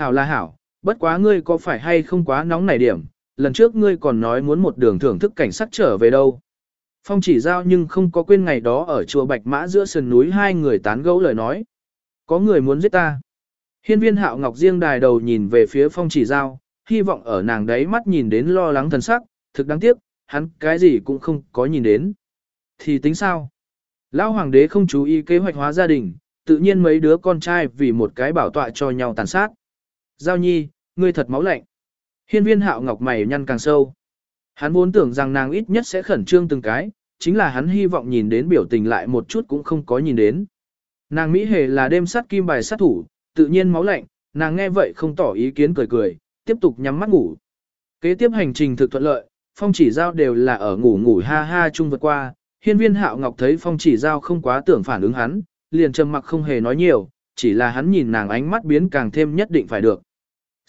Hảo là hảo, bất quá ngươi có phải hay không quá nóng nảy điểm, lần trước ngươi còn nói muốn một đường thưởng thức cảnh sắc trở về đâu. Phong chỉ giao nhưng không có quên ngày đó ở chùa Bạch Mã giữa sườn núi hai người tán gẫu lời nói. Có người muốn giết ta. Hiên viên hạo ngọc riêng đài đầu nhìn về phía phong chỉ giao, hy vọng ở nàng đấy mắt nhìn đến lo lắng thần sắc, thực đáng tiếc, hắn cái gì cũng không có nhìn đến. Thì tính sao? Lão hoàng đế không chú ý kế hoạch hóa gia đình, tự nhiên mấy đứa con trai vì một cái bảo tọa cho nhau tàn sát. Giao nhi, ngươi thật máu lạnh. Hiên viên hạo ngọc mày nhăn càng sâu. Hắn vốn tưởng rằng nàng ít nhất sẽ khẩn trương từng cái, chính là hắn hy vọng nhìn đến biểu tình lại một chút cũng không có nhìn đến. Nàng Mỹ hề là đêm sát kim bài sát thủ, tự nhiên máu lạnh, nàng nghe vậy không tỏ ý kiến cười cười, tiếp tục nhắm mắt ngủ. Kế tiếp hành trình thực thuận lợi, phong chỉ giao đều là ở ngủ ngủ ha ha chung vượt qua, hiên viên hạo ngọc thấy phong chỉ giao không quá tưởng phản ứng hắn, liền trầm mặc không hề nói nhiều, chỉ là hắn nhìn nàng ánh mắt biến càng thêm nhất định phải được.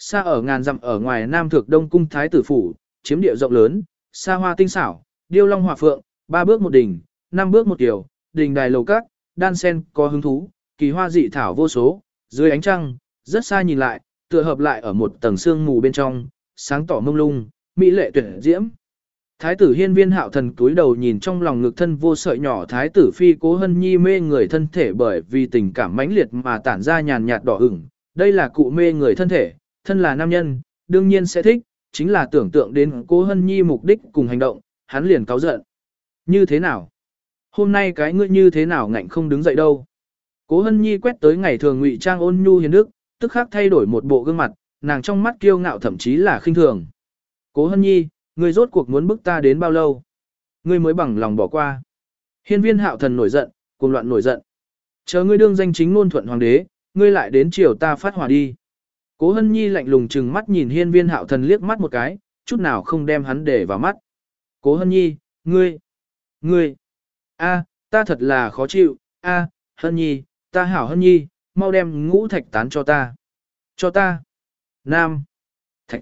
Xa ở ngàn dặm ở ngoài Nam Thượng Đông Cung Thái Tử Phủ, chiếm địa rộng lớn, xa hoa tinh xảo, điêu long hòa phượng, ba bước một đỉnh, năm bước một tiểu, đình đài lầu các, đan sen có hứng thú, kỳ hoa dị thảo vô số, dưới ánh trăng, rất xa nhìn lại, tựa hợp lại ở một tầng sương mù bên trong, sáng tỏ mông lung, mỹ lệ tuyệt diễm. Thái tử hiên viên hạo thần cúi đầu nhìn trong lòng ngực thân vô sợi nhỏ thái tử phi cố hân nhi mê người thân thể bởi vì tình cảm mãnh liệt mà tản ra nhàn nhạt đỏ ửng. Đây là cụ mê người thân thể, thân là nam nhân, đương nhiên sẽ thích, chính là tưởng tượng đến cố hân nhi mục đích cùng hành động, hắn liền cáu giận. Như thế nào? Hôm nay cái ngươi như thế nào ngạnh không đứng dậy đâu? Cố hân nhi quét tới ngày thường ngụy trang ôn nhu hiền đức, tức khắc thay đổi một bộ gương mặt, nàng trong mắt kiêu ngạo thậm chí là khinh thường. Cố hân nhi, ngươi rốt cuộc muốn bức ta đến bao lâu? Ngươi mới bằng lòng bỏ qua. Hiên viên hạo thần nổi giận, cuồng loạn nổi giận. Chờ ngươi đương danh chính ngôn thuận hoàng đế, ngươi lại đến chiều ta phát hỏa đi. Cố hân nhi lạnh lùng chừng mắt nhìn hiên viên hạo thần liếc mắt một cái, chút nào không đem hắn để vào mắt. Cố hân nhi, ngươi, ngươi, a, ta thật là khó chịu, a, hân nhi, ta hảo hân nhi, mau đem ngũ thạch tán cho ta. Cho ta. Nam. Thạch.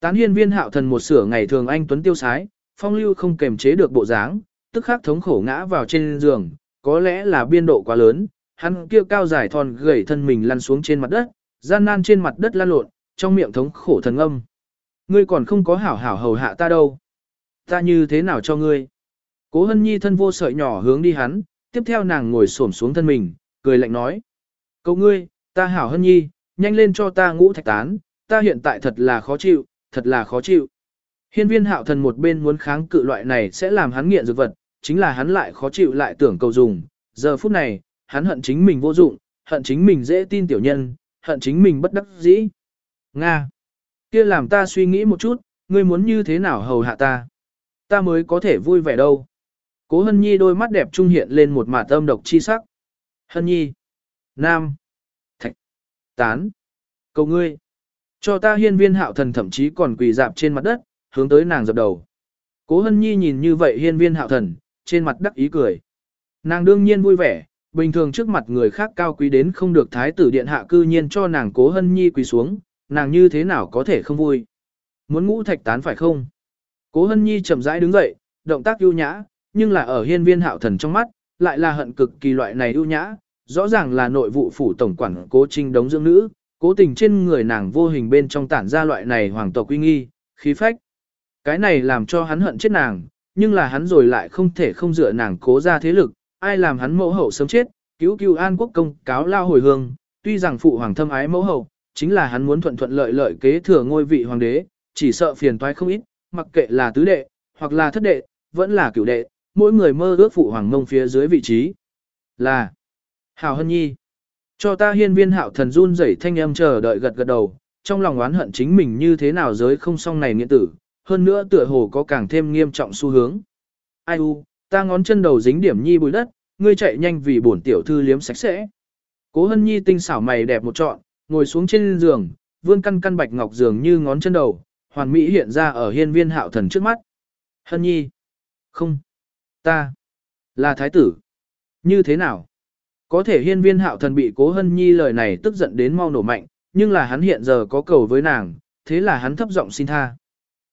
Tán hiên viên hạo thần một sửa ngày thường anh tuấn tiêu sái, phong lưu không kềm chế được bộ dáng, tức khắc thống khổ ngã vào trên giường, có lẽ là biên độ quá lớn, hắn kia cao dài thon gầy thân mình lăn xuống trên mặt đất, gian nan trên mặt đất lăn lộn, trong miệng thống khổ thần âm. Ngươi còn không có hảo hảo hầu hạ ta đâu. Ta như thế nào cho ngươi? Cố hân nhi thân vô sợi nhỏ hướng đi hắn, tiếp theo nàng ngồi xổm xuống thân mình, cười lạnh nói. Cậu ngươi, ta hảo hân nhi, nhanh lên cho ta ngũ thạch tán, ta hiện tại thật là khó chịu, thật là khó chịu. Hiên viên hạo thần một bên muốn kháng cự loại này sẽ làm hắn nghiện dược vật, chính là hắn lại khó chịu lại tưởng cầu dùng. Giờ phút này, hắn hận chính mình vô dụng, hận chính mình dễ tin tiểu nhân, hận chính mình bất đắc dĩ. Nga! kia làm ta suy nghĩ một chút, ngươi muốn như thế nào hầu hạ ta? Ta mới có thể vui vẻ đâu. Cố hân nhi đôi mắt đẹp trung hiện lên một mạt âm độc chi sắc. Hân nhi! Nam! Thạch! Tán! Cầu ngươi! Cho ta hiên viên hạo thần thậm chí còn quỳ dạp trên mặt đất, hướng tới nàng dập đầu. Cố hân nhi nhìn như vậy hiên viên hạo thần, trên mặt đắc ý cười. Nàng đương nhiên vui vẻ, bình thường trước mặt người khác cao quý đến không được thái tử điện hạ cư nhiên cho nàng cố hân nhi quỳ xuống, nàng như thế nào có thể không vui. Muốn ngũ thạch tán phải không? Cố hân nhi chậm rãi đứng dậy, động tác ưu nhã, nhưng là ở hiên viên hạo thần trong mắt, lại là hận cực kỳ loại này ưu nhã, rõ ràng là nội vụ phủ tổng quản cố trinh đống dưỡng nữ, cố tình trên người nàng vô hình bên trong tản ra loại này hoàng tộc uy nghi, khí phách. Cái này làm cho hắn hận chết nàng, nhưng là hắn rồi lại không thể không dựa nàng cố ra thế lực, ai làm hắn mẫu hậu sớm chết, cứu cứu an quốc công cáo lao hồi hương, tuy rằng phụ hoàng thâm ái mẫu hậu, chính là hắn muốn thuận thuận lợi lợi kế thừa ngôi vị hoàng đế, chỉ sợ phiền toái không ít, mặc kệ là tứ đệ, hoặc là thất đệ, vẫn là cửu đệ, mỗi người mơ ước phụ hoàng mông phía dưới vị trí. Là Hảo Hân Nhi. Cho ta hiên viên hạo thần run rẩy thanh âm chờ đợi gật gật đầu, trong lòng oán hận chính mình như thế nào giới không song này nghiện tử, hơn nữa tựa hồ có càng thêm nghiêm trọng xu hướng. Ai u, ta ngón chân đầu dính điểm nhi bụi đất, ngươi chạy nhanh vì bổn tiểu thư liếm sạch sẽ. Cố hân nhi tinh xảo mày đẹp một trọn, ngồi xuống trên giường, vươn căn căn bạch ngọc giường như ngón chân đầu, hoàn mỹ hiện ra ở hiên viên hạo thần trước mắt. Hân nhi. Không. Ta. Là thái tử. Như thế nào? Có thể hiên viên hạo thần bị cố hân nhi lời này tức giận đến mau nổ mạnh, nhưng là hắn hiện giờ có cầu với nàng, thế là hắn thấp giọng xin tha.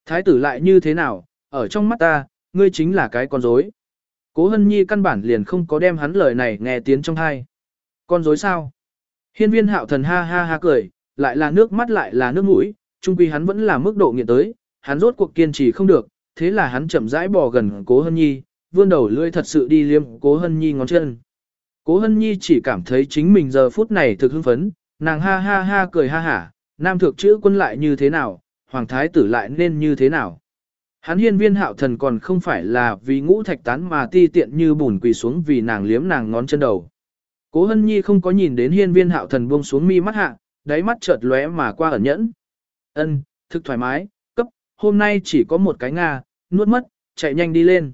Thái tử lại như thế nào, ở trong mắt ta, ngươi chính là cái con rối. Cố hân nhi căn bản liền không có đem hắn lời này nghe tiếng trong hai. Con rối sao? Hiên viên hạo thần ha ha ha cười, lại là nước mắt lại là nước mũi, chung quy hắn vẫn là mức độ nghiện tới, hắn rốt cuộc kiên trì không được, thế là hắn chậm rãi bò gần Cố Hân Nhi, vươn đầu lưỡi thật sự đi liếm Cố Hân Nhi ngón chân. Cố Hân Nhi chỉ cảm thấy chính mình giờ phút này thực hưng phấn, nàng ha ha ha cười ha hả, nam thượng chữ quân lại như thế nào, hoàng thái tử lại nên như thế nào. Hắn hiên viên hạo thần còn không phải là vì ngũ thạch tán mà ti tiện như bùn quỳ xuống vì nàng liếm nàng ngón chân đầu. Cố hân nhi không có nhìn đến hiên viên hạo thần buông xuống mi mắt hạ, đáy mắt chợt lóe mà qua ẩn nhẫn. Ân, thực thoải mái, cấp, hôm nay chỉ có một cái Nga, nuốt mất, chạy nhanh đi lên.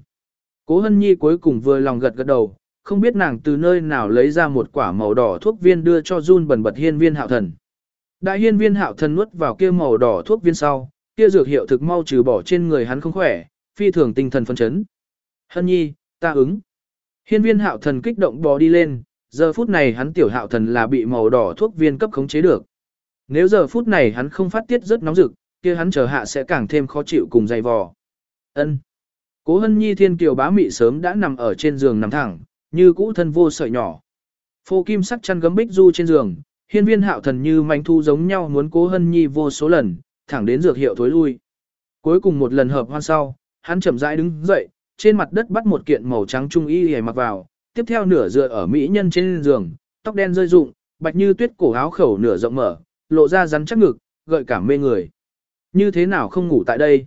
Cố hân nhi cuối cùng vừa lòng gật gật đầu, không biết nàng từ nơi nào lấy ra một quả màu đỏ thuốc viên đưa cho run bẩn bật hiên viên hạo thần. Đại hiên viên hạo thần nuốt vào kia màu đỏ thuốc viên sau, kia dược hiệu thực mau trừ bỏ trên người hắn không khỏe, phi thường tinh thần phấn chấn. Hân nhi, ta ứng. Hiên viên hạo thần kích động bò đi lên, giờ phút này hắn tiểu hạo thần là bị màu đỏ thuốc viên cấp khống chế được. Nếu giờ phút này hắn không phát tiết rất nóng rực, kia hắn chờ hạ sẽ càng thêm khó chịu cùng dày vò. Ân. Cố hân nhi thiên kiều bá mị sớm đã nằm ở trên giường nằm thẳng, như cũ thân vô sợi nhỏ. Phô kim sắc chăn gấm bích du trên giường, hiên viên hạo thần như manh thu giống nhau muốn cố hân nhi vô số lần, thẳng đến dược hiệu thối lui. Cuối cùng một lần hợp hoan sau, hắn chậm rãi đứng dậy, trên mặt đất bắt một kiện màu trắng trung y hề mặc vào, tiếp theo nửa dựa ở mỹ nhân trên giường, tóc đen rơi rụng, bạch như tuyết cổ áo khẩu nửa rộng mở, lộ ra rắn chắc ngực, gợi cảm mê người. Như thế nào không ngủ tại đây?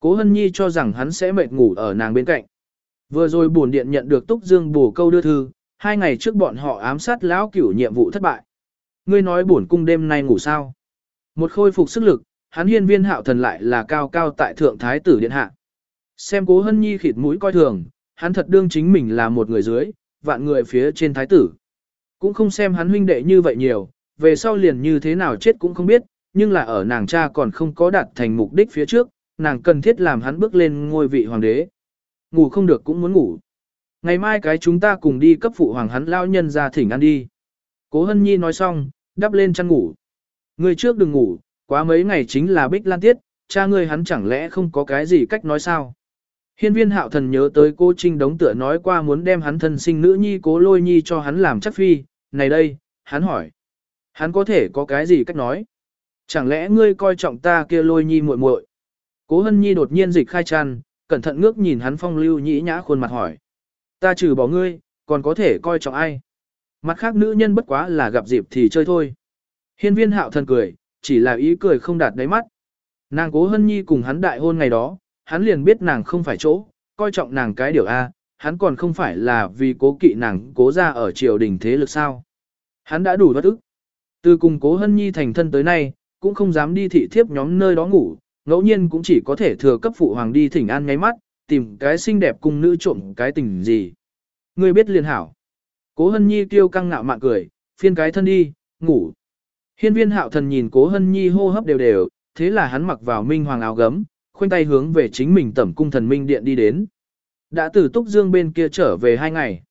Cố Hân Nhi cho rằng hắn sẽ mệt ngủ ở nàng bên cạnh. Vừa rồi buồn điện nhận được Túc Dương bổ câu đưa thư, hai ngày trước bọn họ ám sát lão cửu nhiệm vụ thất bại. Ngươi nói buồn cung đêm nay ngủ sao? Một khôi phục sức lực, hắn hiên viên hạo thần lại là cao cao tại thượng thái tử điện hạ. Xem cố hân nhi khịt mũi coi thường, hắn thật đương chính mình là một người dưới, vạn người phía trên thái tử. Cũng không xem hắn huynh đệ như vậy nhiều, về sau liền như thế nào chết cũng không biết, nhưng là ở nàng cha còn không có đạt thành mục đích phía trước, nàng cần thiết làm hắn bước lên ngôi vị hoàng đế. Ngủ không được cũng muốn ngủ. Ngày mai cái chúng ta cùng đi cấp phụ hoàng hắn lao nhân ra thỉnh ăn đi. Cố hân nhi nói xong, đắp lên chăn ngủ. Người trước đừng ngủ, Quá mấy ngày chính là Bích Lan Tiết, cha ngươi hắn chẳng lẽ không có cái gì cách nói sao? Hiên viên hạo thần nhớ tới cô Trinh đống tựa nói qua muốn đem hắn thân sinh nữ nhi cố lôi nhi cho hắn làm chắc phi, này đây, hắn hỏi. Hắn có thể có cái gì cách nói? Chẳng lẽ ngươi coi trọng ta kia lôi nhi muội muội? Cố hân nhi đột nhiên dịch khai tràn, cẩn thận ngước nhìn hắn phong lưu nhĩ nhã khuôn mặt hỏi. Ta trừ bỏ ngươi, còn có thể coi trọng ai? Mặt khác nữ nhân bất quá là gặp dịp thì chơi thôi. Hiên viên hạo thần cười, chỉ là ý cười không đạt đáy mắt. Nàng cố hân nhi cùng hắn đại hôn ngày đó, hắn liền biết nàng không phải chỗ, coi trọng nàng cái điều A, hắn còn không phải là vì cố kỵ nàng cố ra ở triều đình thế lực sao. Hắn đã đủ bất ức. Từ cùng cố hân nhi thành thân tới nay, cũng không dám đi thị thiếp nhóm nơi đó ngủ, ngẫu nhiên cũng chỉ có thể thừa cấp phụ hoàng đi thỉnh an ngay mắt, tìm cái xinh đẹp cùng nữ trộm cái tình gì. Người biết liền hảo. Cố hân nhi kêu căng ngạo mạn cười, phiên cái thân đi, ngủ. Hiên viên hạo thần nhìn cố hân nhi hô hấp đều đều, thế là hắn mặc vào minh hoàng áo gấm, khoanh tay hướng về chính mình tẩm cung thần minh điện đi đến. Đã từ túc dương bên kia trở về hai ngày.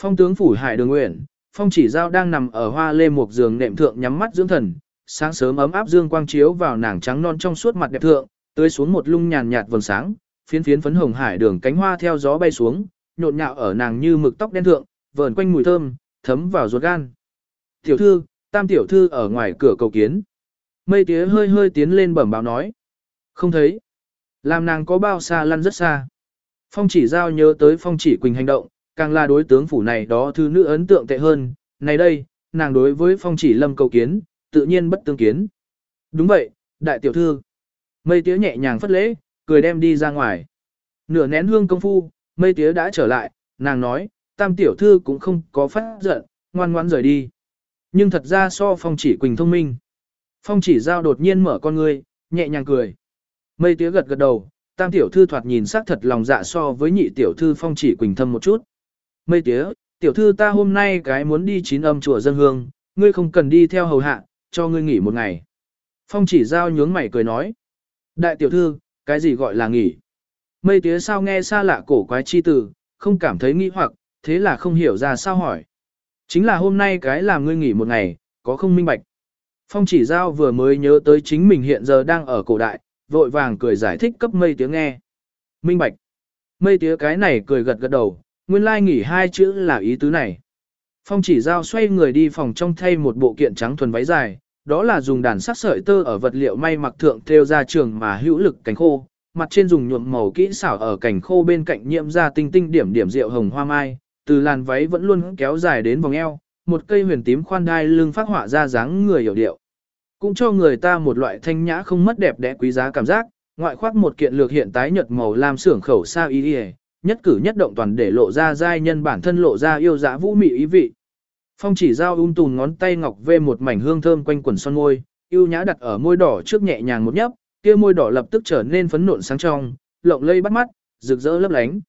Phong tướng phủ hải đường nguyện, phong chỉ giao đang nằm ở hoa lê một giường nệm thượng nhắm mắt dưỡng thần, sáng sớm ấm áp dương quang chiếu vào nàng trắng non trong suốt mặt đẹp thượng, tưới xuống một lung nhàn nhạt vầng sáng, phiến phiến phấn hồng hải đường cánh hoa theo gió bay xuống, nhộn nhạo ở nàng như mực tóc đen thượng, vờn quanh mùi thơm, thấm vào ruột gan. Tiểu thư, tam tiểu thư ở ngoài cửa cầu kiến. Mây tía hơi hơi tiến lên bẩm báo nói. Không thấy. Làm nàng có bao xa lăn rất xa. Phong chỉ giao nhớ tới phong chỉ quỳnh hành động, càng là đối tướng phủ này đó thư nữ ấn tượng tệ hơn. Này đây, nàng đối với phong chỉ lâm cầu kiến, tự nhiên bất tương kiến. Đúng vậy, đại tiểu thư. Mây tía nhẹ nhàng phất lễ, cười đem đi ra ngoài. Nửa nén hương công phu, mây tía đã trở lại, nàng nói, tam tiểu thư cũng không có phát giận, ngoan ngoãn rời đi. Nhưng thật ra so phong chỉ quỳnh thông minh. Phong chỉ giao đột nhiên mở con ngươi, nhẹ nhàng cười. Mây tía gật gật đầu, tam tiểu thư thoạt nhìn sắc thật lòng dạ so với nhị tiểu thư phong chỉ quỳnh thâm một chút. Mây tía, tiểu thư ta hôm nay cái muốn đi chín âm chùa dân hương, ngươi không cần đi theo hầu hạ, cho ngươi nghỉ một ngày. Phong chỉ giao nhướng mày cười nói. Đại tiểu thư, cái gì gọi là nghỉ? Mây tía sao nghe xa lạ cổ quái chi từ, không cảm thấy nghi hoặc, thế là không hiểu ra sao hỏi. Chính là hôm nay cái làm ngươi nghỉ một ngày, có không minh bạch. Phong chỉ giao vừa mới nhớ tới chính mình hiện giờ đang ở cổ đại, vội vàng cười giải thích cấp mây tiếng nghe. Minh bạch. Mây tía cái này cười gật gật đầu, nguyên lai nghỉ hai chữ là ý tứ này. Phong chỉ giao xoay người đi phòng trong thay một bộ kiện trắng thuần váy dài, đó là dùng đàn sắc sợi tơ ở vật liệu may mặc thượng theo ra trường mà hữu lực cánh khô, mặt trên dùng nhuộm màu kỹ xảo ở cảnh khô bên cạnh nhiễm ra tinh tinh điểm điểm rượu hồng hoa mai, từ làn váy vẫn luôn kéo dài đến vòng eo, một cây huyền tím khoan đai lưng phát họa ra dáng người hiểu điệu. Cũng cho người ta một loại thanh nhã không mất đẹp đẽ quý giá cảm giác, ngoại khoác một kiện lược hiện tái nhật màu lam sưởng khẩu sao y y, nhất cử nhất động toàn để lộ ra giai nhân bản thân lộ ra yêu dã vũ mị ý vị. Phong chỉ giao ung tùn ngón tay ngọc về một mảnh hương thơm quanh quần son môi, yêu nhã đặt ở môi đỏ trước nhẹ nhàng một nhấp, kia môi đỏ lập tức trở nên phấn nộn sáng trong, lộng lây bắt mắt, rực rỡ lấp lánh.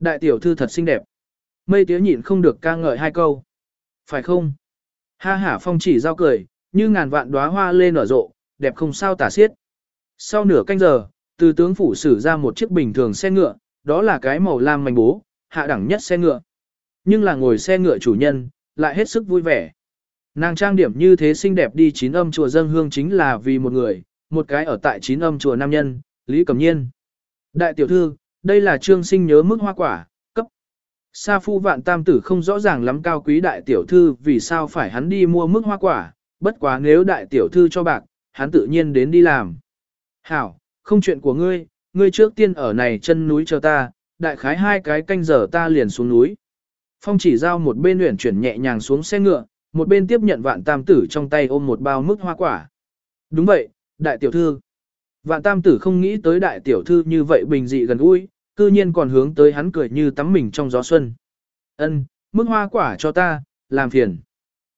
Đại tiểu thư thật xinh đẹp. Mây tía nhịn không được ca ngợi hai câu. Phải không? Ha hả phong chỉ giao cười, như ngàn vạn đóa hoa lên nở rộ, đẹp không sao tả xiết. Sau nửa canh giờ, từ tướng phủ xử ra một chiếc bình thường xe ngựa, đó là cái màu lam mảnh bố, hạ đẳng nhất xe ngựa. Nhưng là ngồi xe ngựa chủ nhân, lại hết sức vui vẻ. Nàng trang điểm như thế xinh đẹp đi chín âm chùa dân hương chính là vì một người, một cái ở tại chín âm chùa nam nhân, Lý Cẩm Nhiên. Đại tiểu thư, đây là trương sinh nhớ mức hoa quả. Sa phu vạn tam tử không rõ ràng lắm cao quý đại tiểu thư vì sao phải hắn đi mua mức hoa quả, bất quá nếu đại tiểu thư cho bạc, hắn tự nhiên đến đi làm. Hảo, không chuyện của ngươi, ngươi trước tiên ở này chân núi chờ ta, đại khái hai cái canh giờ ta liền xuống núi. Phong chỉ giao một bên luyện chuyển nhẹ nhàng xuống xe ngựa, một bên tiếp nhận vạn tam tử trong tay ôm một bao mức hoa quả. Đúng vậy, đại tiểu thư. Vạn tam tử không nghĩ tới đại tiểu thư như vậy bình dị gần gũi, cư nhiên còn hướng tới hắn cười như tắm mình trong gió xuân. Ân, mức hoa quả cho ta, làm phiền.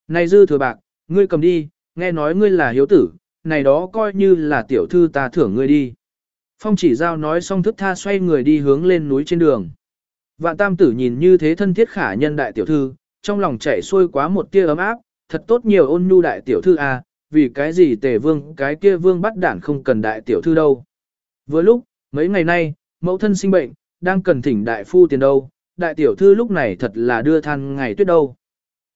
Này dư thừa bạc, ngươi cầm đi, nghe nói ngươi là hiếu tử, này đó coi như là tiểu thư ta thưởng ngươi đi. Phong chỉ giao nói xong thức tha xoay người đi hướng lên núi trên đường. Vạn tam tử nhìn như thế thân thiết khả nhân đại tiểu thư, trong lòng chảy xuôi quá một tia ấm áp, thật tốt nhiều ôn nhu đại tiểu thư à, vì cái gì tề vương cái kia vương bắt đản không cần đại tiểu thư đâu. Vừa lúc, mấy ngày nay, mẫu thân sinh bệnh, đang cần thỉnh đại phu tiền đâu, đại tiểu thư lúc này thật là đưa than ngày tuyết đâu.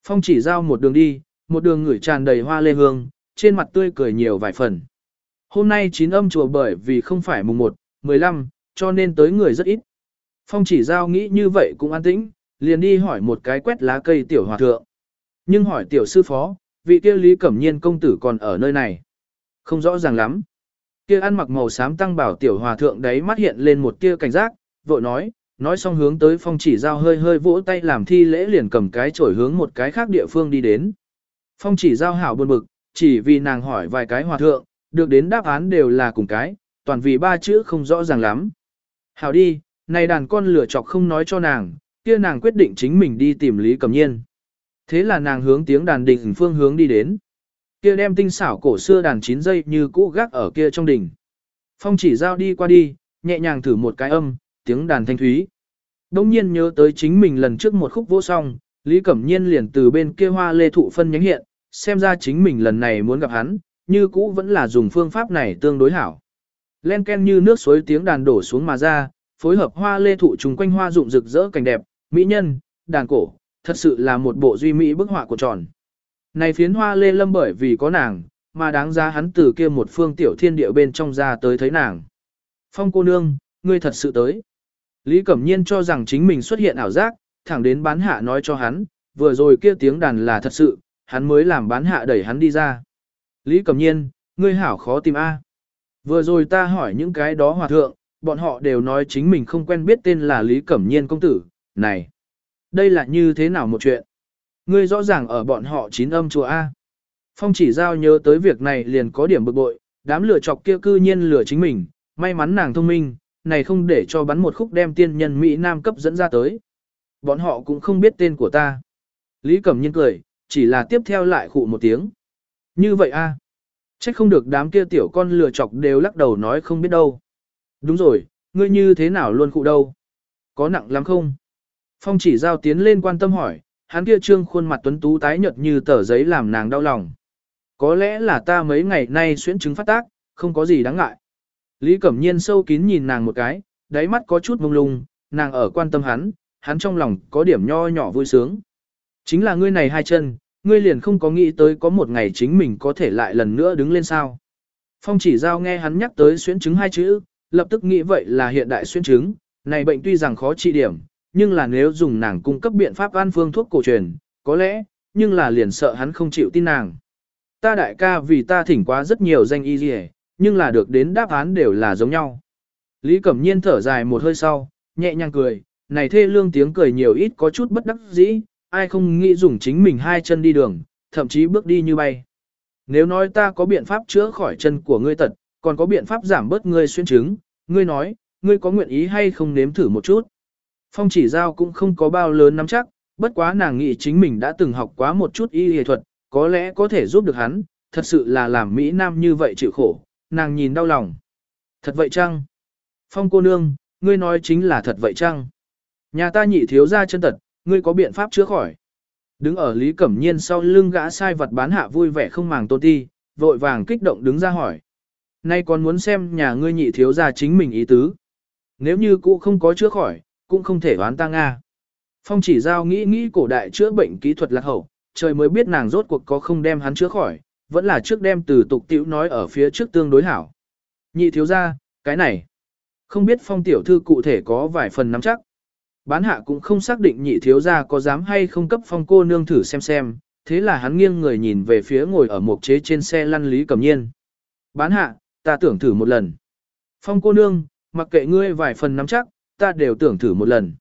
Phong chỉ giao một đường đi, một đường ngửi tràn đầy hoa lê hương, trên mặt tươi cười nhiều vài phần. Hôm nay chín âm chùa bởi vì không phải mùng 1, 15, cho nên tới người rất ít. Phong chỉ giao nghĩ như vậy cũng an tĩnh, liền đi hỏi một cái quét lá cây tiểu hòa thượng. Nhưng hỏi tiểu sư phó, vị kia Lý Cẩm Nhiên công tử còn ở nơi này. Không rõ ràng lắm. Kia ăn mặc màu xám tăng bảo tiểu hòa thượng đấy mắt hiện lên một tia cảnh giác, vội nói, nói xong hướng tới phong chỉ giao hơi hơi vỗ tay làm thi lễ liền cầm cái chổi hướng một cái khác địa phương đi đến. Phong chỉ giao hảo buồn bực, chỉ vì nàng hỏi vài cái hòa thượng, được đến đáp án đều là cùng cái, toàn vì ba chữ không rõ ràng lắm. Hảo đi, này đàn con lửa chọc không nói cho nàng, kia nàng quyết định chính mình đi tìm Lý Cẩm Nhiên. Thế là nàng hướng tiếng đàn đình phương hướng đi đến. Kia đem tinh xảo cổ xưa đàn chín dây như cũ gác ở kia trong đỉnh. Phong chỉ giao đi qua đi, nhẹ nhàng thử một cái âm, tiếng đàn thanh thúy. Đông nhiên nhớ tới chính mình lần trước một khúc vô song, Lý Cẩm Nhiên liền từ bên kia hoa lê thụ phân nhánh hiện, xem ra chính mình lần này muốn gặp hắn, như cũ vẫn là dùng phương pháp này tương đối hảo. Len ken như nước suối tiếng đàn đổ xuống mà ra, phối hợp hoa lê thụ trùng quanh hoa rụng rực rỡ cảnh đẹp, mỹ nhân, đàn cổ, thật sự là một bộ duy mỹ bức họa của tròn. Này phiến hoa lê lâm bởi vì có nàng, mà đáng giá hắn từ kia một phương tiểu thiên địa bên trong ra tới thấy nàng. Phong cô nương, ngươi thật sự tới. Lý Cẩm Nhiên cho rằng chính mình xuất hiện ảo giác, thẳng đến bán hạ nói cho hắn, vừa rồi kia tiếng đàn là thật sự, hắn mới làm bán hạ đẩy hắn đi ra. Lý Cẩm Nhiên, ngươi hảo khó tìm A. Vừa rồi ta hỏi những cái đó hòa thượng, bọn họ đều nói chính mình không quen biết tên là Lý Cẩm Nhiên công tử, này. Đây là như thế nào một chuyện? Ngươi rõ ràng ở bọn họ chín âm chùa A. Phong chỉ giao nhớ tới việc này liền có điểm bực bội, đám lửa chọc kia cư nhiên lửa chính mình, may mắn nàng thông minh, này không để cho bắn một khúc đem tiên nhân Mỹ Nam cấp dẫn ra tới. Bọn họ cũng không biết tên của ta. Lý Cẩm Nhiên cười, chỉ là tiếp theo lại khụ một tiếng. Như vậy a à? Trách không được đám kia tiểu con lừa chọc đều lắc đầu nói không biết đâu. Đúng rồi, ngươi như thế nào luôn khụ đâu? Có nặng lắm không? Phong chỉ giao tiến lên quan tâm hỏi, hắn kia trương khuôn mặt tuấn tú tái nhợt như tờ giấy làm nàng đau lòng. Có lẽ là ta mấy ngày nay xuyễn chứng phát tác, không có gì đáng ngại. Lý Cẩm Nhiên sâu kín nhìn nàng một cái, đáy mắt có chút mông lung, nàng ở quan tâm hắn, hắn trong lòng có điểm nho nhỏ vui sướng. Chính là ngươi này hai chân, ngươi liền không có nghĩ tới có một ngày chính mình có thể lại lần nữa đứng lên sao. Phong chỉ giao nghe hắn nhắc tới xuyễn chứng hai chữ, lập tức nghĩ vậy là hiện đại xuyễn chứng, này bệnh tuy rằng khó trị điểm, nhưng là nếu dùng nàng cung cấp biện pháp an phương thuốc cổ truyền, có lẽ, nhưng là liền sợ hắn không chịu tin nàng. Ta đại ca vì ta thỉnh quá rất nhiều danh y gì nhưng là được đến đáp án đều là giống nhau. Lý Cẩm Nhiên thở dài một hơi sau, nhẹ nhàng cười, này thê lương tiếng cười nhiều ít có chút bất đắc dĩ, ai không nghĩ dùng chính mình hai chân đi đường, thậm chí bước đi như bay. Nếu nói ta có biện pháp chữa khỏi chân của ngươi tật, còn có biện pháp giảm bớt ngươi xuyên chứng, ngươi nói, ngươi có nguyện ý hay không nếm thử một chút. Phong chỉ giao cũng không có bao lớn nắm chắc, bất quá nàng nghĩ chính mình đã từng học quá một chút y y thuật, có lẽ có thể giúp được hắn, thật sự là làm Mỹ Nam như vậy chịu khổ, nàng nhìn đau lòng. Thật vậy chăng? Phong cô nương, ngươi nói chính là thật vậy chăng? Nhà ta nhị thiếu ra chân tật, ngươi có biện pháp chữa khỏi. Đứng ở Lý Cẩm Nhiên sau lưng gã sai vật bán hạ vui vẻ không màng tôn ti, vội vàng kích động đứng ra hỏi. Nay còn muốn xem nhà ngươi nhị thiếu ra chính mình ý tứ. Nếu như cụ không có chữa khỏi, cũng không thể đoán ta Nga. Phong chỉ giao nghĩ nghĩ cổ đại chữa bệnh kỹ thuật lạc hậu, trời mới biết nàng rốt cuộc có không đem hắn chữa khỏi, vẫn là trước đem từ tục tiểu nói ở phía trước tương đối hảo. Nhị thiếu ra, cái này, không biết phong tiểu thư cụ thể có vài phần nắm chắc. Bán hạ cũng không xác định nhị thiếu ra có dám hay không cấp phong cô nương thử xem xem, thế là hắn nghiêng người nhìn về phía ngồi ở một chế trên xe lăn Lý cầm Nhiên. Bán hạ, ta tưởng thử một lần. Phong cô nương, mặc kệ ngươi vài phần nắm chắc, ta đều tưởng thử một lần.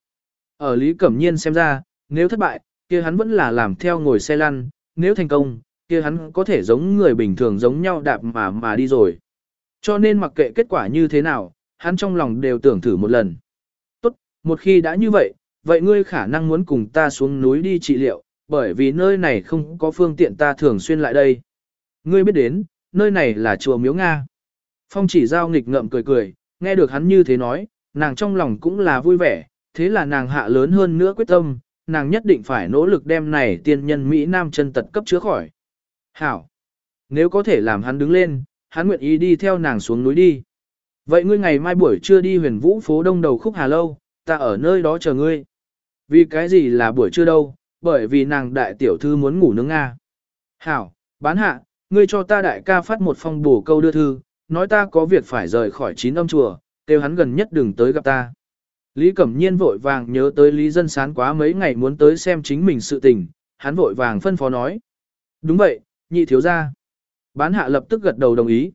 Ở Lý Cẩm Nhiên xem ra, nếu thất bại, kia hắn vẫn là làm theo ngồi xe lăn, nếu thành công, kia hắn có thể giống người bình thường giống nhau đạp mà mà đi rồi. Cho nên mặc kệ kết quả như thế nào, hắn trong lòng đều tưởng thử một lần. Tốt, một khi đã như vậy, vậy ngươi khả năng muốn cùng ta xuống núi đi trị liệu, bởi vì nơi này không có phương tiện ta thường xuyên lại đây. Ngươi biết đến, nơi này là chùa Miếu Nga. Phong chỉ giao nghịch ngợm cười cười, nghe được hắn như thế nói, nàng trong lòng cũng là vui vẻ, thế là nàng hạ lớn hơn nữa quyết tâm, nàng nhất định phải nỗ lực đem này tiên nhân Mỹ Nam chân tật cấp chữa khỏi. Hảo! Nếu có thể làm hắn đứng lên, hắn nguyện ý đi theo nàng xuống núi đi. Vậy ngươi ngày mai buổi trưa đi huyền vũ phố đông đầu khúc Hà Lâu, ta ở nơi đó chờ ngươi. Vì cái gì là buổi trưa đâu, bởi vì nàng đại tiểu thư muốn ngủ nướng Nga. Hảo, bán hạ, ngươi cho ta đại ca phát một phong bổ câu đưa thư, nói ta có việc phải rời khỏi chín âm chùa, kêu hắn gần nhất đừng tới gặp ta. Lý Cẩm Nhiên vội vàng nhớ tới Lý Dân Sán quá mấy ngày muốn tới xem chính mình sự tình, hắn vội vàng phân phó nói. Đúng vậy, nhị thiếu gia. Bán hạ lập tức gật đầu đồng ý.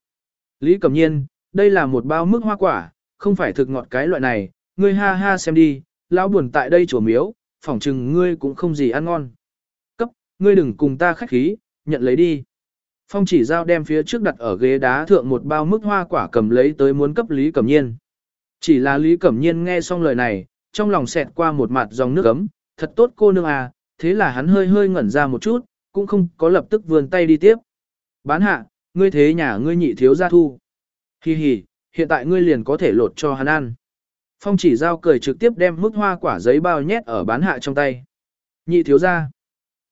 Lý Cẩm Nhiên, đây là một bao mức hoa quả, không phải thực ngọt cái loại này, ngươi ha ha xem đi, lão buồn tại đây chùa miếu, phỏng chừng ngươi cũng không gì ăn ngon. Cấp, ngươi đừng cùng ta khách khí, nhận lấy đi. Phong chỉ giao đem phía trước đặt ở ghế đá thượng một bao mức hoa quả cầm lấy tới muốn cấp Lý Cẩm Nhiên. Chỉ là Lý Cẩm Nhiên nghe xong lời này, trong lòng xẹt qua một mặt dòng nước ấm, thật tốt cô nương à, thế là hắn hơi hơi ngẩn ra một chút, cũng không có lập tức vươn tay đi tiếp. Bán hạ, ngươi thế nhà ngươi nhị thiếu gia thu. Hi hi, hiện tại ngươi liền có thể lột cho hắn ăn. Phong chỉ giao cười trực tiếp đem mức hoa quả giấy bao nhét ở bán hạ trong tay. Nhị thiếu gia.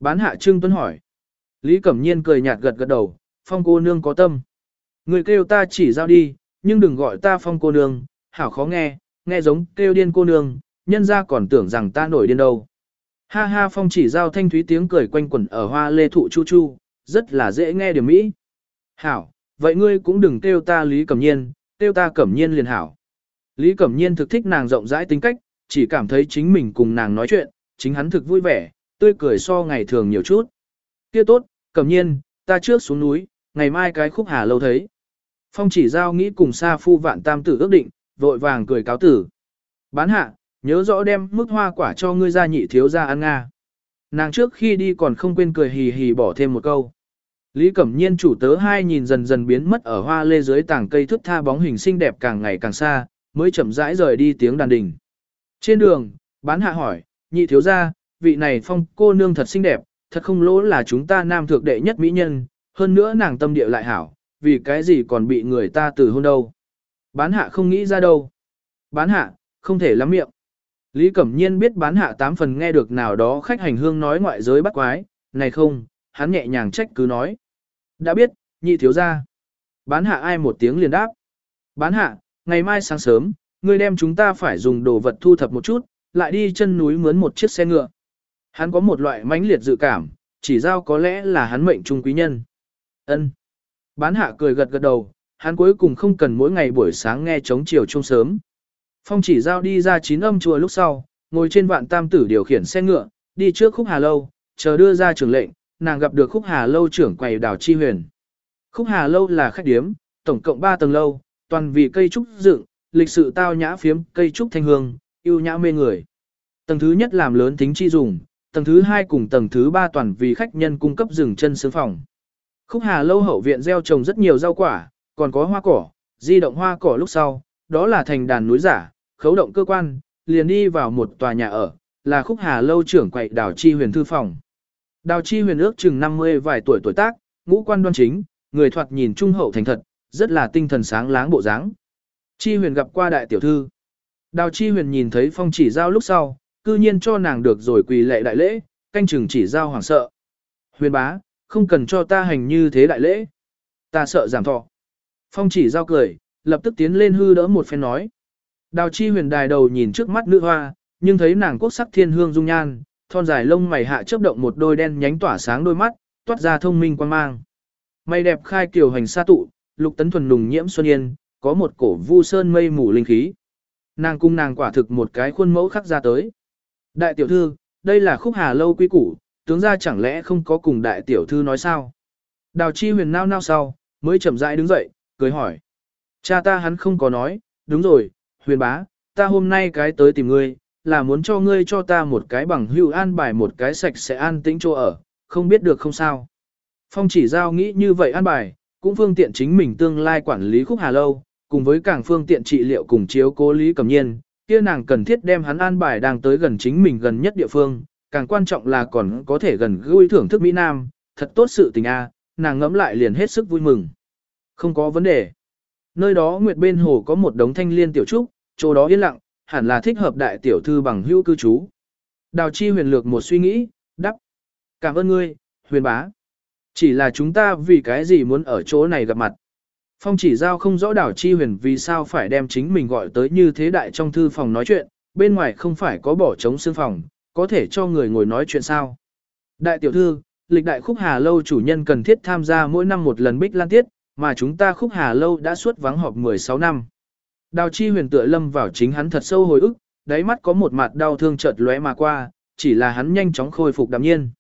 Bán hạ Trương Tuấn hỏi. Lý Cẩm Nhiên cười nhạt gật gật đầu, phong cô nương có tâm. Người kêu ta chỉ giao đi, nhưng đừng gọi ta phong cô nương, hảo khó nghe, nghe giống kêu điên cô nương, nhân ra còn tưởng rằng ta nổi điên đâu. Ha ha phong chỉ giao thanh thúy tiếng cười quanh quẩn ở hoa lê thụ chu chu, rất là dễ nghe điểm mỹ. Hảo, vậy ngươi cũng đừng kêu ta Lý Cẩm Nhiên, kêu ta Cẩm Nhiên liền hảo. Lý Cẩm Nhiên thực thích nàng rộng rãi tính cách, chỉ cảm thấy chính mình cùng nàng nói chuyện, chính hắn thực vui vẻ, tươi cười so ngày thường nhiều chút. Kia tốt, Cẩm Nhiên, ta trước xuống núi, ngày mai cái khúc hà lâu thấy. Phong chỉ giao nghĩ cùng Sa Phu Vạn Tam tử ước định, vội vàng cười cáo tử. Bán hạ, nhớ rõ đem mức hoa quả cho ngươi ra nhị thiếu ra ăn nga. Nàng trước khi đi còn không quên cười hì hì bỏ thêm một câu. Lý Cẩm Nhiên chủ tớ hai nhìn dần dần biến mất ở hoa lê dưới tảng cây thức tha bóng hình xinh đẹp càng ngày càng xa, mới chậm rãi rời đi tiếng đàn đình. Trên đường, bán hạ hỏi, nhị thiếu ra, vị này phong cô nương thật xinh đẹp, thật không lỗ là chúng ta nam thượng đệ nhất mỹ nhân, hơn nữa nàng tâm địa lại hảo, vì cái gì còn bị người ta từ hôn đâu. Bán hạ không nghĩ ra đâu. Bán hạ, không thể lắm miệng. Lý Cẩm Nhiên biết bán hạ tám phần nghe được nào đó khách hành hương nói ngoại giới bắt quái, này không, hắn nhẹ nhàng trách cứ nói. Đã biết, nhị thiếu ra. Bán hạ ai một tiếng liền đáp. Bán hạ, ngày mai sáng sớm, ngươi đem chúng ta phải dùng đồ vật thu thập một chút, lại đi chân núi mướn một chiếc xe ngựa. Hắn có một loại mãnh liệt dự cảm, chỉ giao có lẽ là hắn mệnh trung quý nhân. Ân. Bán hạ cười gật gật đầu, hắn cuối cùng không cần mỗi ngày buổi sáng nghe chống chiều trung sớm. Phong chỉ giao đi ra chín âm chùa lúc sau, ngồi trên vạn tam tử điều khiển xe ngựa, đi trước khúc hà lâu, chờ đưa ra trưởng lệnh, nàng gặp được khúc hà lâu trưởng quầy đào chi huyền. Khúc hà lâu là khách điếm, tổng cộng 3 tầng lâu, toàn vì cây trúc dựng, lịch sự tao nhã phiếm cây trúc thanh hương, yêu nhã mê người. Tầng thứ nhất làm lớn tính chi dùng, tầng thứ hai cùng tầng thứ ba toàn vì khách nhân cung cấp rừng chân sướng phòng. Khúc Hà lâu hậu viện gieo trồng rất nhiều rau quả, còn có hoa cỏ, di động hoa cỏ lúc sau, đó là thành đàn núi giả, khấu động cơ quan, liền đi vào một tòa nhà ở, là Khúc Hà lâu trưởng quậy Đào Chi Huyền thư phòng. Đào Chi Huyền ước chừng 50 vài tuổi tuổi tác, ngũ quan đoan chính, người thoạt nhìn trung hậu thành thật, rất là tinh thần sáng láng bộ dáng. Chi Huyền gặp qua đại tiểu thư. Đào Chi Huyền nhìn thấy Phong Chỉ Giao lúc sau, cư nhiên cho nàng được rồi quỳ lệ đại lễ, canh chừng Chỉ Giao hoàng sợ. Huyền bá, không cần cho ta hành như thế đại lễ. Ta sợ giảm thọ. Phong Chỉ Giao cười, lập tức tiến lên hư đỡ một phen nói. Đào Chi Huyền đài đầu nhìn trước mắt nữ hoa, nhưng thấy nàng quốc sắc thiên hương dung nhan, thon dài lông mày hạ chớp động một đôi đen nhánh tỏa sáng đôi mắt, toát ra thông minh quan mang. Mây đẹp khai kiều hành sa tụ, lục tấn thuần nùng nhiễm xuân yên, có một cổ vu sơn mây mù linh khí. Nàng cung nàng quả thực một cái khuôn mẫu khắc ra tới. Đại tiểu thư, đây là khúc hà lâu quy củ, tướng ra chẳng lẽ không có cùng đại tiểu thư nói sao? Đào chi huyền nao nao sau, mới chậm rãi đứng dậy, cười hỏi. Cha ta hắn không có nói, đúng rồi, huyền bá, ta hôm nay cái tới tìm ngươi, là muốn cho ngươi cho ta một cái bằng hữu an bài một cái sạch sẽ an tĩnh chỗ ở, không biết được không sao. Phong chỉ giao nghĩ như vậy an bài, cũng phương tiện chính mình tương lai quản lý khúc hà lâu, cùng với càng phương tiện trị liệu cùng chiếu cố lý cầm nhiên, kia nàng cần thiết đem hắn an bài đang tới gần chính mình gần nhất địa phương, càng quan trọng là còn có thể gần gũi thưởng thức Mỹ Nam, thật tốt sự tình a, nàng ngẫm lại liền hết sức vui mừng. Không có vấn đề. Nơi đó nguyệt bên hồ có một đống thanh liên tiểu trúc, chỗ đó yên lặng, hẳn là thích hợp đại tiểu thư bằng hữu cư trú. Đào chi huyền lược một suy nghĩ, đắp. Cảm ơn ngươi, huyền bá. Chỉ là chúng ta vì cái gì muốn ở chỗ này gặp mặt. Phong chỉ giao không rõ đảo chi huyền vì sao phải đem chính mình gọi tới như thế đại trong thư phòng nói chuyện, bên ngoài không phải có bỏ trống xương phòng, có thể cho người ngồi nói chuyện sao. Đại tiểu thư, lịch đại khúc hà lâu chủ nhân cần thiết tham gia mỗi năm một lần bích lan tiết, mà chúng ta khúc hà lâu đã suốt vắng họp 16 năm. Đào chi huyền tựa lâm vào chính hắn thật sâu hồi ức, đáy mắt có một mặt đau thương chợt lóe mà qua, chỉ là hắn nhanh chóng khôi phục đạm nhiên.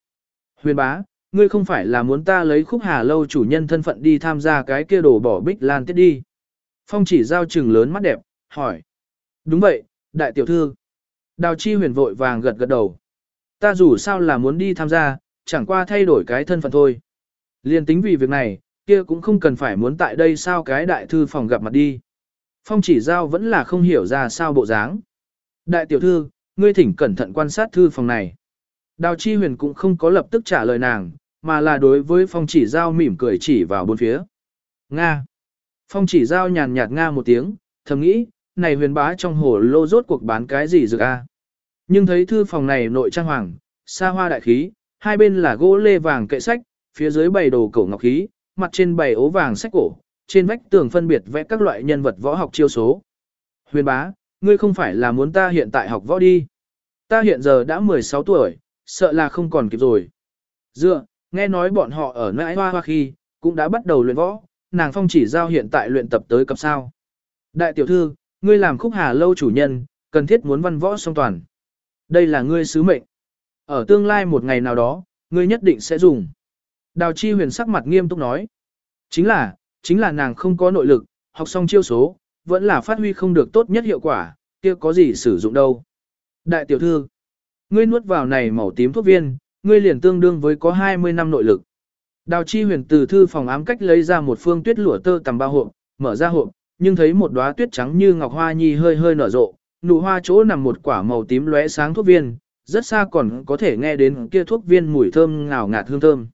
Huyền bá, ngươi không phải là muốn ta lấy khúc hà lâu chủ nhân thân phận đi tham gia cái kia đổ bỏ bích lan tiết đi. Phong chỉ giao trừng lớn mắt đẹp, hỏi. Đúng vậy, đại tiểu thư. Đào chi huyền vội vàng gật gật đầu. Ta dù sao là muốn đi tham gia, chẳng qua thay đổi cái thân phận thôi. Liên tính vì việc này, kia cũng không cần phải muốn tại đây sao cái đại thư phòng gặp mặt đi. Phong chỉ giao vẫn là không hiểu ra sao bộ dáng. Đại tiểu thư, ngươi thỉnh cẩn thận quan sát thư phòng này. Đào chi huyền cũng không có lập tức trả lời nàng, mà là đối với phong chỉ giao mỉm cười chỉ vào bốn phía. Nga. Phong chỉ giao nhàn nhạt Nga một tiếng, thầm nghĩ, này huyền bá trong hồ lô rốt cuộc bán cái gì dược a? Nhưng thấy thư phòng này nội trang hoàng, xa hoa đại khí, hai bên là gỗ lê vàng kệ sách, phía dưới bày đồ cổ ngọc khí, mặt trên bày ố vàng sách cổ, trên vách tường phân biệt vẽ các loại nhân vật võ học chiêu số. Huyền bá, ngươi không phải là muốn ta hiện tại học võ đi. Ta hiện giờ đã 16 tuổi, sợ là không còn kịp rồi. Dựa, nghe nói bọn họ ở nãi hoa hoa khi, cũng đã bắt đầu luyện võ, nàng phong chỉ giao hiện tại luyện tập tới cấp sao. Đại tiểu thư, ngươi làm khúc hà lâu chủ nhân, cần thiết muốn văn võ song toàn. Đây là ngươi sứ mệnh. Ở tương lai một ngày nào đó, ngươi nhất định sẽ dùng. Đào chi huyền sắc mặt nghiêm túc nói. Chính là, chính là nàng không có nội lực, học xong chiêu số, vẫn là phát huy không được tốt nhất hiệu quả, kia có gì sử dụng đâu. Đại tiểu thư, ngươi nuốt vào này màu tím thuốc viên, ngươi liền tương đương với có 20 năm nội lực. Đào chi huyền từ thư phòng ám cách lấy ra một phương tuyết lụa tơ tầm bao hộp, mở ra hộp, nhưng thấy một đóa tuyết trắng như ngọc hoa nhi hơi hơi nở rộ, nụ hoa chỗ nằm một quả màu tím lóe sáng thuốc viên, rất xa còn có thể nghe đến kia thuốc viên mùi thơm ngào ngạt hương thơm.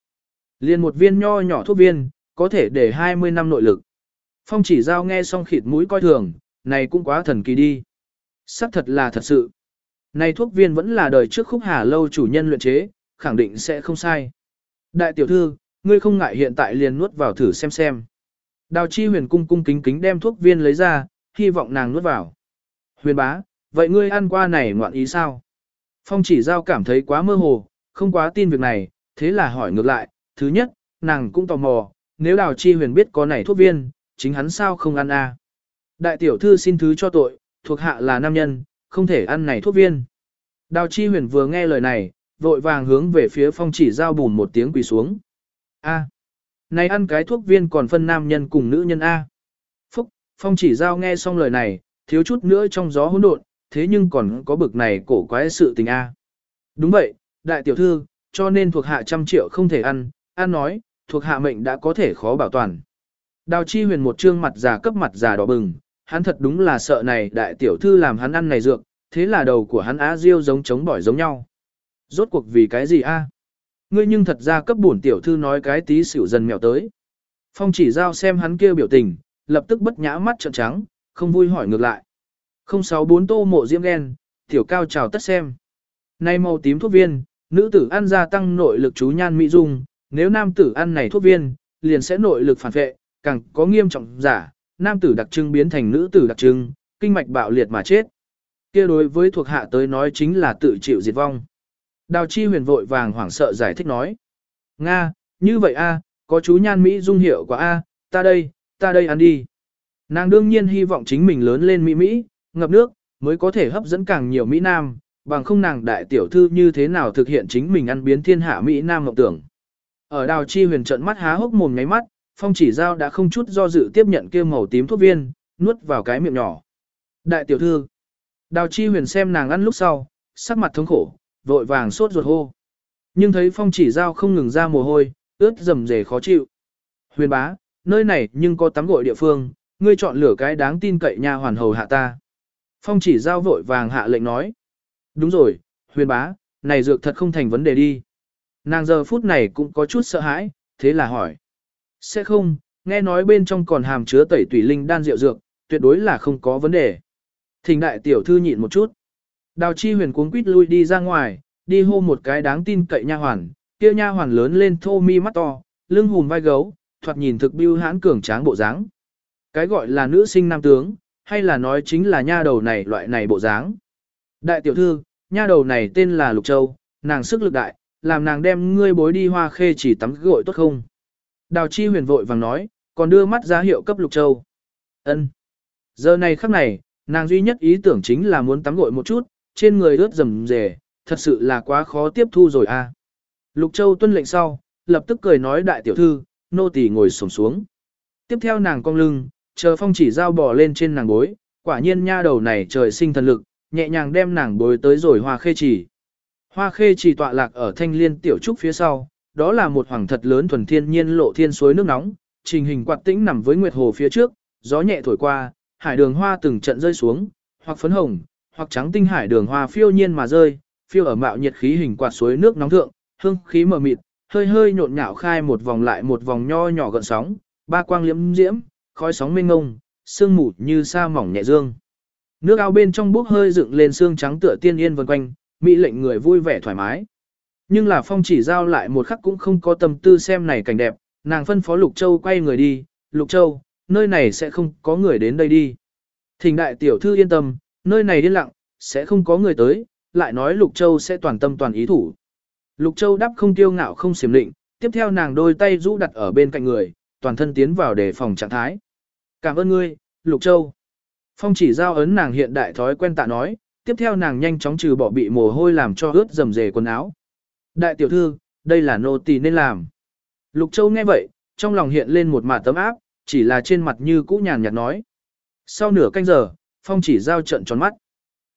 Liền một viên nho nhỏ thuốc viên, có thể để 20 năm nội lực. Phong chỉ giao nghe xong khịt mũi coi thường, này cũng quá thần kỳ đi. Sắc thật là thật sự. Này thuốc viên vẫn là đời trước khúc hà lâu chủ nhân luyện chế, khẳng định sẽ không sai. Đại tiểu thư, ngươi không ngại hiện tại liền nuốt vào thử xem xem. Đào chi huyền cung cung kính kính đem thuốc viên lấy ra, hy vọng nàng nuốt vào. Huyền bá, vậy ngươi ăn qua này ngoạn ý sao? Phong chỉ giao cảm thấy quá mơ hồ, không quá tin việc này, thế là hỏi ngược lại. Thứ nhất, nàng cũng tò mò, nếu đào chi huyền biết có này thuốc viên, chính hắn sao không ăn a? Đại tiểu thư xin thứ cho tội, thuộc hạ là nam nhân, không thể ăn này thuốc viên. Đào chi huyền vừa nghe lời này, vội vàng hướng về phía phong chỉ giao bùn một tiếng quỳ xuống. A. Này ăn cái thuốc viên còn phân nam nhân cùng nữ nhân A. Phúc, phong chỉ giao nghe xong lời này, thiếu chút nữa trong gió hỗn độn, thế nhưng còn có bực này cổ quái sự tình A. Đúng vậy, đại tiểu thư, cho nên thuộc hạ trăm triệu không thể ăn, ăn nói, thuộc hạ mệnh đã có thể khó bảo toàn. Đào chi huyền một trương mặt già cấp mặt già đỏ bừng, hắn thật đúng là sợ này đại tiểu thư làm hắn ăn này dược, thế là đầu của hắn á diêu giống chống bỏi giống nhau. Rốt cuộc vì cái gì a? Ngươi nhưng thật ra cấp bổn tiểu thư nói cái tí xỉu dần mèo tới. Phong chỉ giao xem hắn kia biểu tình, lập tức bất nhã mắt trợn trắng, không vui hỏi ngược lại. 064 tô mộ diễm ghen, tiểu cao chào tất xem. Nay màu tím thuốc viên, nữ tử ăn gia tăng nội lực chú nhan mỹ dung, nếu nam tử ăn này thuốc viên, liền sẽ nội lực phản vệ, càng có nghiêm trọng giả, nam tử đặc trưng biến thành nữ tử đặc trưng, kinh mạch bạo liệt mà chết. Kia đối với thuộc hạ tới nói chính là tự chịu diệt vong. Đào chi huyền vội vàng hoảng sợ giải thích nói. Nga, như vậy a, có chú nhan Mỹ dung hiệu quả a, ta đây, ta đây ăn đi. Nàng đương nhiên hy vọng chính mình lớn lên Mỹ Mỹ, ngập nước, mới có thể hấp dẫn càng nhiều Mỹ Nam, bằng không nàng đại tiểu thư như thế nào thực hiện chính mình ăn biến thiên hạ Mỹ Nam mộng tưởng. Ở đào chi huyền trận mắt há hốc mồm ngáy mắt, phong chỉ giao đã không chút do dự tiếp nhận kia màu tím thuốc viên, nuốt vào cái miệng nhỏ. Đại tiểu thư, đào chi huyền xem nàng ăn lúc sau, sắc mặt thống khổ, vội vàng sốt ruột hô. Nhưng thấy phong chỉ giao không ngừng ra mồ hôi, ướt dầm dề khó chịu. Huyền bá, nơi này nhưng có tắm gội địa phương, ngươi chọn lửa cái đáng tin cậy nha hoàn hầu hạ ta. Phong chỉ giao vội vàng hạ lệnh nói. Đúng rồi, huyền bá, này dược thật không thành vấn đề đi. Nàng giờ phút này cũng có chút sợ hãi, thế là hỏi. Sẽ không, nghe nói bên trong còn hàm chứa tẩy tủy linh đan rượu dược, tuyệt đối là không có vấn đề. Thỉnh đại tiểu thư nhịn một chút. Đào chi huyền cuống quýt lui đi ra ngoài, đi hô một cái đáng tin cậy nha hoàn, kia nha hoàn lớn lên thô mi mắt to, lưng hùm vai gấu, thoạt nhìn thực biêu hãn cường tráng bộ dáng. Cái gọi là nữ sinh nam tướng, hay là nói chính là nha đầu này loại này bộ dáng. Đại tiểu thư, nha đầu này tên là Lục Châu, nàng sức lực đại, làm nàng đem ngươi bối đi hoa khê chỉ tắm gội tốt không? Đào chi huyền vội vàng nói, còn đưa mắt ra hiệu cấp Lục Châu. Ân. Giờ này khắc này, nàng duy nhất ý tưởng chính là muốn tắm gội một chút, trên người ướt rầm rề, thật sự là quá khó tiếp thu rồi a. Lục Châu tuân lệnh sau, lập tức cười nói đại tiểu thư, nô tỳ ngồi xổm xuống. Tiếp theo nàng cong lưng, chờ phong chỉ dao bò lên trên nàng bối, quả nhiên nha đầu này trời sinh thần lực, nhẹ nhàng đem nàng bối tới rồi hoa khê chỉ. Hoa khê chỉ tọa lạc ở thanh liên tiểu trúc phía sau, đó là một hoàng thật lớn thuần thiên nhiên lộ thiên suối nước nóng, trình hình quạt tĩnh nằm với nguyệt hồ phía trước, gió nhẹ thổi qua, hải đường hoa từng trận rơi xuống, hoặc phấn hồng, hoặc trắng tinh hải đường hoa phiêu nhiên mà rơi, phiêu ở mạo nhiệt khí hình quạt suối nước nóng thượng, hương khí mờ mịt, hơi hơi nhộn nhạo khai một vòng lại một vòng nho nhỏ gợn sóng, ba quang liễm diễm, khói sóng mênh ngông, sương mù như sa mỏng nhẹ dương. Nước ao bên trong bốc hơi dựng lên xương trắng tựa tiên yên vần quanh, mỹ lệnh người vui vẻ thoải mái. Nhưng là phong chỉ giao lại một khắc cũng không có tâm tư xem này cảnh đẹp, nàng phân phó Lục Châu quay người đi, Lục Châu, nơi này sẽ không có người đến đây đi. Thỉnh đại tiểu thư yên tâm, nơi này điên lặng, sẽ không có người tới, lại nói Lục Châu sẽ toàn tâm toàn ý thủ. Lục Châu đáp không tiêu ngạo không xiểm định, tiếp theo nàng đôi tay rũ đặt ở bên cạnh người, toàn thân tiến vào để phòng trạng thái. Cảm ơn ngươi, Lục Châu. Phong chỉ giao ấn nàng hiện đại thói quen tạ nói, tiếp theo nàng nhanh chóng trừ bỏ bị mồ hôi làm cho ướt dầm dề quần áo. Đại tiểu thư, đây là nô tỳ nên làm. Lục Châu nghe vậy, trong lòng hiện lên một mạt tấm áp, chỉ là trên mặt như cũ nhàn nhạt nói. Sau nửa canh giờ, Phong chỉ giao trận tròn mắt.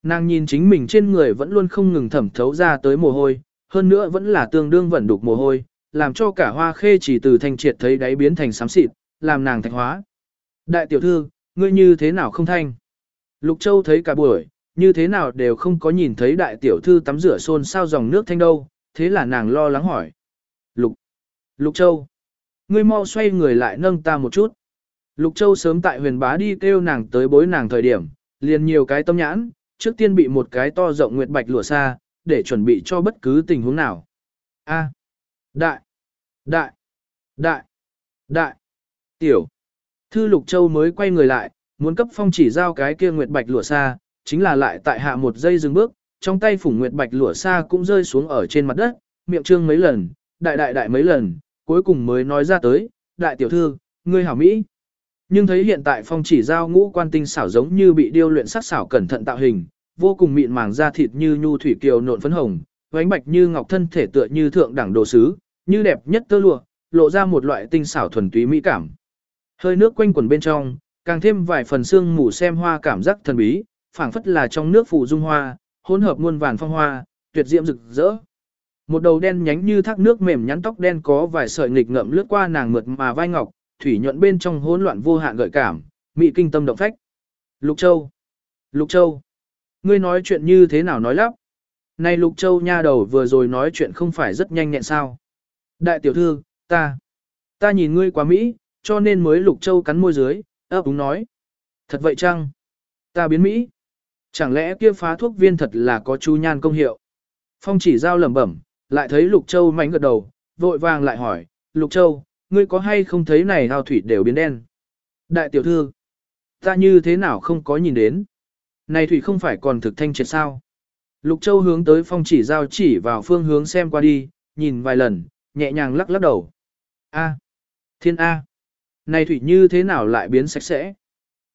Nàng nhìn chính mình trên người vẫn luôn không ngừng thẩm thấu ra tới mồ hôi, hơn nữa vẫn là tương đương vẫn đục mồ hôi, làm cho cả hoa khê chỉ từ thanh triệt thấy đáy biến thành xám xịt, làm nàng thạch hóa. Đại tiểu thư, ngươi như thế nào không thanh? Lục Châu thấy cả buổi, như thế nào đều không có nhìn thấy đại tiểu thư tắm rửa xôn sao dòng nước thanh đâu, thế là nàng lo lắng hỏi. Lục, Lục Châu, ngươi mau xoay người lại nâng ta một chút. Lục Châu sớm tại huyền bá đi kêu nàng tới bối nàng thời điểm, liền nhiều cái tâm nhãn, trước tiên bị một cái to rộng nguyệt bạch lụa xa, để chuẩn bị cho bất cứ tình huống nào. A. đại, đại, đại, đại, tiểu. Thư Lục Châu mới quay người lại, muốn cấp phong chỉ giao cái kia nguyệt bạch lụa xa, chính là lại tại hạ một giây dừng bước, trong tay phủng nguyệt bạch lụa xa cũng rơi xuống ở trên mặt đất, miệng trương mấy lần, đại đại đại mấy lần, cuối cùng mới nói ra tới, đại tiểu thư, ngươi hảo Mỹ. Nhưng thấy hiện tại phong chỉ giao ngũ quan tinh xảo giống như bị điêu luyện sắc xảo cẩn thận tạo hình, vô cùng mịn màng da thịt như nhu thủy kiều nộn phấn hồng, Vánh bạch như ngọc thân thể tựa như thượng đẳng đồ sứ, như đẹp nhất tơ lụa, lộ ra một loại tinh xảo thuần túy mỹ cảm. Hơi nước quanh quẩn bên trong, càng thêm vài phần xương mù xem hoa cảm giác thần bí, phảng phất là trong nước phủ dung hoa, hỗn hợp muôn vàn phong hoa, tuyệt diễm rực rỡ. Một đầu đen nhánh như thác nước mềm nhắn tóc đen có vài sợi nghịch ngợm lướt qua nàng mượt mà vai ngọc, thủy nhuận bên trong hỗn loạn vô hạn gợi cảm, Mị kinh tâm động phách. Lục Châu, Lục Châu, ngươi nói chuyện như thế nào nói lắp? Này Lục Châu nha đầu vừa rồi nói chuyện không phải rất nhanh nhẹn sao? Đại tiểu thư, ta, ta nhìn ngươi quá mỹ, cho nên mới Lục Châu cắn môi dưới, ấp úng nói. Thật vậy chăng? Ta biến mỹ. Chẳng lẽ kia phá thuốc viên thật là có chu nhan công hiệu? Phong chỉ giao lẩm bẩm, lại thấy Lục Châu mánh gật đầu, vội vàng lại hỏi, Lục Châu, ngươi có hay không thấy này ao thủy đều biến đen? Đại tiểu thư, ta như thế nào không có nhìn đến? Này thủy không phải còn thực thanh triệt sao? Lục Châu hướng tới phong chỉ giao chỉ vào phương hướng xem qua đi, nhìn vài lần, nhẹ nhàng lắc lắc đầu. A, thiên A, này thủy như thế nào lại biến sạch sẽ?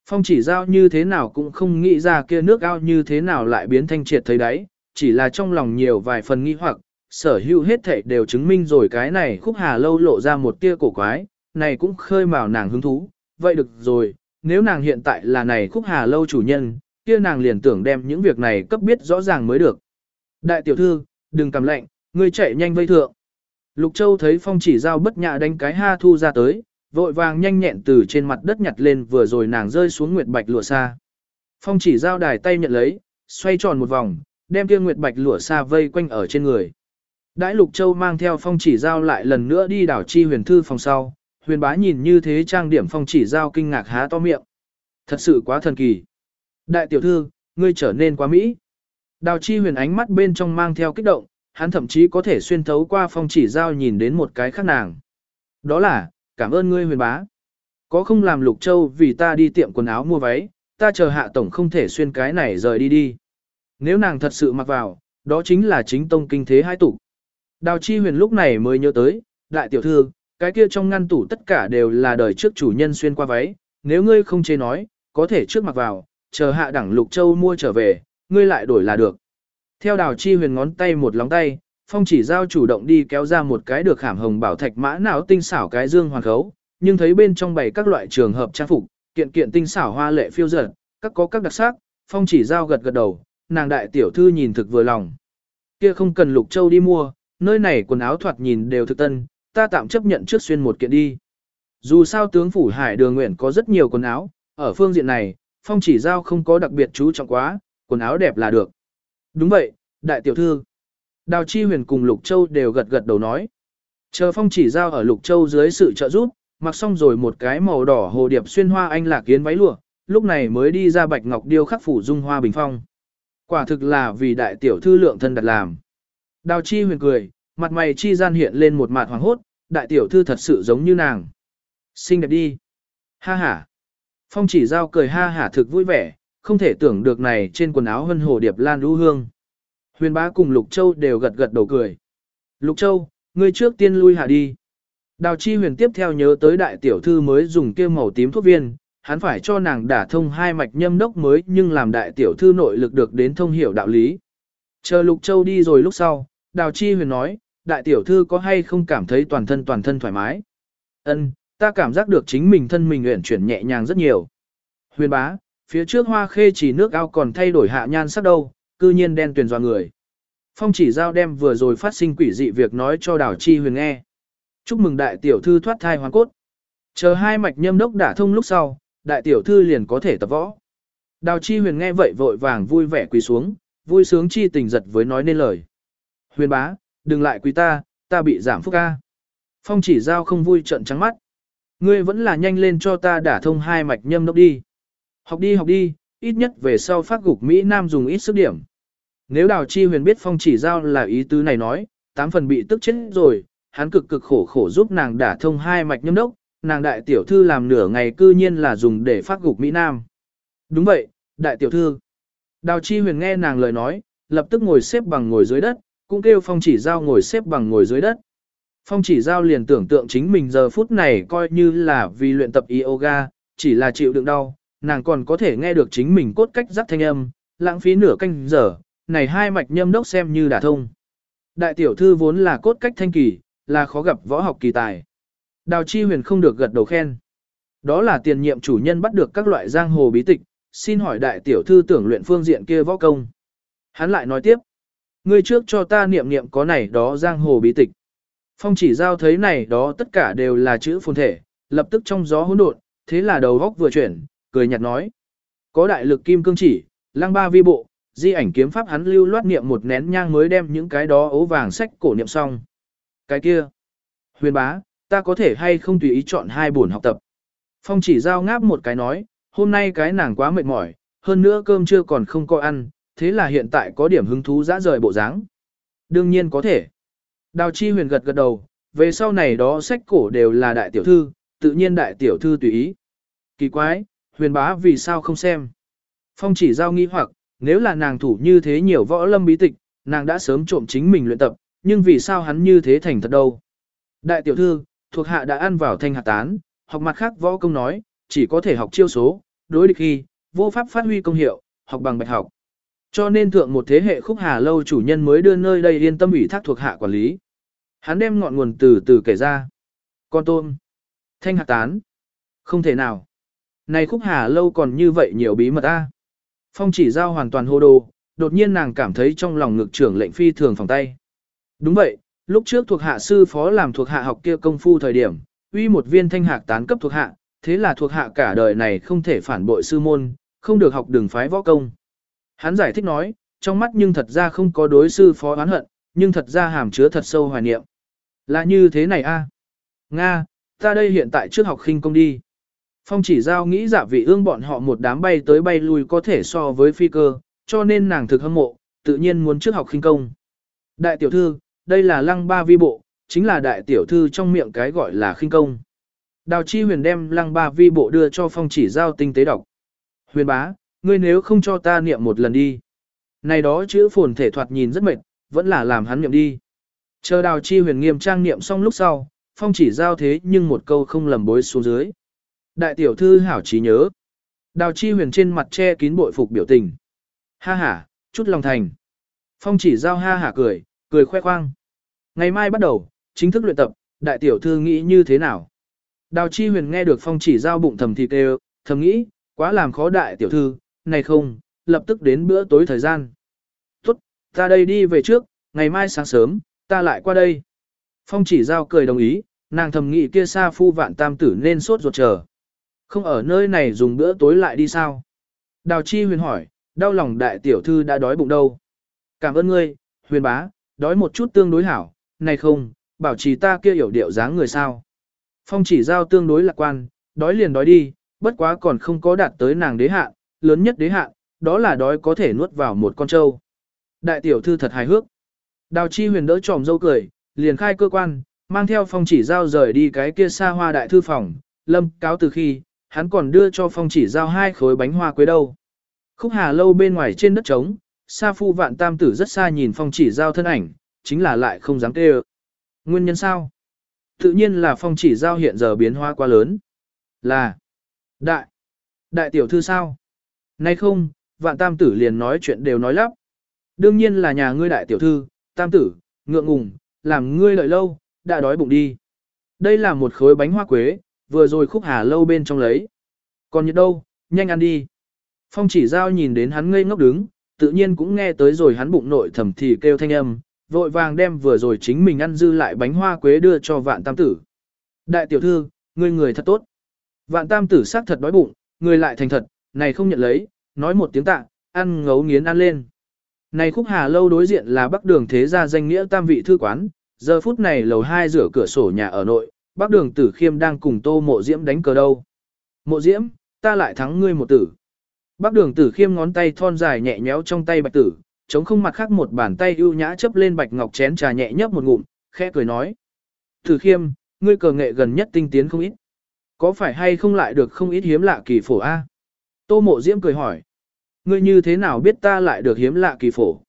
Phong chỉ giao như thế nào cũng không nghĩ ra kia nước ao như thế nào lại biến thanh triệt thấy đấy, chỉ là trong lòng nhiều vài phần nghi hoặc, sở hữu hết thảy đều chứng minh rồi cái này khúc hà lâu lộ ra một tia cổ quái, này cũng khơi mào nàng hứng thú, vậy được rồi, nếu nàng hiện tại là này khúc hà lâu chủ nhân, kia nàng liền tưởng đem những việc này cấp biết rõ ràng mới được. Đại tiểu thư, đừng cầm lệnh, ngươi chạy nhanh vây thượng. Lục Châu thấy phong chỉ giao bất nhạ đánh cái ha thu ra tới, vội vàng nhanh nhẹn từ trên mặt đất nhặt lên vừa rồi nàng rơi xuống nguyệt bạch lụa xa. Phong chỉ giao đài tay nhận lấy, xoay tròn một vòng, đem kia nguyệt bạch lụa xa vây quanh ở trên người. Đãi Lục Châu mang theo phong chỉ giao lại lần nữa đi đảo chi huyền thư phòng sau, huyền bá nhìn như thế trang điểm phong chỉ giao kinh ngạc há to miệng. Thật sự quá thần kỳ. Đại tiểu thư, ngươi trở nên quá mỹ. Đào chi huyền ánh mắt bên trong mang theo kích động, hắn thậm chí có thể xuyên thấu qua phong chỉ giao nhìn đến một cái khác nàng. Đó là, cảm ơn ngươi huyền bá. Có không làm lục châu vì ta đi tiệm quần áo mua váy, ta chờ hạ tổng không thể xuyên cái này rời đi đi. Nếu nàng thật sự mặc vào, đó chính là chính tông kinh thế hai tủ. Đào chi huyền lúc này mới nhớ tới, đại tiểu thư, cái kia trong ngăn tủ tất cả đều là đời trước chủ nhân xuyên qua váy, nếu ngươi không chê nói, có thể trước mặc vào, chờ hạ đẳng lục châu mua trở về, ngươi lại đổi là được. Theo đào chi huyền ngón tay một lóng tay, phong chỉ giao chủ động đi kéo ra một cái được khảm hồng bảo thạch mã não tinh xảo cái dương hoàn khấu, nhưng thấy bên trong bày các loại trường hợp trang phục, kiện kiện tinh xảo hoa lệ phiêu dật, các có các đặc sắc, phong chỉ giao gật gật đầu, nàng đại tiểu thư nhìn thực vừa lòng. Kia không cần lục châu đi mua, nơi này quần áo thoạt nhìn đều thực tân, ta tạm chấp nhận trước xuyên một kiện đi. Dù sao tướng phủ hải đường nguyện có rất nhiều quần áo, ở phương diện này, phong chỉ giao không có đặc biệt chú trọng quá, quần áo đẹp là được. Đúng vậy, đại tiểu thư. Đào Chi Huyền cùng Lục Châu đều gật gật đầu nói. Chờ phong chỉ giao ở Lục Châu dưới sự trợ giúp, mặc xong rồi một cái màu đỏ hồ điệp xuyên hoa anh lạc kiến váy lụa, lúc này mới đi ra bạch ngọc điêu khắc phủ dung hoa bình phong. Quả thực là vì đại tiểu thư lượng thân đặt làm. Đào Chi Huyền cười, mặt mày chi gian hiện lên một mặt hoàng hốt, đại tiểu thư thật sự giống như nàng. Xinh đẹp đi. Ha ha. Phong chỉ giao cười ha hả thực vui vẻ, không thể tưởng được này trên quần áo hân hồ điệp lan lũ hương. Huyền bá cùng Lục Châu đều gật gật đầu cười. Lục Châu, ngươi trước tiên lui hạ đi. Đào chi huyền tiếp theo nhớ tới đại tiểu thư mới dùng kia màu tím thuốc viên, hắn phải cho nàng đả thông hai mạch nhâm đốc mới nhưng làm đại tiểu thư nội lực được đến thông hiểu đạo lý. Chờ Lục Châu đi rồi lúc sau, Đào chi huyền nói, đại tiểu thư có hay không cảm thấy toàn thân toàn thân thoải mái? Ân, ta cảm giác được chính mình thân mình uyển chuyển nhẹ nhàng rất nhiều. Huyền bá, phía trước hoa khê chỉ nước ao còn thay đổi hạ nhan sắc đâu, cư nhiên đen tuyền dọa người. Phong chỉ giao đem vừa rồi phát sinh quỷ dị việc nói cho đào chi huyền nghe. Chúc mừng đại tiểu thư thoát thai hoàn cốt. Chờ hai mạch nhâm đốc đả thông lúc sau, đại tiểu thư liền có thể tập võ. Đào chi huyền nghe vậy vội vàng vui vẻ quỳ xuống, vui sướng chi tình giật với nói nên lời. Huyền bá, đừng lại quý ta, ta bị giảm phúc ca. Phong chỉ giao không vui trận trắng mắt. Ngươi vẫn là nhanh lên cho ta đả thông hai mạch nhâm đốc đi. Học đi học đi, ít nhất về sau phát gục Mỹ Nam dùng ít sức điểm. Nếu Đào Chi Huyền biết phong chỉ giao là ý tứ này nói, tám phần bị tức chết rồi, hắn cực cực khổ khổ giúp nàng đả thông hai mạch nhâm đốc, nàng đại tiểu thư làm nửa ngày cư nhiên là dùng để phát gục Mỹ Nam. Đúng vậy, đại tiểu thư. Đào Chi Huyền nghe nàng lời nói, lập tức ngồi xếp bằng ngồi dưới đất, cũng kêu phong chỉ giao ngồi xếp bằng ngồi dưới đất. Phong chỉ giao liền tưởng tượng chính mình giờ phút này coi như là vì luyện tập yoga, chỉ là chịu đựng đau, nàng còn có thể nghe được chính mình cốt cách rắc thanh âm, lãng phí nửa canh giờ, này hai mạch nhâm đốc xem như đã thông. Đại tiểu thư vốn là cốt cách thanh kỳ, là khó gặp võ học kỳ tài. Đào chi huyền không được gật đầu khen. Đó là tiền nhiệm chủ nhân bắt được các loại giang hồ bí tịch, xin hỏi đại tiểu thư tưởng luyện phương diện kia võ công. Hắn lại nói tiếp. Ngươi trước cho ta niệm niệm có này đó giang hồ bí tịch. Phong chỉ giao thấy này đó tất cả đều là chữ phồn thể, lập tức trong gió hỗn độn, thế là đầu góc vừa chuyển, cười nhạt nói. Có đại lực kim cương chỉ, lăng ba vi bộ, di ảnh kiếm pháp hắn lưu loát niệm một nén nhang mới đem những cái đó ố vàng sách cổ niệm xong. Cái kia, huyền bá, ta có thể hay không tùy ý chọn hai buồn học tập. Phong chỉ giao ngáp một cái nói, hôm nay cái nàng quá mệt mỏi, hơn nữa cơm chưa còn không có ăn, thế là hiện tại có điểm hứng thú dã rời bộ dáng. Đương nhiên có thể. Đào chi huyền gật gật đầu, về sau này đó sách cổ đều là đại tiểu thư, tự nhiên đại tiểu thư tùy ý. Kỳ quái, huyền bá vì sao không xem. Phong chỉ giao nghi hoặc, nếu là nàng thủ như thế nhiều võ lâm bí tịch, nàng đã sớm trộm chính mình luyện tập, nhưng vì sao hắn như thế thành thật đâu. Đại tiểu thư, thuộc hạ đã ăn vào thanh hạt tán, học mặt khác võ công nói, chỉ có thể học chiêu số, đối địch khi, vô pháp phát huy công hiệu, học bằng bạch học. Cho nên thượng một thế hệ khúc hà lâu chủ nhân mới đưa nơi đây yên tâm ủy thác thuộc hạ quản lý. Hắn đem ngọn nguồn từ từ kể ra. Con tôm. Thanh hạt tán. Không thể nào. Này khúc hà lâu còn như vậy nhiều bí mật a. Phong chỉ giao hoàn toàn hô đồ, đột nhiên nàng cảm thấy trong lòng ngực trưởng lệnh phi thường phòng tay. Đúng vậy, lúc trước thuộc hạ sư phó làm thuộc hạ học kia công phu thời điểm, uy một viên thanh hạc tán cấp thuộc hạ, thế là thuộc hạ cả đời này không thể phản bội sư môn, không được học đường phái võ công. Hắn giải thích nói, trong mắt nhưng thật ra không có đối sư phó oán hận, nhưng thật ra hàm chứa thật sâu hoài niệm. Là như thế này a Nga, ta đây hiện tại trước học khinh công đi. Phong chỉ giao nghĩ giả vị ương bọn họ một đám bay tới bay lui có thể so với phi cơ, cho nên nàng thực hâm mộ, tự nhiên muốn trước học khinh công. Đại tiểu thư, đây là lăng ba vi bộ, chính là đại tiểu thư trong miệng cái gọi là khinh công. Đào chi huyền đem lăng ba vi bộ đưa cho phong chỉ giao tinh tế đọc. Huyền bá, ngươi nếu không cho ta niệm một lần đi. Này đó chữ phồn thể thoạt nhìn rất mệt, vẫn là làm hắn niệm đi. Chờ đào chi huyền nghiêm trang niệm xong lúc sau, phong chỉ giao thế nhưng một câu không lầm bối xuống dưới. Đại tiểu thư hảo trí nhớ. Đào chi huyền trên mặt che kín bội phục biểu tình. Ha ha, chút lòng thành. Phong chỉ giao ha hả cười, cười khoe khoang. Ngày mai bắt đầu, chính thức luyện tập, đại tiểu thư nghĩ như thế nào? Đào chi huyền nghe được phong chỉ giao bụng thầm thì kêu, thầm nghĩ, quá làm khó đại tiểu thư, này không, lập tức đến bữa tối thời gian. Tốt, ta đây đi về trước, ngày mai sáng sớm, ta lại qua đây. Phong chỉ giao cười đồng ý, nàng thầm nghĩ kia xa phu vạn tam tử nên sốt ruột chờ. Không ở nơi này dùng bữa tối lại đi sao? Đào chi huyền hỏi, đau lòng đại tiểu thư đã đói bụng đâu? Cảm ơn ngươi, huyền bá, đói một chút tương đối hảo, này không, bảo trì ta kia hiểu điệu dáng người sao. Phong chỉ giao tương đối lạc quan, đói liền đói đi, bất quá còn không có đạt tới nàng đế hạ, lớn nhất đế hạ, đó là đói có thể nuốt vào một con trâu. Đại tiểu thư thật hài hước. Đào chi huyền đỡ tròm dâu cười, liền khai cơ quan, mang theo phong chỉ giao rời đi cái kia xa hoa đại thư phòng, lâm cáo từ khi, hắn còn đưa cho phong chỉ giao hai khối bánh hoa quế đâu. Khúc hà lâu bên ngoài trên đất trống, Sa phu vạn tam tử rất xa nhìn phong chỉ giao thân ảnh, chính là lại không dám kêu. Nguyên nhân sao? Tự nhiên là phong chỉ giao hiện giờ biến hóa quá lớn. Là Đại Đại tiểu thư sao? Nay không, vạn tam tử liền nói chuyện đều nói lắp. Đương nhiên là nhà ngươi đại tiểu thư, tam tử, ngượng ngùng, làm ngươi lợi lâu, đã đói bụng đi. Đây là một khối bánh hoa quế, vừa rồi khúc hà lâu bên trong lấy. Còn nhiệt đâu, nhanh ăn đi. Phong chỉ giao nhìn đến hắn ngây ngốc đứng, tự nhiên cũng nghe tới rồi hắn bụng nội thầm thì kêu thanh âm, vội vàng đem vừa rồi chính mình ăn dư lại bánh hoa quế đưa cho vạn tam tử. Đại tiểu thư, ngươi người thật tốt. Vạn tam tử xác thật đói bụng, người lại thành thật, này không nhận lấy, nói một tiếng tạ, ăn ngấu nghiến ăn lên. Này khúc hà lâu đối diện là bắc đường thế gia danh nghĩa tam vị thư quán, giờ phút này lầu hai rửa cửa sổ nhà ở nội, bắc đường tử khiêm đang cùng tô mộ diễm đánh cờ đâu. Mộ diễm, ta lại thắng ngươi một tử. Bắc đường tử khiêm ngón tay thon dài nhẹ nhéo trong tay bạch tử, chống không mặt khác một bàn tay ưu nhã chấp lên bạch ngọc chén trà nhẹ nhấp một ngụm, khẽ cười nói. Tử khiêm, ngươi cờ nghệ gần nhất tinh tiến không ít. Có phải hay không lại được không ít hiếm lạ kỳ phổ a? Tô mộ diễm cười hỏi. Ngươi như thế nào biết ta lại được hiếm lạ kỳ phổ?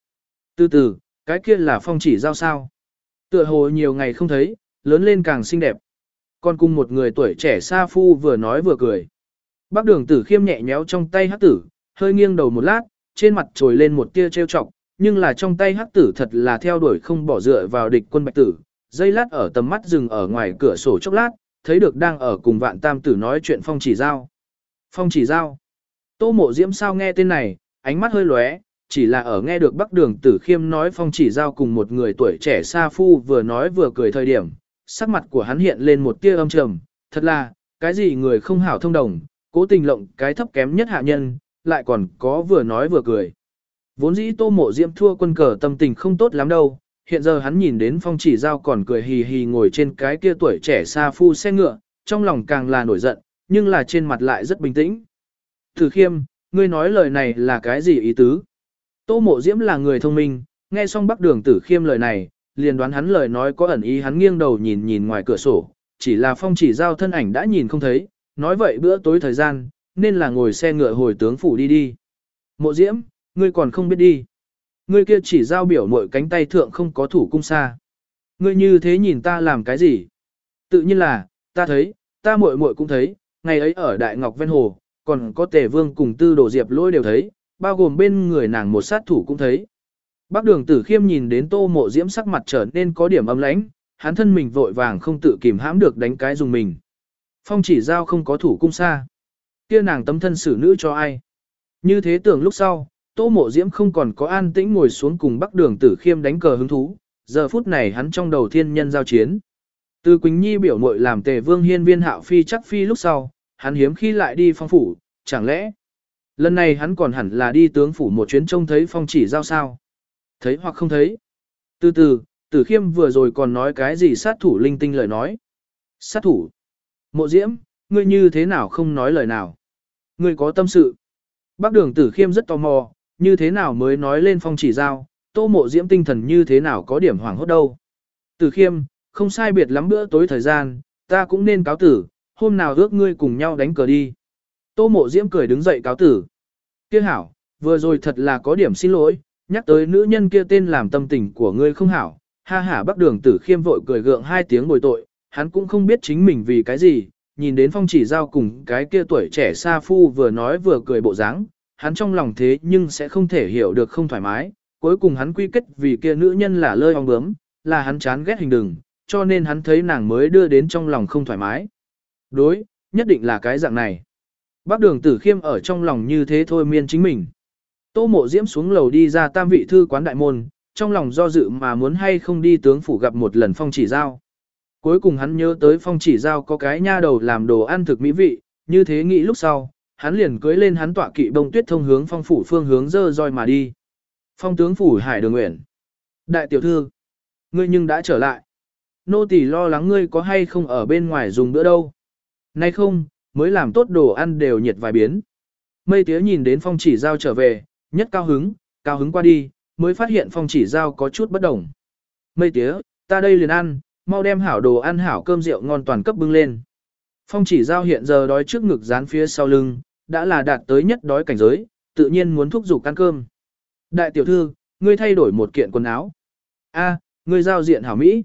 Từ từ, cái kia là phong chỉ giao sao. Tựa hồ nhiều ngày không thấy, lớn lên càng xinh đẹp. Còn cùng một người tuổi trẻ sa phu vừa nói vừa cười. Bác đường tử khiêm nhẹ nhéo trong tay hát tử, hơi nghiêng đầu một lát, trên mặt trồi lên một tia trêu chọc, nhưng là trong tay hắc tử thật là theo đuổi không bỏ dựa vào địch quân bạch tử, dây lát ở tầm mắt dừng ở ngoài cửa sổ chốc lát, thấy được đang ở cùng vạn tam tử nói chuyện phong chỉ giao. Phong chỉ giao. Tô mộ diễm sao nghe tên này, ánh mắt hơi lóe, chỉ là ở nghe được bắc đường tử khiêm nói phong chỉ giao cùng một người tuổi trẻ xa phu vừa nói vừa cười thời điểm, sắc mặt của hắn hiện lên một tia âm trầm, thật là, cái gì người không hảo thông đồng, cố tình lộng cái thấp kém nhất hạ nhân, lại còn có vừa nói vừa cười. Vốn dĩ tô mộ diễm thua quân cờ tâm tình không tốt lắm đâu, hiện giờ hắn nhìn đến phong chỉ giao còn cười hì hì ngồi trên cái kia tuổi trẻ xa phu xe ngựa, trong lòng càng là nổi giận, nhưng là trên mặt lại rất bình tĩnh. Thử khiêm, ngươi nói lời này là cái gì ý tứ? Tô mộ diễm là người thông minh, nghe xong bắc đường tử khiêm lời này, liền đoán hắn lời nói có ẩn ý hắn nghiêng đầu nhìn nhìn ngoài cửa sổ, chỉ là phong chỉ giao thân ảnh đã nhìn không thấy, nói vậy bữa tối thời gian, nên là ngồi xe ngựa hồi tướng phủ đi đi. Mộ diễm, ngươi còn không biết đi. Ngươi kia chỉ giao biểu mọi cánh tay thượng không có thủ cung xa. Ngươi như thế nhìn ta làm cái gì? Tự nhiên là, ta thấy, ta muội muội cũng thấy, ngày ấy ở Đại Ngọc Ven Hồ, còn có tề vương cùng tư đồ diệp lôi đều thấy, bao gồm bên người nàng một sát thủ cũng thấy. Bác đường tử khiêm nhìn đến tô mộ diễm sắc mặt trở nên có điểm âm lãnh, hắn thân mình vội vàng không tự kìm hãm được đánh cái dùng mình. Phong chỉ giao không có thủ cung xa kia nàng tấm thân xử nữ cho ai. Như thế tưởng lúc sau, tô mộ diễm không còn có an tĩnh ngồi xuống cùng bắc đường tử khiêm đánh cờ hứng thú, giờ phút này hắn trong đầu thiên nhân giao chiến. Từ Quỳnh Nhi biểu mội làm tề vương hiên viên hạo phi chắc phi lúc sau, hắn hiếm khi lại đi phong phủ, chẳng lẽ lần này hắn còn hẳn là đi tướng phủ một chuyến trông thấy phong chỉ giao sao? Thấy hoặc không thấy. Từ từ, tử khiêm vừa rồi còn nói cái gì sát thủ linh tinh lời nói. Sát thủ. Mộ diễm, ngươi như thế nào không nói lời nào. Ngươi có tâm sự. Bác đường tử khiêm rất tò mò, như thế nào mới nói lên phong chỉ giao, tô mộ diễm tinh thần như thế nào có điểm hoảng hốt đâu. Tử khiêm, không sai biệt lắm bữa tối thời gian, ta cũng nên cáo tử, hôm nào ước ngươi cùng nhau đánh cờ đi. Tô mộ diễm cười đứng dậy cáo tử. Kia hảo, vừa rồi thật là có điểm xin lỗi, nhắc tới nữ nhân kia tên làm tâm tình của ngươi không hảo. Ha ha bác đường tử khiêm vội cười gượng hai tiếng bồi tội, hắn cũng không biết chính mình vì cái gì, nhìn đến phong chỉ giao cùng cái kia tuổi trẻ sa phu vừa nói vừa cười bộ dáng, hắn trong lòng thế nhưng sẽ không thể hiểu được không thoải mái, cuối cùng hắn quy kết vì kia nữ nhân là lơi ong bướm, là hắn chán ghét hình đừng, cho nên hắn thấy nàng mới đưa đến trong lòng không thoải mái. Đối, nhất định là cái dạng này. Bác đường tử khiêm ở trong lòng như thế thôi miên chính mình. Tô mộ diễm xuống lầu đi ra tam vị thư quán đại môn, trong lòng do dự mà muốn hay không đi tướng phủ gặp một lần phong chỉ giao. Cuối cùng hắn nhớ tới phong chỉ giao có cái nha đầu làm đồ ăn thực mỹ vị, như thế nghĩ lúc sau, hắn liền cưới lên hắn tọa kỵ bông tuyết thông hướng phong phủ phương hướng dơ roi mà đi. Phong tướng phủ hải đường nguyện. Đại tiểu thư, ngươi nhưng đã trở lại. Nô tỳ lo lắng ngươi có hay không ở bên ngoài dùng bữa đâu. Nay không, mới làm tốt đồ ăn đều nhiệt vài biến. Mây tía nhìn đến phong chỉ giao trở về, nhất cao hứng, cao hứng qua đi, mới phát hiện phong chỉ giao có chút bất đồng. Mây tía, ta đây liền ăn, mau đem hảo đồ ăn hảo cơm rượu ngon toàn cấp bưng lên. Phong chỉ giao hiện giờ đói trước ngực dán phía sau lưng, đã là đạt tới nhất đói cảnh giới, tự nhiên muốn thúc giục ăn cơm. Đại tiểu thư, ngươi thay đổi một kiện quần áo. A, ngươi giao diện hảo mỹ.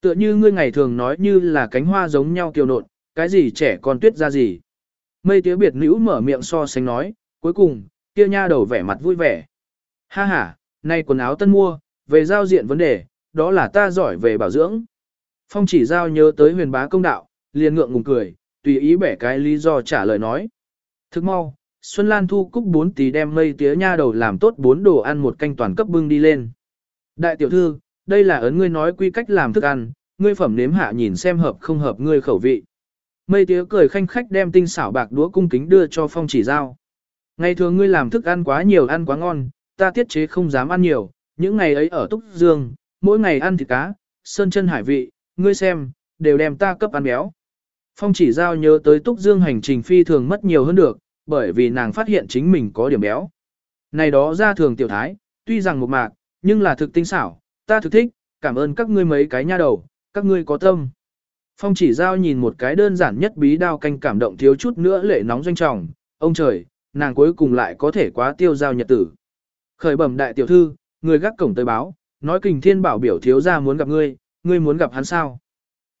Tựa như ngươi ngày thường nói như là cánh hoa giống nhau kiều nộn, cái gì trẻ con tuyết ra gì. Mây tía biệt nữ mở miệng so sánh nói, cuối cùng, kia nha đầu vẻ mặt vui vẻ. Ha ha, nay quần áo tân mua, về giao diện vấn đề, đó là ta giỏi về bảo dưỡng. Phong chỉ giao nhớ tới huyền bá công đạo, liền ngượng ngùng cười, tùy ý bẻ cái lý do trả lời nói. Thức mau, Xuân Lan thu cúc bốn tí đem mây tía nha đầu làm tốt bốn đồ ăn một canh toàn cấp bưng đi lên. Đại tiểu thư, đây là ấn ngươi nói quy cách làm thức ăn, ngươi phẩm nếm hạ nhìn xem hợp không hợp ngươi khẩu vị. Mây tía cười khanh khách đem tinh xảo bạc đũa cung kính đưa cho phong chỉ giao. Ngày thường ngươi làm thức ăn quá nhiều ăn quá ngon, ta tiết chế không dám ăn nhiều, những ngày ấy ở Túc Dương, mỗi ngày ăn thịt cá, sơn chân hải vị, ngươi xem, đều đem ta cấp ăn béo. Phong chỉ giao nhớ tới Túc Dương hành trình phi thường mất nhiều hơn được, bởi vì nàng phát hiện chính mình có điểm béo. Này đó ra thường tiểu thái, tuy rằng một mạc, nhưng là thực tinh xảo, ta thực thích, cảm ơn các ngươi mấy cái nha đầu, các ngươi có tâm. Phong chỉ giao nhìn một cái đơn giản nhất bí đao canh cảm động thiếu chút nữa lệ nóng doanh trọng, ông trời, nàng cuối cùng lại có thể quá tiêu giao nhật tử. Khởi bẩm đại tiểu thư, người gác cổng tới báo, nói kình thiên bảo biểu thiếu ra muốn gặp ngươi, ngươi muốn gặp hắn sao?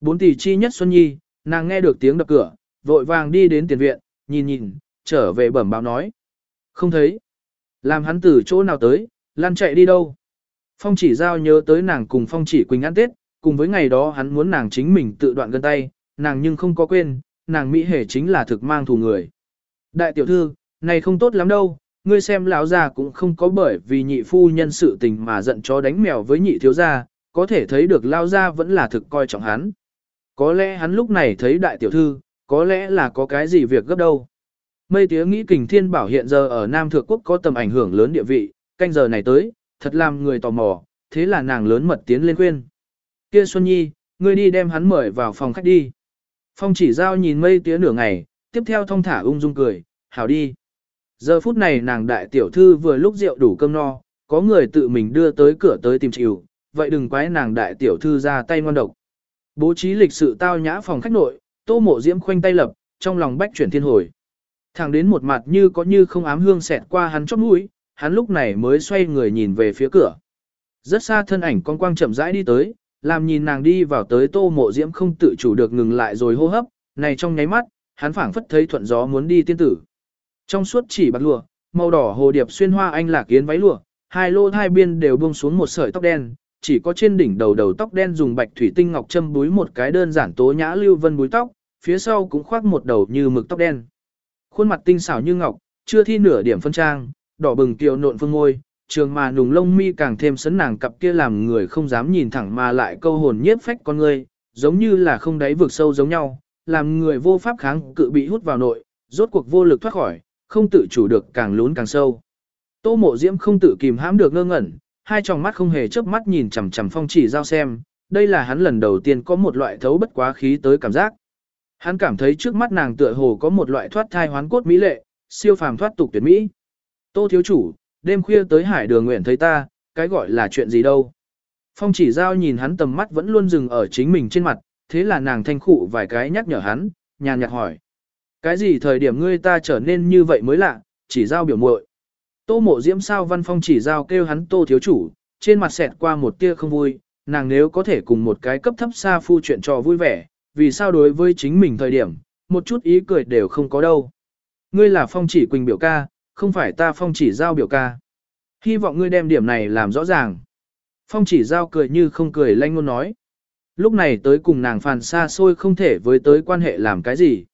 Bốn tỷ chi nhất Xuân Nhi, nàng nghe được tiếng đập cửa, vội vàng đi đến tiền viện, nhìn nhìn, trở về bẩm báo nói. Không thấy. Làm hắn từ chỗ nào tới, lan chạy đi đâu. Phong chỉ giao nhớ tới nàng cùng phong chỉ Quỳnh ăn Tết, cùng với ngày đó hắn muốn nàng chính mình tự đoạn gân tay, nàng nhưng không có quên, nàng Mỹ hề chính là thực mang thù người. Đại tiểu thư, này không tốt lắm đâu, ngươi xem lão già cũng không có bởi vì nhị phu nhân sự tình mà giận chó đánh mèo với nhị thiếu gia, có thể thấy được Lao gia vẫn là thực coi trọng hắn. Có lẽ hắn lúc này thấy đại tiểu thư, có lẽ là có cái gì việc gấp đâu. Mây tía nghĩ kình thiên bảo hiện giờ ở Nam Thượng Quốc có tầm ảnh hưởng lớn địa vị, canh giờ này tới, thật làm người tò mò, thế là nàng lớn mật tiến lên khuyên. Kia Xuân Nhi, ngươi đi đem hắn mời vào phòng khách đi. Phong chỉ giao nhìn mây tía nửa ngày, tiếp theo thong thả ung dung cười, hảo đi. Giờ phút này nàng đại tiểu thư vừa lúc rượu đủ cơm no, có người tự mình đưa tới cửa tới tìm chịu, vậy đừng quái nàng đại tiểu thư ra tay ngon độc. Bố trí lịch sự tao nhã phòng khách nội, tô mộ diễm khoanh tay lập, trong lòng bách chuyển thiên hồi. Thẳng đến một mặt như có như không ám hương xẹt qua hắn chóp mũi, hắn lúc này mới xoay người nhìn về phía cửa. Rất xa thân ảnh con quang chậm rãi đi tới, làm nhìn nàng đi vào tới tô mộ diễm không tự chủ được ngừng lại rồi hô hấp, này trong nháy mắt, hắn phảng phất thấy thuận gió muốn đi tiên tử. Trong suốt chỉ bạc lụa, màu đỏ hồ điệp xuyên hoa anh lạc yến váy lụa, hai lô hai biên đều buông xuống một sợi tóc đen, chỉ có trên đỉnh đầu đầu tóc đen dùng bạch thủy tinh ngọc châm búi một cái đơn giản tố nhã lưu vân búi tóc, phía sau cũng khoác một đầu như mực tóc đen. Khuôn mặt tinh xảo như ngọc, chưa thi nửa điểm phân trang, đỏ bừng kiều nộn phương ngôi, trường mà nùng lông mi càng thêm sấn nàng cặp kia làm người không dám nhìn thẳng mà lại câu hồn nhiếp phách con người, giống như là không đáy vực sâu giống nhau, làm người vô pháp kháng cự bị hút vào nội, rốt cuộc vô lực thoát khỏi, không tự chủ được càng lún càng sâu. Tô mộ diễm không tự kìm hãm được ngơ ngẩn, hai tròng mắt không hề chớp mắt nhìn chằm chằm phong chỉ giao xem, đây là hắn lần đầu tiên có một loại thấu bất quá khí tới cảm giác. Hắn cảm thấy trước mắt nàng tựa hồ có một loại thoát thai hoán cốt mỹ lệ, siêu phàm thoát tục tuyệt mỹ. Tô thiếu chủ, đêm khuya tới hải đường nguyện thấy ta, cái gọi là chuyện gì đâu. Phong chỉ giao nhìn hắn tầm mắt vẫn luôn dừng ở chính mình trên mặt, thế là nàng thanh khụ vài cái nhắc nhở hắn, nhàn nhạt hỏi. Cái gì thời điểm ngươi ta trở nên như vậy mới lạ, chỉ giao biểu muội. Tô mộ diễm sao văn phong chỉ giao kêu hắn tô thiếu chủ, trên mặt xẹt qua một tia không vui, nàng nếu có thể cùng một cái cấp thấp xa phu chuyện trò vui vẻ, vì sao đối với chính mình thời điểm, một chút ý cười đều không có đâu. Ngươi là phong chỉ quỳnh biểu ca, không phải ta phong chỉ giao biểu ca. Hy vọng ngươi đem điểm này làm rõ ràng. Phong chỉ giao cười như không cười lanh ngôn nói. Lúc này tới cùng nàng phàn xa xôi không thể với tới quan hệ làm cái gì.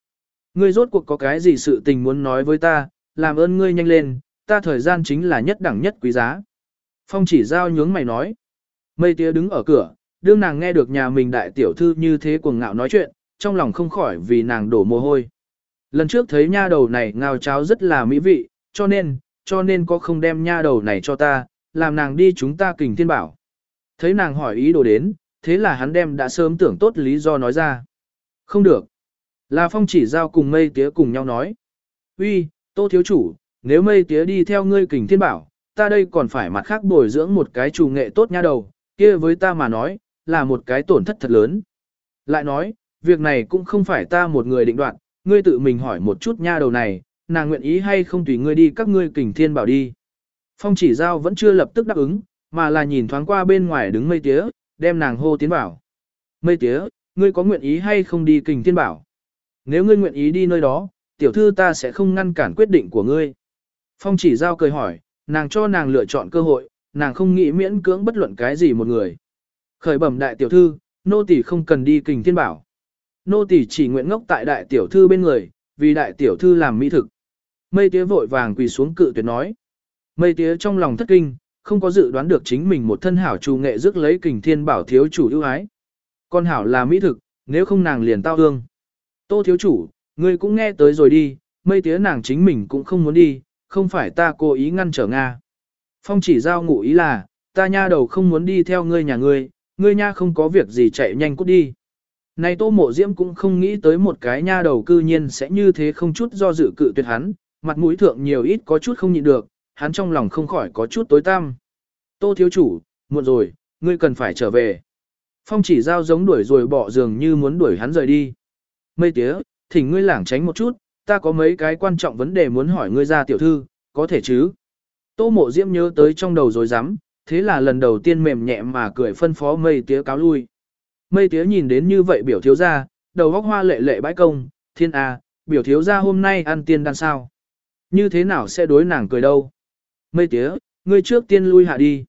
Ngươi rốt cuộc có cái gì sự tình muốn nói với ta, làm ơn ngươi nhanh lên, ta thời gian chính là nhất đẳng nhất quý giá. Phong chỉ giao nhướng mày nói. Mây tía đứng ở cửa, đương nàng nghe được nhà mình đại tiểu thư như thế cuồng ngạo nói chuyện, trong lòng không khỏi vì nàng đổ mồ hôi. Lần trước thấy nha đầu này ngao cháo rất là mỹ vị, cho nên, cho nên có không đem nha đầu này cho ta, làm nàng đi chúng ta kình thiên bảo. Thấy nàng hỏi ý đồ đến, thế là hắn đem đã sớm tưởng tốt lý do nói ra. Không được. Là phong chỉ giao cùng mây tía cùng nhau nói. uy, tô thiếu chủ, nếu mây tía đi theo ngươi kình thiên bảo, ta đây còn phải mặt khác bồi dưỡng một cái chủ nghệ tốt nha đầu, kia với ta mà nói, là một cái tổn thất thật lớn. Lại nói, việc này cũng không phải ta một người định đoạt, ngươi tự mình hỏi một chút nha đầu này, nàng nguyện ý hay không tùy ngươi đi các ngươi kình thiên bảo đi. Phong chỉ giao vẫn chưa lập tức đáp ứng, mà là nhìn thoáng qua bên ngoài đứng mây tía, đem nàng hô tiến bảo. Mây tía, ngươi có nguyện ý hay không đi kình thiên bảo? Nếu ngươi nguyện ý đi nơi đó, tiểu thư ta sẽ không ngăn cản quyết định của ngươi. Phong chỉ giao cười hỏi, nàng cho nàng lựa chọn cơ hội, nàng không nghĩ miễn cưỡng bất luận cái gì một người. Khởi bẩm đại tiểu thư, nô tỳ không cần đi kình thiên bảo. Nô tỳ chỉ nguyện ngốc tại đại tiểu thư bên người, vì đại tiểu thư làm mỹ thực. Mây tía vội vàng quỳ xuống cự tuyệt nói. Mây tía trong lòng thất kinh, không có dự đoán được chính mình một thân hảo trù nghệ rước lấy kình thiên bảo thiếu chủ ưu ái. Con hảo là mỹ thực, nếu không nàng liền tao hương. Tô thiếu chủ, ngươi cũng nghe tới rồi đi, mây tía nàng chính mình cũng không muốn đi, không phải ta cố ý ngăn trở Nga. Phong chỉ giao ngụ ý là, ta nha đầu không muốn đi theo ngươi nhà ngươi, ngươi nha không có việc gì chạy nhanh cút đi. Này tô mộ diễm cũng không nghĩ tới một cái nha đầu cư nhiên sẽ như thế không chút do dự cự tuyệt hắn, mặt mũi thượng nhiều ít có chút không nhịn được, hắn trong lòng không khỏi có chút tối tăm. Tô thiếu chủ, muộn rồi, ngươi cần phải trở về. Phong chỉ giao giống đuổi rồi bỏ giường như muốn đuổi hắn rời đi. Mây tía, thỉnh ngươi lảng tránh một chút, ta có mấy cái quan trọng vấn đề muốn hỏi ngươi ra tiểu thư, có thể chứ? Tô mộ diễm nhớ tới trong đầu rồi dám, thế là lần đầu tiên mềm nhẹ mà cười phân phó mây tía cáo lui. Mây tía nhìn đến như vậy biểu thiếu ra, đầu góc hoa lệ lệ bãi công, thiên a, biểu thiếu ra hôm nay ăn tiên đan sao. Như thế nào sẽ đối nàng cười đâu? Mây tía, ngươi trước tiên lui hạ đi.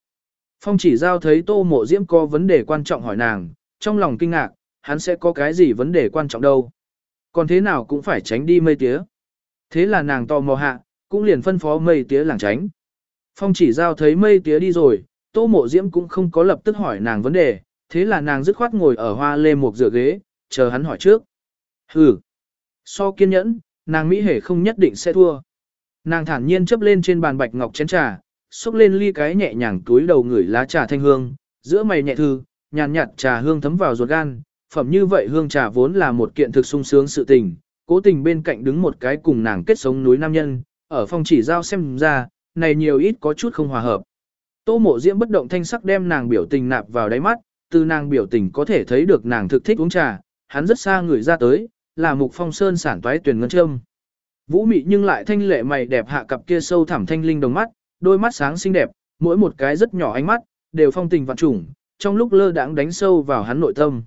Phong chỉ giao thấy tô mộ diễm có vấn đề quan trọng hỏi nàng, trong lòng kinh ngạc, hắn sẽ có cái gì vấn đề quan trọng đâu. Còn thế nào cũng phải tránh đi mây tía. Thế là nàng tò mò hạ, cũng liền phân phó mây tía làng tránh. Phong chỉ giao thấy mây tía đi rồi, tô mộ diễm cũng không có lập tức hỏi nàng vấn đề, thế là nàng dứt khoát ngồi ở hoa lê một dựa ghế, chờ hắn hỏi trước. Hừ. So kiên nhẫn, nàng Mỹ hề không nhất định sẽ thua. Nàng thản nhiên chấp lên trên bàn bạch ngọc chén trà, xúc lên ly cái nhẹ nhàng túi đầu ngửi lá trà thanh hương, giữa mày nhẹ thư, nhàn nhạt trà hương thấm vào ruột gan, phẩm như vậy hương trà vốn là một kiện thực sung sướng sự tình, cố tình bên cạnh đứng một cái cùng nàng kết sống núi nam nhân, ở phòng chỉ giao xem ra, này nhiều ít có chút không hòa hợp. Tô mộ diễm bất động thanh sắc đem nàng biểu tình nạp vào đáy mắt, từ nàng biểu tình có thể thấy được nàng thực thích uống trà, hắn rất xa người ra tới, là mục phong sơn sản toái tuyển ngân châm. Vũ mị nhưng lại thanh lệ mày đẹp hạ cặp kia sâu thẳm thanh linh đồng mắt, đôi mắt sáng xinh đẹp, mỗi một cái rất nhỏ ánh mắt, đều phong tình vạn trùng, trong lúc lơ đãng đánh sâu vào hắn nội tâm.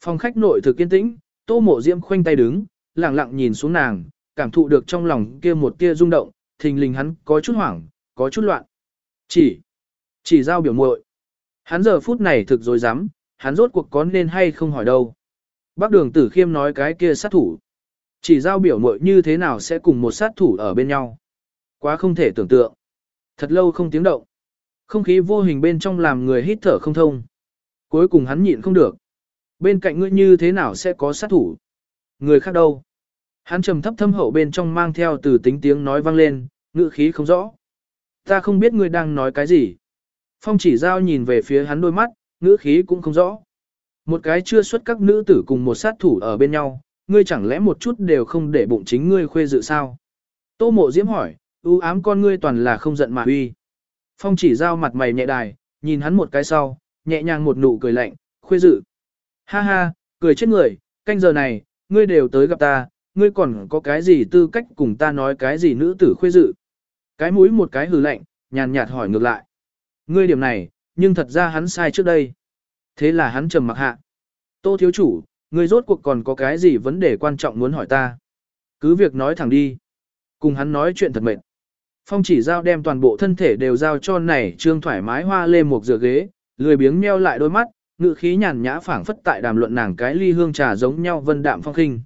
Phòng khách nội thực kiên tĩnh, Tô Mộ Diễm khoanh tay đứng, lặng lặng nhìn xuống nàng, cảm thụ được trong lòng kia một tia rung động, thình lình hắn có chút hoảng, có chút loạn. Chỉ, chỉ giao biểu muội. Hắn giờ phút này thực dối rắm hắn rốt cuộc có nên hay không hỏi đâu. Bác đường tử khiêm nói cái kia sát thủ. Chỉ giao biểu muội như thế nào sẽ cùng một sát thủ ở bên nhau. Quá không thể tưởng tượng. Thật lâu không tiếng động. Không khí vô hình bên trong làm người hít thở không thông. Cuối cùng hắn nhịn không được. Bên cạnh ngươi như thế nào sẽ có sát thủ? Người khác đâu? Hắn trầm thấp thâm hậu bên trong mang theo từ tính tiếng nói vang lên, ngữ khí không rõ. Ta không biết ngươi đang nói cái gì. Phong chỉ giao nhìn về phía hắn đôi mắt, ngữ khí cũng không rõ. Một cái chưa xuất các nữ tử cùng một sát thủ ở bên nhau, ngươi chẳng lẽ một chút đều không để bụng chính ngươi khuê dự sao? Tô mộ diễm hỏi, ưu ám con ngươi toàn là không giận mà uy. Phong chỉ giao mặt mày nhẹ đài, nhìn hắn một cái sau, nhẹ nhàng một nụ cười lạnh, khuê dự. Ha ha, cười chết người, canh giờ này, ngươi đều tới gặp ta, ngươi còn có cái gì tư cách cùng ta nói cái gì nữ tử khuê dự. Cái mũi một cái hừ lạnh, nhàn nhạt hỏi ngược lại. Ngươi điểm này, nhưng thật ra hắn sai trước đây. Thế là hắn trầm mặc hạ. Tô thiếu chủ, ngươi rốt cuộc còn có cái gì vấn đề quan trọng muốn hỏi ta. Cứ việc nói thẳng đi. Cùng hắn nói chuyện thật mệt. Phong chỉ giao đem toàn bộ thân thể đều giao cho này trương thoải mái hoa lê một dựa ghế, lười biếng meo lại đôi mắt, ngự khí nhàn nhã phảng phất tại đàm luận nàng cái ly hương trà giống nhau vân đạm phong khinh.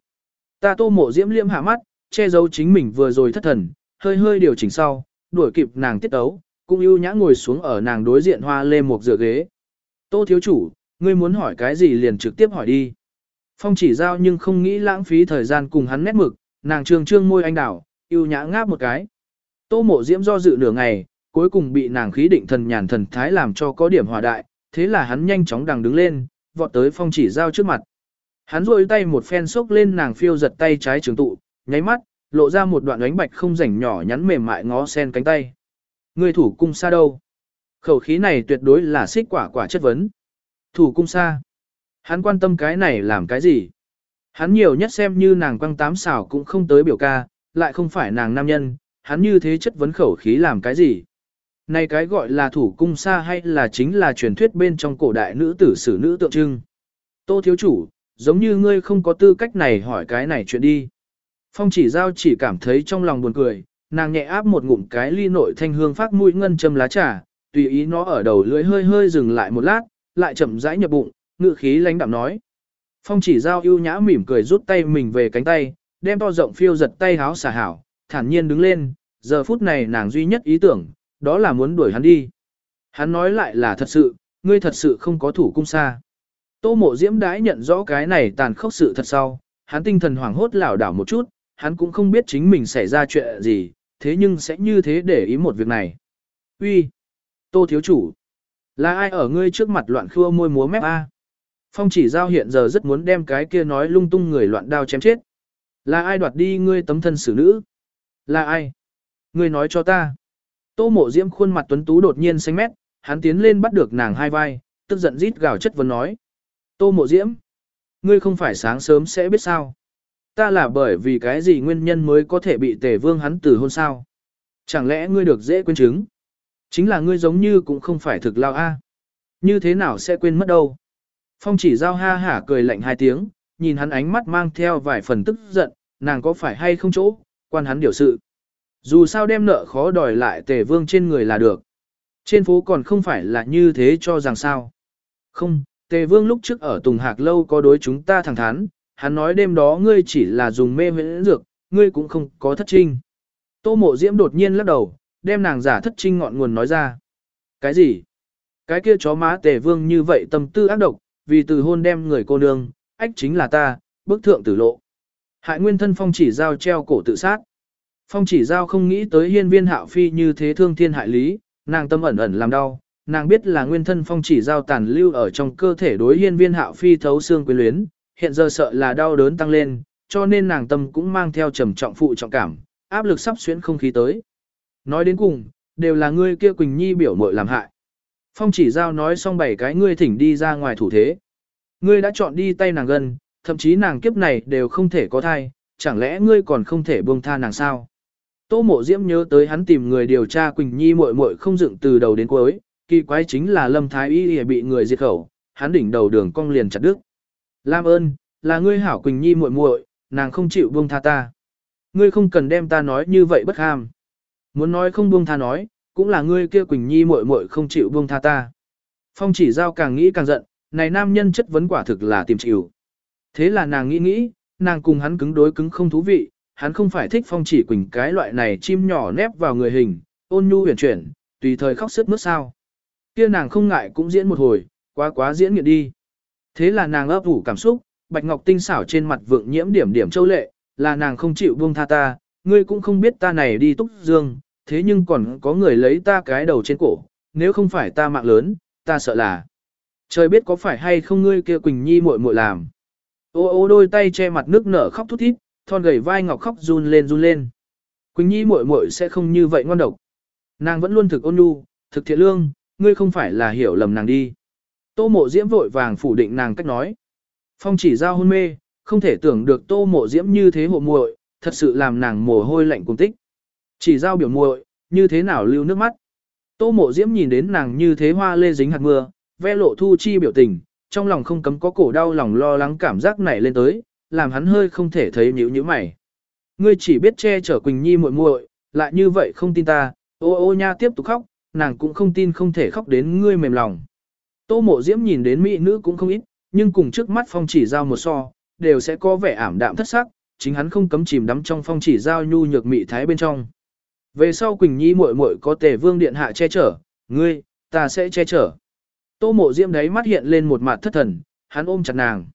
Ta tô mộ diễm liêm hạ mắt, che giấu chính mình vừa rồi thất thần, hơi hơi điều chỉnh sau, đuổi kịp nàng tiết ấu, cũng ưu nhã ngồi xuống ở nàng đối diện hoa lê một dựa ghế. Tô thiếu chủ, ngươi muốn hỏi cái gì liền trực tiếp hỏi đi. Phong chỉ giao nhưng không nghĩ lãng phí thời gian cùng hắn nét mực, nàng trương trương môi anh đảo, ưu nhã ngáp một cái. Tô mộ diễm do dự nửa ngày, cuối cùng bị nàng khí định thần nhàn thần thái làm cho có điểm hòa đại, thế là hắn nhanh chóng đằng đứng lên, vọt tới phong chỉ giao trước mặt. Hắn rôi tay một phen xốc lên nàng phiêu giật tay trái trường tụ, nháy mắt, lộ ra một đoạn ánh bạch không rảnh nhỏ nhắn mềm mại ngó sen cánh tay. Người thủ cung xa đâu? Khẩu khí này tuyệt đối là xích quả quả chất vấn. Thủ cung xa. Hắn quan tâm cái này làm cái gì? Hắn nhiều nhất xem như nàng quăng tám xảo cũng không tới biểu ca, lại không phải nàng nam nhân, hắn như thế chất vấn khẩu khí làm cái gì? Này cái gọi là thủ cung xa hay là chính là truyền thuyết bên trong cổ đại nữ tử sử nữ tượng trưng. Tô thiếu chủ, giống như ngươi không có tư cách này hỏi cái này chuyện đi. Phong chỉ giao chỉ cảm thấy trong lòng buồn cười, nàng nhẹ áp một ngụm cái ly nội thanh hương phát mũi ngân châm lá trà, tùy ý nó ở đầu lưỡi hơi hơi dừng lại một lát, lại chậm rãi nhập bụng, ngự khí lãnh đạm nói. Phong chỉ giao ưu nhã mỉm cười rút tay mình về cánh tay, đem to rộng phiêu giật tay háo xả hảo, thản nhiên đứng lên, giờ phút này nàng duy nhất ý tưởng, đó là muốn đuổi hắn đi. Hắn nói lại là thật sự, ngươi thật sự không có thủ cung xa. Tô mộ diễm đãi nhận rõ cái này tàn khốc sự thật sau, hắn tinh thần hoảng hốt lảo đảo một chút, hắn cũng không biết chính mình xảy ra chuyện gì, thế nhưng sẽ như thế để ý một việc này. Uy, Tô thiếu chủ, là ai ở ngươi trước mặt loạn khua môi múa mép a? Phong chỉ giao hiện giờ rất muốn đem cái kia nói lung tung người loạn đao chém chết. Là ai đoạt đi ngươi tấm thân xử nữ? Là ai? Ngươi nói cho ta. Tô mộ diễm khuôn mặt tuấn tú đột nhiên xanh mét, hắn tiến lên bắt được nàng hai vai, tức giận rít gào chất vấn nói. Tô mộ diễm, ngươi không phải sáng sớm sẽ biết sao. Ta là bởi vì cái gì nguyên nhân mới có thể bị tề vương hắn từ hôn sao. Chẳng lẽ ngươi được dễ quên chứng? Chính là ngươi giống như cũng không phải thực lao a. Như thế nào sẽ quên mất đâu? Phong chỉ giao ha hả cười lạnh hai tiếng, nhìn hắn ánh mắt mang theo vài phần tức giận, nàng có phải hay không chỗ, quan hắn điều sự. Dù sao đem nợ khó đòi lại tề vương trên người là được. Trên phố còn không phải là như thế cho rằng sao. Không, Tề Vương lúc trước ở Tùng Hạc Lâu có đối chúng ta thẳng thắn, hắn nói đêm đó ngươi chỉ là dùng mê huyễn dược, ngươi cũng không có thất trinh. Tô mộ diễm đột nhiên lắc đầu, đem nàng giả thất trinh ngọn nguồn nói ra. Cái gì? Cái kia chó má Tề Vương như vậy tâm tư ác độc, vì từ hôn đem người cô nương, ách chính là ta, bức thượng tử lộ. Hại nguyên thân phong chỉ giao treo cổ tự sát. Phong chỉ giao không nghĩ tới hiên viên hạo phi như thế thương thiên hại lý, nàng tâm ẩn ẩn làm đau, nàng biết là nguyên thân phong chỉ giao tàn lưu ở trong cơ thể đối hiên viên hạo phi thấu xương quyến luyến, hiện giờ sợ là đau đớn tăng lên, cho nên nàng tâm cũng mang theo trầm trọng phụ trọng cảm, áp lực sắp xuyến không khí tới. Nói đến cùng, đều là ngươi kia Quỳnh Nhi biểu muội làm hại. Phong chỉ giao nói xong bảy cái ngươi thỉnh đi ra ngoài thủ thế. Ngươi đã chọn đi tay nàng gần, thậm chí nàng kiếp này đều không thể có thai, chẳng lẽ ngươi còn không thể buông tha nàng sao? Tô mộ diễm nhớ tới hắn tìm người điều tra Quỳnh Nhi muội muội không dựng từ đầu đến cuối, kỳ quái chính là Lâm Thái Y bị người diệt khẩu, hắn đỉnh đầu đường cong liền chặt đứt. Lam ơn, là ngươi hảo Quỳnh Nhi muội muội, nàng không chịu buông tha ta. Ngươi không cần đem ta nói như vậy bất ham. Muốn nói không buông tha nói, cũng là ngươi kia Quỳnh Nhi muội muội không chịu buông tha ta. Phong chỉ giao càng nghĩ càng giận, này nam nhân chất vấn quả thực là tìm chịu. Thế là nàng nghĩ nghĩ, nàng cùng hắn cứng đối cứng không thú vị, hắn không phải thích phong chỉ quỳnh cái loại này chim nhỏ nép vào người hình, ôn nhu huyền chuyển, tùy thời khóc sức mướt sao. Kia nàng không ngại cũng diễn một hồi, quá quá diễn nghiện đi. Thế là nàng ấp ủ cảm xúc, bạch ngọc tinh xảo trên mặt vượng nhiễm điểm điểm châu lệ, là nàng không chịu buông tha ta, ngươi cũng không biết ta này đi túc dương, thế nhưng còn có người lấy ta cái đầu trên cổ, nếu không phải ta mạng lớn, ta sợ là. Trời biết có phải hay không ngươi kia Quỳnh Nhi muội muội làm. Ô ô đôi tay che mặt nước nở khóc thút thít, thon gầy vai ngọc khóc run lên run lên. Quỳnh Nhi muội muội sẽ không như vậy ngon độc. Nàng vẫn luôn thực ôn nhu, thực thiện lương, ngươi không phải là hiểu lầm nàng đi. Tô mộ diễm vội vàng phủ định nàng cách nói. Phong chỉ giao hôn mê, không thể tưởng được tô mộ diễm như thế hộ muội, thật sự làm nàng mồ hôi lạnh cùng tích. Chỉ giao biểu muội, như thế nào lưu nước mắt. Tô mộ diễm nhìn đến nàng như thế hoa lê dính hạt mưa, ve lộ thu chi biểu tình, trong lòng không cấm có cổ đau lòng lo lắng cảm giác nảy lên tới, làm hắn hơi không thể thấy nhíu nhíu mày. Ngươi chỉ biết che chở Quỳnh Nhi muội muội, lại như vậy không tin ta, ô ô nha tiếp tục khóc, nàng cũng không tin không thể khóc đến ngươi mềm lòng. Tô mộ diễm nhìn đến mỹ nữ cũng không ít, nhưng cùng trước mắt phong chỉ giao một so, đều sẽ có vẻ ảm đạm thất sắc, chính hắn không cấm chìm đắm trong phong chỉ giao nhu nhược mỹ thái bên trong. Về sau Quỳnh Nhi muội muội có tề vương điện hạ che chở, ngươi, ta sẽ che chở. Tô mộ diễm đấy mắt hiện lên một mặt thất thần, hắn ôm chặt nàng.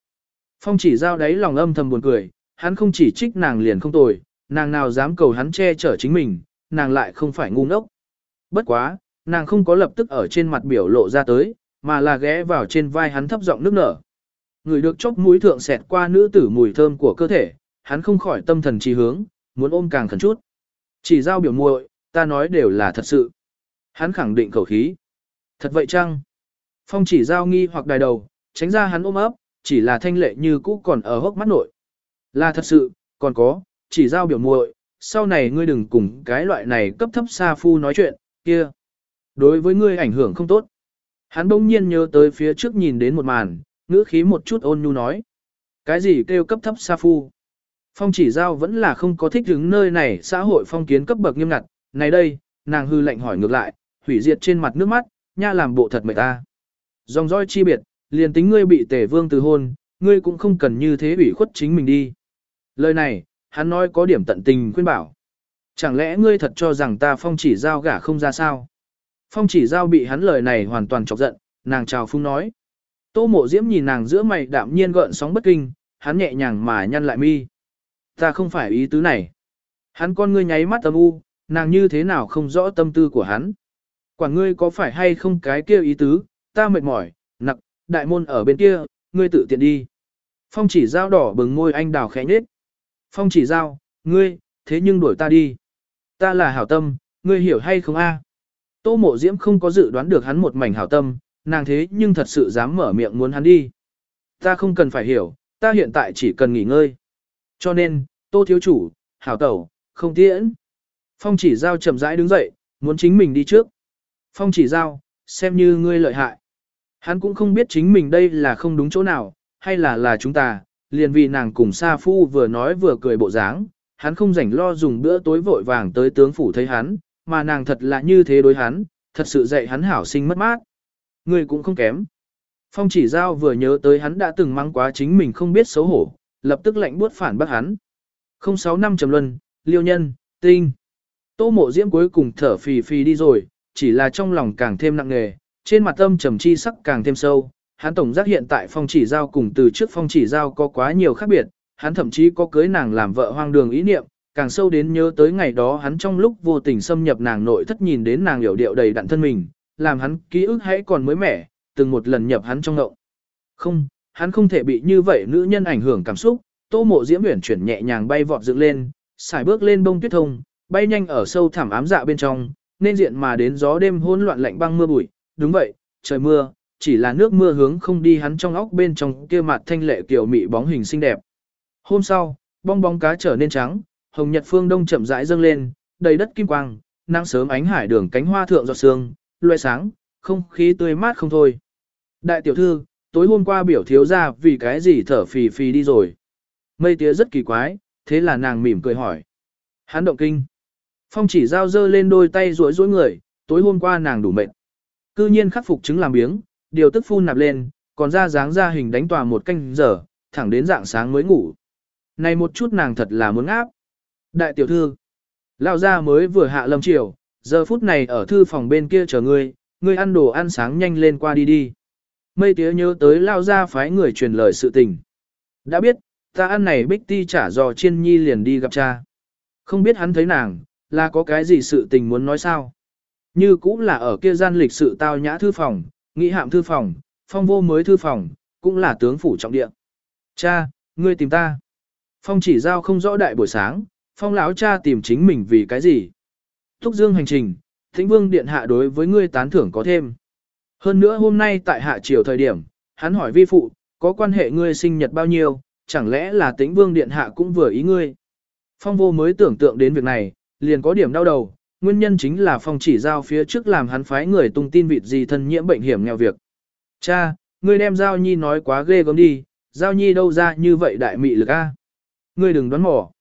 Phong chỉ giao đấy lòng âm thầm buồn cười, hắn không chỉ trích nàng liền không tồi, nàng nào dám cầu hắn che chở chính mình, nàng lại không phải ngu ngốc. Bất quá, nàng không có lập tức ở trên mặt biểu lộ ra tới, mà là ghé vào trên vai hắn thấp giọng nước nở. Người được chốc mũi thượng xẹt qua nữ tử mùi thơm của cơ thể, hắn không khỏi tâm thần trì hướng, muốn ôm càng khẩn chút. Chỉ giao biểu muội, ta nói đều là thật sự. Hắn khẳng định khẩu khí. Thật vậy chăng? Phong chỉ giao nghi hoặc đài đầu, tránh ra hắn ôm ấp, chỉ là thanh lệ như cũ còn ở hốc mắt nội. Là thật sự, còn có, chỉ giao biểu muội, sau này ngươi đừng cùng cái loại này cấp thấp xa phu nói chuyện, kia. Đối với ngươi ảnh hưởng không tốt. Hắn bỗng nhiên nhớ tới phía trước nhìn đến một màn, ngữ khí một chút ôn nhu nói. Cái gì kêu cấp thấp xa phu? Phong chỉ giao vẫn là không có thích đứng nơi này xã hội phong kiến cấp bậc nghiêm ngặt, này đây, nàng hư lệnh hỏi ngược lại, hủy diệt trên mặt nước mắt, nha làm bộ thật mệt ta. Dòng roi chi biệt, liền tính ngươi bị tể vương từ hôn, ngươi cũng không cần như thế ủy khuất chính mình đi. Lời này, hắn nói có điểm tận tình khuyên bảo. Chẳng lẽ ngươi thật cho rằng ta phong chỉ giao gả không ra sao? Phong chỉ giao bị hắn lời này hoàn toàn chọc giận, nàng chào phung nói. Tô mộ diễm nhìn nàng giữa mày đạm nhiên gợn sóng bất kinh, hắn nhẹ nhàng mà nhăn lại mi. Ta không phải ý tứ này. Hắn con ngươi nháy mắt âm u, nàng như thế nào không rõ tâm tư của hắn. Quả ngươi có phải hay không cái kia ý tứ, ta mệt mỏi, nặc, đại môn ở bên kia, ngươi tự tiện đi. Phong chỉ giao đỏ bừng môi anh đào khẽ nhết. Phong chỉ giao, ngươi, thế nhưng đuổi ta đi. Ta là hảo tâm, ngươi hiểu hay không a? Tô mộ diễm không có dự đoán được hắn một mảnh hảo tâm, nàng thế nhưng thật sự dám mở miệng muốn hắn đi. Ta không cần phải hiểu, ta hiện tại chỉ cần nghỉ ngơi. Cho nên, tô thiếu chủ, hảo tẩu, không tiễn. Phong chỉ giao chậm rãi đứng dậy, muốn chính mình đi trước. Phong chỉ giao, xem như ngươi lợi hại. Hắn cũng không biết chính mình đây là không đúng chỗ nào, hay là là chúng ta, liền vì nàng cùng Sa Phu vừa nói vừa cười bộ dáng, hắn không rảnh lo dùng bữa tối vội vàng tới tướng phủ thấy hắn, mà nàng thật là như thế đối hắn, thật sự dạy hắn hảo sinh mất mát. Người cũng không kém. Phong chỉ giao vừa nhớ tới hắn đã từng mang quá chính mình không biết xấu hổ, lập tức lạnh buốt phản bác hắn. 06 năm trầm luân, liêu nhân, tinh. Tô mộ diễm cuối cùng thở phì phì đi rồi, chỉ là trong lòng càng thêm nặng nề, trên mặt âm trầm chi sắc càng thêm sâu. Hắn tổng giác hiện tại phong chỉ giao cùng từ trước phong chỉ giao có quá nhiều khác biệt, hắn thậm chí có cưới nàng làm vợ hoang đường ý niệm, càng sâu đến nhớ tới ngày đó hắn trong lúc vô tình xâm nhập nàng nội thất nhìn đến nàng hiểu điệu đầy đặn thân mình, làm hắn ký ức hãy còn mới mẻ, từng một lần nhập hắn trong ngậu. Không, hắn không thể bị như vậy nữ nhân ảnh hưởng cảm xúc, tô mộ diễm uyển chuyển nhẹ nhàng bay vọt dựng lên, xài bước lên bông tuyết thông, bay nhanh ở sâu thẳm ám dạ bên trong, nên diện mà đến gió đêm hỗn loạn lạnh băng mưa bụi, đúng vậy, trời mưa, chỉ là nước mưa hướng không đi hắn trong óc bên trong kia mặt thanh lệ kiểu mị bóng hình xinh đẹp. Hôm sau, bong bóng cá trở nên trắng, hồng nhật phương đông chậm rãi dâng lên, đầy đất kim quang, nắng sớm ánh hải đường cánh hoa thượng giọt sương, loe sáng, không khí tươi mát không thôi. Đại tiểu thư, tối hôm qua biểu thiếu ra vì cái gì thở phì phì đi rồi. Mây tía rất kỳ quái, thế là nàng mỉm cười hỏi. Hắn động kinh. Phong chỉ giao dơ lên đôi tay rối rối người, tối hôm qua nàng đủ mệt. Cư nhiên khắc phục chứng làm biếng, điều tức phun nạp lên, còn ra dáng ra hình đánh tòa một canh giờ, thẳng đến dạng sáng mới ngủ. Này một chút nàng thật là muốn áp. Đại tiểu thư, lao gia mới vừa hạ lâm chiều, giờ phút này ở thư phòng bên kia chờ ngươi, ngươi ăn đồ ăn sáng nhanh lên qua đi đi. Mây tía nhớ tới lao ra phái người truyền lời sự tình. Đã biết, ta ăn này bích ti trả dò chiên nhi liền đi gặp cha. Không biết hắn thấy nàng, là có cái gì sự tình muốn nói sao. Như cũng là ở kia gian lịch sự tao nhã thư phòng, nghị hạm thư phòng, phong vô mới thư phòng, cũng là tướng phủ trọng địa. Cha, ngươi tìm ta. Phong chỉ giao không rõ đại buổi sáng, phong lão cha tìm chính mình vì cái gì. Thúc dương hành trình, thính vương điện hạ đối với ngươi tán thưởng có thêm. Hơn nữa hôm nay tại hạ triều thời điểm, hắn hỏi vi phụ, có quan hệ ngươi sinh nhật bao nhiêu, chẳng lẽ là tĩnh vương điện hạ cũng vừa ý ngươi. Phong vô mới tưởng tượng đến việc này, liền có điểm đau đầu, nguyên nhân chính là phong chỉ giao phía trước làm hắn phái người tung tin vịt gì thân nhiễm bệnh hiểm nghèo việc. Cha, ngươi đem giao nhi nói quá ghê gớm đi, giao nhi đâu ra như vậy đại mị lực a? Ngươi đừng đoán mò.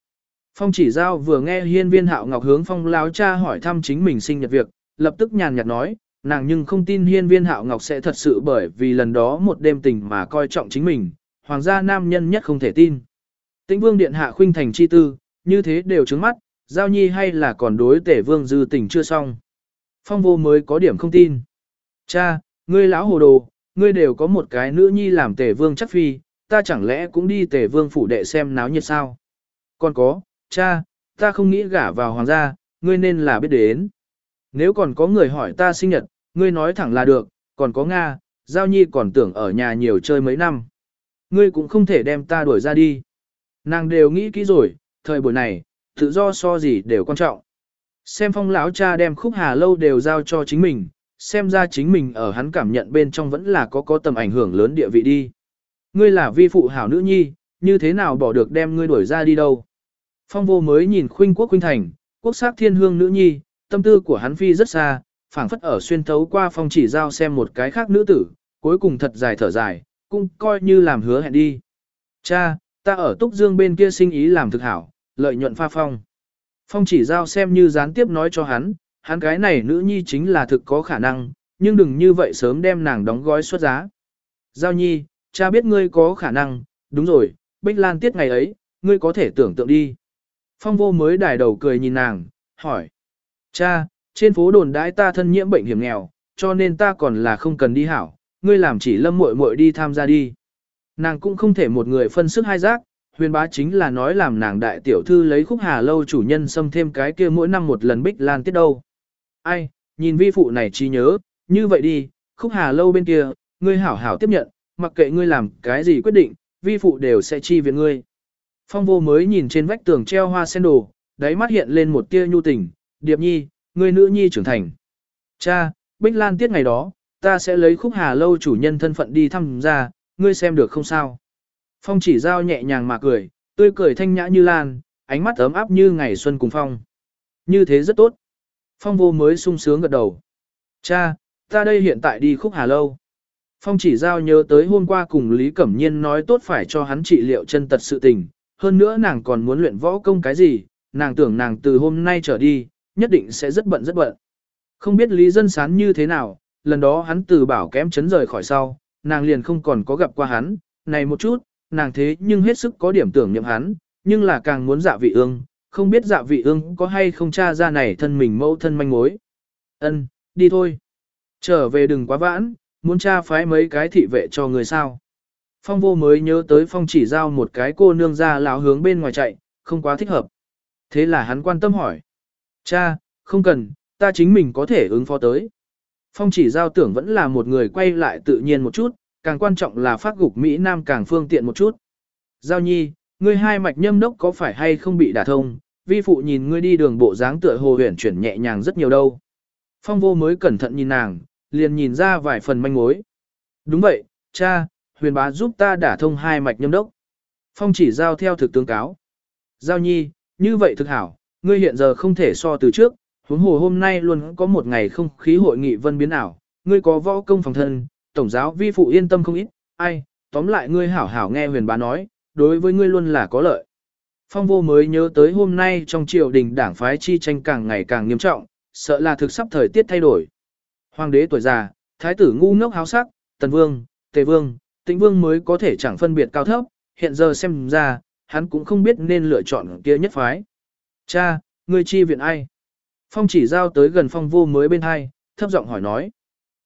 Phong chỉ giao vừa nghe hiên viên hạo ngọc hướng phong láo cha hỏi thăm chính mình sinh nhật việc, lập tức nhàn nhạt nói, nàng nhưng không tin hiên viên hạo ngọc sẽ thật sự bởi vì lần đó một đêm tình mà coi trọng chính mình, hoàng gia nam nhân nhất không thể tin. Tĩnh vương điện hạ khuynh thành chi tư, như thế đều trứng mắt, giao nhi hay là còn đối tể vương dư tình chưa xong. Phong vô mới có điểm không tin. Cha, ngươi lão hồ đồ, ngươi đều có một cái nữ nhi làm tể vương chắc phi, ta chẳng lẽ cũng đi tể vương phủ đệ xem náo nhiệt sao? Còn có, cha, ta không nghĩ gả vào hoàng gia, ngươi nên là biết đến. Nếu còn có người hỏi ta sinh nhật, ngươi nói thẳng là được, còn có Nga, Giao Nhi còn tưởng ở nhà nhiều chơi mấy năm. Ngươi cũng không thể đem ta đuổi ra đi. Nàng đều nghĩ kỹ rồi, thời buổi này, tự do so gì đều quan trọng. Xem phong lão cha đem khúc hà lâu đều giao cho chính mình, xem ra chính mình ở hắn cảm nhận bên trong vẫn là có có tầm ảnh hưởng lớn địa vị đi. Ngươi là vi phụ hảo nữ nhi, như thế nào bỏ được đem ngươi đuổi ra đi đâu. Phong vô mới nhìn khuynh quốc khuynh thành, quốc sắc thiên hương nữ nhi, tâm tư của hắn phi rất xa, phảng phất ở xuyên thấu qua phong chỉ giao xem một cái khác nữ tử, cuối cùng thật dài thở dài, cũng coi như làm hứa hẹn đi. Cha, ta ở Túc Dương bên kia sinh ý làm thực hảo, lợi nhuận pha phong. Phong chỉ giao xem như gián tiếp nói cho hắn, hắn cái này nữ nhi chính là thực có khả năng, nhưng đừng như vậy sớm đem nàng đóng gói xuất giá. Giao nhi, cha biết ngươi có khả năng, đúng rồi, Bích Lan tiết ngày ấy, ngươi có thể tưởng tượng đi. Phong vô mới đài đầu cười nhìn nàng, hỏi. Cha, trên phố đồn đãi ta thân nhiễm bệnh hiểm nghèo, cho nên ta còn là không cần đi hảo, ngươi làm chỉ lâm muội muội đi tham gia đi. Nàng cũng không thể một người phân sức hai giác, huyền bá chính là nói làm nàng đại tiểu thư lấy khúc hà lâu chủ nhân xâm thêm cái kia mỗi năm một lần bích lan tiết đâu. Ai, nhìn vi phụ này chi nhớ, như vậy đi, khúc hà lâu bên kia, ngươi hảo hảo tiếp nhận, mặc kệ ngươi làm cái gì quyết định, vi phụ đều sẽ chi viện ngươi. Phong vô mới nhìn trên vách tường treo hoa sen đồ, đáy mắt hiện lên một tia nhu tình, điệp nhi, ngươi nữ nhi trưởng thành. Cha, Bích Lan tiết ngày đó, ta sẽ lấy khúc hà lâu chủ nhân thân phận đi thăm ra, ngươi xem được không sao. Phong chỉ giao nhẹ nhàng mà cười, tươi cười thanh nhã như lan, ánh mắt ấm áp như ngày xuân cùng phong. Như thế rất tốt. Phong vô mới sung sướng gật đầu. Cha, ta đây hiện tại đi khúc hà lâu. Phong chỉ giao nhớ tới hôm qua cùng Lý Cẩm Nhiên nói tốt phải cho hắn trị liệu chân tật sự tình, hơn nữa nàng còn muốn luyện võ công cái gì, nàng tưởng nàng từ hôm nay trở đi, nhất định sẽ rất bận rất bận. Không biết Lý Dân Sán như thế nào, lần đó hắn từ bảo kém chấn rời khỏi sau, nàng liền không còn có gặp qua hắn, này một chút, nàng thế nhưng hết sức có điểm tưởng niệm hắn, nhưng là càng muốn dạ vị ương, không biết dạ vị ương có hay không tra ra này thân mình mẫu thân manh mối. Ân, đi thôi. Trở về đừng quá vãn, muốn tra phái mấy cái thị vệ cho người sao. Phong vô mới nhớ tới phong chỉ giao một cái cô nương ra lão hướng bên ngoài chạy, không quá thích hợp. Thế là hắn quan tâm hỏi. Cha, không cần, ta chính mình có thể ứng phó tới. Phong chỉ giao tưởng vẫn là một người quay lại tự nhiên một chút, càng quan trọng là phát gục Mỹ Nam càng phương tiện một chút. Giao nhi, ngươi hai mạch nhâm đốc có phải hay không bị đả thông, vi phụ nhìn ngươi đi đường bộ dáng tựa hồ huyền chuyển nhẹ nhàng rất nhiều đâu. Phong vô mới cẩn thận nhìn nàng, liền nhìn ra vài phần manh mối. Đúng vậy, cha, huyền bá giúp ta đả thông hai mạch nhâm đốc. Phong chỉ giao theo thực tướng cáo. Giao nhi, như vậy thực hảo, ngươi hiện giờ không thể so từ trước, huống hồ hôm nay luôn có một ngày không khí hội nghị vân biến ảo, ngươi có võ công phòng thân, tổng giáo vi phụ yên tâm không ít, ai, tóm lại ngươi hảo hảo nghe huyền bá nói, đối với ngươi luôn là có lợi. Phong vô mới nhớ tới hôm nay trong triều đình đảng phái chi tranh càng ngày càng nghiêm trọng, sợ là thực sắp thời tiết thay đổi. Hoàng đế tuổi già, thái tử ngu ngốc háo sắc, tần vương, tề vương, tĩnh vương mới có thể chẳng phân biệt cao thấp, hiện giờ xem ra, hắn cũng không biết nên lựa chọn kia nhất phái. Cha, ngươi chi viện ai? Phong chỉ giao tới gần phong vô mới bên hai, thấp giọng hỏi nói.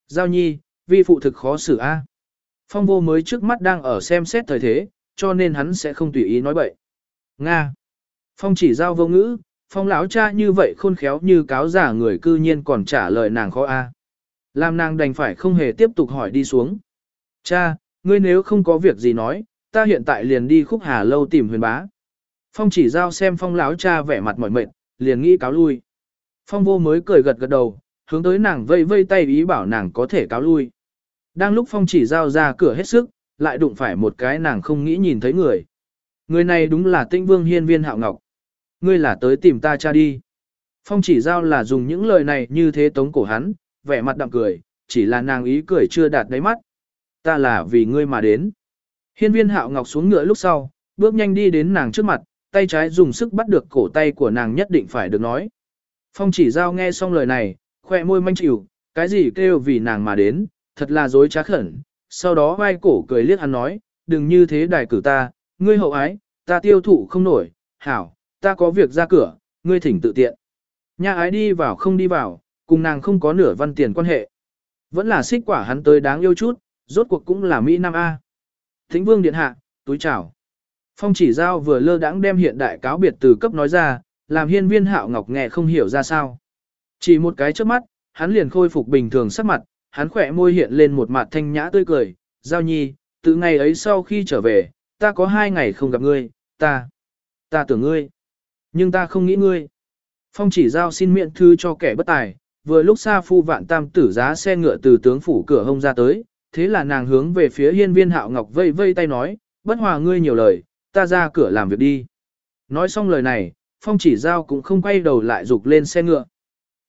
Giao nhi, vi phụ thực khó xử a. Phong vô mới trước mắt đang ở xem xét thời thế, cho nên hắn sẽ không tùy ý nói bậy. Nga. Phong chỉ giao vô ngữ, phong lão cha như vậy khôn khéo như cáo giả người cư nhiên còn trả lời nàng khó a. Làm nàng đành phải không hề tiếp tục hỏi đi xuống. Cha, ngươi nếu không có việc gì nói, ta hiện tại liền đi khúc hà lâu tìm huyền bá. Phong chỉ giao xem phong lão cha vẻ mặt mỏi mệt, liền nghĩ cáo lui. Phong vô mới cười gật gật đầu, hướng tới nàng vây vây tay ý bảo nàng có thể cáo lui. Đang lúc phong chỉ giao ra cửa hết sức, lại đụng phải một cái nàng không nghĩ nhìn thấy người. Người này đúng là tinh vương hiên viên hạo ngọc. Ngươi là tới tìm ta cha đi. Phong chỉ giao là dùng những lời này như thế tống cổ hắn, vẻ mặt đạm cười, chỉ là nàng ý cười chưa đạt đáy mắt. Ta là vì ngươi mà đến. Hiên viên hạo ngọc xuống ngựa lúc sau, bước nhanh đi đến nàng trước mặt, tay trái dùng sức bắt được cổ tay của nàng nhất định phải được nói. Phong chỉ giao nghe xong lời này, khoe môi manh chịu, cái gì kêu vì nàng mà đến, thật là dối trá khẩn. Sau đó vai cổ cười liếc hắn nói, đừng như thế đài cử ta, ngươi hậu ái, ta tiêu thụ không nổi, hảo, ta có việc ra cửa, ngươi thỉnh tự tiện. Nhà ái đi vào không đi vào, cùng nàng không có nửa văn tiền quan hệ. Vẫn là xích quả hắn tới đáng yêu chút, rốt cuộc cũng là Mỹ Nam A. Thính vương điện hạ, túi chào. Phong chỉ giao vừa lơ đãng đem hiện đại cáo biệt từ cấp nói ra, làm hiên viên hạo ngọc nghe không hiểu ra sao. Chỉ một cái trước mắt, hắn liền khôi phục bình thường sắc mặt, hắn khỏe môi hiện lên một mặt thanh nhã tươi cười, giao nhi, từ ngày ấy sau khi trở về, ta có hai ngày không gặp ngươi, ta, ta tưởng ngươi, nhưng ta không nghĩ ngươi. Phong chỉ giao xin miệng thư cho kẻ bất tài, vừa lúc xa phu vạn tam tử giá xe ngựa từ tướng phủ cửa hông ra tới, thế là nàng hướng về phía hiên viên hạo ngọc vây vây tay nói, bất hòa ngươi nhiều lời, ta ra cửa làm việc đi. Nói xong lời này, phong chỉ giao cũng không quay đầu lại rục lên xe ngựa.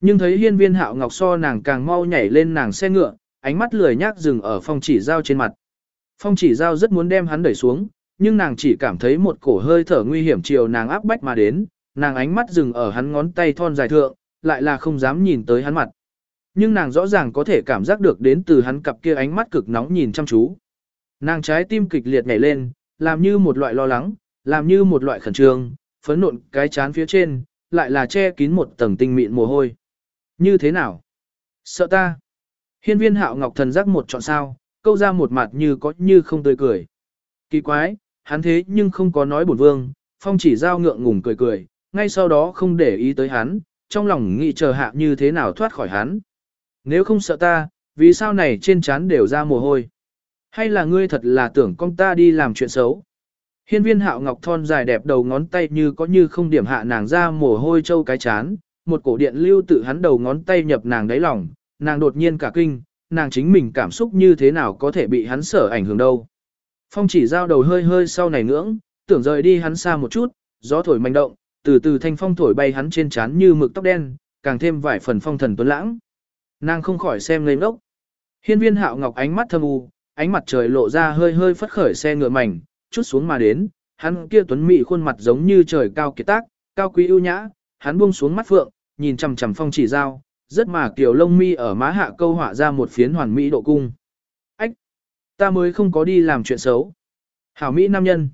Nhưng thấy hiên viên hạo ngọc so nàng càng mau nhảy lên nàng xe ngựa, ánh mắt lười nhác dừng ở phong chỉ giao trên mặt. Phong chỉ giao rất muốn đem hắn đẩy xuống, nhưng nàng chỉ cảm thấy một cổ hơi thở nguy hiểm chiều nàng áp bách mà đến, nàng ánh mắt dừng ở hắn ngón tay thon dài thượng, lại là không dám nhìn tới hắn mặt. Nhưng nàng rõ ràng có thể cảm giác được đến từ hắn cặp kia ánh mắt cực nóng nhìn chăm chú. Nàng trái tim kịch liệt nhảy lên, làm như một loại lo lắng, làm như một loại khẩn trương, phấn nộn cái chán phía trên, lại là che kín một tầng tinh mịn mồ hôi. Như thế nào? Sợ ta? Hiên viên hạo ngọc thần giác một chọn sao, câu ra một mặt như có như không tươi cười. Kỳ quái, hắn thế nhưng không có nói bổn vương, phong chỉ giao ngượng ngùng cười cười, ngay sau đó không để ý tới hắn, trong lòng nghĩ chờ hạ như thế nào thoát khỏi hắn. Nếu không sợ ta, vì sao này trên trán đều ra mồ hôi? Hay là ngươi thật là tưởng con ta đi làm chuyện xấu? Hiên viên hạo ngọc thon dài đẹp đầu ngón tay như có như không điểm hạ nàng ra mồ hôi châu cái chán, một cổ điện lưu tự hắn đầu ngón tay nhập nàng đáy lòng, nàng đột nhiên cả kinh, nàng chính mình cảm xúc như thế nào có thể bị hắn sở ảnh hưởng đâu. Phong chỉ giao đầu hơi hơi sau này ngưỡng, tưởng rời đi hắn xa một chút, gió thổi manh động, từ từ thanh phong thổi bay hắn trên trán như mực tóc đen, càng thêm vài phần phong thần tuấn lãng. Nàng không khỏi xem ngây ngốc. Hiên viên hạo ngọc ánh mắt thâm u, ánh mặt trời lộ ra hơi hơi phất khởi xe ngựa mảnh, chút xuống mà đến, hắn kia tuấn mỹ khuôn mặt giống như trời cao kiệt tác, cao quý ưu nhã, hắn buông xuống mắt phượng, nhìn chằm chằm phong chỉ giao, Rất mà kiểu lông mi ở má hạ câu họa ra một phiến hoàn mỹ độ cung. Ách! Ta mới không có đi làm chuyện xấu. Hảo Mỹ nam nhân.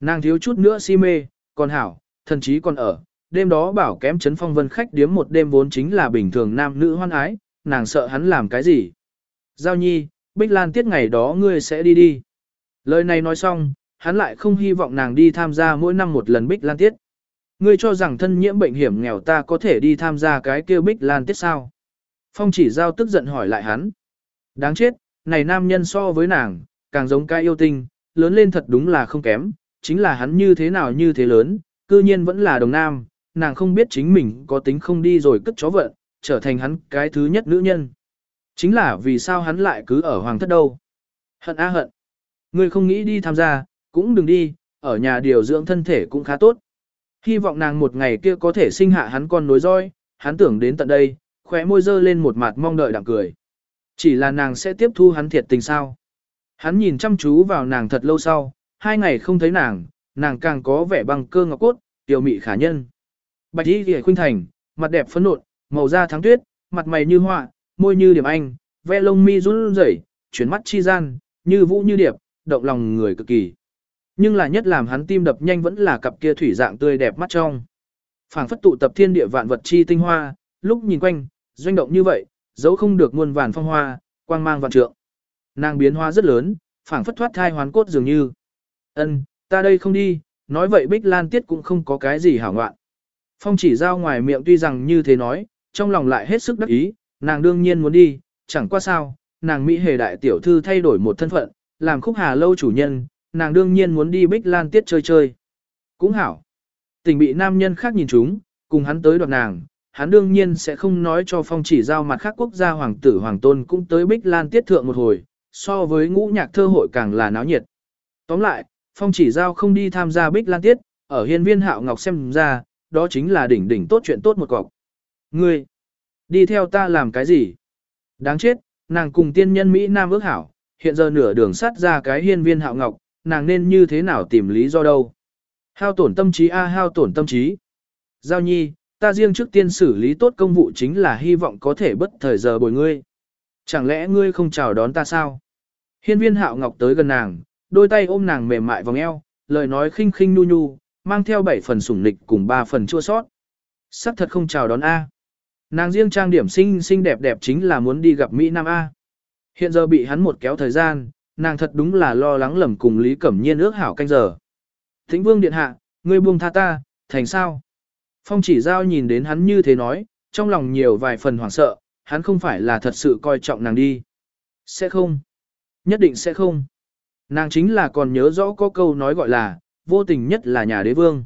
Nàng thiếu chút nữa si mê, còn Hảo, thần chí còn ở. Đêm đó bảo kém chấn phong vân khách điếm một đêm vốn chính là bình thường nam nữ hoan ái, nàng sợ hắn làm cái gì. Giao nhi, Bích Lan tiết ngày đó ngươi sẽ đi đi. Lời này nói xong, hắn lại không hy vọng nàng đi tham gia mỗi năm một lần Bích Lan tiết. Ngươi cho rằng thân nhiễm bệnh hiểm nghèo ta có thể đi tham gia cái kêu Bích Lan tiết sao? Phong chỉ giao tức giận hỏi lại hắn. Đáng chết, này nam nhân so với nàng, càng giống cái yêu tinh, lớn lên thật đúng là không kém, chính là hắn như thế nào như thế lớn, cư nhiên vẫn là đồng nam, nàng không biết chính mình có tính không đi rồi cất chó vợ, trở thành hắn cái thứ nhất nữ nhân. Chính là vì sao hắn lại cứ ở hoàng thất đâu. Hận á hận. Ngươi không nghĩ đi tham gia, cũng đừng đi, ở nhà điều dưỡng thân thể cũng khá tốt. Hy vọng nàng một ngày kia có thể sinh hạ hắn con nối roi, hắn tưởng đến tận đây, khóe môi dơ lên một mặt mong đợi đặng cười. Chỉ là nàng sẽ tiếp thu hắn thiệt tình sao. Hắn nhìn chăm chú vào nàng thật lâu sau, hai ngày không thấy nàng, nàng càng có vẻ bằng cơ ngọc cốt, tiểu mị khả nhân. Bạch y ghề khuynh thành, mặt đẹp phấn nộn, màu da thắng tuyết, mặt mày như họa, môi như điểm anh, ve lông mi run rẩy, chuyển mắt chi gian, như vũ như điệp, động lòng người cực kỳ. Nhưng là nhất làm hắn tim đập nhanh vẫn là cặp kia thủy dạng tươi đẹp mắt trong. phảng phất tụ tập thiên địa vạn vật chi tinh hoa, lúc nhìn quanh, doanh động như vậy, dấu không được muôn vàn phong hoa, quang mang vạn trượng. Nàng biến hóa rất lớn, phảng phất thoát thai hoán cốt dường như. Ân, ta đây không đi, nói vậy Bích Lan Tiết cũng không có cái gì hảo ngoạn. Phong chỉ giao ngoài miệng tuy rằng như thế nói, trong lòng lại hết sức đắc ý, nàng đương nhiên muốn đi, chẳng qua sao, nàng Mỹ hề đại tiểu thư thay đổi một thân phận, làm khúc hà lâu chủ nhân, nàng đương nhiên muốn đi Bích Lan Tiết chơi chơi. Cũng hảo. Tình bị nam nhân khác nhìn chúng, cùng hắn tới đoạt nàng, hắn đương nhiên sẽ không nói cho phong chỉ giao mặt khác quốc gia hoàng tử hoàng tôn cũng tới Bích Lan Tiết thượng một hồi, so với ngũ nhạc thơ hội càng là náo nhiệt. Tóm lại, phong chỉ giao không đi tham gia Bích Lan Tiết, ở hiên viên hạo ngọc xem ra, đó chính là đỉnh đỉnh tốt chuyện tốt một cọc. Ngươi, đi theo ta làm cái gì? Đáng chết, nàng cùng tiên nhân Mỹ Nam ước hảo, hiện giờ nửa đường sắt ra cái hiên viên hạo ngọc, nàng nên như thế nào tìm lý do đâu? Hao tổn tâm trí a hao tổn tâm trí. Giao nhi, ta riêng trước tiên xử lý tốt công vụ chính là hy vọng có thể bất thời giờ bồi ngươi. Chẳng lẽ ngươi không chào đón ta sao? Hiên viên hạo ngọc tới gần nàng, đôi tay ôm nàng mềm mại vòng eo, lời nói khinh khinh nu nhu, mang theo bảy phần sủng nịch cùng ba phần chua sót. Sắc thật không chào đón A. Nàng riêng trang điểm xinh xinh đẹp đẹp chính là muốn đi gặp Mỹ Nam A. Hiện giờ bị hắn một kéo thời gian, nàng thật đúng là lo lắng lầm cùng Lý Cẩm Nhiên ước hảo canh giờ. Thính vương điện hạ, ngươi buông tha ta, thành sao? Phong chỉ giao nhìn đến hắn như thế nói, trong lòng nhiều vài phần hoảng sợ, hắn không phải là thật sự coi trọng nàng đi. Sẽ không. Nhất định sẽ không. Nàng chính là còn nhớ rõ có câu nói gọi là, vô tình nhất là nhà đế vương.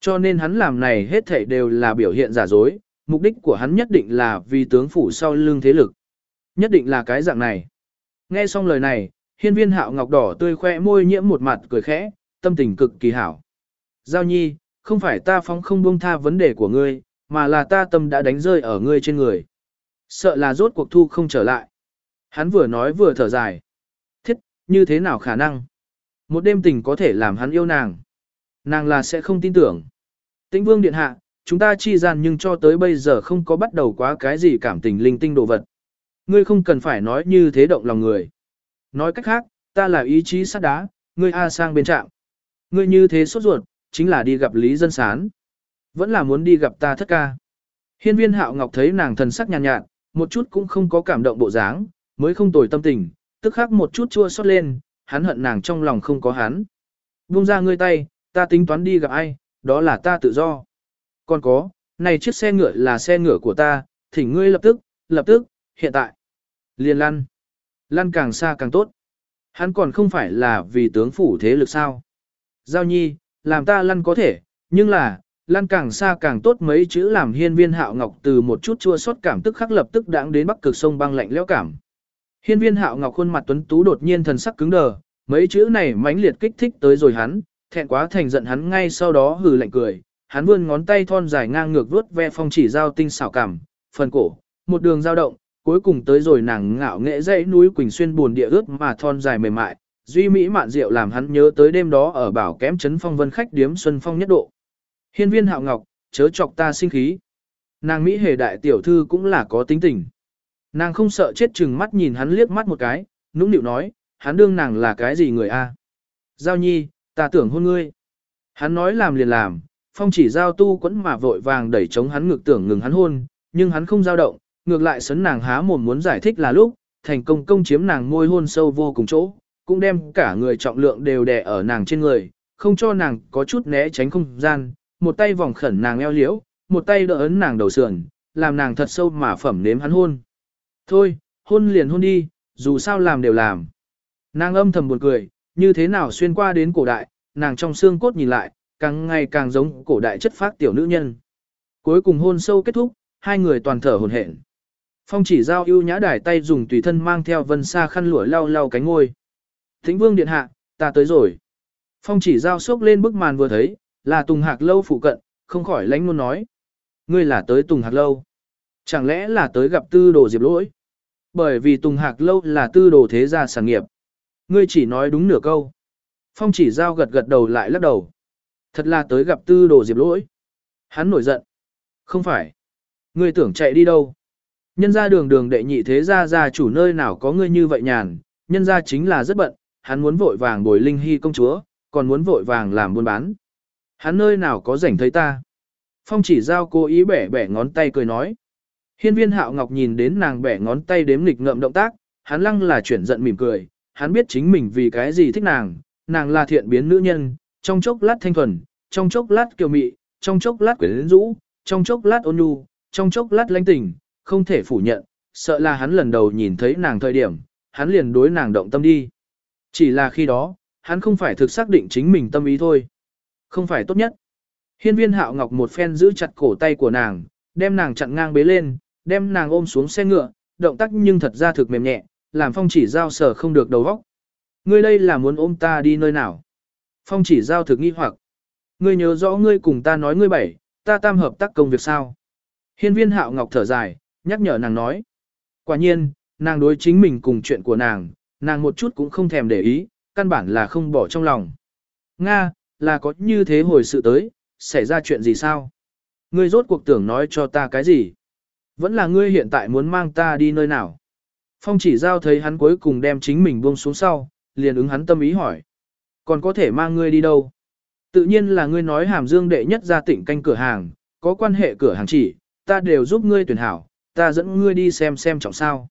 Cho nên hắn làm này hết thảy đều là biểu hiện giả dối, mục đích của hắn nhất định là vì tướng phủ sau lưng thế lực. Nhất định là cái dạng này. Nghe xong lời này, hiên viên hạo ngọc đỏ tươi khoe môi nhiễm một mặt cười khẽ, tâm tình cực kỳ hảo. Giao nhi, không phải ta phóng không buông tha vấn đề của ngươi, mà là ta tâm đã đánh rơi ở ngươi trên người. Sợ là rốt cuộc thu không trở lại. Hắn vừa nói vừa thở dài. Thiết, như thế nào khả năng? Một đêm tình có thể làm hắn yêu nàng. Nàng là sẽ không tin tưởng. Tĩnh vương điện hạ, chúng ta chi gian nhưng cho tới bây giờ không có bắt đầu quá cái gì cảm tình linh tinh đồ vật. Ngươi không cần phải nói như thế động lòng người. Nói cách khác, ta là ý chí sắt đá, ngươi A sang bên trạm. Ngươi như thế sốt ruột, chính là đi gặp Lý Dân Sán. Vẫn là muốn đi gặp ta thất ca. Hiên viên hạo ngọc thấy nàng thần sắc nhàn nhạt, nhạt, một chút cũng không có cảm động bộ dáng, mới không tồi tâm tình, tức khắc một chút chua xót lên, hắn hận nàng trong lòng không có hắn. Buông ra ngươi tay, ta tính toán đi gặp ai, đó là ta tự do. Còn có, này chiếc xe ngựa là xe ngựa của ta, thỉnh ngươi lập tức, lập tức, hiện tại. Liền lăn. Lăn càng xa càng tốt. Hắn còn không phải là vì tướng phủ thế lực sao. Giao nhi, làm ta lăn có thể, nhưng là, lăn càng xa càng tốt mấy chữ làm hiên viên hạo ngọc từ một chút chua xót cảm tức khắc lập tức đãng đến bắc cực sông băng lạnh lẽo cảm. Hiên viên hạo ngọc khuôn mặt tuấn tú đột nhiên thần sắc cứng đờ, mấy chữ này mãnh liệt kích thích tới rồi hắn, thẹn quá thành giận hắn ngay sau đó hừ lạnh cười, hắn vươn ngón tay thon dài ngang ngược vuốt ve phong chỉ giao tinh xảo cảm, phần cổ, một đường dao động, cuối cùng tới rồi nàng ngạo nghệ dãy núi Quỳnh Xuyên buồn địa ướt mà thon dài mềm mại, duy mỹ mạn diệu làm hắn nhớ tới đêm đó ở bảo kém trấn phong vân khách điếm xuân phong nhất độ. Hiên viên hạo ngọc, chớ chọc ta sinh khí. Nàng Mỹ hề đại tiểu thư cũng là có tính tình. Nàng không sợ chết chừng mắt nhìn hắn liếc mắt một cái, nũng nịu nói, hắn đương nàng là cái gì người a? Giao nhi, ta tưởng hôn ngươi. Hắn nói làm liền làm, phong chỉ giao tu quẫn mà vội vàng đẩy chống hắn ngược tưởng ngừng hắn hôn, nhưng hắn không giao động, ngược lại sấn nàng há mồm muốn giải thích là lúc, thành công công chiếm nàng môi hôn sâu vô cùng chỗ, cũng đem cả người trọng lượng đều đè ở nàng trên người, không cho nàng có chút né tránh không gian, một tay vòng khẩn nàng eo liễu, một tay đỡ ấn nàng đầu sườn, làm nàng thật sâu mà phẩm nếm hắn hôn. Thôi, hôn liền hôn đi, dù sao làm đều làm. Nàng âm thầm buồn cười, như thế nào xuyên qua đến cổ đại, nàng trong xương cốt nhìn lại, càng ngày càng giống cổ đại chất phác tiểu nữ nhân. Cuối cùng hôn sâu kết thúc, hai người toàn thở hồn hển. Phong chỉ giao ưu nhã đải tay dùng tùy thân mang theo vân xa khăn lụa lau lau cánh ngôi. Thính vương điện hạ, ta tới rồi. Phong chỉ giao sốc lên bức màn vừa thấy, là Tùng Hạc Lâu phụ cận, không khỏi lánh luôn nói. Ngươi là tới Tùng Hạc Lâu. Chẳng lẽ là tới gặp tư đồ diệp lỗi? Bởi vì Tùng Hạc Lâu là tư đồ thế gia sản nghiệp. Ngươi chỉ nói đúng nửa câu. Phong chỉ giao gật gật đầu lại lắc đầu. Thật là tới gặp tư đồ diệp lỗi. Hắn nổi giận. Không phải. Ngươi tưởng chạy đi đâu? Nhân ra đường đường đệ nhị thế gia gia chủ nơi nào có ngươi như vậy nhàn, nhân ra chính là rất bận, hắn muốn vội vàng bồi linh hy công chúa, còn muốn vội vàng làm buôn bán. Hắn nơi nào có rảnh thấy ta. Phong chỉ giao cố ý bẻ bẻ ngón tay cười nói. Hiên viên hạo ngọc nhìn đến nàng bẻ ngón tay đếm nghịch ngợm động tác, hắn lăng là chuyển giận mỉm cười, hắn biết chính mình vì cái gì thích nàng, nàng là thiện biến nữ nhân, trong chốc lát thanh thuần, trong chốc lát kiều mị, trong chốc lát quyến rũ, trong chốc lát ôn nhu, trong chốc lát lãnh tình, không thể phủ nhận, sợ là hắn lần đầu nhìn thấy nàng thời điểm, hắn liền đối nàng động tâm đi. Chỉ là khi đó, hắn không phải thực xác định chính mình tâm ý thôi. Không phải tốt nhất. Hiên viên hạo ngọc một phen giữ chặt cổ tay của nàng, đem nàng chặn ngang bế lên, đem nàng ôm xuống xe ngựa, động tác nhưng thật ra thực mềm nhẹ, làm phong chỉ giao sở không được đầu óc. Ngươi đây là muốn ôm ta đi nơi nào? Phong chỉ giao thực nghi hoặc. Ngươi nhớ rõ ngươi cùng ta nói ngươi bảy, ta tam hợp tác công việc sao? Hiên viên hạo ngọc thở dài, nhắc nhở nàng nói. Quả nhiên, nàng đối chính mình cùng chuyện của nàng, nàng một chút cũng không thèm để ý, căn bản là không bỏ trong lòng. Nga, là có như thế hồi sự tới, xảy ra chuyện gì sao? Ngươi rốt cuộc tưởng nói cho ta cái gì? Vẫn là ngươi hiện tại muốn mang ta đi nơi nào? Phong chỉ giao thấy hắn cuối cùng đem chính mình buông xuống sau, liền ứng hắn tâm ý hỏi. Còn có thể mang ngươi đi đâu? Tự nhiên là ngươi nói hàm dương đệ nhất ra tỉnh canh cửa hàng, có quan hệ cửa hàng chỉ, ta đều giúp ngươi tuyển hảo, ta dẫn ngươi đi xem xem trọng sao.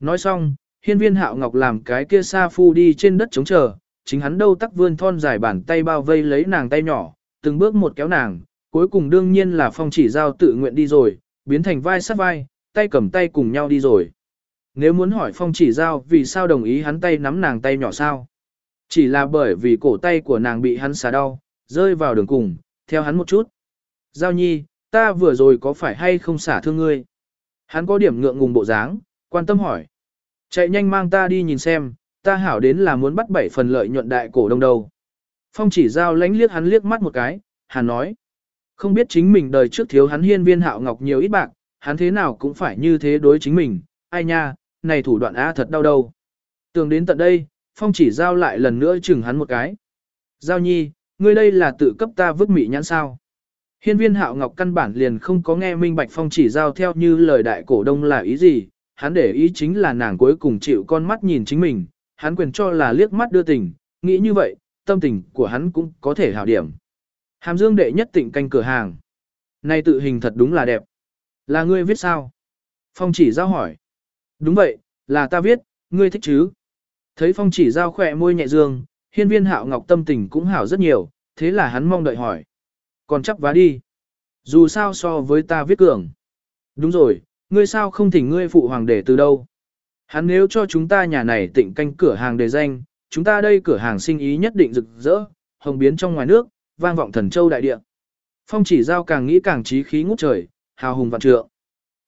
Nói xong, hiên viên hạo ngọc làm cái kia sa phu đi trên đất chống chờ, chính hắn đâu tắc vươn thon dài bàn tay bao vây lấy nàng tay nhỏ, từng bước một kéo nàng, cuối cùng đương nhiên là phong chỉ giao tự nguyện đi rồi, biến thành vai sát vai, tay cầm tay cùng nhau đi rồi. Nếu muốn hỏi phong chỉ giao vì sao đồng ý hắn tay nắm nàng tay nhỏ sao? Chỉ là bởi vì cổ tay của nàng bị hắn xả đau, rơi vào đường cùng, theo hắn một chút. Giao nhi, ta vừa rồi có phải hay không xả thương ngươi? Hắn có điểm ngượng ngùng bộ dáng, quan tâm hỏi. Chạy nhanh mang ta đi nhìn xem, ta hảo đến là muốn bắt bảy phần lợi nhuận đại cổ đông đâu. Phong chỉ giao lánh liếc hắn liếc mắt một cái, hắn nói. Không biết chính mình đời trước thiếu hắn hiên viên hạo ngọc nhiều ít bạc, hắn thế nào cũng phải như thế đối chính mình, ai nha, này thủ đoạn á thật đau đâu. Tường đến tận đây, phong chỉ giao lại lần nữa chừng hắn một cái. Giao nhi, ngươi đây là tự cấp ta vứt mị nhãn sao. Hiên viên hạo ngọc căn bản liền không có nghe minh bạch phong chỉ giao theo như lời đại cổ đông là ý gì, hắn để ý chính là nàng cuối cùng chịu con mắt nhìn chính mình, hắn quyền cho là liếc mắt đưa tình, nghĩ như vậy, tâm tình của hắn cũng có thể hảo điểm. Hàm dương đệ nhất tịnh canh cửa hàng. Này tự hình thật đúng là đẹp. Là ngươi viết sao? Phong chỉ giao hỏi. Đúng vậy, là ta viết, ngươi thích chứ? Thấy phong chỉ giao khỏe môi nhẹ dương, hiên viên hạo ngọc tâm tình cũng hảo rất nhiều, thế là hắn mong đợi hỏi. Còn chắp vá đi. Dù sao so với ta viết cường. Đúng rồi, ngươi sao không thỉnh ngươi phụ hoàng để từ đâu? Hắn nếu cho chúng ta nhà này tịnh canh cửa hàng đề danh, chúng ta đây cửa hàng sinh ý nhất định rực rỡ, hồng biến trong ngoài nước, vang vọng thần châu đại địa. Phong chỉ giao càng nghĩ càng trí khí ngút trời, hào hùng vạn trượng.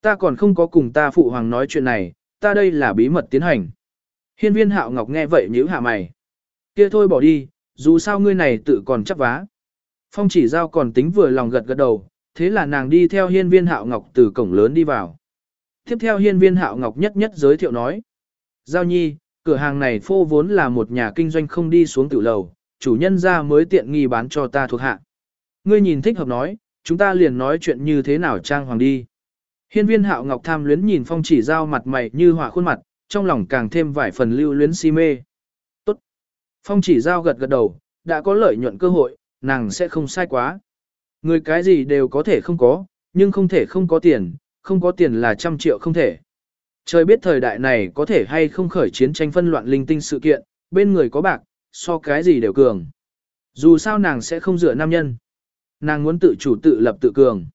Ta còn không có cùng ta phụ hoàng nói chuyện này, ta đây là bí mật tiến hành. Hiên viên hạo ngọc nghe vậy nhíu hạ mày. Kia thôi bỏ đi, dù sao ngươi này tự còn chắc vá. Phong chỉ giao còn tính vừa lòng gật gật đầu, thế là nàng đi theo hiên viên hạo ngọc từ cổng lớn đi vào. Tiếp theo hiên viên hạo ngọc nhất nhất giới thiệu nói. Giao nhi, cửa hàng này phô vốn là một nhà kinh doanh không đi xuống tiểu lầu, chủ nhân ra mới tiện nghi bán cho ta thuộc hạ. Ngươi nhìn thích hợp nói, chúng ta liền nói chuyện như thế nào trang hoàng đi. Hiên viên hạo ngọc tham luyến nhìn phong chỉ giao mặt mày như hỏa khuôn mặt, trong lòng càng thêm vài phần lưu luyến si mê. Tốt. Phong chỉ giao gật gật đầu, đã có lợi nhuận cơ hội, nàng sẽ không sai quá. Người cái gì đều có thể không có, nhưng không thể không có tiền, không có tiền là trăm triệu không thể. Trời biết thời đại này có thể hay không khởi chiến tranh phân loạn linh tinh sự kiện, bên người có bạc, so cái gì đều cường. Dù sao nàng sẽ không dựa nam nhân. Nàng muốn tự chủ tự lập tự cường.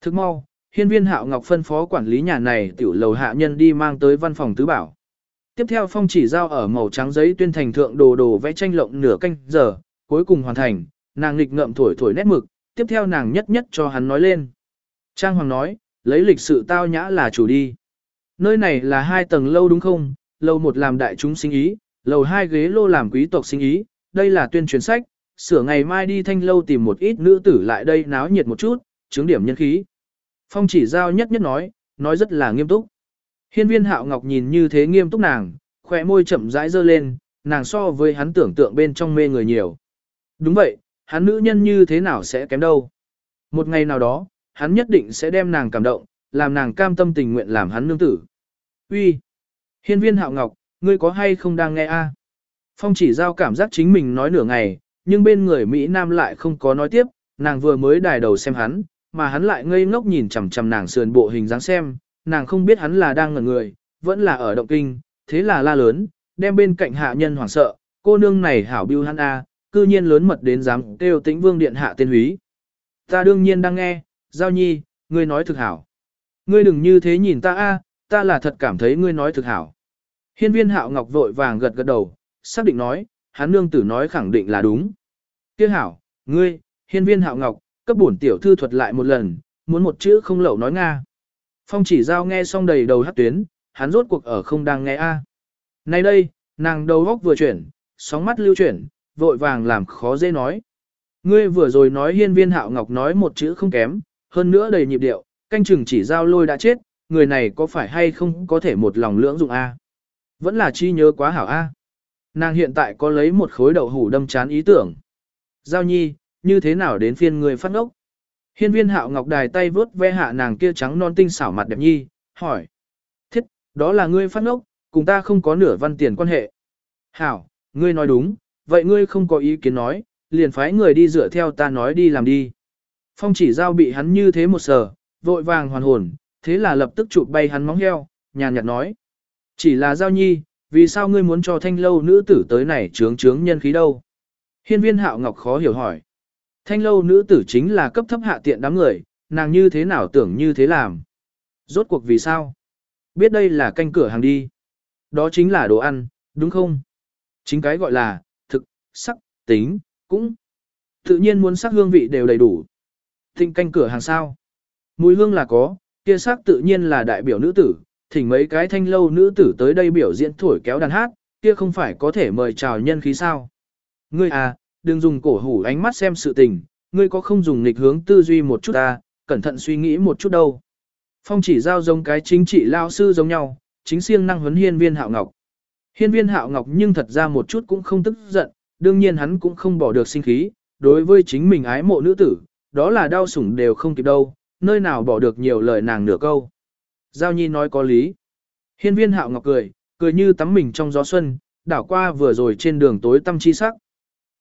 Thức mau, hiên viên hạo ngọc phân phó quản lý nhà này tiểu lầu hạ nhân đi mang tới văn phòng tứ bảo. Tiếp theo phong chỉ giao ở màu trắng giấy tuyên thành thượng đồ đồ vẽ tranh lộng nửa canh giờ, cuối cùng hoàn thành, nàng nghịch ngậm thổi thổi nét mực, tiếp theo nàng nhất nhất cho hắn nói lên. Trang Hoàng nói, lấy lịch sự tao nhã là chủ đi. Nơi này là hai tầng lâu đúng không? Lầu một làm đại chúng sinh ý, lầu hai ghế lô làm quý tộc sinh ý, đây là tuyên truyền sách, sửa ngày mai đi thanh lâu tìm một ít nữ tử lại đây náo nhiệt một chút, chứng điểm nhân khí. Phong chỉ giao nhất nhất nói, nói rất là nghiêm túc. Hiên viên hạo ngọc nhìn như thế nghiêm túc nàng, khỏe môi chậm rãi dơ lên, nàng so với hắn tưởng tượng bên trong mê người nhiều. Đúng vậy, hắn nữ nhân như thế nào sẽ kém đâu. Một ngày nào đó, hắn nhất định sẽ đem nàng cảm động, làm nàng cam tâm tình nguyện làm hắn nương tử. Uy, Hiên viên hạo ngọc, ngươi có hay không đang nghe a? Phong chỉ giao cảm giác chính mình nói nửa ngày, nhưng bên người Mỹ Nam lại không có nói tiếp, nàng vừa mới đài đầu xem hắn, mà hắn lại ngây ngốc nhìn chằm chằm nàng sườn bộ hình dáng xem, nàng không biết hắn là đang ngẩn người, vẫn là ở động kinh, thế là la lớn, đem bên cạnh hạ nhân hoảng sợ, cô nương này hảo biêu hắn a, cư nhiên lớn mật đến dám kêu tĩnh vương điện hạ tên húy. Ta đương nhiên đang nghe, giao nhi, ngươi nói thực hảo. Ngươi đừng như thế nhìn ta a, ta là thật cảm thấy ngươi nói thực hảo. Hiên viên hạo ngọc vội vàng gật gật đầu, xác định nói, hắn nương tử nói khẳng định là đúng. Tiếc hảo, ngươi, hiên viên hạo ngọc, cấp bổn tiểu thư thuật lại một lần, muốn một chữ không lậu nói Nga. Phong chỉ giao nghe xong đầy đầu hát tuyến, hắn rốt cuộc ở không đang nghe a. Nay đây, nàng đầu góc vừa chuyển, sóng mắt lưu chuyển, vội vàng làm khó dễ nói. Ngươi vừa rồi nói hiên viên hạo ngọc nói một chữ không kém, hơn nữa đầy nhịp điệu, canh chừng chỉ giao lôi đã chết, người này có phải hay không có thể một lòng lưỡng dụng a? Vẫn là chi nhớ quá hảo a. Nàng hiện tại có lấy một khối đậu hủ đâm chán ý tưởng. Giao nhi, như thế nào đến phiên người phát ngốc? Hiên viên hạo ngọc đài tay vớt ve hạ nàng kia trắng non tinh xảo mặt đẹp nhi, hỏi. Thiết, đó là ngươi phát ngốc, cùng ta không có nửa văn tiền quan hệ. Hảo, ngươi nói đúng, vậy ngươi không có ý kiến nói, liền phái người đi dựa theo ta nói đi làm đi. Phong chỉ giao bị hắn như thế một sở, vội vàng hoàn hồn, thế là lập tức chụp bay hắn móng heo, nhàn nhạt nói. Chỉ là giao nhi, vì sao ngươi muốn cho thanh lâu nữ tử tới này trướng trướng nhân khí đâu? Hiên viên hạo ngọc khó hiểu hỏi. Thanh lâu nữ tử chính là cấp thấp hạ tiện đám người, nàng như thế nào tưởng như thế làm? Rốt cuộc vì sao? Biết đây là canh cửa hàng đi. Đó chính là đồ ăn, đúng không? Chính cái gọi là, sắc, tính, cũng. Tự nhiên muốn sắc hương vị đều đầy đủ. Thịnh canh cửa hàng sao? Mùi hương là có, kia sắc tự nhiên là đại biểu nữ tử, thỉnh mấy cái thanh lâu nữ tử tới đây biểu diễn thổi kéo đàn hát, kia không phải có thể mời chào nhân khí sao. Ngươi à, đừng dùng cổ hủ ánh mắt xem sự tình, ngươi có không dùng nghịch hướng tư duy một chút à, cẩn thận suy nghĩ một chút đâu. Phong chỉ giao giống cái chính trị lao sư giống nhau, chính siêng năng huấn hiên viên hạo ngọc. Hiên viên hạo ngọc nhưng thật ra một chút cũng không tức giận, đương nhiên hắn cũng không bỏ được sinh khí, đối với chính mình ái mộ nữ tử, đó là đau sủng đều không kịp đâu, nơi nào bỏ được nhiều lời nàng nửa câu. Giao Nhi nói có lý. Hiên viên hạo ngọc cười, cười như tắm mình trong gió xuân, đảo qua vừa rồi trên đường tối tâm chi sắc.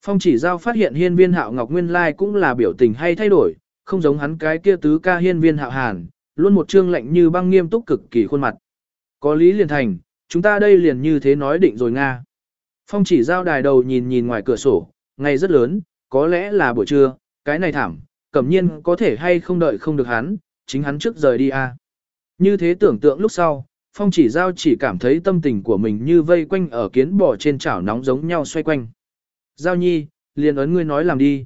Phong chỉ giao phát hiện hiên viên hạo ngọc nguyên lai cũng là biểu tình hay thay đổi, không giống hắn cái kia tứ ca hiên viên hạo hàn, luôn một trương lạnh như băng nghiêm túc cực kỳ khuôn mặt. Có lý liền thành, chúng ta đây liền như thế nói định rồi Nga. Phong chỉ giao đài đầu nhìn nhìn ngoài cửa sổ, ngày rất lớn, có lẽ là buổi trưa, cái này thảm, cẩm nhiên có thể hay không đợi không được hắn, chính hắn trước rời đi a. Như thế tưởng tượng lúc sau, phong chỉ giao chỉ cảm thấy tâm tình của mình như vây quanh ở kiến bò trên chảo nóng giống nhau xoay quanh. Giao nhi, liền ấn ngươi nói làm đi.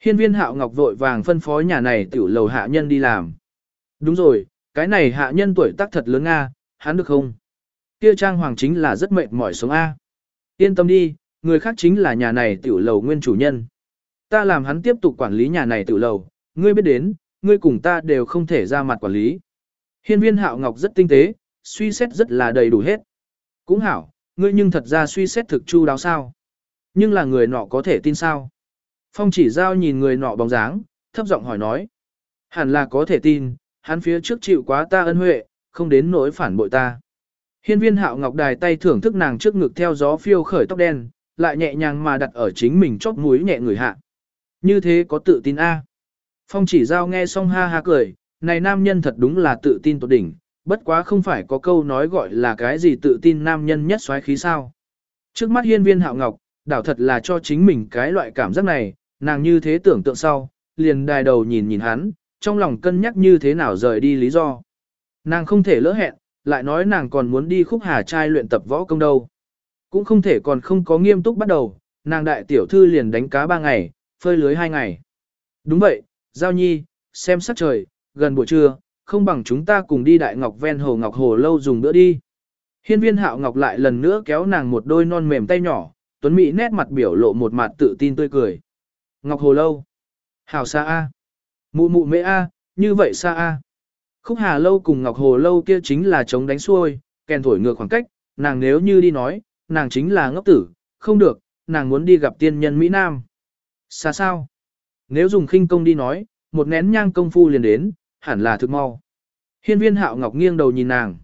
Hiên viên hạo ngọc vội vàng phân phó nhà này tiểu lầu hạ nhân đi làm. Đúng rồi, cái này hạ nhân tuổi tác thật lớn a, hắn được không? Kia trang hoàng chính là rất mệt mỏi sống A. Yên tâm đi, người khác chính là nhà này tiểu lầu nguyên chủ nhân. Ta làm hắn tiếp tục quản lý nhà này tiểu lầu, ngươi biết đến, ngươi cùng ta đều không thể ra mặt quản lý. Hiên viên hạo ngọc rất tinh tế, suy xét rất là đầy đủ hết. Cũng hảo, ngươi nhưng thật ra suy xét thực chu đáo sao. Nhưng là người nọ có thể tin sao. Phong chỉ giao nhìn người nọ bóng dáng, thấp giọng hỏi nói. Hẳn là có thể tin, hắn phía trước chịu quá ta ân huệ, không đến nỗi phản bội ta. Hiên viên hạo ngọc đài tay thưởng thức nàng trước ngực theo gió phiêu khởi tóc đen, lại nhẹ nhàng mà đặt ở chính mình chóp mũi nhẹ người hạ. Như thế có tự tin a. Phong chỉ giao nghe xong ha ha cười, này nam nhân thật đúng là tự tin tột đỉnh, bất quá không phải có câu nói gọi là cái gì tự tin nam nhân nhất xoáy khí sao. Trước mắt hiên viên hạo ngọc, đảo thật là cho chính mình cái loại cảm giác này, nàng như thế tưởng tượng sau, liền đài đầu nhìn nhìn hắn, trong lòng cân nhắc như thế nào rời đi lý do. Nàng không thể lỡ hẹn, lại nói nàng còn muốn đi khúc hà trai luyện tập võ công đâu. Cũng không thể còn không có nghiêm túc bắt đầu, nàng đại tiểu thư liền đánh cá ba ngày, phơi lưới hai ngày. Đúng vậy, Giao Nhi, xem sắc trời, gần buổi trưa, không bằng chúng ta cùng đi đại ngọc ven hồ ngọc hồ lâu dùng bữa đi. Hiên viên hạo ngọc lại lần nữa kéo nàng một đôi non mềm tay nhỏ, tuấn mỹ nét mặt biểu lộ một mặt tự tin tươi cười. Ngọc hồ lâu. Hảo xa A. Mụ mụ mẹ A, như vậy xa A. Khúc hà lâu cùng ngọc hồ lâu kia chính là chống đánh xuôi, kèn thổi ngược khoảng cách, nàng nếu như đi nói, nàng chính là ngốc tử, không được, nàng muốn đi gặp tiên nhân Mỹ Nam. Xa sao? Nếu dùng khinh công đi nói, một nén nhang công phu liền đến, hẳn là thực mau. Hiên viên hạo ngọc nghiêng đầu nhìn nàng.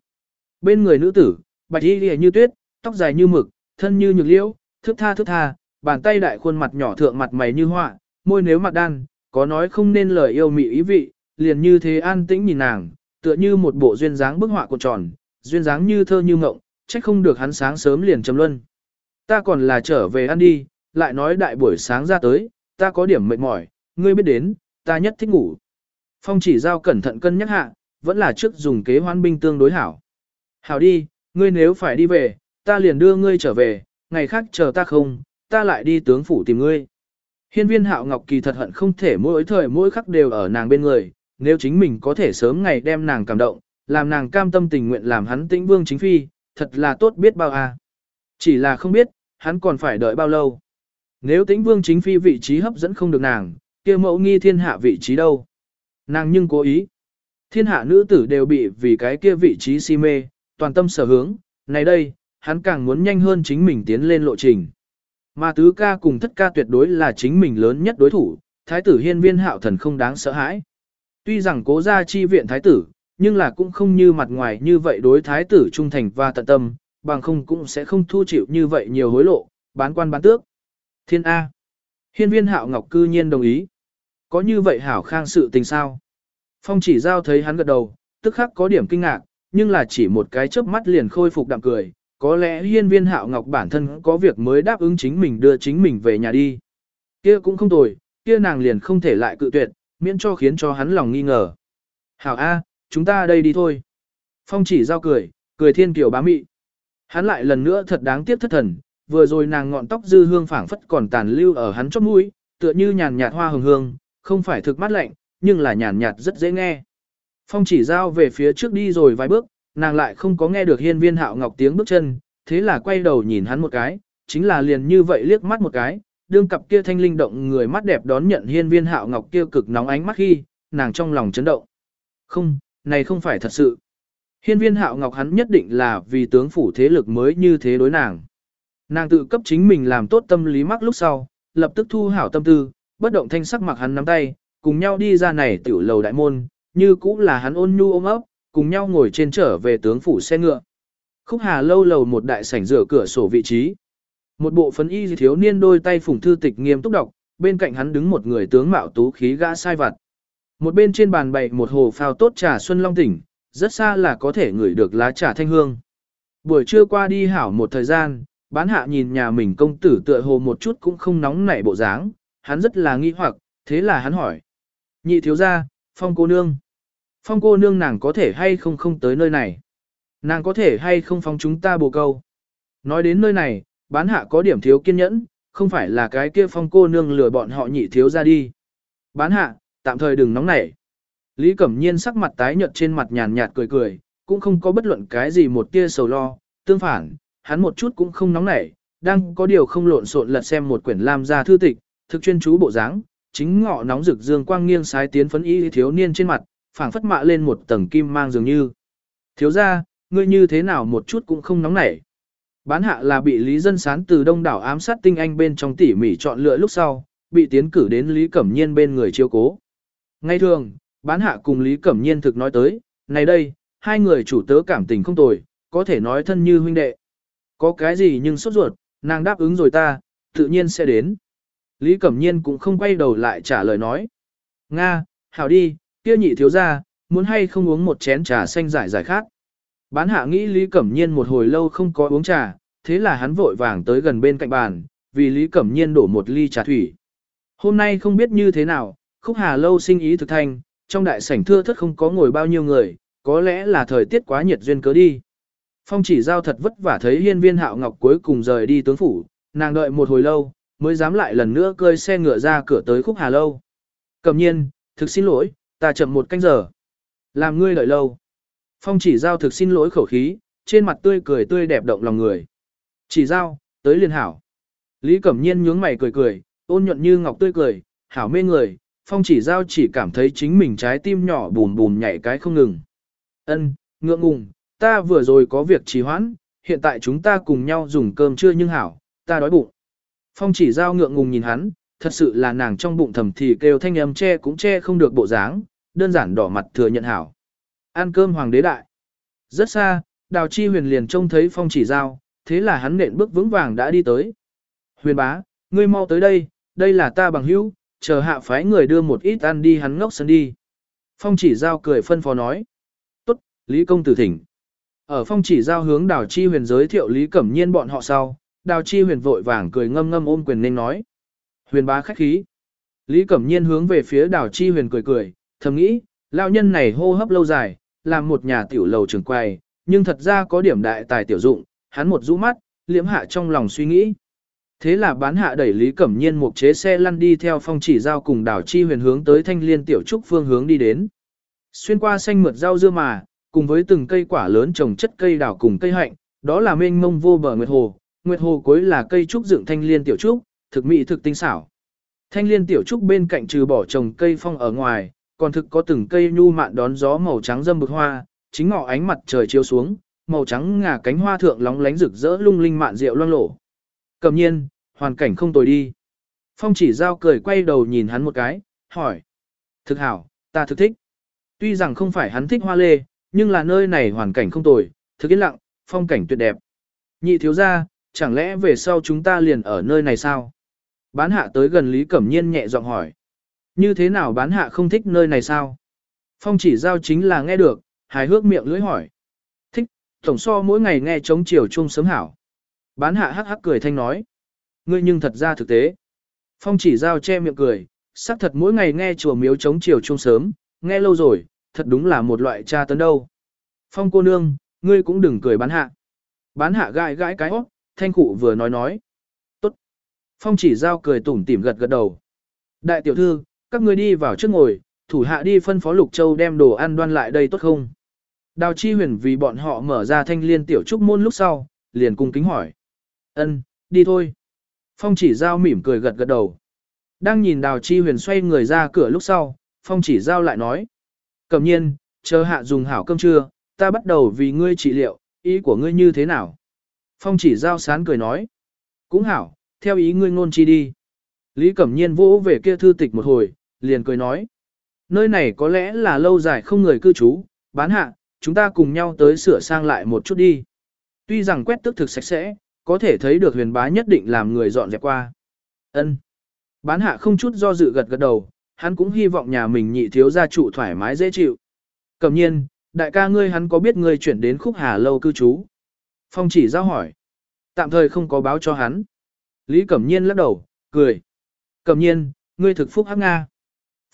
Bên người nữ tử, bạch y lìa như tuyết, tóc dài như mực, thân như nhược liễu, thước tha thước tha, bàn tay đại khuôn mặt nhỏ thượng mặt mày như họa, môi nếu mặt đan, có nói không nên lời yêu mị ý vị, liền như thế an tĩnh nhìn nàng, tựa như một bộ duyên dáng bức họa cuộn tròn, duyên dáng như thơ như mộng, trách không được hắn sáng sớm liền trầm luân. Ta còn là trở về ăn đi, lại nói đại buổi sáng ra tới, ta có điểm mệt mỏi, ngươi biết đến, ta nhất thích ngủ. Phong chỉ giao cẩn thận cân nhắc hạ, vẫn là trước dùng kế hoán binh tương đối hảo. Hảo đi, ngươi nếu phải đi về, ta liền đưa ngươi trở về, ngày khác chờ ta không, ta lại đi tướng phủ tìm ngươi. Hiên viên hạo ngọc kỳ thật hận không thể mỗi thời mỗi khắc đều ở nàng bên người, nếu chính mình có thể sớm ngày đem nàng cảm động, làm nàng cam tâm tình nguyện làm hắn tĩnh vương chính phi, thật là tốt biết bao à. Chỉ là không biết, hắn còn phải đợi bao lâu. Nếu tĩnh vương chính phi vị trí hấp dẫn không được nàng, kia mẫu nghi thiên hạ vị trí đâu. Nàng nhưng cố ý. Thiên hạ nữ tử đều bị vì cái kia vị trí si mê, toàn tâm sở hướng, này đây, hắn càng muốn nhanh hơn chính mình tiến lên lộ trình. Mà tứ ca cùng thất ca tuyệt đối là chính mình lớn nhất đối thủ, thái tử hiên viên hạo thần không đáng sợ hãi. Tuy rằng cố gia chi viện thái tử, nhưng là cũng không như mặt ngoài như vậy đối thái tử trung thành và tận tâm, bằng không cũng sẽ không thu chịu như vậy nhiều hối lộ, bán quan bán tước. Thiên A. Hiên viên hạo ngọc cư nhiên đồng ý. Có như vậy hảo khang sự tình sao? Phong chỉ giao thấy hắn gật đầu, tức khắc có điểm kinh ngạc, nhưng là chỉ một cái chớp mắt liền khôi phục đạm cười. Có lẽ hiên viên hạo ngọc bản thân có việc mới đáp ứng chính mình đưa chính mình về nhà đi. Kia cũng không tồi, kia nàng liền không thể lại cự tuyệt, miễn cho khiến cho hắn lòng nghi ngờ. Hảo A, chúng ta đây đi thôi. Phong chỉ giao cười, cười thiên kiểu bá mị. Hắn lại lần nữa thật đáng tiếc thất thần, vừa rồi nàng ngọn tóc dư hương phảng phất còn tàn lưu ở hắn chóp mũi, tựa như nhàn nhạt hoa hồng hương, không phải thực mát lạnh, nhưng là nhàn nhạt rất dễ nghe. Phong chỉ giao về phía trước đi rồi vài bước, nàng lại không có nghe được hiên viên hạo ngọc tiếng bước chân, thế là quay đầu nhìn hắn một cái, chính là liền như vậy liếc mắt một cái, đương cặp kia thanh linh động người mắt đẹp đón nhận hiên viên hạo ngọc kia cực nóng ánh mắt khi, nàng trong lòng chấn động. Không, này không phải thật sự. Hiên viên hạo ngọc hắn nhất định là vì tướng phủ thế lực mới như thế đối nàng. Nàng tự cấp chính mình làm tốt tâm lý mắc lúc sau, lập tức thu hảo tâm tư, bất động thanh sắc mặc hắn nắm tay, cùng nhau đi ra này tiểu lầu đại môn, như cũ là hắn ôn nhu ôm ấp, cùng nhau ngồi trên trở về tướng phủ xe ngựa. Khúc Hà lâu lầu một đại sảnh rửa cửa sổ vị trí. Một bộ phấn y thiếu niên đôi tay phủng thư tịch nghiêm túc đọc, bên cạnh hắn đứng một người tướng mạo tú khí gã sai vặt. Một bên trên bàn bày một hồ phao tốt trà xuân long tỉnh, rất xa là có thể ngửi được lá trà thanh hương. Buổi trưa qua đi hảo một thời gian, bán hạ nhìn nhà mình công tử tựa hồ một chút cũng không nóng nảy bộ dáng, hắn rất là nghi hoặc, thế là hắn hỏi. Nhị thiếu gia, phong cô nương. Phong cô nương nàng có thể hay không không tới nơi này. Nàng có thể hay không phong chúng ta bồ câu. Nói đến nơi này, bán hạ có điểm thiếu kiên nhẫn, không phải là cái kia phong cô nương lừa bọn họ nhị thiếu ra đi. Bán hạ, tạm thời đừng nóng nảy. Lý Cẩm Nhiên sắc mặt tái nhợt trên mặt nhàn nhạt cười cười, cũng không có bất luận cái gì một tia sầu lo, tương phản, hắn một chút cũng không nóng nảy, đang có điều không lộn xộn lật xem một quyển lam gia thư tịch, thực chuyên chú bộ dáng, chính ngọ nóng rực dương quang nghiêng sái tiến phấn y thiếu niên trên mặt, phảng phất mạ lên một tầng kim mang dường như. Thiếu gia, ngươi như thế nào một chút cũng không nóng nảy. Bán hạ là bị Lý Dân Sán từ đông đảo ám sát tinh anh bên trong tỉ mỉ chọn lựa lúc sau, bị tiến cử đến Lý Cẩm Nhiên bên người chiêu cố. Ngay thường, bán hạ cùng Lý Cẩm Nhiên thực nói tới, này đây, hai người chủ tớ cảm tình không tồi, có thể nói thân như huynh đệ. Có cái gì nhưng sốt ruột, nàng đáp ứng rồi ta, tự nhiên sẽ đến. Lý Cẩm Nhiên cũng không quay đầu lại trả lời nói. Nga, hảo đi, kia nhị thiếu ra, muốn hay không uống một chén trà xanh giải giải khác. Bán hạ nghĩ Lý Cẩm Nhiên một hồi lâu không có uống trà, thế là hắn vội vàng tới gần bên cạnh bàn, vì Lý Cẩm Nhiên đổ một ly trà thủy. Hôm nay không biết như thế nào, khúc hà lâu sinh ý thực thành, trong đại sảnh thưa thất không có ngồi bao nhiêu người, có lẽ là thời tiết quá nhiệt duyên cớ đi. Phong chỉ giao thật vất vả thấy hiên viên hạo ngọc cuối cùng rời đi tướng phủ, nàng đợi một hồi lâu, mới dám lại lần nữa cơi xe ngựa ra cửa tới khúc hà lâu. Cẩm nhiên, thực xin lỗi, ta chậm một canh giờ. Làm ngươi đợi lâu. Phong chỉ giao thực xin lỗi khẩu khí, trên mặt tươi cười tươi đẹp động lòng người. Chỉ giao, tới liền hảo. Lý Cẩm Nhiên nhướng mày cười cười, ôn nhuận như ngọc tươi cười, hảo mê người, phong chỉ giao chỉ cảm thấy chính mình trái tim nhỏ bùn bùn nhảy cái không ngừng. Ân, ngượng ngùng, ta vừa rồi có việc trì hoãn, hiện tại chúng ta cùng nhau dùng cơm trưa nhưng hảo, ta đói bụng. Phong chỉ giao ngượng ngùng nhìn hắn, thật sự là nàng trong bụng thầm thì kêu thanh âm che cũng che không được bộ dáng, đơn giản đỏ mặt thừa nhận hảo. Ăn cơm hoàng đế đại. Rất xa, đào chi huyền liền trông thấy phong chỉ giao, thế là hắn nện bước vững vàng đã đi tới. Huyền bá, ngươi mau tới đây, đây là ta bằng hữu, chờ hạ phái người đưa một ít ăn đi hắn ngốc sân đi. Phong chỉ giao cười phân phó nói. Tốt, Lý công tử thỉnh. Ở phong chỉ giao hướng đào chi huyền giới thiệu Lý Cẩm Nhiên bọn họ sau, đào chi huyền vội vàng cười ngâm ngâm ôm quyền nên nói. Huyền bá khách khí. Lý Cẩm Nhiên hướng về phía đào chi huyền cười cười, thầm nghĩ, lão nhân này hô hấp lâu dài, làm một nhà tiểu lầu trường quay, nhưng thật ra có điểm đại tài tiểu dụng, hắn một rũ mắt, liễm hạ trong lòng suy nghĩ. Thế là bán hạ đẩy Lý Cẩm Nhiên một chế xe lăn đi theo phong chỉ giao cùng đảo chi huyền hướng tới thanh liên tiểu trúc phương hướng đi đến. Xuyên qua xanh mượt rau dưa mà, cùng với từng cây quả lớn trồng chất cây đảo cùng cây hạnh, đó là mênh mông vô bờ nguyệt hồ. Nguyệt hồ cuối là cây trúc dựng thanh liên tiểu trúc, thực mỹ thực tinh xảo. Thanh liên tiểu trúc bên cạnh trừ bỏ trồng cây phong ở ngoài, còn thực có từng cây nhu mạn đón gió màu trắng dâm bực hoa, chính ngọ ánh mặt trời chiếu xuống, màu trắng ngà cánh hoa thượng lóng lánh rực rỡ lung linh mạn rượu loang lổ. Cầm nhiên, hoàn cảnh không tồi đi. Phong chỉ giao cười quay đầu nhìn hắn một cái, hỏi. Thực hảo, ta thực thích. Tuy rằng không phải hắn thích hoa lê, nhưng là nơi này hoàn cảnh không tồi, thực yên lặng, phong cảnh tuyệt đẹp. Nhị thiếu ra, chẳng lẽ về sau chúng ta liền ở nơi này sao? Bán hạ tới gần Lý Cẩm Nhiên nhẹ giọng hỏi. Như thế nào bán hạ không thích nơi này sao? Phong chỉ giao chính là nghe được, hài hước miệng lưỡi hỏi. Thích, tổng so mỗi ngày nghe chống chiều chung sớm hảo. Bán hạ hắc hắc cười thanh nói. Ngươi nhưng thật ra thực tế. Phong chỉ giao che miệng cười, xác thật mỗi ngày nghe chùa miếu chống chiều chung sớm, nghe lâu rồi, thật đúng là một loại tra tấn đâu. Phong cô nương, ngươi cũng đừng cười bán hạ. Bán hạ gãi gãi cái óc, thanh cụ vừa nói nói. Tốt. Phong chỉ giao cười tủm tỉm gật gật đầu. Đại tiểu thư, các ngươi đi vào trước ngồi, thủ hạ đi phân phó Lục Châu đem đồ ăn đoan lại đây tốt không? Đào Chi Huyền vì bọn họ mở ra thanh liên tiểu trúc môn lúc sau, liền cung kính hỏi. Ân, đi thôi. Phong chỉ giao mỉm cười gật gật đầu. Đang nhìn Đào Chi Huyền xoay người ra cửa lúc sau, Phong chỉ giao lại nói. Cầm nhiên, chờ hạ dùng hảo cơm trưa, ta bắt đầu vì ngươi trị liệu, ý của ngươi như thế nào? Phong chỉ giao sán cười nói. Cũng hảo, theo ý ngươi ngôn chi đi. Lý Cẩm Nhiên vỗ về kia thư tịch một hồi, liền cười nói. Nơi này có lẽ là lâu dài không người cư trú, bán hạ, chúng ta cùng nhau tới sửa sang lại một chút đi. Tuy rằng quét tức thực sạch sẽ, có thể thấy được huyền bá nhất định làm người dọn dẹp qua. Ân. Bán hạ không chút do dự gật gật đầu, hắn cũng hy vọng nhà mình nhị thiếu gia trụ thoải mái dễ chịu. Cầm nhiên, đại ca ngươi hắn có biết ngươi chuyển đến khúc hà lâu cư trú? Phong chỉ giao hỏi. Tạm thời không có báo cho hắn. Lý Cẩm Nhiên lắc đầu, cười. Cẩm Nhiên, ngươi thực phúc hắc Nga.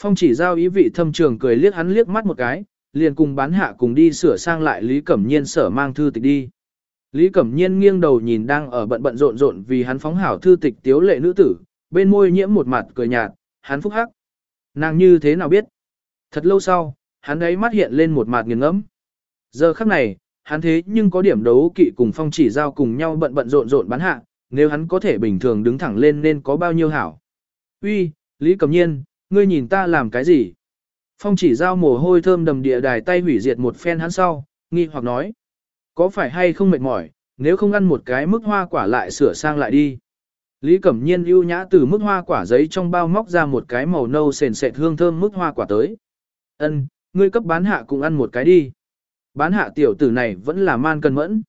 Phong chỉ giao ý vị thâm trường cười liếc hắn liếc mắt một cái, liền cùng bán hạ cùng đi sửa sang lại Lý Cẩm Nhiên sở mang thư tịch đi. Lý Cẩm Nhiên nghiêng đầu nhìn đang ở bận bận rộn rộn vì hắn phóng hảo thư tịch tiếu lệ nữ tử, bên môi nhiễm một mặt cười nhạt, hắn phúc hắc. Nàng như thế nào biết? Thật lâu sau, hắn ấy mắt hiện lên một mặt nghiền ngẫm. Giờ khắc này, hắn thế nhưng có điểm đấu kỵ cùng phong chỉ giao cùng nhau bận bận rộn rộn bán hạ, nếu hắn có thể bình thường đứng thẳng lên nên có bao nhiêu hảo. Uy, Lý Cẩm Nhiên, ngươi nhìn ta làm cái gì? Phong chỉ giao mồ hôi thơm đầm địa đài tay hủy diệt một phen hắn sau, nghi hoặc nói. Có phải hay không mệt mỏi, nếu không ăn một cái mức hoa quả lại sửa sang lại đi. Lý Cẩm Nhiên ưu nhã từ mức hoa quả giấy trong bao móc ra một cái màu nâu sền sệt hương thơm mức hoa quả tới. Ân, ngươi cấp bán hạ cùng ăn một cái đi. Bán hạ tiểu tử này vẫn là man cân mẫn.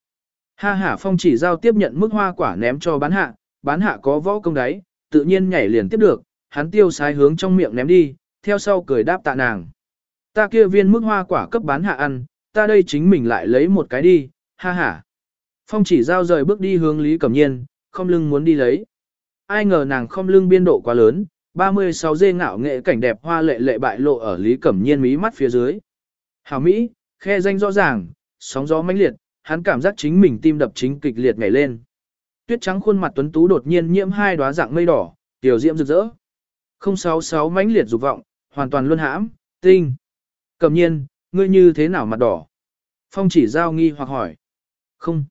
Ha ha phong chỉ giao tiếp nhận mức hoa quả ném cho bán hạ, bán hạ có võ công đáy, tự nhiên nhảy liền tiếp được, hắn tiêu sái hướng trong miệng ném đi, theo sau cười đáp tạ nàng. Ta kia viên mức hoa quả cấp bán hạ ăn, ta đây chính mình lại lấy một cái đi, ha ha. Phong chỉ giao rời bước đi hướng Lý Cẩm Nhiên, không lưng muốn đi lấy. Ai ngờ nàng không lưng biên độ quá lớn, 36 dê ngạo nghệ cảnh đẹp hoa lệ lệ bại lộ ở Lý Cẩm Nhiên mí mắt phía dưới. Hảo Mỹ, khe danh rõ ràng, sóng gió mãnh liệt, hắn cảm giác chính mình tim đập chính kịch liệt nhảy lên. Tuyết trắng khuôn mặt tuấn tú đột nhiên nhiễm hai đóa dạng mây đỏ, tiểu diễm rực rỡ. 066 mãnh liệt dục vọng, hoàn toàn luân hãm, tinh. Cẩm nhiên, ngươi như thế nào mặt đỏ? Phong chỉ giao nghi hoặc hỏi. Không.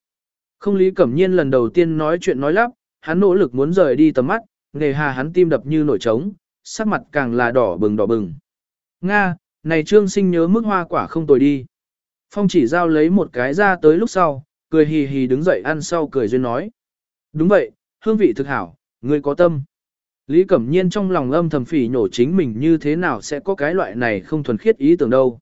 Không lý cẩm nhiên lần đầu tiên nói chuyện nói lắp, hắn nỗ lực muốn rời đi tầm mắt, nghề hà hắn tim đập như nổi trống, sắc mặt càng là đỏ bừng đỏ bừng. Nga, này trương sinh nhớ mức hoa quả không tồi đi. Phong chỉ giao lấy một cái ra tới lúc sau, cười hì hì đứng dậy ăn sau cười duyên nói. Đúng vậy, hương vị thực hảo, ngươi có tâm. Lý Cẩm Nhiên trong lòng âm thầm phỉ nhổ chính mình như thế nào sẽ có cái loại này không thuần khiết ý tưởng đâu.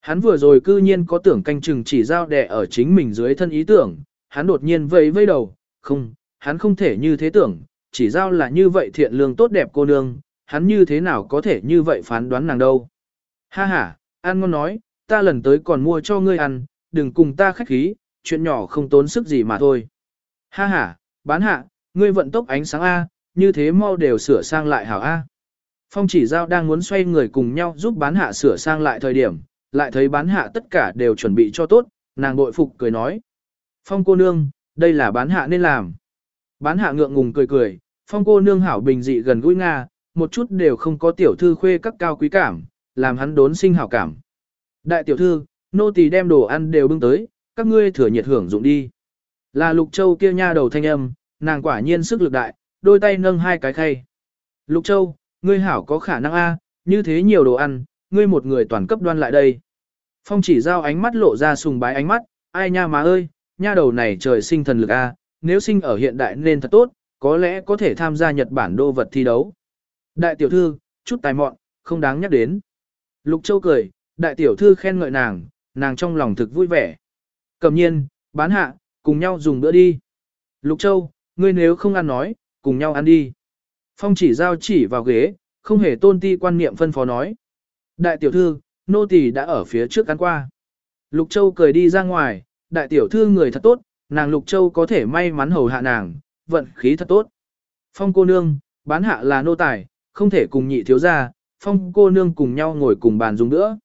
Hắn vừa rồi cư nhiên có tưởng canh chừng chỉ giao đẻ ở chính mình dưới thân ý tưởng, hắn đột nhiên vẫy vây đầu, không, hắn không thể như thế tưởng, chỉ giao là như vậy thiện lương tốt đẹp cô nương, hắn như thế nào có thể như vậy phán đoán nàng đâu. Ha ha, An ngon nói, ta lần tới còn mua cho ngươi ăn, đừng cùng ta khách khí, chuyện nhỏ không tốn sức gì mà thôi. Ha ha, bán hạ, ngươi vận tốc ánh sáng A, như thế mau đều sửa sang lại hảo A. Phong chỉ giao đang muốn xoay người cùng nhau giúp bán hạ sửa sang lại thời điểm, lại thấy bán hạ tất cả đều chuẩn bị cho tốt, nàng bội phục cười nói. Phong cô nương, đây là bán hạ nên làm. Bán hạ ngượng ngùng cười cười, phong cô nương hảo bình dị gần gũi Nga, một chút đều không có tiểu thư khuê các cao quý cảm, làm hắn đốn sinh hảo cảm. Đại tiểu thư, nô tỳ đem đồ ăn đều bưng tới, các ngươi thừa nhiệt hưởng dụng đi. Là Lục Châu kia nha đầu thanh âm, nàng quả nhiên sức lực đại, đôi tay nâng hai cái khay. Lục Châu, ngươi hảo có khả năng A, như thế nhiều đồ ăn, ngươi một người toàn cấp đoan lại đây. Phong chỉ giao ánh mắt lộ ra sùng bái ánh mắt, ai nha má ơi, nha đầu này trời sinh thần lực A, nếu sinh ở hiện đại nên thật tốt, có lẽ có thể tham gia Nhật Bản đô vật thi đấu. Đại tiểu thư, chút tài mọn, không đáng nhắc đến. Lục Châu cười, đại tiểu thư khen ngợi nàng, nàng trong lòng thực vui vẻ. Cầm nhiên, bán hạ, cùng nhau dùng bữa đi. Lục Châu, ngươi nếu không ăn nói, cùng nhau ăn đi. Phong chỉ giao chỉ vào ghế, không hề tôn ti quan niệm phân phó nói. Đại tiểu thư, nô tỳ đã ở phía trước ăn qua. Lục Châu cười đi ra ngoài, đại tiểu thư người thật tốt, nàng Lục Châu có thể may mắn hầu hạ nàng, vận khí thật tốt. Phong cô nương, bán hạ là nô tài, không thể cùng nhị thiếu gia, phong cô nương cùng nhau ngồi cùng bàn dùng nữa.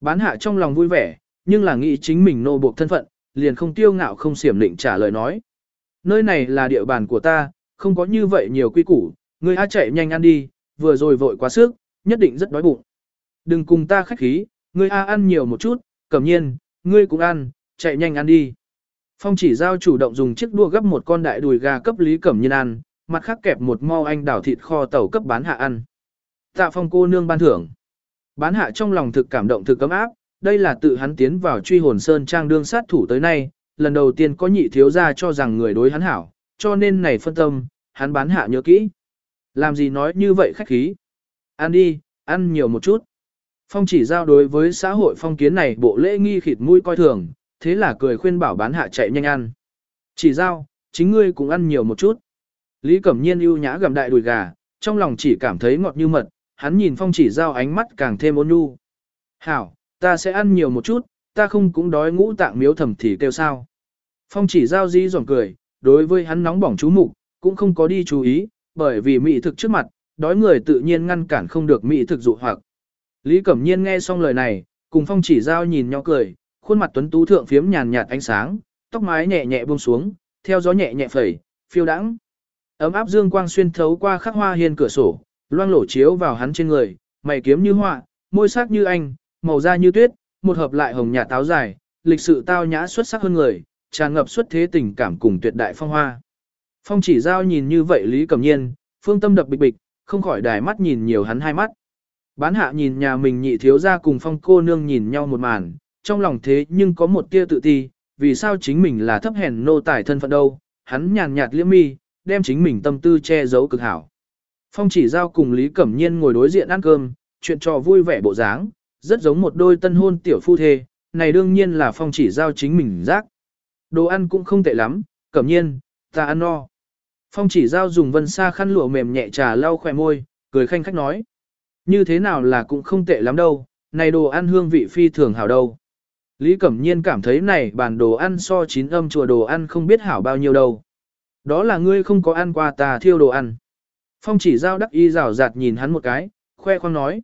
Bán hạ trong lòng vui vẻ, nhưng là nghĩ chính mình nô buộc thân phận, liền không tiêu ngạo không xiểm định trả lời nói. Nơi này là địa bàn của ta, không có như vậy nhiều quy củ, ngươi a chạy nhanh ăn đi, vừa rồi vội quá sức, nhất định rất đói bụng. Đừng cùng ta khách khí, ngươi a ăn nhiều một chút, cẩm nhiên, ngươi cũng ăn, chạy nhanh ăn đi. Phong chỉ giao chủ động dùng chiếc đua gấp một con đại đùi gà cấp Lý Cẩm Nhiên ăn, mặt khác kẹp một mau anh đảo thịt kho tàu cấp bán hạ ăn. Tạ phong cô nương ban thưởng. Bán hạ trong lòng thực cảm động thực cấm áp, đây là tự hắn tiến vào truy hồn sơn trang đương sát thủ tới nay, lần đầu tiên có nhị thiếu gia cho rằng người đối hắn hảo, cho nên này phân tâm, hắn bán hạ nhớ kỹ. Làm gì nói như vậy khách khí. Ăn đi, ăn nhiều một chút. Phong chỉ giao đối với xã hội phong kiến này bộ lễ nghi khịt mũi coi thường, thế là cười khuyên bảo bán hạ chạy nhanh ăn. Chỉ giao, chính ngươi cũng ăn nhiều một chút. Lý Cẩm Nhiên ưu nhã gầm đại đùi gà, trong lòng chỉ cảm thấy ngọt như mật, hắn nhìn phong chỉ giao ánh mắt càng thêm ôn nhu. Hảo, ta sẽ ăn nhiều một chút, ta không cũng đói ngũ tạng miếu thầm thì kêu sao. Phong chỉ giao di giòn cười, đối với hắn nóng bỏng chú mục, cũng không có đi chú ý, bởi vì mỹ thực trước mặt, đói người tự nhiên ngăn cản không được mỹ thực dụ hoặc. Lý Cẩm Nhiên nghe xong lời này, cùng phong chỉ giao nhìn nhau cười, khuôn mặt tuấn tú thượng phiếm nhàn nhạt ánh sáng, tóc mái nhẹ nhẹ buông xuống, theo gió nhẹ nhẹ phẩy, phiêu đãng. Ấm áp dương quang xuyên thấu qua khắc hoa hiên cửa sổ, loang lổ chiếu vào hắn trên người, mày kiếm như họa, môi sắc như anh, màu da như tuyết, một hợp lại hồng nhạt táo dài, lịch sự tao nhã xuất sắc hơn người, tràn ngập xuất thế tình cảm cùng tuyệt đại phong hoa. Phong chỉ giao nhìn như vậy Lý Cẩm Nhiên, phương tâm đập bịch bịch, không khỏi đài mắt nhìn nhiều hắn hai mắt. Bán hạ nhìn nhà mình nhị thiếu ra cùng phong cô nương nhìn nhau một màn, trong lòng thế nhưng có một tia tự ti, vì sao chính mình là thấp hèn nô tài thân phận đâu, hắn nhàn nhạt liễm mi, đem chính mình tâm tư che giấu cực hảo. Phong chỉ giao cùng Lý Cẩm Nhiên ngồi đối diện ăn cơm, chuyện trò vui vẻ bộ dáng, rất giống một đôi tân hôn tiểu phu thê, này đương nhiên là phong chỉ giao chính mình giác Đồ ăn cũng không tệ lắm, cẩm nhiên, ta ăn no. Phong chỉ giao dùng vân sa khăn lụa mềm nhẹ trà lau khỏe môi, cười khanh khách nói. Như thế nào là cũng không tệ lắm đâu, này đồ ăn hương vị phi thường hảo đâu. Lý Cẩm Nhiên cảm thấy này bàn đồ ăn so chín âm chùa đồ ăn không biết hảo bao nhiêu đâu. Đó là ngươi không có ăn qua ta thiêu đồ ăn. Phong chỉ giao đắc y rào rạt nhìn hắn một cái, khoe khoang nói.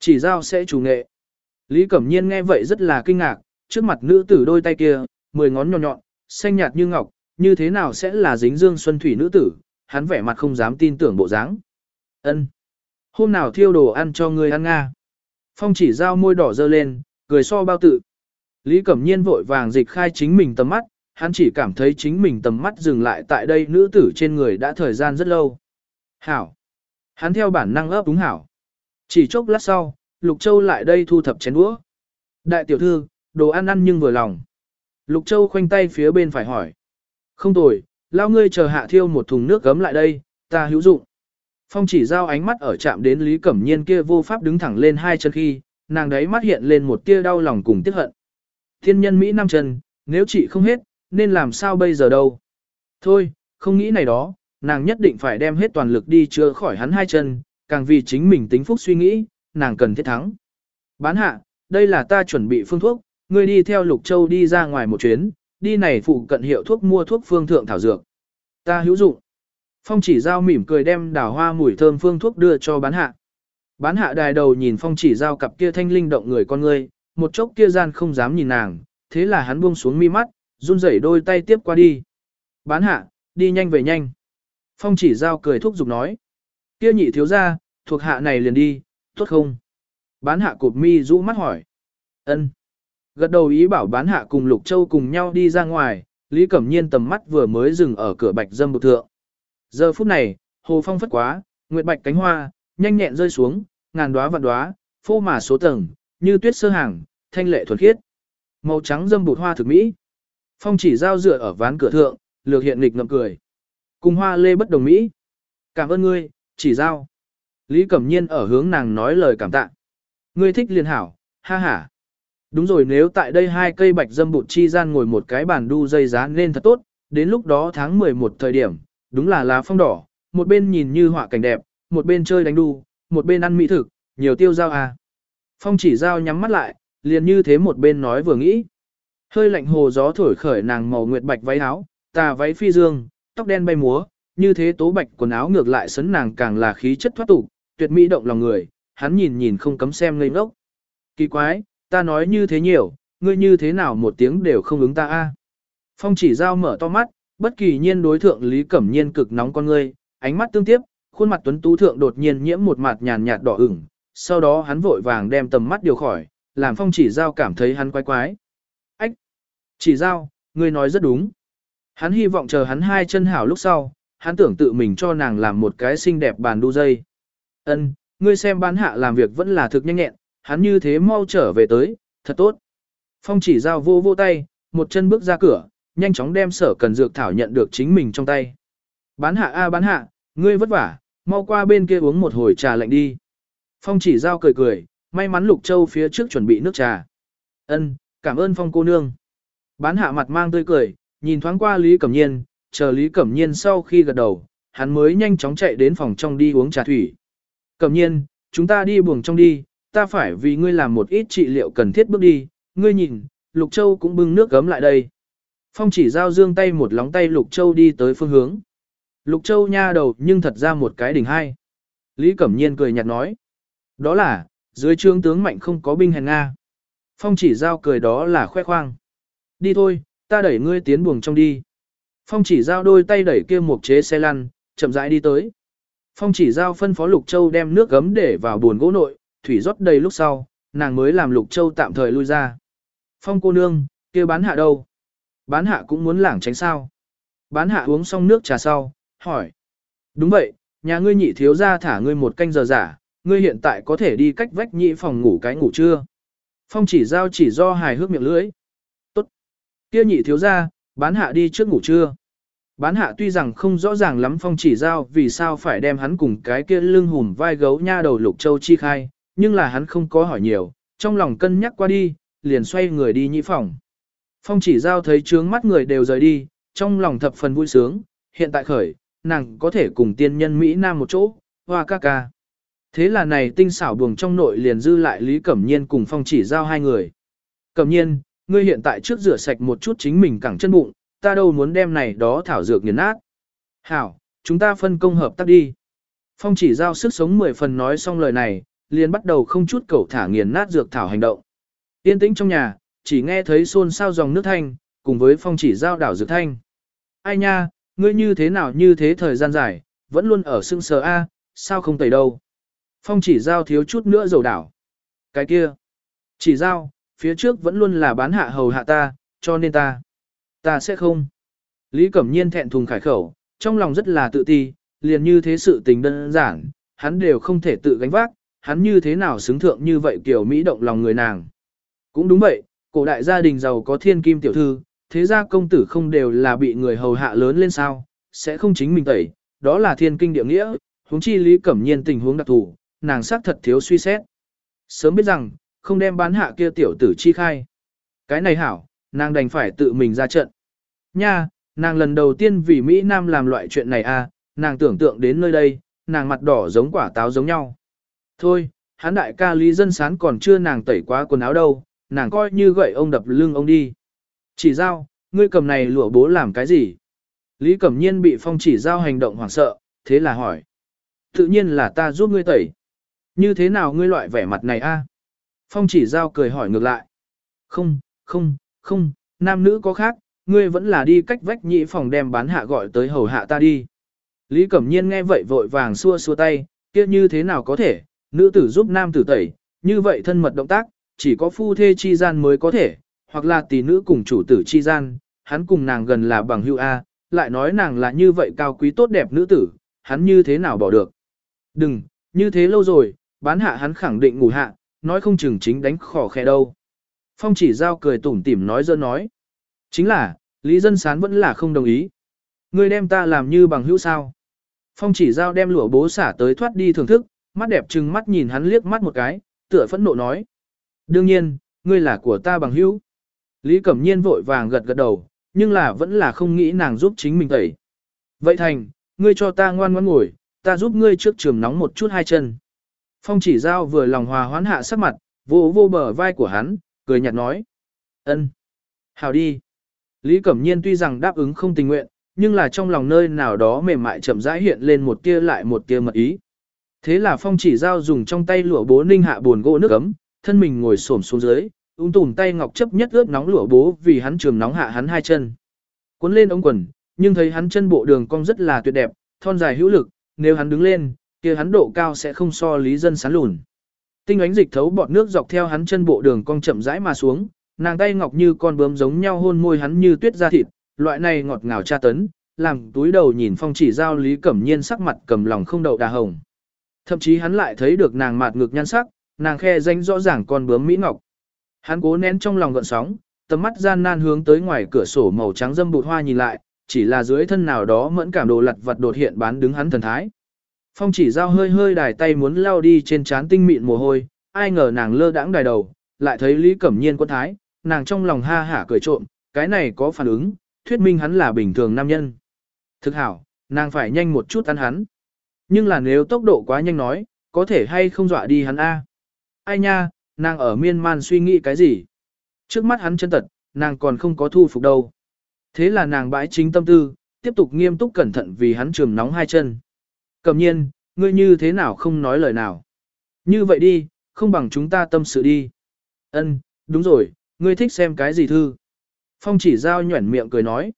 Chỉ giao sẽ chủ nghệ. Lý Cẩm Nhiên nghe vậy rất là kinh ngạc, trước mặt nữ tử đôi tay kia, mười ngón nhọn nhọn, xanh nhạt như ngọc, như thế nào sẽ là dính dương xuân thủy nữ tử, hắn vẻ mặt không dám tin tưởng bộ dáng. Ân, Hôm nào thiêu đồ ăn cho ngươi ăn nga. Phong chỉ giao môi đỏ dơ lên, cười so bao tự. Lý Cẩm Nhiên vội vàng dịch khai chính mình tầm mắt, hắn chỉ cảm thấy chính mình tầm mắt dừng lại tại đây nữ tử trên người đã thời gian rất lâu. Hảo. Hắn theo bản năng ấp đúng hảo. Chỉ chốc lát sau, Lục Châu lại đây thu thập chén đũa. Đại tiểu thư, đồ ăn ăn nhưng vừa lòng. Lục Châu khoanh tay phía bên phải hỏi. Không tồi, lao ngươi chờ hạ thiêu một thùng nước gấm lại đây, ta hữu dụng. Phong chỉ giao ánh mắt ở chạm đến Lý Cẩm Nhiên kia vô pháp đứng thẳng lên hai chân khi, nàng đấy mắt hiện lên một tia đau lòng cùng tiếc hận. Thiên nhân Mỹ Nam chân, nếu chị không hết, nên làm sao bây giờ đâu. Thôi, không nghĩ này đó, nàng nhất định phải đem hết toàn lực đi chữa khỏi hắn hai chân, càng vì chính mình tính phúc suy nghĩ, nàng cần thiết thắng. Bán hạ, đây là ta chuẩn bị phương thuốc, ngươi đi theo Lục Châu đi ra ngoài một chuyến, đi này phụ cận hiệu thuốc mua thuốc phương thượng thảo dược. Ta hữu dụng. Phong chỉ giao mỉm cười đem đào hoa mùi thơm phương thuốc đưa cho bán hạ. Bán hạ đài đầu nhìn phong chỉ giao cặp kia thanh linh động người con ngươi, một chốc kia gian không dám nhìn nàng, thế là hắn buông xuống mi mắt, run rẩy đôi tay tiếp qua đi. Bán hạ, đi nhanh về nhanh. Phong chỉ giao cười thúc giục nói. Kia nhị thiếu ra, thuộc hạ này liền đi, tốt không? Bán hạ cụp mi rũ mắt hỏi. ân Gật đầu ý bảo bán hạ cùng Lục Châu cùng nhau đi ra ngoài, Lý Cẩm Nhiên tầm mắt vừa mới dừng ở cửa bạch dâm bục thượng. Giờ phút này, hồ phong phất quá, nguyệt bạch cánh hoa, nhanh nhẹn rơi xuống, ngàn đóa vạn đóa, phô mà số tầng, như tuyết sơ hàng, thanh lệ thuần khiết. Màu trắng dâm bụt hoa thực mỹ. Phong chỉ giao dựa ở ván cửa thượng, lược hiện nghịch ngậm cười. Cùng hoa lê bất đồng mỹ. Cảm ơn ngươi, chỉ giao. Lý Cẩm Nhiên ở hướng nàng nói lời cảm tạ. Ngươi thích liền hảo, ha ha. Đúng rồi nếu tại đây hai cây bạch dâm bụt chi gian ngồi một cái bàn đu dây giá nên thật tốt, đến lúc đó tháng 11 thời điểm, đúng là lá phong đỏ, một bên nhìn như họa cảnh đẹp, một bên chơi đánh đu, một bên ăn mỹ thực, nhiều tiêu giao à. Phong chỉ giao nhắm mắt lại, liền như thế một bên nói vừa nghĩ. Hơi lạnh hồ gió thổi khởi nàng màu nguyệt bạch váy áo, tà váy phi dương, tóc đen bay múa, như thế tố bạch quần áo ngược lại sấn nàng càng là khí chất thoát tục, tuyệt mỹ động lòng người, hắn nhìn nhìn không cấm xem ngây ngốc. Kỳ quái, ta nói như thế nhiều, ngươi như thế nào một tiếng đều không ứng ta a. Phong chỉ giao mở to mắt, bất kỳ nhiên đối thượng Lý Cẩm Nhiên cực nóng con ngươi, ánh mắt tương tiếp, khuôn mặt tuấn tú thượng đột nhiên nhiễm một mặt nhàn nhạt đỏ ửng, sau đó hắn vội vàng đem tầm mắt điều khỏi, làm phong chỉ giao cảm thấy hắn quái quái. Ách! Chỉ giao, ngươi nói rất đúng. Hắn hy vọng chờ hắn hai chân hảo lúc sau, hắn tưởng tự mình cho nàng làm một cái xinh đẹp bàn đu dây. Ân, ngươi xem bán hạ làm việc vẫn là thực nhanh nhẹn, hắn như thế mau trở về tới, thật tốt. Phong chỉ giao vô vô tay, một chân bước ra cửa, nhanh chóng đem sở cần dược thảo nhận được chính mình trong tay. Bán hạ a bán hạ, ngươi vất vả, mau qua bên kia uống một hồi trà lạnh đi. Phong chỉ giao cười cười, may mắn Lục Châu phía trước chuẩn bị nước trà. Ân, cảm ơn Phong cô nương. Bán hạ mặt mang tươi cười, nhìn thoáng qua Lý Cẩm Nhiên, chờ Lý Cẩm Nhiên sau khi gật đầu, hắn mới nhanh chóng chạy đến phòng trong đi uống trà thủy. Cẩm Nhiên, chúng ta đi buồng trong đi, ta phải vì ngươi làm một ít trị liệu cần thiết bước đi, ngươi nhìn, Lục Châu cũng bưng nước gấm lại đây. Phong chỉ giao dương tay một lóng tay Lục Châu đi tới phương hướng. Lục Châu nha đầu nhưng thật ra một cái đỉnh hai. Lý Cẩm Nhiên cười nhạt nói. Đó là, dưới trương tướng mạnh không có binh hèn Nga. Phong chỉ giao cười đó là khoe khoang. Đi thôi, ta đẩy ngươi tiến buồng trong đi. Phong chỉ giao đôi tay đẩy kia một chế xe lăn, chậm rãi đi tới. Phong chỉ giao phân phó Lục Châu đem nước gấm để vào buồn gỗ nội, thủy rót đầy lúc sau, nàng mới làm Lục Châu tạm thời lui ra. Phong cô nương, kia bán hạ đâu? Bán hạ cũng muốn lảng tránh sao? Bán hạ uống xong nước trà sau, hỏi. Đúng vậy, nhà ngươi nhị thiếu ra thả ngươi một canh giờ giả, ngươi hiện tại có thể đi cách vách nhị phòng ngủ cái ngủ trưa. Phong chỉ giao chỉ do hài hước miệng lưỡi. Tốt. Kia nhị thiếu ra, bán hạ đi trước ngủ trưa. Bán hạ tuy rằng không rõ ràng lắm phong chỉ giao vì sao phải đem hắn cùng cái kia lưng hùm vai gấu nha đầu lục châu chi khai, nhưng là hắn không có hỏi nhiều, trong lòng cân nhắc qua đi, liền xoay người đi nhị phòng. Phong chỉ giao thấy trướng mắt người đều rời đi, trong lòng thập phần vui sướng, hiện tại khởi, nàng có thể cùng tiên nhân Mỹ Nam một chỗ, hoa ca ca. Thế là này tinh xảo buồng trong nội liền dư lại Lý Cẩm Nhiên cùng Phong chỉ giao hai người. Cẩm Nhiên, ngươi hiện tại trước rửa sạch một chút chính mình cẳng chân bụng, ta đâu muốn đem này đó thảo dược nghiền nát. Hảo, chúng ta phân công hợp tác đi. Phong chỉ giao sức sống mười phần nói xong lời này, liền bắt đầu không chút cầu thả nghiền nát dược thảo hành động. Yên tĩnh trong nhà, chỉ nghe thấy xôn xao dòng nước thanh, cùng với phong chỉ giao đảo dược thanh. Ai nha, ngươi như thế nào như thế thời gian dài, vẫn luôn ở sưng sờ A, sao không tẩy đâu. Phong chỉ giao thiếu chút nữa dầu đảo. Cái kia, chỉ giao, phía trước vẫn luôn là bán hạ hầu hạ ta, cho nên ta, ta sẽ không. Lý Cẩm Nhiên thẹn thùng khải khẩu, trong lòng rất là tự ti, liền như thế sự tình đơn giản, hắn đều không thể tự gánh vác, hắn như thế nào xứng thượng như vậy kiểu Mỹ động lòng người nàng. Cũng đúng vậy, cổ đại gia đình giàu có thiên kim tiểu thư, thế gia công tử không đều là bị người hầu hạ lớn lên sao, sẽ không chính mình tẩy, đó là thiên kinh địa nghĩa, huống chi Lý Cẩm Nhiên tình huống đặc thù, nàng xác thật thiếu suy xét. Sớm biết rằng, không đem bán hạ kia tiểu tử chi khai. Cái này hảo, nàng đành phải tự mình ra trận. Nha, nàng lần đầu tiên vì Mỹ Nam làm loại chuyện này à, nàng tưởng tượng đến nơi đây, nàng mặt đỏ giống quả táo giống nhau. Thôi, hắn đại ca Lý Dân Sán còn chưa nàng tẩy quá quần áo đâu, nàng coi như gậy ông đập lưng ông đi. Chỉ giao, ngươi cầm này lụa bố làm cái gì? Lý Cẩm Nhiên bị phong chỉ giao hành động hoảng sợ, thế là hỏi. Tự nhiên là ta giúp ngươi tẩy. Như thế nào ngươi loại vẻ mặt này a? Phong chỉ giao cười hỏi ngược lại. Không, không, không, nam nữ có khác, ngươi vẫn là đi cách vách nhị phòng đem bán hạ gọi tới hầu hạ ta đi. Lý Cẩm Nhiên nghe vậy vội vàng xua xua tay, kia như thế nào có thể, nữ tử giúp nam tử tẩy, như vậy thân mật động tác, chỉ có phu thê chi gian mới có thể, hoặc là tỷ nữ cùng chủ tử chi gian, hắn cùng nàng gần là bằng hữu A, lại nói nàng là như vậy cao quý tốt đẹp nữ tử, hắn như thế nào bỏ được. Đừng, như thế lâu rồi, bán hạ hắn khẳng định ngủ hạ, nói không chừng chính đánh khỏ khe đâu. Phong chỉ giao cười tủm tỉm nói dơ nói. Chính là, Lý Dân Sán vẫn là không đồng ý. Ngươi đem ta làm như bằng hữu sao. Phong chỉ giao đem lụa bố xả tới thoát đi thưởng thức, mắt đẹp trừng mắt nhìn hắn liếc mắt một cái, tựa phẫn nộ nói. Đương nhiên, ngươi là của ta bằng hữu. Lý Cẩm Nhiên vội vàng gật gật đầu, nhưng là vẫn là không nghĩ nàng giúp chính mình tẩy. Vậy thành, ngươi cho ta ngoan ngoãn ngồi, ta giúp ngươi trước trường nóng một chút hai chân. Phong chỉ giao vừa lòng hòa hoãn hạ sắc mặt, vô vô bờ vai của hắn, cười nhạt nói. ân, Hào đi. Lý Cẩm Nhiên tuy rằng đáp ứng không tình nguyện, nhưng là trong lòng nơi nào đó mềm mại chậm rãi hiện lên một tia lại một tia mật ý. Thế là Phong chỉ giao dùng trong tay lụa bố ninh hạ buồn gỗ nước ấm, thân mình ngồi xổm xuống dưới, ung tùm tay ngọc chấp nhất ướp nóng lụa bố vì hắn trường nóng hạ hắn hai chân. Cuốn lên ống quần, nhưng thấy hắn chân bộ đường cong rất là tuyệt đẹp, thon dài hữu lực, nếu hắn đứng lên, kia hắn độ cao sẽ không so lý dân sán lùn. Tinh ánh dịch thấu bọt nước dọc theo hắn chân bộ đường cong chậm rãi mà xuống, nàng tay ngọc như con bướm giống nhau hôn môi hắn như tuyết da thịt, loại này ngọt ngào tra tấn, làm túi đầu nhìn phong chỉ giao lý cẩm nhiên sắc mặt cầm lòng không đậu đà hồng. Thậm chí hắn lại thấy được nàng mạt ngực nhan sắc, nàng khe danh rõ ràng con bướm mỹ ngọc. Hắn cố nén trong lòng gợn sóng, tầm mắt gian nan hướng tới ngoài cửa sổ màu trắng dâm bụt hoa nhìn lại, chỉ là dưới thân nào đó mẫn cảm đồ lặt vật đột hiện bán đứng hắn thần thái. Phong chỉ giao hơi hơi đài tay muốn lao đi trên trán tinh mịn mồ hôi, ai ngờ nàng lơ đãng đài đầu, lại thấy Lý Cẩm Nhiên quân thái, nàng trong lòng ha hả cười trộm, cái này có phản ứng, thuyết minh hắn là bình thường nam nhân. Thực hảo, nàng phải nhanh một chút ăn hắn. Nhưng là nếu tốc độ quá nhanh nói, có thể hay không dọa đi hắn A. Ai nha, nàng ở miên man suy nghĩ cái gì? Trước mắt hắn chân tật, nàng còn không có thu phục đâu. Thế là nàng bãi chính tâm tư, tiếp tục nghiêm túc cẩn thận vì hắn trường nóng hai chân. Cầm nhiên, ngươi như thế nào không nói lời nào? Như vậy đi, không bằng chúng ta tâm sự đi. Ân, đúng rồi, ngươi thích xem cái gì thư? Phong chỉ giao nhuẩn miệng cười nói.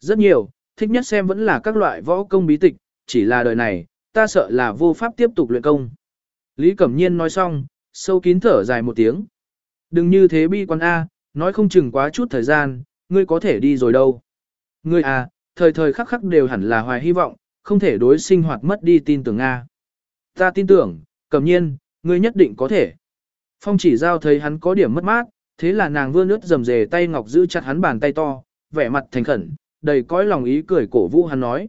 Rất nhiều, thích nhất xem vẫn là các loại võ công bí tịch, chỉ là đời này, ta sợ là vô pháp tiếp tục luyện công. Lý Cẩm Nhiên nói xong, sâu kín thở dài một tiếng. Đừng như thế bi quan A, nói không chừng quá chút thời gian, ngươi có thể đi rồi đâu. Ngươi à, thời thời khắc khắc đều hẳn là hoài hy vọng, không thể đối sinh hoạt mất đi tin tưởng A. Ta tin tưởng, Cẩm Nhiên, ngươi nhất định có thể. Phong chỉ giao thấy hắn có điểm mất mát, thế là nàng vươn nước rầm rề tay ngọc giữ chặt hắn bàn tay to, vẻ mặt thành khẩn, đầy cõi lòng ý cười cổ vũ hắn nói.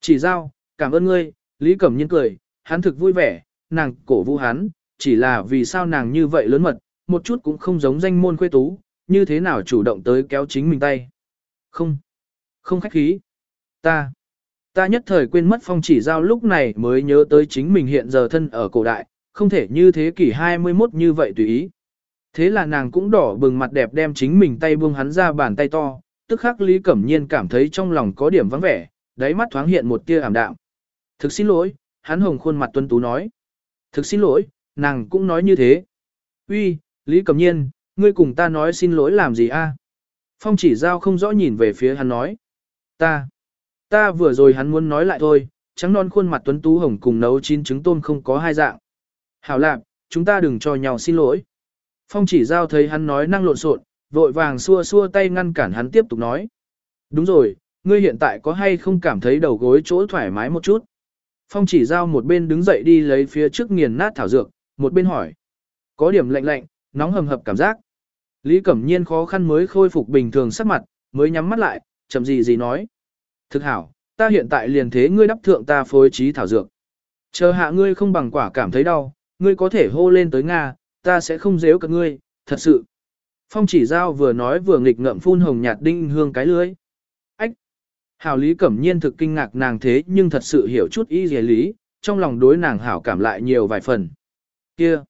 Chỉ giao, cảm ơn ngươi, Lý Cẩm Nhiên cười, hắn thực vui vẻ, nàng cổ vũ hắn, chỉ là vì sao nàng như vậy lớn mật, một chút cũng không giống danh môn khuê tú, như thế nào chủ động tới kéo chính mình tay. Không, không khách khí. Ta, ta nhất thời quên mất phong chỉ giao lúc này mới nhớ tới chính mình hiện giờ thân ở cổ đại, không thể như thế kỷ 21 như vậy tùy ý. Thế là nàng cũng đỏ bừng mặt đẹp đem chính mình tay buông hắn ra bàn tay to, tức khắc Lý Cẩm Nhiên cảm thấy trong lòng có điểm vắng vẻ, đáy mắt thoáng hiện một tia ảm đạm. Thực xin lỗi, hắn hồng khuôn mặt tuân tú nói. Thực xin lỗi, nàng cũng nói như thế. Uy, Lý Cẩm Nhiên, ngươi cùng ta nói xin lỗi làm gì a? Phong chỉ giao không rõ nhìn về phía hắn nói. Ta, ta vừa rồi hắn muốn nói lại thôi, trắng non khuôn mặt tuấn tú hồng cùng nấu chín trứng tôm không có hai dạng. Hảo lạc, chúng ta đừng cho nhau xin lỗi. Phong chỉ giao thấy hắn nói năng lộn xộn, vội vàng xua xua tay ngăn cản hắn tiếp tục nói. Đúng rồi, ngươi hiện tại có hay không cảm thấy đầu gối chỗ thoải mái một chút? Phong chỉ giao một bên đứng dậy đi lấy phía trước nghiền nát thảo dược, một bên hỏi. Có điểm lạnh lạnh, nóng hầm hập cảm giác. Lý Cẩm Nhiên khó khăn mới khôi phục bình thường sắc mặt, mới nhắm mắt lại, chậm gì gì nói. Thực hảo, ta hiện tại liền thế ngươi đắp thượng ta phối trí thảo dược. Chờ hạ ngươi không bằng quả cảm thấy đau, ngươi có thể hô lên tới Nga, ta sẽ không dễ cả ngươi, thật sự. Phong chỉ giao vừa nói vừa nghịch ngậm phun hồng nhạt đinh hương cái lưới. Hảo Lý Cẩm Nhiên thực kinh ngạc nàng thế nhưng thật sự hiểu chút ý dề lý, trong lòng đối nàng hảo cảm lại nhiều vài phần. Kia!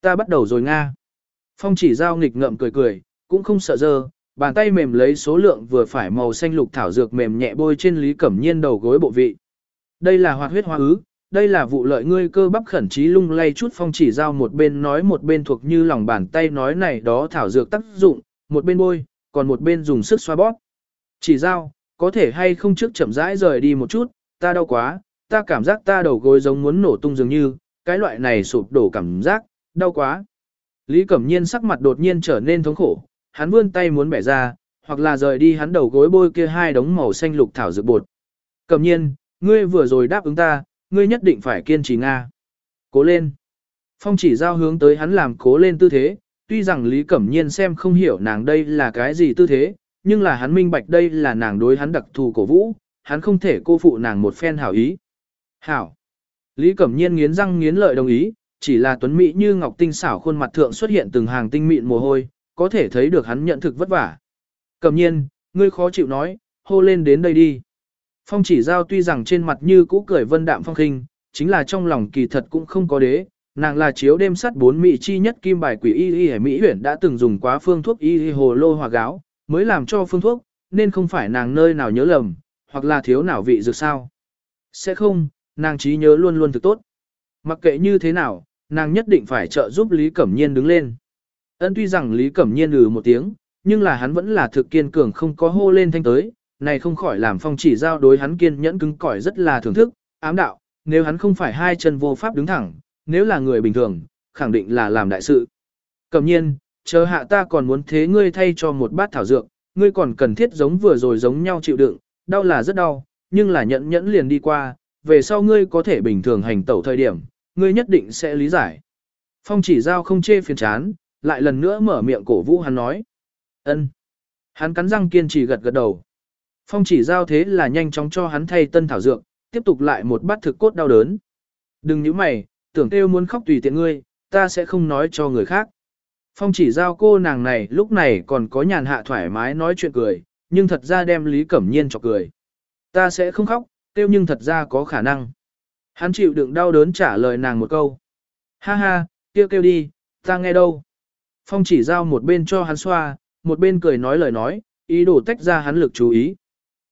Ta bắt đầu rồi Nga. Phong chỉ giao nghịch ngậm cười cười, cũng không sợ dơ, bàn tay mềm lấy số lượng vừa phải màu xanh lục thảo dược mềm nhẹ bôi trên Lý Cẩm Nhiên đầu gối bộ vị. Đây là hoạt huyết hoa ứ, đây là vụ lợi ngươi cơ bắp khẩn trí lung lay chút phong chỉ giao một bên nói một bên thuộc như lòng bàn tay nói này đó thảo dược tác dụng, một bên bôi, còn một bên dùng sức xoa bóp. Chỉ giao, có thể hay không trước chậm rãi rời đi một chút, ta đau quá, ta cảm giác ta đầu gối giống muốn nổ tung dường như, cái loại này sụp đổ cảm giác, đau quá. Lý Cẩm Nhiên sắc mặt đột nhiên trở nên thống khổ, hắn vươn tay muốn bẻ ra, hoặc là rời đi hắn đầu gối bôi kia hai đống màu xanh lục thảo dược bột. Cẩm Nhiên, ngươi vừa rồi đáp ứng ta, ngươi nhất định phải kiên trì Nga. Cố lên. Phong chỉ giao hướng tới hắn làm cố lên tư thế, tuy rằng Lý Cẩm Nhiên xem không hiểu nàng đây là cái gì tư thế, nhưng là hắn minh bạch đây là nàng đối hắn đặc thù cổ vũ, hắn không thể cô phụ nàng một phen hảo ý. Hảo. Lý Cẩm Nhiên nghiến răng nghiến lợi đồng ý, chỉ là tuấn mỹ như ngọc tinh xảo khuôn mặt thượng xuất hiện từng hàng tinh mịn mồ hôi, có thể thấy được hắn nhận thực vất vả. Cẩm Nhiên, ngươi khó chịu nói, hô lên đến đây đi. Phong chỉ giao tuy rằng trên mặt như cũ cười vân đạm phong khinh, chính là trong lòng kỳ thật cũng không có đế, nàng là chiếu đêm sắt bốn mỹ chi nhất kim bài quỷ y y mỹ huyển đã từng dùng quá phương thuốc y hồ lô hòa gáo, mới làm cho phương thuốc, nên không phải nàng nơi nào nhớ lầm, hoặc là thiếu nào vị dược sao. Sẽ không, nàng trí nhớ luôn luôn thực tốt. Mặc kệ như thế nào, nàng nhất định phải trợ giúp Lý Cẩm Nhiên đứng lên. Ân tuy rằng Lý Cẩm Nhiên lừ một tiếng, nhưng là hắn vẫn là thực kiên cường không có hô lên thanh tới, này không khỏi làm phong chỉ giao đối hắn kiên nhẫn cứng cỏi rất là thưởng thức, ám đạo, nếu hắn không phải hai chân vô pháp đứng thẳng, nếu là người bình thường, khẳng định là làm đại sự. Cẩm nhiên, chờ hạ ta còn muốn thế ngươi thay cho một bát thảo dược, ngươi còn cần thiết giống vừa rồi giống nhau chịu đựng, đau là rất đau, nhưng là nhẫn nhẫn liền đi qua, về sau ngươi có thể bình thường hành tẩu thời điểm, ngươi nhất định sẽ lý giải. Phong chỉ giao không chê phiền chán, lại lần nữa mở miệng cổ vũ hắn nói. ân. Hắn cắn răng kiên trì gật gật đầu. Phong chỉ giao thế là nhanh chóng cho hắn thay tân thảo dược, tiếp tục lại một bát thực cốt đau đớn. Đừng nhíu mày, tưởng kêu muốn khóc tùy tiện ngươi, ta sẽ không nói cho người khác. Phong chỉ giao cô nàng này lúc này còn có nhàn hạ thoải mái nói chuyện cười, nhưng thật ra đem Lý Cẩm Nhiên cho cười. Ta sẽ không khóc, tiêu nhưng thật ra có khả năng. Hắn chịu đựng đau đớn trả lời nàng một câu. Ha ha, kêu kêu đi, ta nghe đâu. Phong chỉ giao một bên cho hắn xoa, một bên cười nói lời nói, ý đồ tách ra hắn lực chú ý.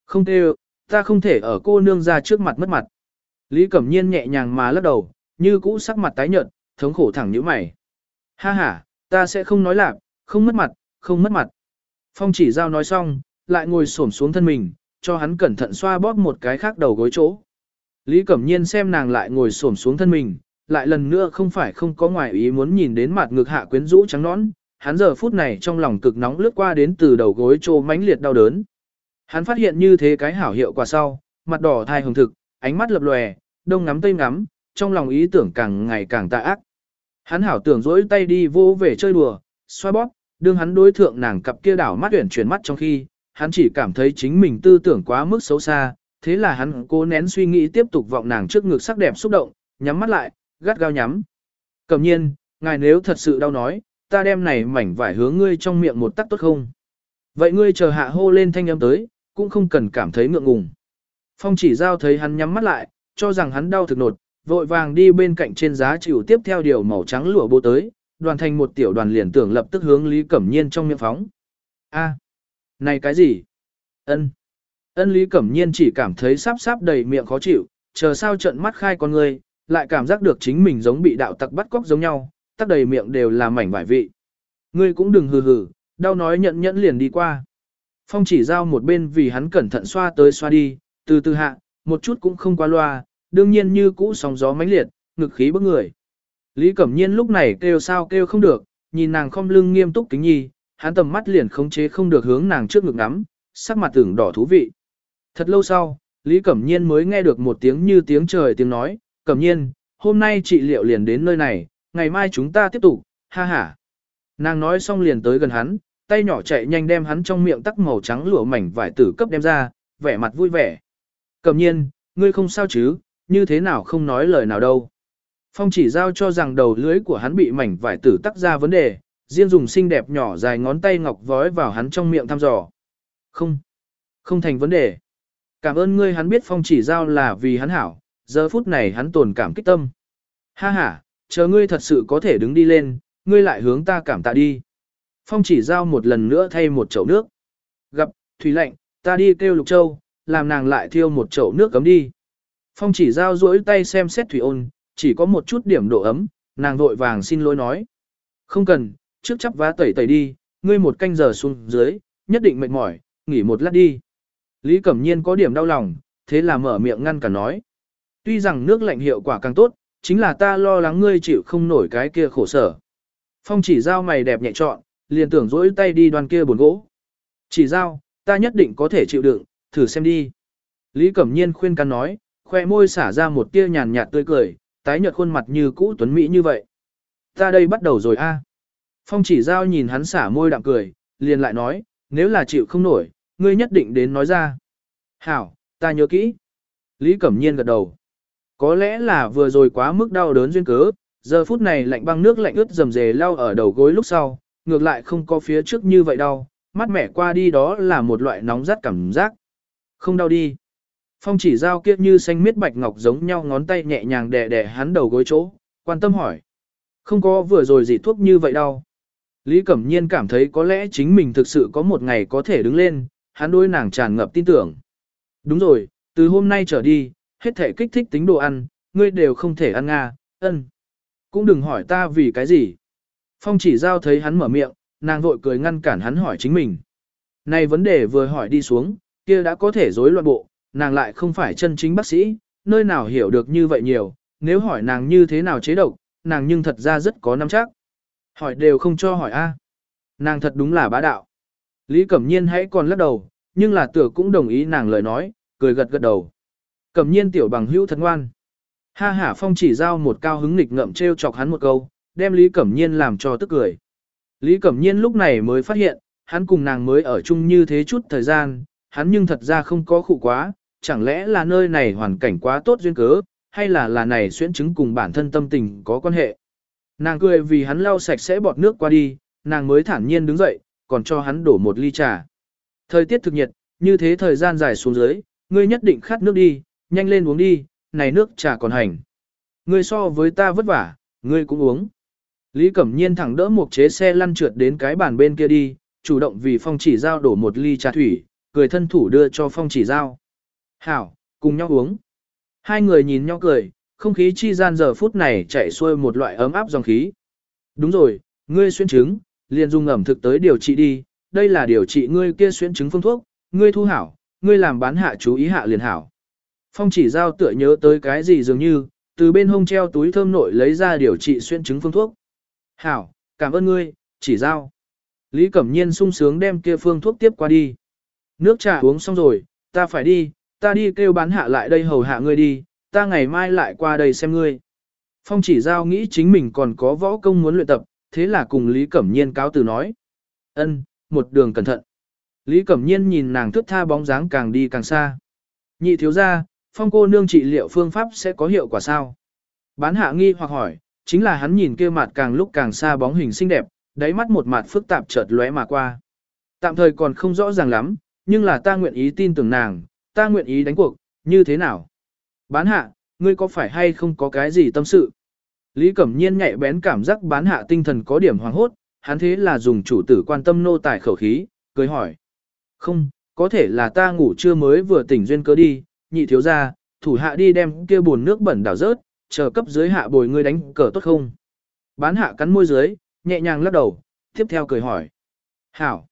Không kêu, ta không thể ở cô nương ra trước mặt mất mặt. Lý Cẩm Nhiên nhẹ nhàng mà lắc đầu, như cũ sắc mặt tái nhợt, thống khổ thẳng như mày. Ha ha, ta sẽ không nói lạc, không mất mặt, không mất mặt. Phong chỉ giao nói xong, lại ngồi xổm xuống thân mình, cho hắn cẩn thận xoa bóp một cái khác đầu gối chỗ. Lý Cẩm Nhiên xem nàng lại ngồi xổm xuống thân mình, lại lần nữa không phải không có ngoài ý muốn nhìn đến mặt ngực hạ quyến rũ trắng nõn, hắn giờ phút này trong lòng cực nóng lướt qua đến từ đầu gối chỗ mãnh liệt đau đớn. Hắn phát hiện như thế cái hảo hiệu quả sau, mặt đỏ thai hồng thực, ánh mắt lập lòe, đông ngắm tây ngắm, trong lòng ý tưởng càng ngày càng tà ác. Hắn hảo tưởng dỗi tay đi vô về chơi đùa, xoa bóp, đương hắn đối thượng nàng cặp kia đảo mắt tuyển chuyển mắt trong khi, hắn chỉ cảm thấy chính mình tư tưởng quá mức xấu xa, thế là hắn cố nén suy nghĩ tiếp tục vọng nàng trước ngực sắc đẹp xúc động, nhắm mắt lại, gắt gao nhắm. Cầm nhiên, ngài nếu thật sự đau nói, ta đem này mảnh vải hướng ngươi trong miệng một tắc tốt không? Vậy ngươi chờ hạ hô lên thanh âm tới, cũng không cần cảm thấy ngượng ngùng. Phong chỉ giao thấy hắn nhắm mắt lại, cho rằng hắn đau thực nột, vội vàng đi bên cạnh trên giá chịu tiếp theo điều màu trắng lụa bố tới, đoàn thành một tiểu đoàn liền tưởng lập tức hướng Lý Cẩm Nhiên trong miệng phóng. A, này cái gì? Ân. Ân Lý Cẩm Nhiên chỉ cảm thấy sắp sắp đầy miệng khó chịu, chờ sao trận mắt khai con người, lại cảm giác được chính mình giống bị đạo tặc bắt cóc giống nhau, tắc đầy miệng đều là mảnh vải vị. Ngươi cũng đừng hừ hừ, đau nói nhận nhẫn liền đi qua. Phong chỉ giao một bên vì hắn cẩn thận xoa tới xoa đi, từ từ hạ, một chút cũng không qua loa, đương nhiên như cũ sóng gió mãnh liệt, ngực khí bức người. Lý Cẩm Nhiên lúc này kêu sao kêu không được, nhìn nàng không lưng nghiêm túc kính nhi, hắn tầm mắt liền khống chế không được hướng nàng trước ngực ngắm, sắc mặt tưởng đỏ thú vị. Thật lâu sau, Lý Cẩm Nhiên mới nghe được một tiếng như tiếng trời tiếng nói, Cẩm Nhiên, hôm nay trị liệu liền đến nơi này, ngày mai chúng ta tiếp tục, ha ha. Nàng nói xong liền tới gần hắn, tay nhỏ chạy nhanh đem hắn trong miệng tắc màu trắng lụa mảnh vải tử cấp đem ra, vẻ mặt vui vẻ. Cẩm Nhiên, ngươi không sao chứ, như thế nào không nói lời nào đâu. Phong chỉ giao cho rằng đầu lưới của hắn bị mảnh vải tử tắc ra vấn đề, riêng dùng xinh đẹp nhỏ dài ngón tay ngọc vói vào hắn trong miệng thăm dò. Không, không thành vấn đề. Cảm ơn ngươi hắn biết phong chỉ giao là vì hắn hảo, giờ phút này hắn tồn cảm kích tâm. Ha ha, chờ ngươi thật sự có thể đứng đi lên, ngươi lại hướng ta cảm tạ đi. Phong chỉ giao một lần nữa thay một chậu nước. Gặp, Thủy lạnh, ta đi kêu Lục Châu, làm nàng lại thiêu một chậu nước cấm đi. Phong chỉ giao duỗi tay xem xét Thủy ôn, chỉ có một chút điểm độ ấm, nàng vội vàng xin lỗi nói. Không cần, trước chắp vá tẩy tẩy đi, ngươi một canh giờ xuống dưới, nhất định mệt mỏi, nghỉ một lát đi. Lý Cẩm Nhiên có điểm đau lòng, thế là mở miệng ngăn cả nói. Tuy rằng nước lạnh hiệu quả càng tốt, chính là ta lo lắng ngươi chịu không nổi cái kia khổ sở. Phong chỉ giao mày đẹp nhẹ trọn, liền tưởng dỗi tay đi đoàn kia buồn gỗ. Chỉ giao, ta nhất định có thể chịu đựng, thử xem đi. Lý Cẩm Nhiên khuyên can nói, khoe môi xả ra một tia nhàn nhạt tươi cười, tái nhợt khuôn mặt như cũ tuấn mỹ như vậy. Ta đây bắt đầu rồi a. Phong chỉ giao nhìn hắn xả môi đạm cười, liền lại nói, nếu là chịu không nổi, ngươi nhất định đến nói ra. Hảo, ta nhớ kỹ. Lý Cẩm Nhiên gật đầu. Có lẽ là vừa rồi quá mức đau đớn duyên cớ, giờ phút này lạnh băng nước lạnh ướt dầm dề lao ở đầu gối lúc sau, ngược lại không có phía trước như vậy đau, mắt mẻ qua đi đó là một loại nóng rát cảm giác. Không đau đi. Phong chỉ giao kia như xanh miết bạch ngọc giống nhau ngón tay nhẹ nhàng đè đè hắn đầu gối chỗ, quan tâm hỏi. Không có vừa rồi gì thuốc như vậy đâu. Lý Cẩm Nhiên cảm thấy có lẽ chính mình thực sự có một ngày có thể đứng lên, hắn đôi nàng tràn ngập tin tưởng. Đúng rồi, từ hôm nay trở đi, hết thể kích thích tính đồ ăn, ngươi đều không thể ăn nga, ân. Cũng đừng hỏi ta vì cái gì. Phong chỉ giao thấy hắn mở miệng, nàng vội cười ngăn cản hắn hỏi chính mình. Này vấn đề vừa hỏi đi xuống, kia đã có thể rối loạn bộ, nàng lại không phải chân chính bác sĩ, nơi nào hiểu được như vậy nhiều, nếu hỏi nàng như thế nào chế độc, nàng nhưng thật ra rất có nắm chắc. Hỏi đều không cho hỏi a. Nàng thật đúng là bá đạo. Lý Cẩm Nhiên hãy còn lắc đầu, nhưng là tựa cũng đồng ý nàng lời nói, cười gật gật đầu. Cẩm Nhiên tiểu bằng hữu thật ngoan. Ha hả phong chỉ giao một cao hứng nghịch ngậm treo chọc hắn một câu, đem Lý Cẩm Nhiên làm cho tức cười. Lý Cẩm Nhiên lúc này mới phát hiện, hắn cùng nàng mới ở chung như thế chút thời gian, hắn nhưng thật ra không có khụ quá, chẳng lẽ là nơi này hoàn cảnh quá tốt duyên cớ, hay là là này xuyễn chứng cùng bản thân tâm tình có quan hệ. Nàng cười vì hắn lau sạch sẽ bọt nước qua đi, nàng mới thản nhiên đứng dậy, còn cho hắn đổ một ly trà. Thời tiết thực nhiệt, như thế thời gian dài xuống dưới, ngươi nhất định khát nước đi, nhanh lên uống đi, này nước trà còn hành. Ngươi so với ta vất vả, ngươi cũng uống. Lý Cẩm Nhiên thẳng đỡ một chế xe lăn trượt đến cái bàn bên kia đi, chủ động vì phong chỉ giao đổ một ly trà thủy, cười thân thủ đưa cho phong chỉ giao. Hảo, cùng nhau uống. Hai người nhìn nhau cười, không khí chi gian giờ phút này chạy xuôi một loại ấm áp dòng khí. Đúng rồi, ngươi xuyên trứng, liền dùng ẩm thực tới điều trị đi, đây là điều trị ngươi kia xuyên trứng phương thuốc, ngươi thu hảo, ngươi làm bán hạ chú ý hạ liền hảo. Phong chỉ giao tựa nhớ tới cái gì dường như, từ bên hông treo túi thơm nội lấy ra điều trị xuyên trứng phương thuốc. Hảo, cảm ơn ngươi, chỉ giao. Lý Cẩm Nhiên sung sướng đem kia phương thuốc tiếp qua đi. Nước trà uống xong rồi, ta phải đi, ta đi kêu bán hạ lại đây hầu hạ ngươi đi, ta ngày mai lại qua đây xem ngươi. Phong chỉ giao nghĩ chính mình còn có võ công muốn luyện tập, thế là cùng Lý Cẩm Nhiên cáo từ nói. ân một đường cẩn thận. Lý Cẩm Nhiên nhìn nàng thước tha bóng dáng càng đi càng xa. Nhị thiếu ra, phong cô nương trị liệu phương pháp sẽ có hiệu quả sao? Bán hạ nghi hoặc hỏi, chính là hắn nhìn kia mặt càng lúc càng xa bóng hình xinh đẹp, đáy mắt một mặt phức tạp chợt lóe mà qua. Tạm thời còn không rõ ràng lắm, nhưng là ta nguyện ý tin tưởng nàng, ta nguyện ý đánh cuộc, như thế nào? Bán hạ, ngươi có phải hay không có cái gì tâm sự? Lý Cẩm Nhiên nhạy bén cảm giác bán hạ tinh thần có điểm hoàng hốt, hắn thế là dùng chủ tử quan tâm nô tài khẩu khí, cười hỏi. Không, có thể là ta ngủ trưa mới vừa tỉnh duyên cớ đi, nhị thiếu ra, thủ hạ đi đem kia buồn nước bẩn đảo rớt, chờ cấp dưới hạ bồi ngươi đánh cờ tốt không? Bán hạ cắn môi dưới, nhẹ nhàng lắc đầu, tiếp theo cười hỏi. Hảo.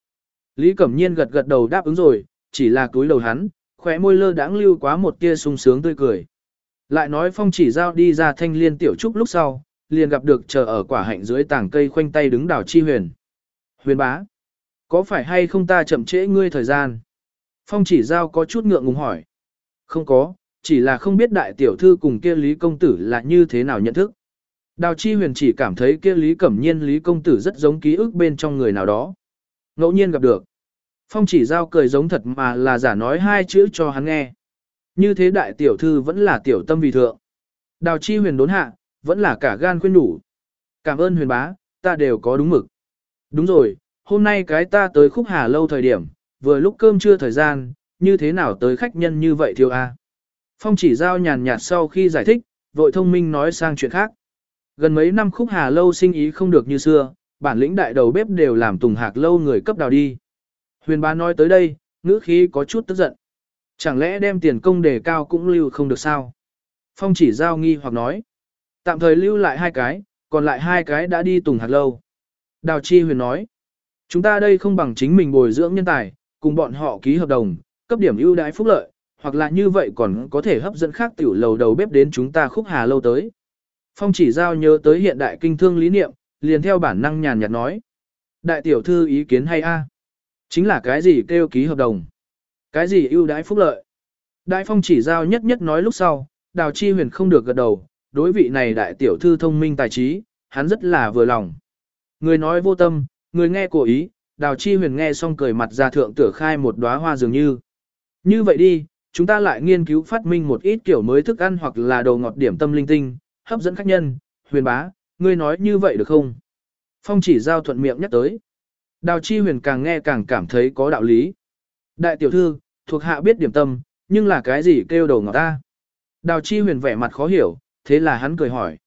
Lý Cẩm Nhiên gật gật đầu đáp ứng rồi, chỉ là túi đầu hắn, khóe môi lơ đãng lưu quá một tia sung sướng tươi cười. Lại nói phong chỉ giao đi ra thanh liên tiểu trúc lúc sau, liền gặp được chờ ở quả hạnh dưới tảng cây khoanh tay đứng đảo chi huyền. Huyền bá, có phải hay không ta chậm trễ ngươi thời gian? Phong chỉ giao có chút ngượng ngùng hỏi. Không có, chỉ là không biết đại tiểu thư cùng kia Lý Công Tử là như thế nào nhận thức. Đào Chi Huyền chỉ cảm thấy kia Lý Cẩm Nhiên Lý Công Tử rất giống ký ức bên trong người nào đó. Ngẫu nhiên gặp được. Phong chỉ giao cười giống thật mà là giả nói hai chữ cho hắn nghe. Như thế đại tiểu thư vẫn là tiểu tâm vì thượng. Đào Chi Huyền đốn hạ, vẫn là cả gan khuyên đủ. Cảm ơn huyền bá, ta đều có đúng mực. Đúng rồi, hôm nay cái ta tới khúc hà lâu thời điểm, vừa lúc cơm trưa thời gian, như thế nào tới khách nhân như vậy Thiêu a? Phong chỉ giao nhàn nhạt sau khi giải thích, vội thông minh nói sang chuyện khác. Gần mấy năm khúc hà lâu sinh ý không được như xưa, bản lĩnh đại đầu bếp đều làm tùng hạc lâu người cấp đào đi. Huyền bá nói tới đây, ngữ khí có chút tức giận. Chẳng lẽ đem tiền công đề cao cũng lưu không được sao? Phong chỉ giao nghi hoặc nói. Tạm thời lưu lại hai cái, còn lại hai cái đã đi tùng hạt lâu. Đào Chi Huyền nói. Chúng ta đây không bằng chính mình bồi dưỡng nhân tài, cùng bọn họ ký hợp đồng, cấp điểm ưu đãi phúc lợi, hoặc là như vậy còn có thể hấp dẫn khác tiểu lầu đầu bếp đến chúng ta khúc hà lâu tới. Phong chỉ giao nhớ tới hiện đại kinh thương lý niệm, liền theo bản năng nhàn nhạt nói. Đại tiểu thư ý kiến hay a? Chính là cái gì kêu ký hợp đồng? Cái gì ưu đãi phúc lợi? Đại phong chỉ giao nhất nhất nói lúc sau, đào chi huyền không được gật đầu, đối vị này đại tiểu thư thông minh tài trí, hắn rất là vừa lòng. Người nói vô tâm, người nghe cố ý, đào chi huyền nghe xong cười mặt ra thượng tửa khai một đóa hoa dường như. Như vậy đi, chúng ta lại nghiên cứu phát minh một ít kiểu mới thức ăn hoặc là đồ ngọt điểm tâm linh tinh, hấp dẫn khách nhân, huyền bá, ngươi nói như vậy được không? Phong chỉ giao thuận miệng nhắc tới. Đào chi huyền càng nghe càng cảm thấy có đạo lý. Đại tiểu thư, thuộc hạ biết điểm tâm, nhưng là cái gì kêu đầu ngọt ta? Đào chi huyền vẻ mặt khó hiểu, thế là hắn cười hỏi.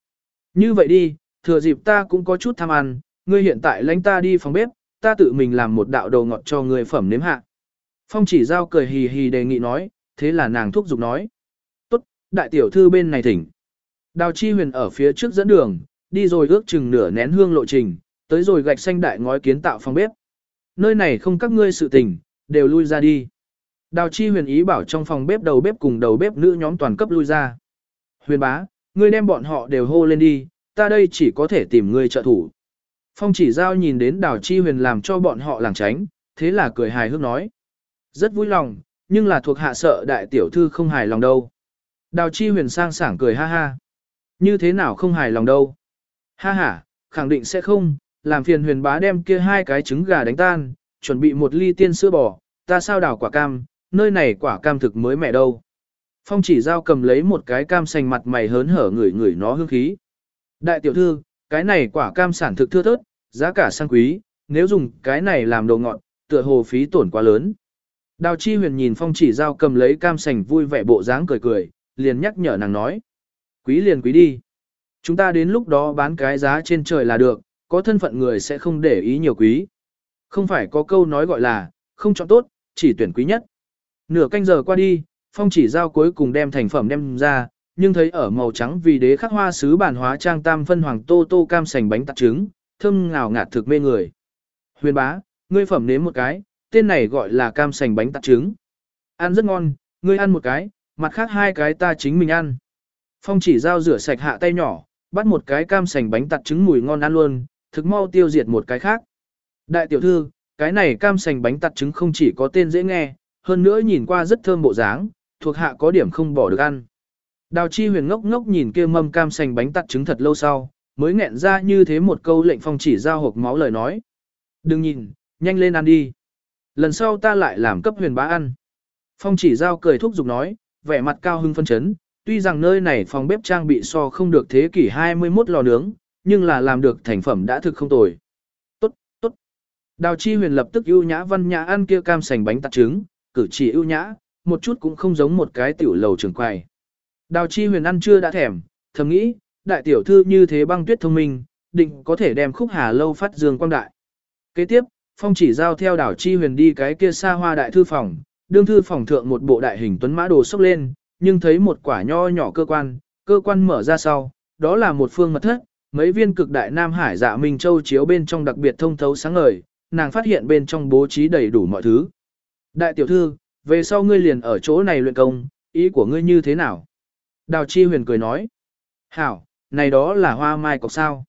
Như vậy đi, thừa dịp ta cũng có chút tham ăn, ngươi hiện tại lãnh ta đi phòng bếp, ta tự mình làm một đạo đầu ngọt cho ngươi phẩm nếm hạ. Phong chỉ giao cười hì hì đề nghị nói, thế là nàng thúc giục nói. Tốt, đại tiểu thư bên này thỉnh. Đào chi huyền ở phía trước dẫn đường, đi rồi ước chừng nửa nén hương lộ trình, tới rồi gạch xanh đại ngói kiến tạo phòng bếp. Nơi này không các ngươi sự tình, đều lui ra đi. Đào chi huyền ý bảo trong phòng bếp đầu bếp cùng đầu bếp nữ nhóm toàn cấp lui ra. Huyền bá, ngươi đem bọn họ đều hô lên đi, ta đây chỉ có thể tìm ngươi trợ thủ. Phong chỉ giao nhìn đến đào chi huyền làm cho bọn họ làng tránh, thế là cười hài hước nói. Rất vui lòng, nhưng là thuộc hạ sợ đại tiểu thư không hài lòng đâu. Đào chi huyền sang sảng cười ha ha. Như thế nào không hài lòng đâu. Ha ha, khẳng định sẽ không, làm phiền huyền bá đem kia hai cái trứng gà đánh tan, chuẩn bị một ly tiên sữa bò, ta sao đào quả cam, nơi này quả cam thực mới mẹ đâu. Phong chỉ giao cầm lấy một cái cam xanh mặt mày hớn hở ngửi ngửi nó hương khí. Đại tiểu thư, cái này quả cam sản thực thưa thớt, giá cả sang quý, nếu dùng cái này làm đồ ngọt, tựa hồ phí tổn quá lớn. Đào chi huyền nhìn phong chỉ giao cầm lấy cam sành vui vẻ bộ dáng cười cười, liền nhắc nhở nàng nói. Quý liền quý đi. Chúng ta đến lúc đó bán cái giá trên trời là được, có thân phận người sẽ không để ý nhiều quý. Không phải có câu nói gọi là, không chọn tốt, chỉ tuyển quý nhất. Nửa canh giờ qua đi, phong chỉ giao cuối cùng đem thành phẩm đem ra, nhưng thấy ở màu trắng vì đế khắc hoa sứ bản hóa trang tam phân hoàng tô tô cam sành bánh tạt trứng, thơm ngào ngạt thực mê người. Huyền bá, ngươi phẩm nếm một cái, tên này gọi là cam sành bánh tạt trứng. Ăn rất ngon, ngươi ăn một cái, mặt khác hai cái ta chính mình ăn. Phong chỉ giao rửa sạch hạ tay nhỏ, bắt một cái cam sành bánh tạt trứng mùi ngon ăn luôn, thực mau tiêu diệt một cái khác. Đại tiểu thư, cái này cam sành bánh tặt trứng không chỉ có tên dễ nghe, hơn nữa nhìn qua rất thơm bộ dáng, thuộc hạ có điểm không bỏ được ăn. Đào chi huyền ngốc ngốc nhìn kia mâm cam sành bánh tặt trứng thật lâu sau, mới nghẹn ra như thế một câu lệnh phong chỉ giao hộp máu lời nói. Đừng nhìn, nhanh lên ăn đi. Lần sau ta lại làm cấp huyền bá ăn. Phong chỉ giao cười thúc giục nói, vẻ mặt cao hưng phân chấn, tuy rằng nơi này phòng bếp trang bị so không được thế kỷ 21 lò nướng, nhưng là làm được thành phẩm đã thực không tồi. Tốt. tốt Đào Chi Huyền lập tức ưu nhã văn nhã ăn kia cam sành bánh tạt trứng, cử chỉ ưu nhã, một chút cũng không giống một cái tiểu lầu trường quầy. Đào Chi Huyền ăn chưa đã thèm, thầm nghĩ, đại tiểu thư như thế băng tuyết thông minh, định có thể đem khúc hà lâu phát dương quang đại. Kế tiếp, Phong chỉ giao theo đào Chi Huyền đi cái kia xa hoa đại thư phòng, đương thư phòng thượng một bộ đại hình tuấn mã đồ sốc lên, nhưng thấy một quả nho nhỏ cơ quan, cơ quan mở ra sau, đó là một phương mật thất, mấy viên cực đại Nam Hải dạ Minh Châu chiếu bên trong đặc biệt thông thấu sáng ngời, nàng phát hiện bên trong bố trí đầy đủ mọi thứ. Đại tiểu thư, về sau ngươi liền ở chỗ này luyện công, ý của ngươi như thế nào? Đào Chi Huyền cười nói. Hảo, này đó là hoa mai cọc sao?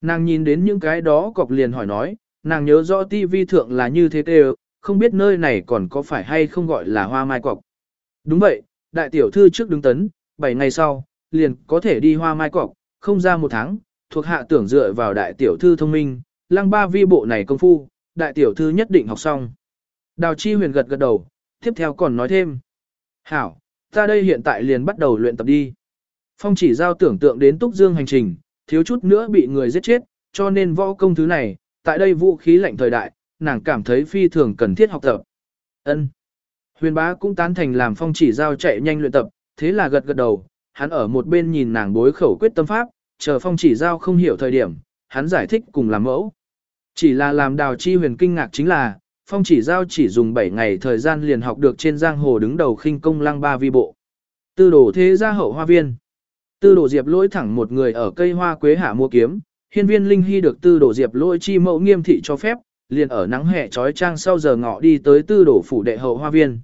Nàng nhìn đến những cái đó cọc liền hỏi nói, nàng nhớ rõ ti vi thượng là như thế tê không biết nơi này còn có phải hay không gọi là hoa mai cọc. Đúng vậy, đại tiểu thư trước đứng tấn, 7 ngày sau, liền có thể đi hoa mai cọc, không ra một tháng, thuộc hạ tưởng dựa vào đại tiểu thư thông minh, lăng ba vi bộ này công phu, đại tiểu thư nhất định học xong. Đào chi huyền gật gật đầu, tiếp theo còn nói thêm. Hảo, ta đây hiện tại liền bắt đầu luyện tập đi. Phong chỉ giao tưởng tượng đến túc dương hành trình, thiếu chút nữa bị người giết chết, cho nên võ công thứ này, tại đây vũ khí lạnh thời đại, nàng cảm thấy phi thường cần thiết học tập. Ân. Huyền bá cũng tán thành làm phong chỉ giao chạy nhanh luyện tập, thế là gật gật đầu, hắn ở một bên nhìn nàng bối khẩu quyết tâm pháp, chờ phong chỉ giao không hiểu thời điểm, hắn giải thích cùng làm mẫu. Chỉ là làm đào chi huyền kinh ngạc chính là, phong chỉ giao chỉ dùng 7 ngày thời gian liền học được trên giang hồ đứng đầu khinh công lăng ba vi bộ. Tư đổ thế gia hậu hoa viên. Tư đổ diệp lỗi thẳng một người ở cây hoa quế hạ mua kiếm, hiên viên linh hy được tư đổ diệp lỗi chi mẫu nghiêm thị cho phép, liền ở nắng hè trói trang sau giờ ngọ đi tới tư đổ phủ đệ hậu hoa viên.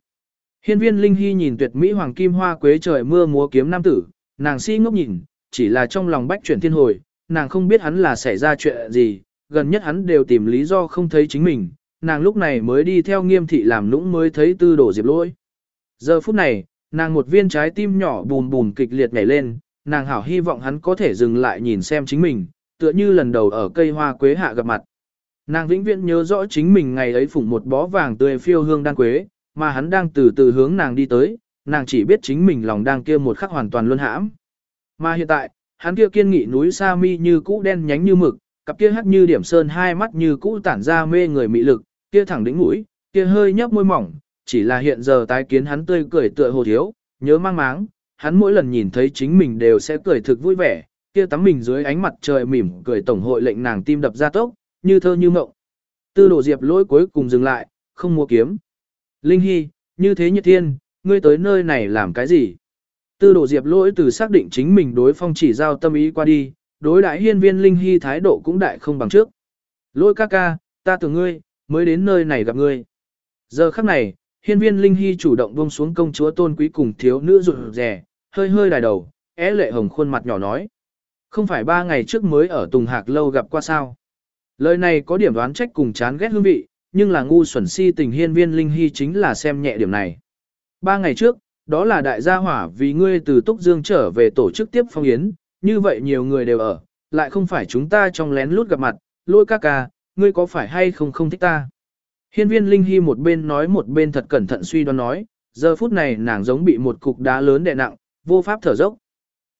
Hiên viên linh hy nhìn tuyệt mỹ hoàng kim hoa quế trời mưa múa kiếm nam tử, nàng si ngốc nhìn, chỉ là trong lòng bách chuyển thiên hồi, nàng không biết hắn là xảy ra chuyện gì, gần nhất hắn đều tìm lý do không thấy chính mình, nàng lúc này mới đi theo nghiêm thị làm lũng mới thấy tư đổ diệp lỗi. Giờ phút này, nàng một viên trái tim nhỏ bùn bùn kịch liệt nhảy lên, nàng hảo hy vọng hắn có thể dừng lại nhìn xem chính mình, tựa như lần đầu ở cây hoa quế hạ gặp mặt. Nàng vĩnh viễn nhớ rõ chính mình ngày ấy phủng một bó vàng tươi phiêu hương đan quế, mà hắn đang từ từ hướng nàng đi tới, nàng chỉ biết chính mình lòng đang kia một khắc hoàn toàn luân hãm. Mà hiện tại, hắn kia kiên nghị núi sa mi như cũ đen nhánh như mực, cặp kia hắt như điểm sơn hai mắt như cũ tản ra mê người mị lực, kia thẳng đỉnh mũi, kia hơi nhấp môi mỏng, chỉ là hiện giờ tái kiến hắn tươi cười tựa hồ thiếu, nhớ mang máng, hắn mỗi lần nhìn thấy chính mình đều sẽ cười thực vui vẻ, kia tắm mình dưới ánh mặt trời mỉm cười tổng hội lệnh nàng tim đập ra tốc, như thơ như mộng. Tư đồ diệp lỗi cuối cùng dừng lại, không mua kiếm. Linh Hy, như thế nhiệt thiên, ngươi tới nơi này làm cái gì? Tư đồ diệp lỗi từ xác định chính mình đối phong chỉ giao tâm ý qua đi, đối đại hiên viên Linh Hy thái độ cũng đại không bằng trước. Lỗi ca ca, ta tưởng ngươi, mới đến nơi này gặp ngươi. Giờ khắc này, hiên viên Linh Hy chủ động buông xuống công chúa tôn quý cùng thiếu nữ rụt rè, hơi hơi đài đầu, é lệ hồng khuôn mặt nhỏ nói. Không phải ba ngày trước mới ở Tùng Hạc lâu gặp qua sao. Lời này có điểm đoán trách cùng chán ghét hương vị, nhưng là ngu xuẩn si tình hiên viên Linh Hy chính là xem nhẹ điểm này. Ba ngày trước, đó là đại gia hỏa vì ngươi từ Túc Dương trở về tổ chức tiếp phong yến, như vậy nhiều người đều ở, lại không phải chúng ta trong lén lút gặp mặt, lôi ca ca, ngươi có phải hay không không thích ta. Hiên viên Linh Hy một bên nói một bên thật cẩn thận suy đoán nói, giờ phút này nàng giống bị một cục đá lớn đè nặng, vô pháp thở dốc.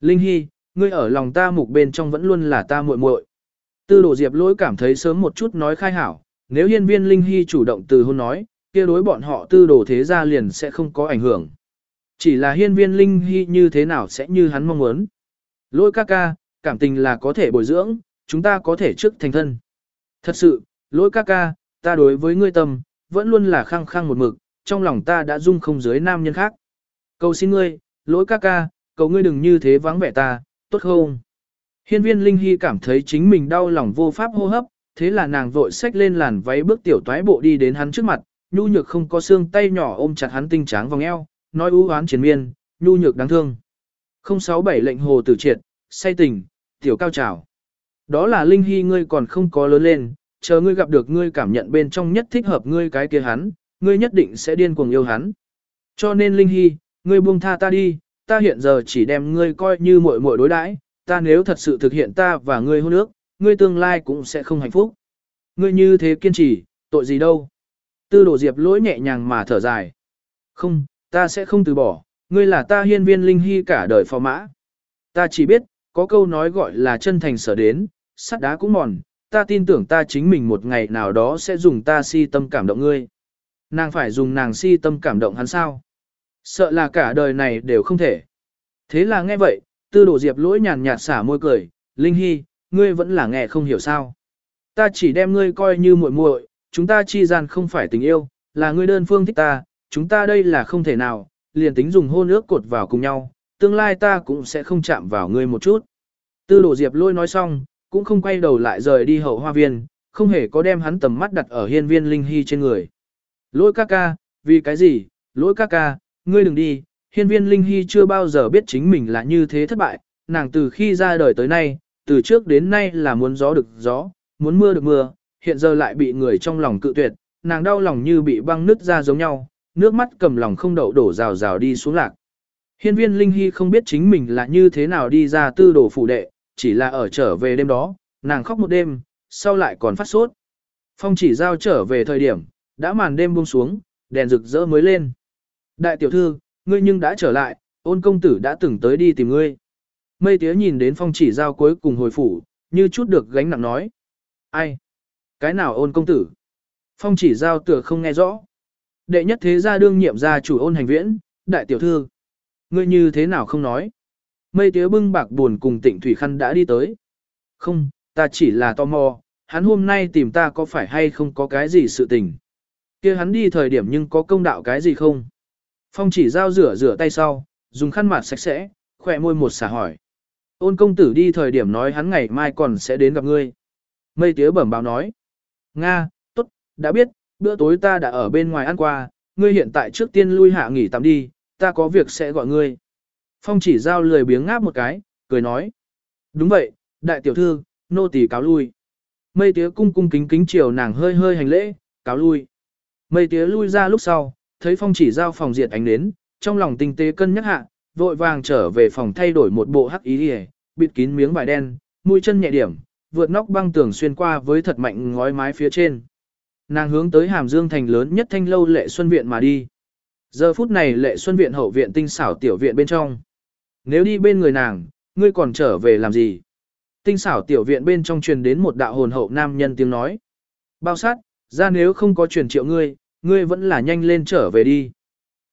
Linh Hy, ngươi ở lòng ta mục bên trong vẫn luôn là ta muội muội. Tư đồ diệp lỗi cảm thấy sớm một chút nói khai hảo, nếu hiên viên Linh Hy chủ động từ hôn nói, kia đối bọn họ tư đồ thế gia liền sẽ không có ảnh hưởng. Chỉ là hiên viên Linh Hy như thế nào sẽ như hắn mong muốn. Lỗi ca ca, cảm tình là có thể bồi dưỡng, chúng ta có thể trước thành thân. Thật sự, lỗi ca ca, ta đối với ngươi tâm, vẫn luôn là khăng khăng một mực, trong lòng ta đã dung không dưới nam nhân khác. Cầu xin ngươi, lỗi ca ca, cầu ngươi đừng như thế vắng vẻ ta, tốt không? Hiên viên Linh Hy cảm thấy chính mình đau lòng vô pháp hô hấp, thế là nàng vội xách lên làn váy bước tiểu toái bộ đi đến hắn trước mặt, nhu nhược không có xương tay nhỏ ôm chặt hắn tinh tráng vòng eo, nói ưu oán chiến miên, nhu nhược đáng thương. 067 lệnh hồ tử triệt, say tình, tiểu cao trào. Đó là Linh Hy ngươi còn không có lớn lên, chờ ngươi gặp được ngươi cảm nhận bên trong nhất thích hợp ngươi cái kia hắn, ngươi nhất định sẽ điên cuồng yêu hắn. Cho nên Linh Hy, ngươi buông tha ta đi, ta hiện giờ chỉ đem ngươi coi như muội muội đối đãi, ta nếu thật sự thực hiện ta và ngươi hôn ước, ngươi tương lai cũng sẽ không hạnh phúc. Ngươi như thế kiên trì, tội gì đâu. Tư đồ diệp lỗi nhẹ nhàng mà thở dài. Không, ta sẽ không từ bỏ, ngươi là ta hiên viên linh hy cả đời phò mã. Ta chỉ biết, có câu nói gọi là chân thành sở đến, sắt đá cũng mòn, ta tin tưởng ta chính mình một ngày nào đó sẽ dùng ta si tâm cảm động ngươi. Nàng phải dùng nàng si tâm cảm động hắn sao? Sợ là cả đời này đều không thể. Thế là nghe vậy, tư đồ diệp lỗi nhàn nhạt xả môi cười, Linh Hy, ngươi vẫn là nghe không hiểu sao. Ta chỉ đem ngươi coi như muội muội, chúng ta chi gian không phải tình yêu, là ngươi đơn phương thích ta, chúng ta đây là không thể nào, liền tính dùng hôn ước cột vào cùng nhau, tương lai ta cũng sẽ không chạm vào ngươi một chút. Tư đồ diệp lôi nói xong, cũng không quay đầu lại rời đi hậu hoa viên, không hề có đem hắn tầm mắt đặt ở hiên viên linh hy trên người. Lôi ca ca, vì cái gì, lôi ca ca, ngươi đừng đi, hiên viên linh hy chưa bao giờ biết chính mình là như thế thất bại, nàng từ khi ra đời tới nay, từ trước đến nay là muốn gió được gió, muốn mưa được mưa, hiện giờ lại bị người trong lòng cự tuyệt, nàng đau lòng như bị băng nứt ra giống nhau, nước mắt cầm lòng không đậu đổ rào rào đi xuống lạc. Hiên viên Linh Hy không biết chính mình là như thế nào đi ra tư đồ phủ đệ, chỉ là ở trở về đêm đó, nàng khóc một đêm, sau lại còn phát sốt. Phong chỉ giao trở về thời điểm, đã màn đêm buông xuống, đèn rực rỡ mới lên. Đại tiểu thư, ngươi nhưng đã trở lại, ôn công tử đã từng tới đi tìm ngươi. Mây tía nhìn đến phong chỉ giao cuối cùng hồi phủ, như chút được gánh nặng nói. Ai? Cái nào ôn công tử? Phong chỉ giao tựa không nghe rõ. Đệ nhất thế gia đương nhiệm gia chủ ôn hành viễn, đại tiểu thư. Ngươi như thế nào không nói? Mây tía bưng bạc buồn cùng tịnh thủy khăn đã đi tới. Không, ta chỉ là tò mò, hắn hôm nay tìm ta có phải hay không có cái gì sự tình. kia hắn đi thời điểm nhưng có công đạo cái gì không? Phong chỉ giao rửa rửa tay sau, dùng khăn mặt sạch sẽ, khỏe môi một xả hỏi. Ôn công tử đi thời điểm nói hắn ngày mai còn sẽ đến gặp ngươi. Mây tía bẩm báo nói. Nga, tốt, đã biết, bữa tối ta đã ở bên ngoài ăn qua, ngươi hiện tại trước tiên lui hạ nghỉ tạm đi, ta có việc sẽ gọi ngươi. Phong chỉ giao lười biếng ngáp một cái, cười nói. Đúng vậy, đại tiểu thư, nô tỳ cáo lui. Mây tía cung cung kính kính chiều nàng hơi hơi hành lễ, cáo lui. Mây tía lui ra lúc sau, thấy phong chỉ giao phòng diệt ánh đến, trong lòng tinh tế cân nhắc hạ, vội vàng trở về phòng thay đổi một bộ hắc ý đi bịt kín miếng vải đen, mũi chân nhẹ điểm, vượt nóc băng tường xuyên qua với thật mạnh ngói mái phía trên. Nàng hướng tới Hàm Dương thành lớn nhất thanh lâu lệ xuân viện mà đi. Giờ phút này lệ xuân viện hậu viện tinh xảo tiểu viện bên trong. Nếu đi bên người nàng, ngươi còn trở về làm gì? Tinh xảo tiểu viện bên trong truyền đến một đạo hồn hậu nam nhân tiếng nói. Bao sát, ra nếu không có truyền triệu ngươi, ngươi vẫn là nhanh lên trở về đi.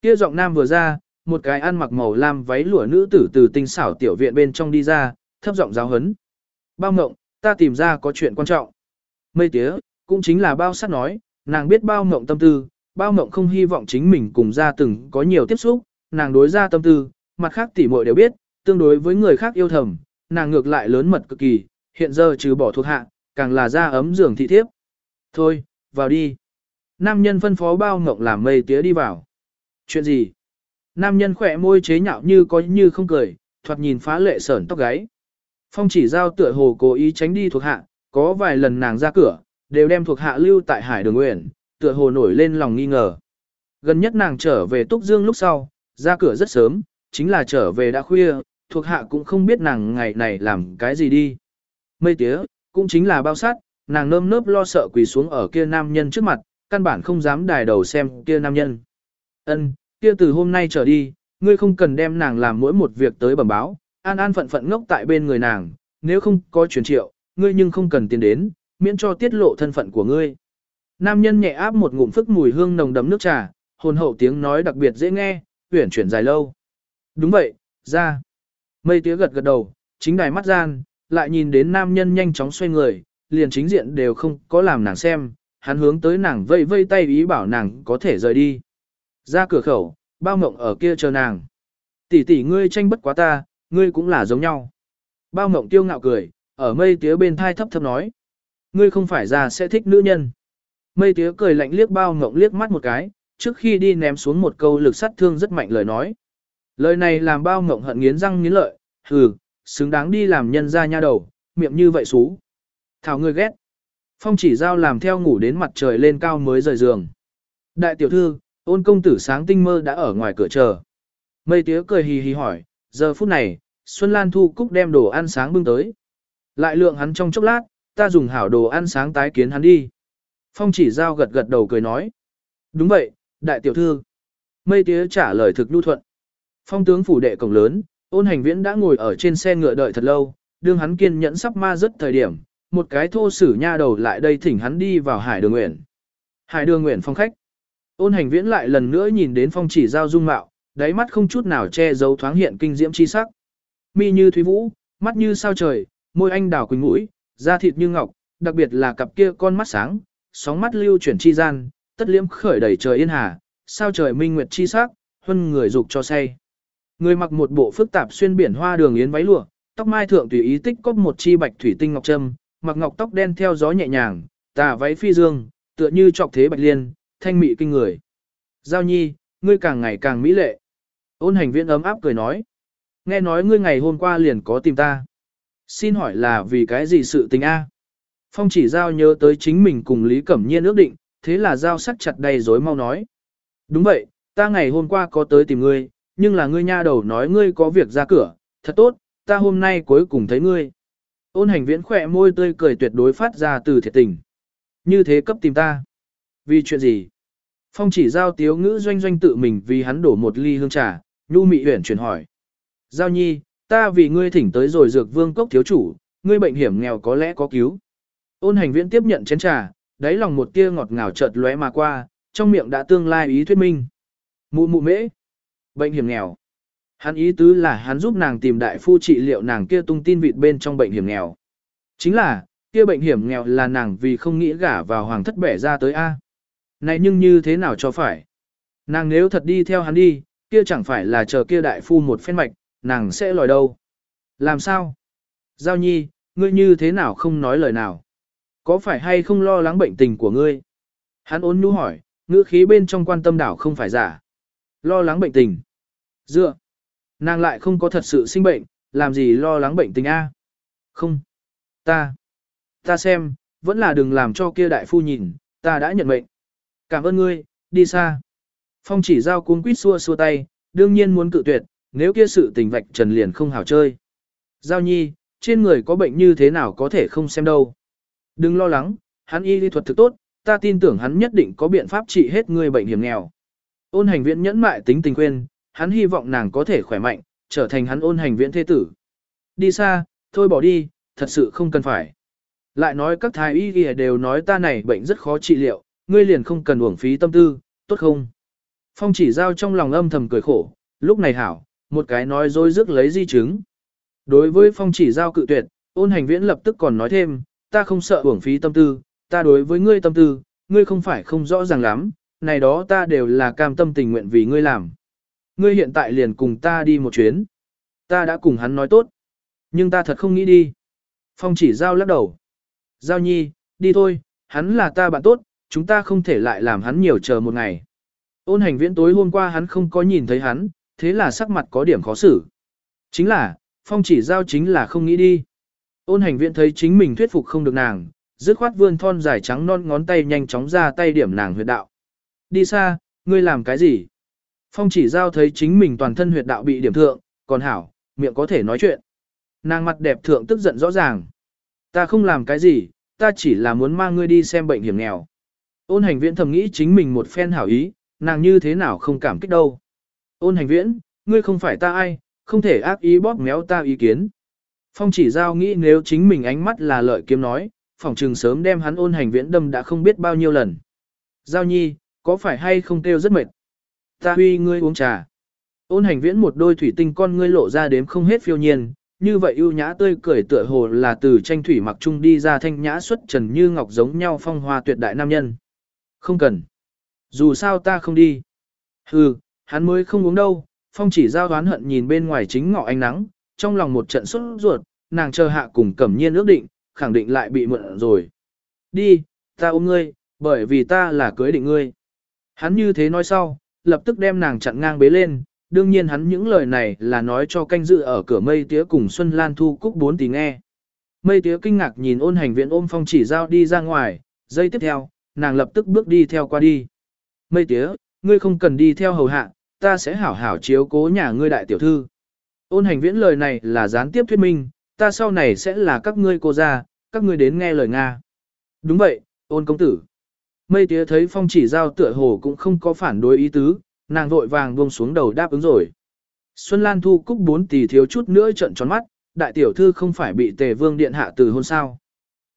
Kia giọng nam vừa ra, một cái ăn mặc màu lam váy lụa nữ tử từ tinh xảo tiểu viện bên trong đi ra, thấp giọng giáo hấn. Bao ngộng, ta tìm ra có chuyện quan trọng. Mây tía, cũng chính là bao sát nói, nàng biết bao mộng tâm tư, bao mộng không hy vọng chính mình cùng gia từng có nhiều tiếp xúc, nàng đối ra tâm tư, mặt khác tỉ muội đều biết, tương đối với người khác yêu thầm, nàng ngược lại lớn mật cực kỳ, hiện giờ trừ bỏ thuộc hạ, càng là ra ấm giường thị thiếp. Thôi, vào đi. Nam nhân phân phó bao mộng làm mây tía đi vào. Chuyện gì? Nam nhân khỏe môi chế nhạo như có như không cười, thoạt nhìn phá lệ sởn tóc gáy. Phong chỉ giao tựa hồ cố ý tránh đi thuộc hạ, có vài lần nàng ra cửa, đều đem thuộc hạ lưu tại hải đường nguyện, tựa hồ nổi lên lòng nghi ngờ. Gần nhất nàng trở về Túc Dương lúc sau, ra cửa rất sớm, chính là trở về đã khuya, thuộc hạ cũng không biết nàng ngày này làm cái gì đi. Mây tía, cũng chính là bao sát, nàng nơm nớp lo sợ quỳ xuống ở kia nam nhân trước mặt, căn bản không dám đài đầu xem kia nam nhân. Ân, kia từ hôm nay trở đi, ngươi không cần đem nàng làm mỗi một việc tới bẩm báo, an an phận phận ngốc tại bên người nàng, nếu không có truyền triệu, ngươi nhưng không cần tiền đến, miễn cho tiết lộ thân phận của ngươi. Nam nhân nhẹ áp một ngụm phức mùi hương nồng đấm nước trà, hồn hậu tiếng nói đặc biệt dễ nghe, huyển chuyển dài lâu. Đúng vậy, ra. Mây tía gật gật đầu, chính đài mắt gian, lại nhìn đến nam nhân nhanh chóng xoay người, liền chính diện đều không có làm nàng xem, hắn hướng tới nàng vây vây tay ý bảo nàng có thể rời đi. Ra cửa khẩu, bao mộng ở kia chờ nàng. Tỷ tỷ ngươi tranh bất quá ta, ngươi cũng là giống nhau. Bao mộng tiêu ngạo cười, ở mây tía bên thai thấp thấp nói. Ngươi không phải già sẽ thích nữ nhân. Mây tía cười lạnh liếc bao ngộng liếc mắt một cái, trước khi đi ném xuống một câu lực sát thương rất mạnh lời nói. Lời này làm bao ngộng hận nghiến răng nghiến lợi, hừ, xứng đáng đi làm nhân ra nha đầu, miệng như vậy xú. Thảo ngươi ghét. Phong chỉ giao làm theo ngủ đến mặt trời lên cao mới rời giường. Đại tiểu thư, ôn công tử sáng tinh mơ đã ở ngoài cửa chờ. Mây tía cười hì hì hỏi, giờ phút này, Xuân Lan Thu Cúc đem đồ ăn sáng bưng tới. Lại lượng hắn trong chốc lát, ta dùng hảo đồ ăn sáng tái kiến hắn đi. Phong chỉ giao gật gật đầu cười nói. Đúng vậy, đại tiểu thư. Mây tía trả lời thực nhu thuận. Phong tướng phủ đệ cổng lớn, ôn hành viễn đã ngồi ở trên xe ngựa đợi thật lâu, đương hắn kiên nhẫn sắp ma rất thời điểm, một cái thô sử nha đầu lại đây thỉnh hắn đi vào hải đường nguyện. Hải đường nguyện phong khách. Ôn hành viễn lại lần nữa nhìn đến phong chỉ giao dung mạo, đáy mắt không chút nào che giấu thoáng hiện kinh diễm chi sắc. Mi như thúy vũ, mắt như sao trời, môi anh đào quỳnh mũi, da thịt như ngọc, đặc biệt là cặp kia con mắt sáng, sóng mắt lưu chuyển chi gian, tất liễm khởi đầy trời yên hà, sao trời minh nguyệt chi sắc, huân người dục cho say. Người mặc một bộ phức tạp xuyên biển hoa đường yến váy lụa, tóc mai thượng tùy ý tích cóp một chi bạch thủy tinh ngọc trâm, mặc ngọc tóc đen theo gió nhẹ nhàng, tà váy phi dương, tựa như trọc thế bạch liên, thanh mị kinh người. Giao nhi, ngươi càng ngày càng mỹ lệ. Ôn hành viên ấm áp cười nói. Nghe nói ngươi ngày hôm qua liền có tìm ta. Xin hỏi là vì cái gì sự tình a? Phong chỉ giao nhớ tới chính mình cùng Lý Cẩm Nhiên ước định, thế là giao sắc chặt đầy dối mau nói. Đúng vậy, ta ngày hôm qua có tới tìm ngươi, nhưng là ngươi nha đầu nói ngươi có việc ra cửa, thật tốt, ta hôm nay cuối cùng thấy ngươi. Ôn hành viễn khỏe môi tươi cười tuyệt đối phát ra từ thiệt tình. Như thế cấp tìm ta. Vì chuyện gì? Phong chỉ giao tiếu ngữ doanh doanh tự mình vì hắn đổ một ly hương trà, nhu mị huyển chuyển hỏi. Giao nhi, ta vì ngươi thỉnh tới rồi dược vương cốc thiếu chủ, ngươi bệnh hiểm nghèo có lẽ có cứu. Ôn hành viễn tiếp nhận chén trà, đáy lòng một tia ngọt ngào chợt lóe mà qua, trong miệng đã tương lai ý thuyết minh. Mụ mụ mễ. Bệnh hiểm nghèo. Hắn ý tứ là hắn giúp nàng tìm đại phu trị liệu nàng kia tung tin vịt bên trong bệnh hiểm nghèo. Chính là, kia bệnh hiểm nghèo là nàng vì không nghĩ gả vào hoàng thất bẻ ra tới A. Này nhưng như thế nào cho phải? Nàng nếu thật đi theo hắn đi, kia chẳng phải là chờ kia đại phu một phen mạch, nàng sẽ lòi đâu. Làm sao? Giao nhi, ngươi như thế nào không nói lời nào? Có phải hay không lo lắng bệnh tình của ngươi? Hắn ôn nhu hỏi, ngữ khí bên trong quan tâm đảo không phải giả. Lo lắng bệnh tình. Dựa. Nàng lại không có thật sự sinh bệnh, làm gì lo lắng bệnh tình A. Không. Ta. Ta xem, vẫn là đừng làm cho kia đại phu nhìn, ta đã nhận mệnh. Cảm ơn ngươi, đi xa. Phong chỉ giao cuốn quýt xua xua tay, đương nhiên muốn cự tuyệt, nếu kia sự tình vạch trần liền không hảo chơi. Giao nhi, trên người có bệnh như thế nào có thể không xem đâu. Đừng lo lắng, hắn y lý thuật thực tốt, ta tin tưởng hắn nhất định có biện pháp trị hết người bệnh hiểm nghèo. Ôn hành viện nhẫn mại tính tình quên, hắn hy vọng nàng có thể khỏe mạnh, trở thành hắn ôn hành viện thế tử. Đi xa, thôi bỏ đi, thật sự không cần phải. Lại nói các thái y y đều nói ta này bệnh rất khó trị liệu, ngươi liền không cần uổng phí tâm tư, tốt không? Phong chỉ giao trong lòng âm thầm cười khổ, lúc này hảo, một cái nói dối rước lấy di chứng. Đối với phong chỉ giao cự tuyệt, ôn hành viễn lập tức còn nói thêm, ta không sợ uổng phí tâm tư, ta đối với ngươi tâm tư, ngươi không phải không rõ ràng lắm, này đó ta đều là cam tâm tình nguyện vì ngươi làm. Ngươi hiện tại liền cùng ta đi một chuyến. Ta đã cùng hắn nói tốt. Nhưng ta thật không nghĩ đi. Phong chỉ giao lắc đầu. Giao nhi, đi thôi, hắn là ta bạn tốt, chúng ta không thể lại làm hắn nhiều chờ một ngày. Ôn hành viễn tối hôm qua hắn không có nhìn thấy hắn, thế là sắc mặt có điểm khó xử. Chính là, phong chỉ giao chính là không nghĩ đi. Ôn hành viện thấy chính mình thuyết phục không được nàng, dứt khoát vươn thon dài trắng non ngón tay nhanh chóng ra tay điểm nàng huyệt đạo. Đi xa, ngươi làm cái gì? Phong chỉ giao thấy chính mình toàn thân huyệt đạo bị điểm thượng, còn hảo, miệng có thể nói chuyện. Nàng mặt đẹp thượng tức giận rõ ràng. Ta không làm cái gì, ta chỉ là muốn mang ngươi đi xem bệnh hiểm nghèo. Ôn hành viện thầm nghĩ chính mình một phen hảo ý, nàng như thế nào không cảm kích đâu. Ôn hành viễn, ngươi không phải ta ai, không thể ác ý bóp méo ta ý kiến. Phong chỉ giao nghĩ nếu chính mình ánh mắt là lợi kiếm nói, phòng trừng sớm đem hắn ôn hành viễn đâm đã không biết bao nhiêu lần. Giao nhi, có phải hay không kêu rất mệt? Ta huy ngươi uống trà. Ôn hành viễn một đôi thủy tinh con ngươi lộ ra đếm không hết phiêu nhiên, như vậy ưu nhã tươi cười tựa hồ là từ tranh thủy mặc trung đi ra thanh nhã xuất trần như ngọc giống nhau phong hoa tuyệt đại nam nhân. Không cần. Dù sao ta không đi. Hừ, hắn mới không uống đâu, phong chỉ giao đoán hận nhìn bên ngoài chính ngọ ánh nắng, trong lòng một trận xuất ruột, nàng chờ hạ cùng cẩm nhiên ước định, khẳng định lại bị mượn rồi. Đi, ta ôm ngươi, bởi vì ta là cưới định ngươi. Hắn như thế nói sau, lập tức đem nàng chặn ngang bế lên, đương nhiên hắn những lời này là nói cho canh dự ở cửa mây tía cùng Xuân Lan Thu Cúc bốn tỷ nghe. Mây tía kinh ngạc nhìn ôn hành viện ôm phong chỉ giao đi ra ngoài, giây tiếp theo, nàng lập tức bước đi theo qua đi. Mây tía, ngươi không cần đi theo hầu hạ, ta sẽ hảo hảo chiếu cố nhà ngươi đại tiểu thư. Ôn hành viễn lời này là gián tiếp thuyết minh, ta sau này sẽ là các ngươi cô gia, các ngươi đến nghe lời Nga. Đúng vậy, ôn công tử. Mây tía thấy phong chỉ giao tựa hồ cũng không có phản đối ý tứ, nàng vội vàng buông xuống đầu đáp ứng rồi. Xuân Lan Thu Cúc bốn tỷ thiếu chút nữa trận tròn mắt, đại tiểu thư không phải bị tề vương điện hạ từ hôn sao.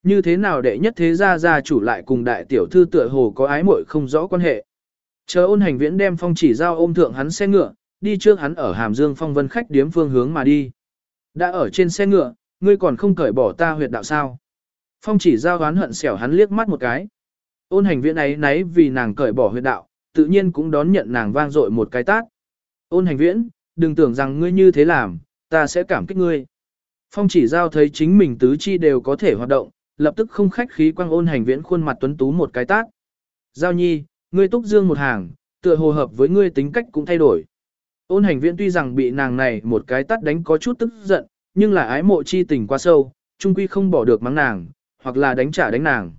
Như thế nào đệ nhất thế gia gia chủ lại cùng đại tiểu thư tựa hồ có ái muội không rõ quan hệ. Chờ ôn hành viễn đem phong chỉ giao ôm thượng hắn xe ngựa, đi trước hắn ở Hàm Dương phong vân khách điếm phương hướng mà đi. Đã ở trên xe ngựa, ngươi còn không cởi bỏ ta huyệt đạo sao. Phong chỉ giao oán hận xẻo hắn liếc mắt một cái. Ôn hành viễn ấy nấy vì nàng cởi bỏ huyệt đạo, tự nhiên cũng đón nhận nàng vang dội một cái tát. Ôn hành viễn, đừng tưởng rằng ngươi như thế làm, ta sẽ cảm kích ngươi. Phong chỉ giao thấy chính mình tứ chi đều có thể hoạt động, lập tức không khách khí quăng ôn hành viễn khuôn mặt tuấn tú một cái tát. Giao nhi, ngươi túc dương một hàng, tựa hồ hợp với ngươi tính cách cũng thay đổi. Ôn hành viễn tuy rằng bị nàng này một cái tát đánh có chút tức giận, nhưng là ái mộ chi tình quá sâu, trung quy không bỏ được mắng nàng, hoặc là đánh trả đánh nàng.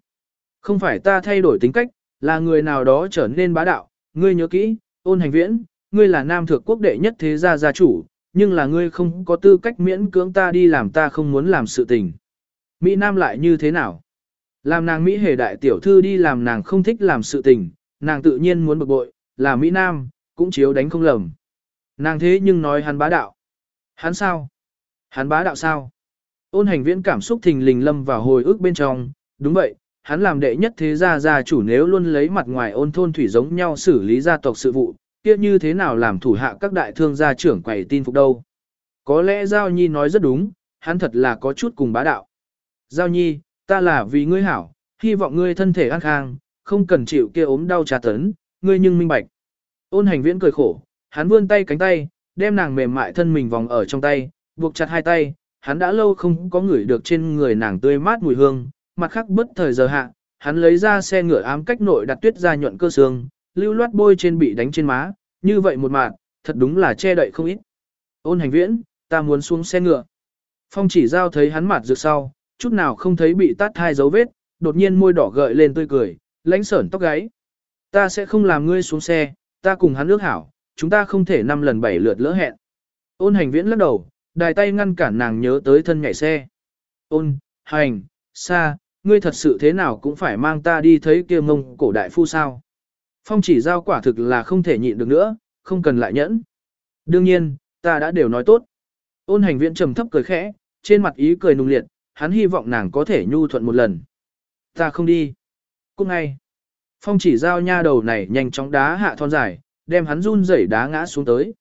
Không phải ta thay đổi tính cách, là người nào đó trở nên bá đạo, ngươi nhớ kỹ, ôn hành viễn, ngươi là nam thượng quốc đệ nhất thế gia gia chủ, nhưng là ngươi không có tư cách miễn cưỡng ta đi làm ta không muốn làm sự tình. Mỹ Nam lại như thế nào? Làm nàng Mỹ hề đại tiểu thư đi làm nàng không thích làm sự tình, nàng tự nhiên muốn bực bội, là Mỹ Nam, cũng chiếu đánh không lầm. Nàng thế nhưng nói hắn bá đạo. Hắn sao? Hắn bá đạo sao? Ôn hành viễn cảm xúc thình lình lâm vào hồi ức bên trong, đúng vậy, hắn làm đệ nhất thế gia gia chủ nếu luôn lấy mặt ngoài ôn thôn thủy giống nhau xử lý gia tộc sự vụ, kia như thế nào làm thủ hạ các đại thương gia trưởng quầy tin phục đâu. Có lẽ Giao Nhi nói rất đúng, hắn thật là có chút cùng bá đạo. Giao Nhi, ta là vì ngươi hảo, hy vọng ngươi thân thể an khang, không cần chịu kia ốm đau trà tấn, ngươi nhưng minh bạch. Ôn hành viễn cười khổ, hắn vươn tay cánh tay, đem nàng mềm mại thân mình vòng ở trong tay, buộc chặt hai tay, hắn đã lâu không có ngửi được trên người nàng tươi mát mùi hương, mặt khác bất thời giờ hạ, hắn lấy ra xe ngựa ám cách nội đặt tuyết ra nhuận cơ xương, lưu loát bôi trên bị đánh trên má, như vậy một mạt, thật đúng là che đậy không ít. Ôn hành viễn, ta muốn xuống xe ngựa. Phong chỉ giao thấy hắn mặt rực sau, chút nào không thấy bị tát hai dấu vết, đột nhiên môi đỏ gợi lên tươi cười, lãnh sởn tóc gáy. Ta sẽ không làm ngươi xuống xe, ta cùng hắn ước hảo, chúng ta không thể năm lần bảy lượt lỡ hẹn. Ôn hành viễn lắc đầu, đài tay ngăn cản nàng nhớ tới thân nhảy xe. Ôn, hành, xa, ngươi thật sự thế nào cũng phải mang ta đi thấy kia mông cổ đại phu sao. Phong chỉ giao quả thực là không thể nhịn được nữa, không cần lại nhẫn. Đương nhiên, ta đã đều nói tốt. Ôn hành Viễn trầm thấp cười khẽ, trên mặt ý cười nung liệt, hắn hy vọng nàng có thể nhu thuận một lần. Ta không đi. Cũng ngay. Phong chỉ giao nha đầu này nhanh chóng đá hạ thon dài, đem hắn run rẩy đá ngã xuống tới.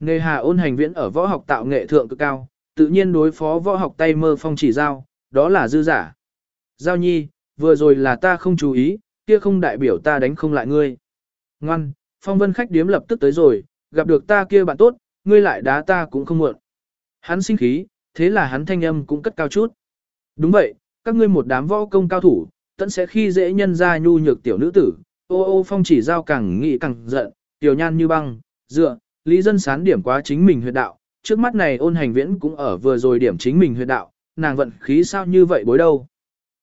Nghề hà ôn hành viễn ở võ học tạo nghệ thượng cực cao, tự nhiên đối phó võ học tay mơ phong chỉ giao, đó là dư giả. Giao nhi, vừa rồi là ta không chú ý, kia không đại biểu ta đánh không lại ngươi. Ngoan, phong vân khách điếm lập tức tới rồi, gặp được ta kia bạn tốt, ngươi lại đá ta cũng không muộn. Hắn sinh khí, thế là hắn thanh âm cũng cất cao chút. Đúng vậy, các ngươi một đám võ công cao thủ, tận sẽ khi dễ nhân ra nhu nhược tiểu nữ tử, ô ô phong chỉ giao càng nghĩ càng giận, tiểu nhan như băng, dựa, lý dân sán điểm quá chính mình huyệt đạo, trước mắt này ôn hành viễn cũng ở vừa rồi điểm chính mình huyệt đạo, nàng vận khí sao như vậy bối đâu.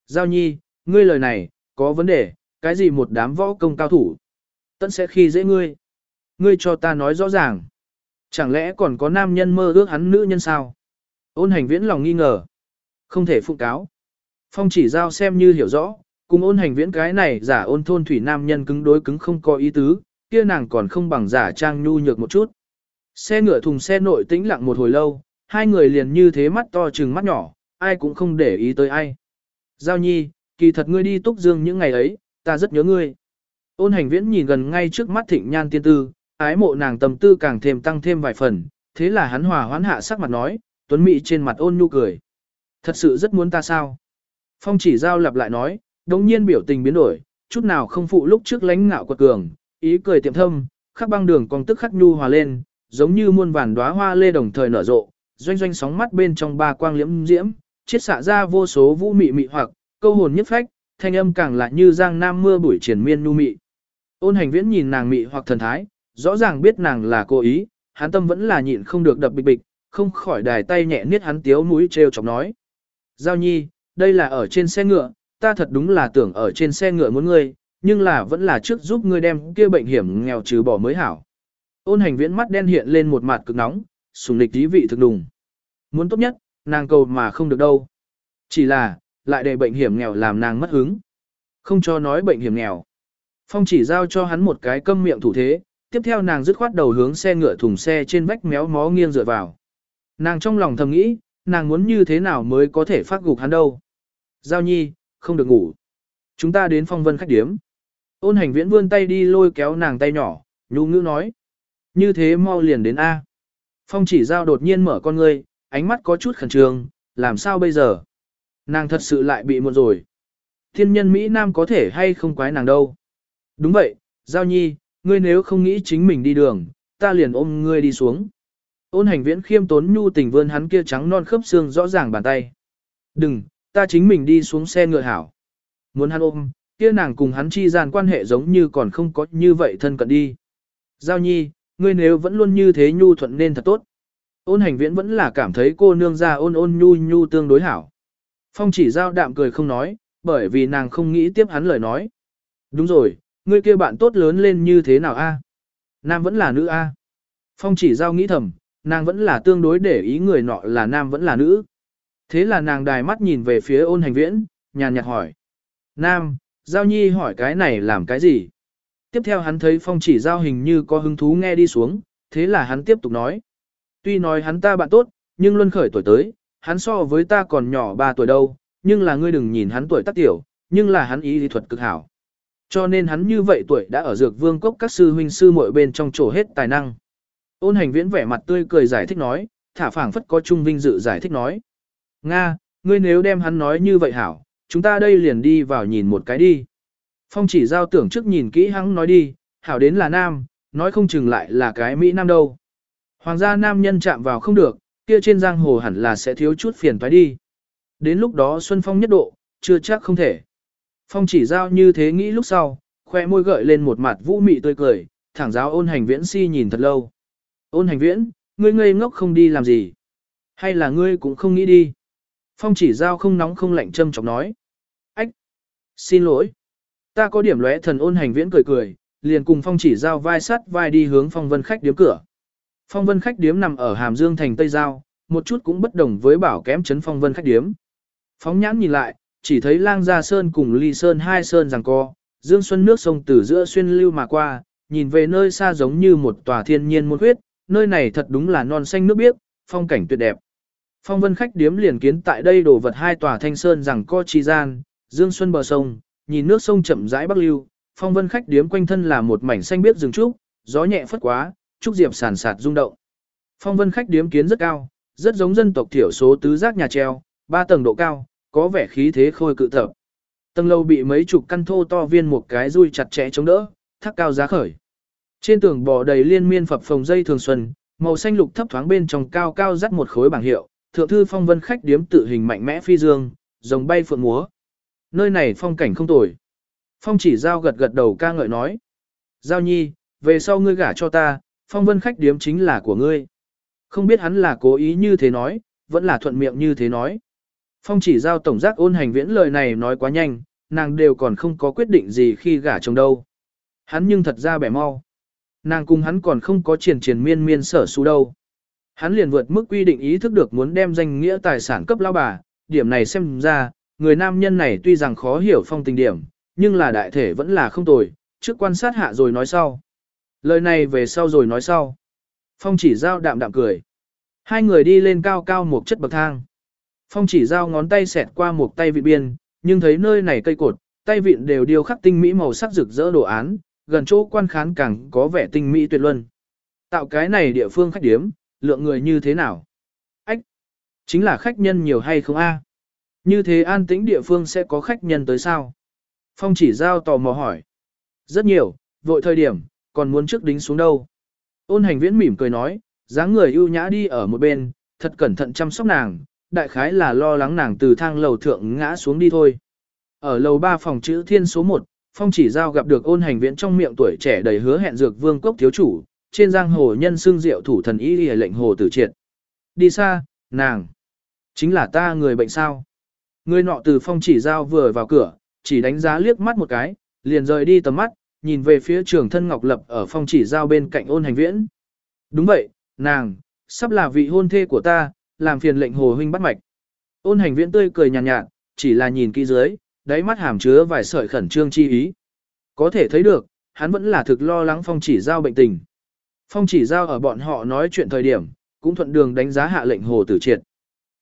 Giao nhi, ngươi lời này, có vấn đề, cái gì một đám võ công cao thủ? Tận sẽ khi dễ ngươi. Ngươi cho ta nói rõ ràng. Chẳng lẽ còn có nam nhân mơ ước hắn nữ nhân sao? Ôn hành viễn lòng nghi ngờ. Không thể phụ cáo. Phong chỉ giao xem như hiểu rõ, cùng ôn hành viễn cái này giả ôn thôn thủy nam nhân cứng đối cứng không có ý tứ, kia nàng còn không bằng giả trang nhu nhược một chút. Xe ngựa thùng xe nội tĩnh lặng một hồi lâu, hai người liền như thế mắt to chừng mắt nhỏ, ai cũng không để ý tới ai. Giao nhi, kỳ thật ngươi đi túc dương những ngày ấy, ta rất nhớ ngươi. Ôn hành viễn nhìn gần ngay trước mắt thịnh nhan tiên tư, ái mộ nàng tầm tư càng thêm tăng thêm vài phần, thế là hắn hòa hoãn hạ sắc mặt nói, tuấn mỹ trên mặt ôn nhu cười. Thật sự rất muốn ta sao? Phong chỉ giao lặp lại nói, đồng nhiên biểu tình biến đổi, chút nào không phụ lúc trước lánh ngạo quật cường, ý cười tiệm thâm, khắc băng đường còn tức khắc nhu hòa lên, giống như muôn vàn đóa hoa lê đồng thời nở rộ, doanh doanh sóng mắt bên trong ba quang liễm diễm, chiết xạ ra vô số vũ mị mị hoặc, câu hồn nhất phách, thanh âm càng lại như giang nam mưa buổi triển miên nu mị. Ôn hành viễn nhìn nàng mị hoặc thần thái, rõ ràng biết nàng là cố ý, hắn tâm vẫn là nhịn không được đập bịch bịch, không khỏi đài tay nhẹ niết hắn tiếu mũi treo chọc nói. Giao nhi, đây là ở trên xe ngựa, ta thật đúng là tưởng ở trên xe ngựa muốn ngươi, nhưng là vẫn là trước giúp ngươi đem kia bệnh hiểm nghèo trừ bỏ mới hảo. Ôn hành viễn mắt đen hiện lên một mặt cực nóng, sùng lịch tí vị thực đùng. Muốn tốt nhất, nàng cầu mà không được đâu. Chỉ là, lại để bệnh hiểm nghèo làm nàng mất hứng. Không cho nói bệnh hiểm nghèo. Phong chỉ giao cho hắn một cái câm miệng thủ thế, tiếp theo nàng dứt khoát đầu hướng xe ngựa thùng xe trên vách méo mó nghiêng dựa vào. Nàng trong lòng thầm nghĩ, nàng muốn như thế nào mới có thể phát gục hắn đâu. Giao nhi, không được ngủ. Chúng ta đến phong vân khách điếm. Ôn hành viễn vươn tay đi lôi kéo nàng tay nhỏ, nhu ngữ nói. Như thế mau liền đến A. Phong chỉ giao đột nhiên mở con ngươi, ánh mắt có chút khẩn trương, làm sao bây giờ? Nàng thật sự lại bị muộn rồi. Thiên nhân Mỹ Nam có thể hay không quái nàng đâu. Đúng vậy, Giao Nhi, ngươi nếu không nghĩ chính mình đi đường, ta liền ôm ngươi đi xuống. Ôn hành viễn khiêm tốn nhu tình vươn hắn kia trắng non khớp xương rõ ràng bàn tay. Đừng, ta chính mình đi xuống xe ngựa hảo. Muốn hắn ôm, kia nàng cùng hắn chi gian quan hệ giống như còn không có như vậy thân cận đi. Giao nhi, ngươi nếu vẫn luôn như thế nhu thuận nên thật tốt. Ôn hành viễn vẫn là cảm thấy cô nương ra ôn ôn nhu nhu tương đối hảo. Phong chỉ giao đạm cười không nói, bởi vì nàng không nghĩ tiếp hắn lời nói. Đúng rồi, ngươi kia bạn tốt lớn lên như thế nào a? Nam vẫn là nữ a? Phong chỉ giao nghĩ thầm, nàng vẫn là tương đối để ý người nọ là nam vẫn là nữ. Thế là nàng đài mắt nhìn về phía ôn hành viễn, nhàn nhạt hỏi. Nam, giao nhi hỏi cái này làm cái gì? Tiếp theo hắn thấy phong chỉ giao hình như có hứng thú nghe đi xuống, thế là hắn tiếp tục nói. Tuy nói hắn ta bạn tốt, nhưng luân khởi tuổi tới, hắn so với ta còn nhỏ 3 tuổi đâu, nhưng là ngươi đừng nhìn hắn tuổi tác tiểu, nhưng là hắn ý lý thuật cực hảo. Cho nên hắn như vậy tuổi đã ở dược vương cốc các sư huynh sư muội bên trong trổ hết tài năng. Ôn hành viễn vẻ mặt tươi cười giải thích nói, thả phảng phất có trung vinh dự giải thích nói. Nga, ngươi nếu đem hắn nói như vậy hảo, chúng ta đây liền đi vào nhìn một cái đi. Phong chỉ giao tưởng trước nhìn kỹ hắn nói đi, hảo đến là nam, nói không chừng lại là cái Mỹ nam đâu. Hoàng gia nam nhân chạm vào không được, kia trên giang hồ hẳn là sẽ thiếu chút phiền toái đi. Đến lúc đó Xuân Phong nhất độ, chưa chắc không thể. Phong chỉ giao như thế nghĩ lúc sau, khoe môi gợi lên một mặt vũ mị tươi cười, thẳng giáo ôn hành viễn si nhìn thật lâu. Ôn hành viễn, ngươi ngây ngốc không đi làm gì? Hay là ngươi cũng không nghĩ đi? Phong chỉ giao không nóng không lạnh châm chọc nói. Ách! Xin lỗi! Ta có điểm lóe thần ôn hành viễn cười cười, liền cùng phong chỉ giao vai sắt vai đi hướng phong vân khách điếm cửa. Phong vân khách điếm nằm ở Hàm Dương thành Tây Giao, một chút cũng bất đồng với bảo kém chấn phong vân khách điếm. Phóng nhãn nhìn lại, chỉ thấy lang gia sơn cùng ly sơn hai sơn rằng co, dương xuân nước sông từ giữa xuyên lưu mà qua, nhìn về nơi xa giống như một tòa thiên nhiên môn huyết, nơi này thật đúng là non xanh nước biếc, phong cảnh tuyệt đẹp. Phong vân khách điếm liền kiến tại đây đổ vật hai tòa thanh sơn rằng co chi gian, dương xuân bờ sông, nhìn nước sông chậm rãi bắc lưu, phong vân khách điếm quanh thân là một mảnh xanh biếc rừng trúc, gió nhẹ phất quá, trúc diệp sàn sạt rung động. Phong vân khách điếm kiến rất cao, rất giống dân tộc thiểu số tứ giác nhà treo, ba tầng độ cao, có vẻ khí thế khôi cự tập. Tầng lâu bị mấy chục căn thô to viên một cái rui chặt chẽ chống đỡ, thác cao giá khởi. Trên tường bò đầy liên miên phập phồng dây thường xuân, màu xanh lục thấp thoáng bên trong cao cao dắt một khối bảng hiệu, thượng thư phong vân khách điếm tự hình mạnh mẽ phi dương, rồng bay phượng múa. Nơi này phong cảnh không tồi. Phong chỉ giao gật gật đầu ca ngợi nói. Giao nhi, về sau ngươi gả cho ta, phong vân khách điếm chính là của ngươi. Không biết hắn là cố ý như thế nói, vẫn là thuận miệng như thế nói. Phong chỉ giao tổng giác ôn hành viễn lời này nói quá nhanh, nàng đều còn không có quyết định gì khi gả chồng đâu. Hắn nhưng thật ra bẻ mau. Nàng cùng hắn còn không có triển triển miên miên sở su đâu. Hắn liền vượt mức quy định ý thức được muốn đem danh nghĩa tài sản cấp lao bà, điểm này xem ra, người nam nhân này tuy rằng khó hiểu phong tình điểm, nhưng là đại thể vẫn là không tồi, trước quan sát hạ rồi nói sau. Lời này về sau rồi nói sau. Phong chỉ giao đạm đạm cười. Hai người đi lên cao cao một chất bậc thang. Phong chỉ giao ngón tay xẹt qua một tay vị biên, nhưng thấy nơi này cây cột, tay vịn đều điêu khắc tinh mỹ màu sắc rực rỡ đồ án, gần chỗ quan khán càng có vẻ tinh mỹ tuyệt luân. Tạo cái này địa phương khách điếm, lượng người như thế nào? Ách! Chính là khách nhân nhiều hay không a? Như thế an tĩnh địa phương sẽ có khách nhân tới sao? Phong chỉ giao tò mò hỏi. Rất nhiều, vội thời điểm, còn muốn trước đính xuống đâu. Ôn hành viễn mỉm cười nói, dáng người ưu nhã đi ở một bên, thật cẩn thận chăm sóc nàng, đại khái là lo lắng nàng từ thang lầu thượng ngã xuống đi thôi. Ở lầu 3 phòng chữ thiên số 1, Phong chỉ giao gặp được ôn hành viễn trong miệng tuổi trẻ đầy hứa hẹn dược vương cốc thiếu chủ, trên giang hồ nhân xương diệu thủ thần y lìa lệnh hồ tử triệt. Đi xa, nàng. Chính là ta người bệnh sao. Người nọ từ phong chỉ giao vừa vào cửa, chỉ đánh giá liếc mắt một cái, liền rời đi tầm mắt, nhìn về phía trường thân ngọc lập ở phong chỉ giao bên cạnh ôn hành viễn. Đúng vậy, nàng, sắp là vị hôn thê của ta, làm phiền lệnh hồ huynh bắt mạch. Ôn hành viễn tươi cười nhàn nhạt, nhạt, chỉ là nhìn kỹ dưới, đáy mắt hàm chứa vài sợi khẩn trương chi ý. Có thể thấy được, hắn vẫn là thực lo lắng phong chỉ giao bệnh tình. Phong chỉ giao ở bọn họ nói chuyện thời điểm, cũng thuận đường đánh giá hạ lệnh hồ tử triệt.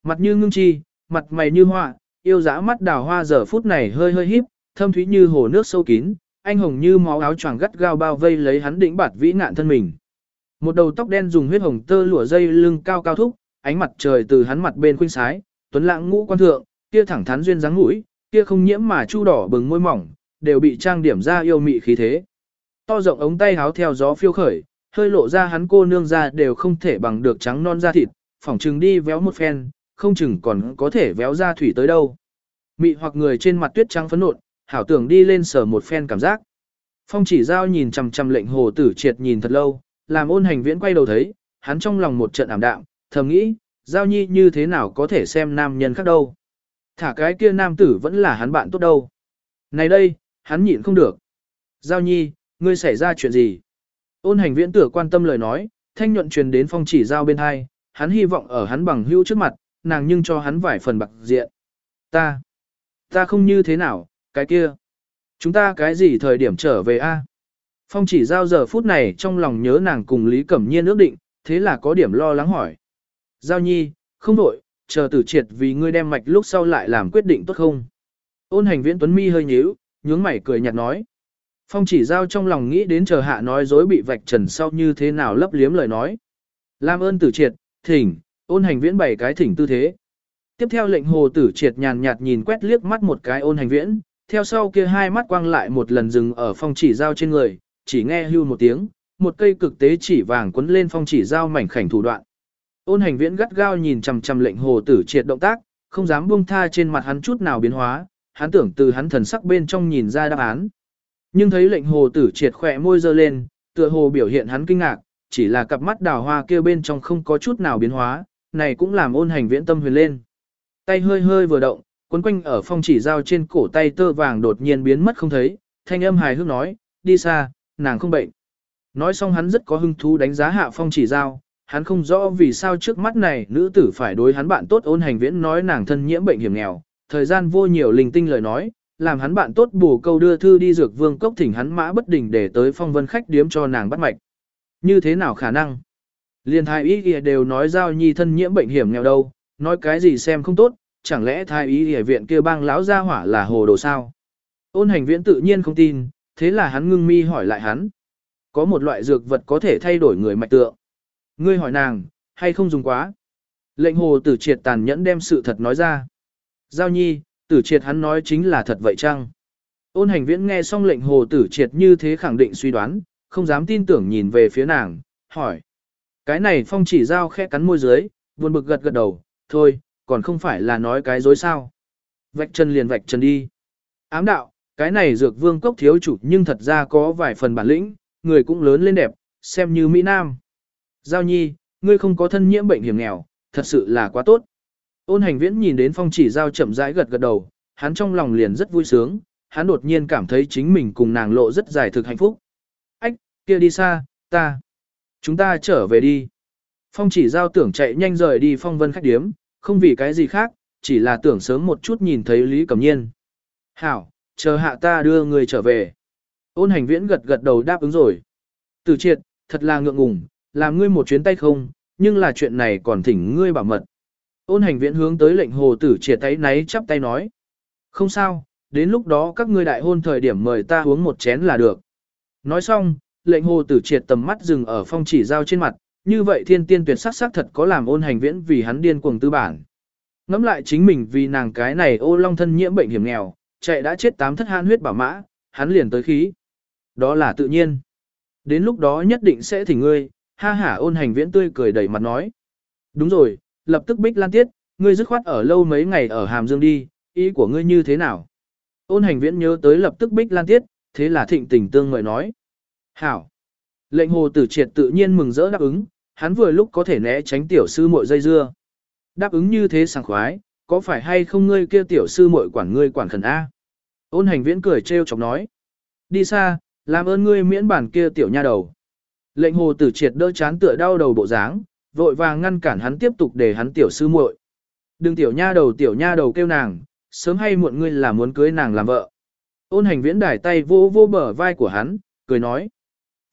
Mặt như ngưng chi, mặt mày như hoa, yêu dã mắt đào hoa giờ phút này hơi hơi híp, thâm thúy như hồ nước sâu kín, anh hồng như máu áo choàng gắt gao bao vây lấy hắn đỉnh bạt vĩ nạn thân mình. Một đầu tóc đen dùng huyết hồng tơ lụa dây lưng cao cao thúc, ánh mặt trời từ hắn mặt bên khuynh sái, tuấn lãng ngũ quan thượng, kia thẳng thắn duyên dáng mũi, kia không nhiễm mà chu đỏ bừng môi mỏng, đều bị trang điểm ra yêu mị khí thế. To rộng ống tay háo theo gió phiêu khởi, hơi lộ ra hắn cô nương ra đều không thể bằng được trắng non da thịt, phỏng chừng đi véo một phen, không chừng còn có thể véo ra thủy tới đâu. Mị hoặc người trên mặt tuyết trắng phấn nộn, hảo tưởng đi lên sở một phen cảm giác. Phong chỉ giao nhìn chằm chằm lệnh hồ tử triệt nhìn thật lâu, làm ôn hành viễn quay đầu thấy, hắn trong lòng một trận ảm đạm, thầm nghĩ, giao nhi như thế nào có thể xem nam nhân khác đâu. Thả cái kia nam tử vẫn là hắn bạn tốt đâu. Này đây, hắn nhịn không được. Giao nhi, ngươi xảy ra chuyện gì? Ôn hành viễn tử quan tâm lời nói, thanh nhuận truyền đến phong chỉ giao bên hai, hắn hy vọng ở hắn bằng hữu trước mặt, nàng nhưng cho hắn vài phần bạc diện. Ta, ta không như thế nào, cái kia. Chúng ta cái gì thời điểm trở về a? Phong chỉ giao giờ phút này trong lòng nhớ nàng cùng Lý Cẩm Nhiên ước định, thế là có điểm lo lắng hỏi. Giao nhi, không đổi, chờ tử triệt vì ngươi đem mạch lúc sau lại làm quyết định tốt không? Ôn hành viễn tuấn mi hơi nhíu, nhướng mày cười nhạt nói. Phong chỉ giao trong lòng nghĩ đến chờ hạ nói dối bị vạch trần sau như thế nào lấp liếm lời nói. Làm ơn tử triệt, thỉnh, ôn hành viễn bày cái thỉnh tư thế. Tiếp theo lệnh hồ tử triệt nhàn nhạt nhìn quét liếc mắt một cái ôn hành viễn, theo sau kia hai mắt quang lại một lần dừng ở phong chỉ giao trên người, chỉ nghe hưu một tiếng, một cây cực tế chỉ vàng quấn lên phong chỉ giao mảnh khảnh thủ đoạn. Ôn hành viễn gắt gao nhìn chằm chằm lệnh hồ tử triệt động tác, không dám buông tha trên mặt hắn chút nào biến hóa, hắn tưởng từ hắn thần sắc bên trong nhìn ra đáp án. Nhưng thấy lệnh hồ tử triệt khỏe môi dơ lên, tựa hồ biểu hiện hắn kinh ngạc, chỉ là cặp mắt đào hoa kia bên trong không có chút nào biến hóa, này cũng làm ôn hành viễn tâm huyền lên. Tay hơi hơi vừa động, quấn quanh ở phong chỉ dao trên cổ tay tơ vàng đột nhiên biến mất không thấy, thanh âm hài hước nói, đi xa, nàng không bệnh. Nói xong hắn rất có hứng thú đánh giá hạ phong chỉ dao, hắn không rõ vì sao trước mắt này nữ tử phải đối hắn bạn tốt ôn hành viễn nói nàng thân nhiễm bệnh hiểm nghèo, thời gian vô nhiều linh tinh lời nói, làm hắn bạn tốt bù câu đưa thư đi dược vương cốc thỉnh hắn mã bất đình để tới phong vân khách điếm cho nàng bắt mạch. Như thế nào khả năng? Liên thái ý kia đều nói giao nhi thân nhiễm bệnh hiểm nghèo đâu, nói cái gì xem không tốt, chẳng lẽ thái ý kia viện kia bang lão gia hỏa là hồ đồ sao? Ôn hành viễn tự nhiên không tin, thế là hắn ngưng mi hỏi lại hắn. Có một loại dược vật có thể thay đổi người mạch tượng. Ngươi hỏi nàng, hay không dùng quá? Lệnh hồ tử triệt tàn nhẫn đem sự thật nói ra. Giao nhi, tử triệt hắn nói chính là thật vậy chăng? Ôn hành viễn nghe xong lệnh hồ tử triệt như thế khẳng định suy đoán, không dám tin tưởng nhìn về phía nàng, hỏi. Cái này phong chỉ giao khẽ cắn môi dưới, buồn bực gật gật đầu, thôi, còn không phải là nói cái dối sao. Vạch chân liền vạch chân đi. Ám đạo, cái này dược vương cốc thiếu chủ nhưng thật ra có vài phần bản lĩnh, người cũng lớn lên đẹp, xem như Mỹ Nam. Giao nhi, ngươi không có thân nhiễm bệnh hiểm nghèo, thật sự là quá tốt. Ôn hành viễn nhìn đến phong chỉ giao chậm rãi gật gật đầu, hắn trong lòng liền rất vui sướng, hắn đột nhiên cảm thấy chính mình cùng nàng lộ rất dài thực hạnh phúc. Ách, kia đi xa, ta. Chúng ta trở về đi. Phong chỉ giao tưởng chạy nhanh rời đi phong vân khách điếm, không vì cái gì khác, chỉ là tưởng sớm một chút nhìn thấy Lý Cẩm Nhiên. Hảo, chờ hạ ta đưa người trở về. Ôn hành viễn gật gật đầu đáp ứng rồi. Từ triệt, thật là ngượng ngùng, làm ngươi một chuyến tay không, nhưng là chuyện này còn thỉnh ngươi bảo mật. Ôn hành viễn hướng tới lệnh hồ tử triệt tay náy chắp tay nói. Không sao, đến lúc đó các ngươi đại hôn thời điểm mời ta uống một chén là được. Nói xong, lệnh hồ tử triệt tầm mắt dừng ở phong chỉ giao trên mặt, như vậy thiên tiên tuyệt sắc sắc thật có làm ôn hành viễn vì hắn điên cuồng tư bản. Ngắm lại chính mình vì nàng cái này ô long thân nhiễm bệnh hiểm nghèo, chạy đã chết tám thất han huyết bảo mã, hắn liền tới khí. Đó là tự nhiên. Đến lúc đó nhất định sẽ thỉnh ngươi, ha hả ôn hành viễn tươi cười đẩy mặt nói. Đúng rồi, lập tức bích lan tiết, ngươi dứt khoát ở lâu mấy ngày ở Hàm Dương đi, ý của ngươi như thế nào? Ôn hành viễn nhớ tới lập tức bích lan tiết, thế là thịnh tình tương ngợi nói. Hảo. Lệnh hồ tử triệt tự nhiên mừng rỡ đáp ứng, hắn vừa lúc có thể né tránh tiểu sư muội dây dưa. Đáp ứng như thế sảng khoái, có phải hay không ngươi kia tiểu sư muội quản ngươi quản khẩn A? Ôn hành viễn cười trêu chọc nói. Đi xa, làm ơn ngươi miễn bản kia tiểu nha đầu. Lệnh hồ tử triệt đỡ chán tựa đau đầu bộ dáng, vội vàng ngăn cản hắn tiếp tục để hắn tiểu sư muội. Đừng tiểu nha đầu tiểu nha đầu kêu nàng, sớm hay muộn ngươi là muốn cưới nàng làm vợ. Ôn hành viễn đải tay vô vô bờ vai của hắn, cười nói.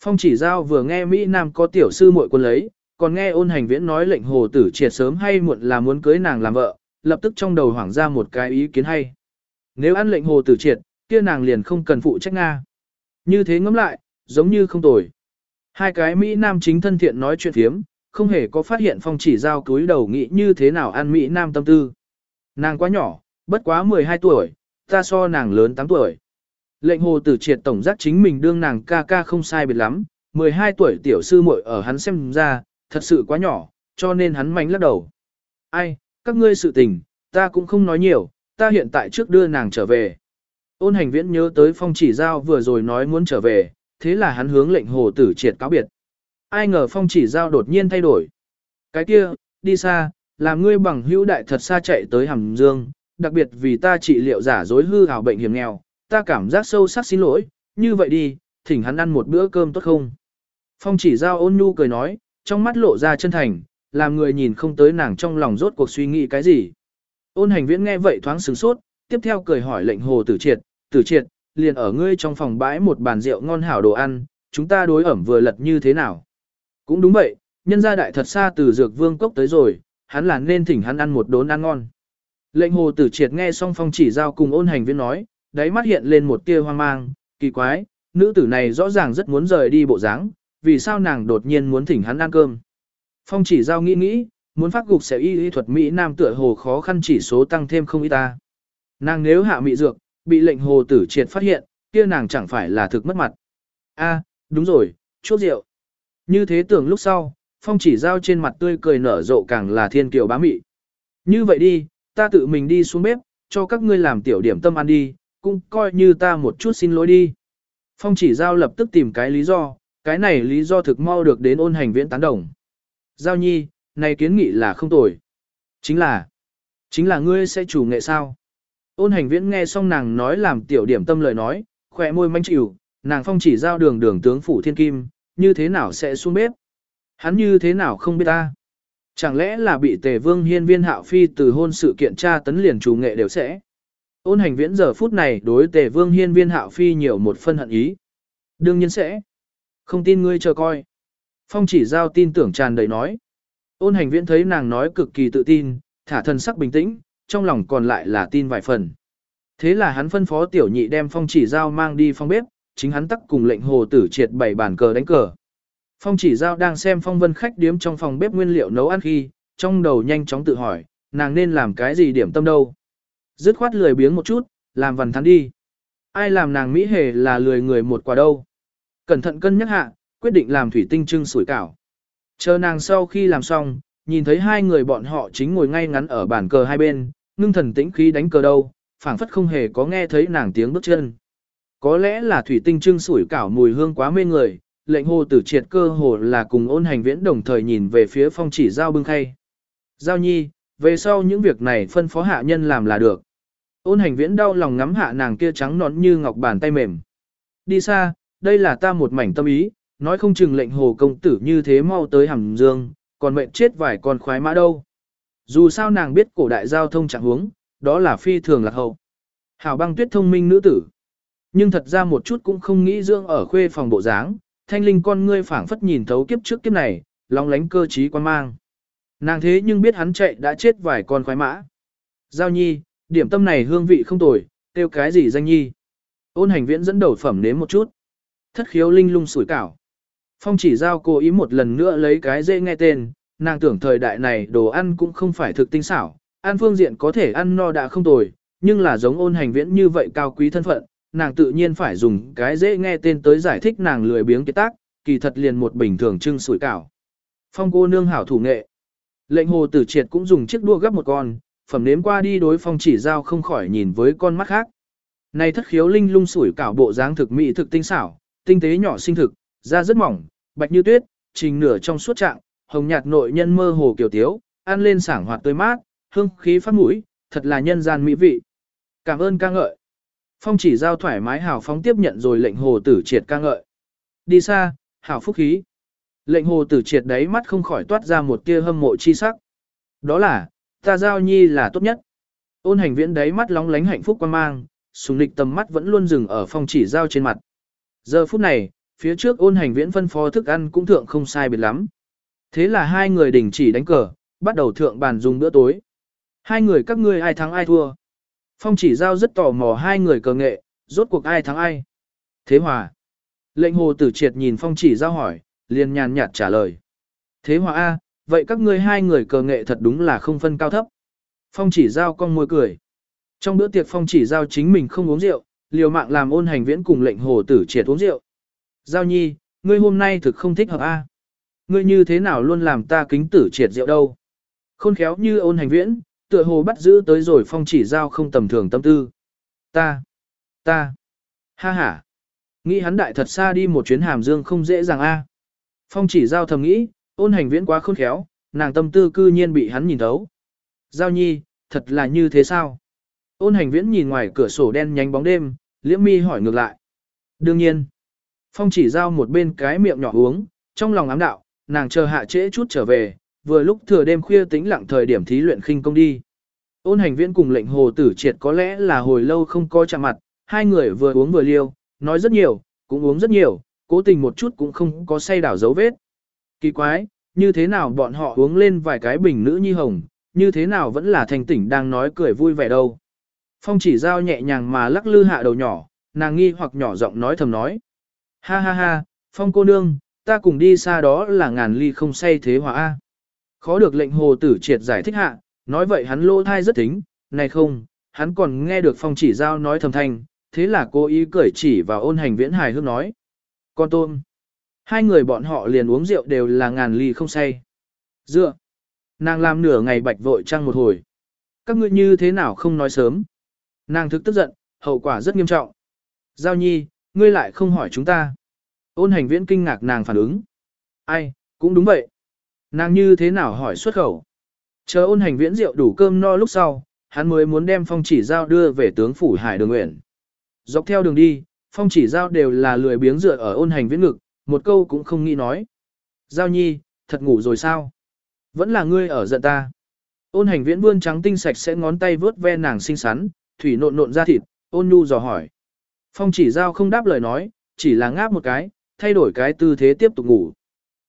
Phong chỉ giao vừa nghe Mỹ Nam có tiểu sư muội quân lấy, còn nghe ôn hành viễn nói lệnh hồ tử triệt sớm hay muộn là muốn cưới nàng làm vợ, lập tức trong đầu hoảng ra một cái ý kiến hay. Nếu ăn lệnh hồ tử triệt, kia nàng liền không cần phụ trách Nga. Như thế ngẫm lại, giống như không tồi. Hai cái Mỹ Nam chính thân thiện nói chuyện thiếm, không hề có phát hiện phong chỉ giao túi đầu nghĩ như thế nào ăn Mỹ Nam tâm tư. Nàng quá nhỏ, bất quá 12 tuổi, ta so nàng lớn 8 tuổi. Lệnh hồ tử triệt tổng giác chính mình đương nàng ca ca không sai biệt lắm, 12 tuổi tiểu sư muội ở hắn xem ra, thật sự quá nhỏ, cho nên hắn mánh lắc đầu. Ai, các ngươi sự tình, ta cũng không nói nhiều, ta hiện tại trước đưa nàng trở về. Ôn hành viễn nhớ tới phong chỉ giao vừa rồi nói muốn trở về, thế là hắn hướng lệnh hồ tử triệt cáo biệt. Ai ngờ phong chỉ giao đột nhiên thay đổi. Cái kia, đi xa, làm ngươi bằng hữu đại thật xa chạy tới hàm dương, đặc biệt vì ta trị liệu giả dối hư ảo bệnh hiểm nghèo, ta cảm giác sâu sắc xin lỗi, như vậy đi, thỉnh hắn ăn một bữa cơm tốt không? Phong chỉ giao ôn nhu cười nói, trong mắt lộ ra chân thành, làm người nhìn không tới nàng trong lòng rốt cuộc suy nghĩ cái gì. Ôn hành viễn nghe vậy thoáng sửng sốt, tiếp theo cười hỏi lệnh hồ tử triệt, tử triệt, liền ở ngươi trong phòng bãi một bàn rượu ngon hảo đồ ăn, chúng ta đối ẩm vừa lật như thế nào? Cũng đúng vậy, nhân gia đại thật xa từ dược vương cốc tới rồi, hắn là nên thỉnh hắn ăn một đốn ăn ngon. Lệnh hồ tử triệt nghe xong phong chỉ giao cùng ôn hành viên nói, đáy mắt hiện lên một tia hoang mang, kỳ quái, nữ tử này rõ ràng rất muốn rời đi bộ dáng, vì sao nàng đột nhiên muốn thỉnh hắn ăn cơm. Phong chỉ giao nghĩ nghĩ, muốn phát gục sẽ y y thuật Mỹ Nam tựa hồ khó khăn chỉ số tăng thêm không ít ta. Nàng nếu hạ mị dược, bị lệnh hồ tử triệt phát hiện, kia nàng chẳng phải là thực mất mặt. A, đúng rồi, chuốc rượu. Như thế tưởng lúc sau, phong chỉ giao trên mặt tươi cười nở rộ càng là thiên kiều bá mị. Như vậy đi, ta tự mình đi xuống bếp, cho các ngươi làm tiểu điểm tâm ăn đi, cũng coi như ta một chút xin lỗi đi. Phong chỉ giao lập tức tìm cái lý do, cái này lý do thực mau được đến ôn hành viễn tán đồng. Giao nhi, này kiến nghị là không tồi. Chính là, chính là ngươi sẽ chủ nghệ sao? Ôn hành viễn nghe xong nàng nói làm tiểu điểm tâm lời nói, khỏe môi manh chịu, nàng phong chỉ giao đường đường tướng phủ thiên kim, như thế nào sẽ xuống bếp? Hắn như thế nào không biết ta? Chẳng lẽ là bị tề vương hiên viên hạo phi từ hôn sự kiện tra tấn liền chủ nghệ đều sẽ? Ôn hành viễn giờ phút này đối tề vương hiên viên hạo phi nhiều một phân hận ý. Đương nhiên sẽ. Không tin ngươi chờ coi. Phong chỉ giao tin tưởng tràn đầy nói. Ôn hành viễn thấy nàng nói cực kỳ tự tin, thả thân sắc bình tĩnh, trong lòng còn lại là tin vài phần. Thế là hắn phân phó tiểu nhị đem phong chỉ giao mang đi phong bếp, chính hắn tắc cùng lệnh hồ tử triệt bảy bàn cờ đánh cờ. Phong chỉ giao đang xem phong vân khách điếm trong phòng bếp nguyên liệu nấu ăn khi, trong đầu nhanh chóng tự hỏi, nàng nên làm cái gì điểm tâm đâu. Dứt khoát lười biếng một chút, làm vần thắn đi. Ai làm nàng Mỹ hề là lười người một quả đâu. Cẩn thận cân nhắc hạ, quyết định làm thủy tinh trưng sủi cảo. Chờ nàng sau khi làm xong, nhìn thấy hai người bọn họ chính ngồi ngay ngắn ở bàn cờ hai bên, ngưng thần tĩnh khí đánh cờ đâu, phảng phất không hề có nghe thấy nàng tiếng bước chân. Có lẽ là thủy tinh trưng sủi cảo mùi hương quá mê người, lệnh hồ tử triệt cơ hồ là cùng ôn hành viễn đồng thời nhìn về phía phong chỉ giao bưng khay. Giao nhi, về sau những việc này phân phó hạ nhân làm là được. Ôn hành viễn đau lòng ngắm hạ nàng kia trắng nón như ngọc bàn tay mềm. Đi xa, đây là ta một mảnh tâm ý, nói không chừng lệnh hồ công tử như thế mau tới hàm dương, còn mệnh chết vài con khoái mã đâu. Dù sao nàng biết cổ đại giao thông trạng huống, đó là phi thường lạc hậu. Hảo băng tuyết thông minh nữ tử. Nhưng thật ra một chút cũng không nghĩ dưỡng ở khuê phòng bộ dáng, thanh linh con ngươi phảng phất nhìn thấu kiếp trước kiếp này, lóng lánh cơ trí quan mang. Nàng thế nhưng biết hắn chạy đã chết vài con khoái mã. Giao nhi, điểm tâm này hương vị không tồi, tiêu cái gì danh nhi. Ôn hành viễn dẫn đầu phẩm nếm một chút. Thất khiếu linh lung sủi cảo. Phong chỉ giao cố ý một lần nữa lấy cái dễ nghe tên, nàng tưởng thời đại này đồ ăn cũng không phải thực tinh xảo, ăn phương diện có thể ăn no đã không tồi, nhưng là giống ôn hành viễn như vậy cao quý thân phận, nàng tự nhiên phải dùng cái dễ nghe tên tới giải thích nàng lười biếng kế tác, kỳ thật liền một bình thường trưng sủi cảo. Phong cô nương hảo thủ nghệ. Lệnh hồ tử triệt cũng dùng chiếc đua gấp một con, phẩm nếm qua đi đối phong chỉ giao không khỏi nhìn với con mắt khác. Này thất khiếu linh lung sủi cảo bộ dáng thực mỹ thực tinh xảo, tinh tế nhỏ sinh thực, da rất mỏng, bạch như tuyết, trình nửa trong suốt trạng, hồng nhạt nội nhân mơ hồ kiều tiếu, ăn lên sảng hoạt tươi mát, hương khí phát mũi, thật là nhân gian mỹ vị. Cảm ơn ca ngợi. Phong chỉ giao thoải mái hào phóng tiếp nhận rồi lệnh hồ tử triệt ca ngợi. Đi xa, hảo phúc khí. Lệnh hồ tử triệt đấy mắt không khỏi toát ra một tia hâm mộ chi sắc. Đó là, ta giao nhi là tốt nhất. Ôn hành viễn đấy mắt lóng lánh hạnh phúc quan mang, sùng lịch tầm mắt vẫn luôn dừng ở phong chỉ giao trên mặt. Giờ phút này, phía trước ôn hành viễn phân phó thức ăn cũng thượng không sai biệt lắm. Thế là hai người đình chỉ đánh cờ, bắt đầu thượng bàn dùng bữa tối. Hai người các ngươi ai thắng ai thua. Phong chỉ giao rất tò mò hai người cờ nghệ, rốt cuộc ai thắng ai. Thế hòa. Lệnh hồ tử triệt nhìn phong chỉ giao hỏi, liền nhàn nhạt trả lời. Thế hòa A, vậy các ngươi hai người cờ nghệ thật đúng là không phân cao thấp. Phong chỉ giao con môi cười. Trong bữa tiệc phong chỉ giao chính mình không uống rượu, liều mạng làm ôn hành viễn cùng lệnh hồ tử triệt uống rượu. Giao nhi, ngươi hôm nay thực không thích hợp A. Ngươi như thế nào luôn làm ta kính tử triệt rượu đâu. Khôn khéo như ôn hành viễn, tựa hồ bắt giữ tới rồi phong chỉ giao không tầm thường tâm tư. Ta, ta, ha ha. Nghĩ hắn đại thật xa đi một chuyến hàm dương không dễ dàng a. Phong chỉ giao thầm nghĩ, ôn hành viễn quá khôn khéo, nàng tâm tư cư nhiên bị hắn nhìn thấu. Giao nhi, thật là như thế sao? Ôn hành viễn nhìn ngoài cửa sổ đen nhánh bóng đêm, liễm mi hỏi ngược lại. Đương nhiên. Phong chỉ giao một bên cái miệng nhỏ uống, trong lòng ám đạo, nàng chờ hạ trễ chút trở về, vừa lúc thừa đêm khuya tĩnh lặng thời điểm thí luyện khinh công đi. Ôn hành viễn cùng lệnh hồ tử triệt có lẽ là hồi lâu không có chạm mặt, hai người vừa uống vừa liêu, nói rất nhiều, cũng uống rất nhiều, cố tình một chút cũng không có say đảo dấu vết. Kỳ quái, như thế nào bọn họ uống lên vài cái bình nữ nhi hồng, như thế nào vẫn là thành tỉnh đang nói cười vui vẻ đâu. Phong chỉ giao nhẹ nhàng mà lắc lư hạ đầu nhỏ, nàng nghi hoặc nhỏ giọng nói thầm nói. Ha ha ha, Phong cô nương, ta cùng đi xa đó là ngàn ly không say thế hòa A. Khó được lệnh hồ tử triệt giải thích hạ, nói vậy hắn lô thai rất tính, này không, hắn còn nghe được phong chỉ giao nói thầm thanh, thế là cô ý cởi chỉ vào ôn hành viễn hài hước nói. Con tôm. Hai người bọn họ liền uống rượu đều là ngàn ly không say. Dựa. Nàng làm nửa ngày bạch vội trăng một hồi. Các ngươi như thế nào không nói sớm. Nàng thực tức giận, hậu quả rất nghiêm trọng. Giao nhi, ngươi lại không hỏi chúng ta. Ôn hành viễn kinh ngạc nàng phản ứng. Ai, cũng đúng vậy. Nàng như thế nào hỏi xuất khẩu. Chờ ôn hành viễn rượu đủ cơm no lúc sau, hắn mới muốn đem phong chỉ giao đưa về tướng phủ hải đường nguyện. Dọc theo đường đi, phong chỉ giao đều là lười biếng dựa ở ôn hành viễn ngực, một câu cũng không nghĩ nói. Giao nhi, thật ngủ rồi sao? Vẫn là ngươi ở giận ta. Ôn hành viễn vươn trắng tinh sạch sẽ ngón tay vớt ve nàng xinh xắn, thủy nộn nộn ra thịt, ôn nhu dò hỏi. Phong chỉ giao không đáp lời nói, chỉ là ngáp một cái, thay đổi cái tư thế tiếp tục ngủ.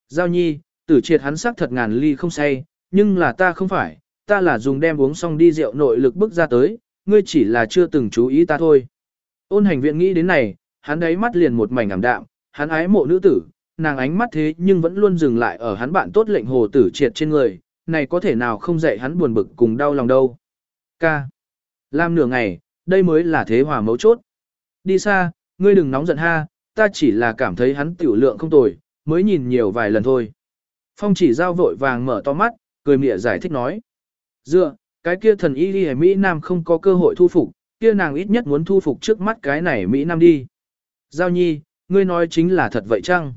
Giao nhi, tử triệt hắn sắc thật ngàn ly không say, nhưng là ta không phải, ta là dùng đem uống xong đi rượu nội lực bức ra tới, ngươi chỉ là chưa từng chú ý ta thôi. Ôn hành viện nghĩ đến này, hắn ấy mắt liền một mảnh ảm đạm, hắn ái mộ nữ tử, nàng ánh mắt thế nhưng vẫn luôn dừng lại ở hắn bạn tốt lệnh hồ tử triệt trên người, này có thể nào không dạy hắn buồn bực cùng đau lòng đâu. Ca. Làm nửa ngày, đây mới là thế hòa mấu chốt. Đi xa, ngươi đừng nóng giận ha, ta chỉ là cảm thấy hắn tiểu lượng không tồi, mới nhìn nhiều vài lần thôi. Phong chỉ giao vội vàng mở to mắt, cười mỉa giải thích nói. Dựa, cái kia thần y đi Mỹ Nam không có cơ hội thu phục, kia nàng ít nhất muốn thu phục trước mắt cái này Mỹ Nam đi. Giao nhi, ngươi nói chính là thật vậy chăng?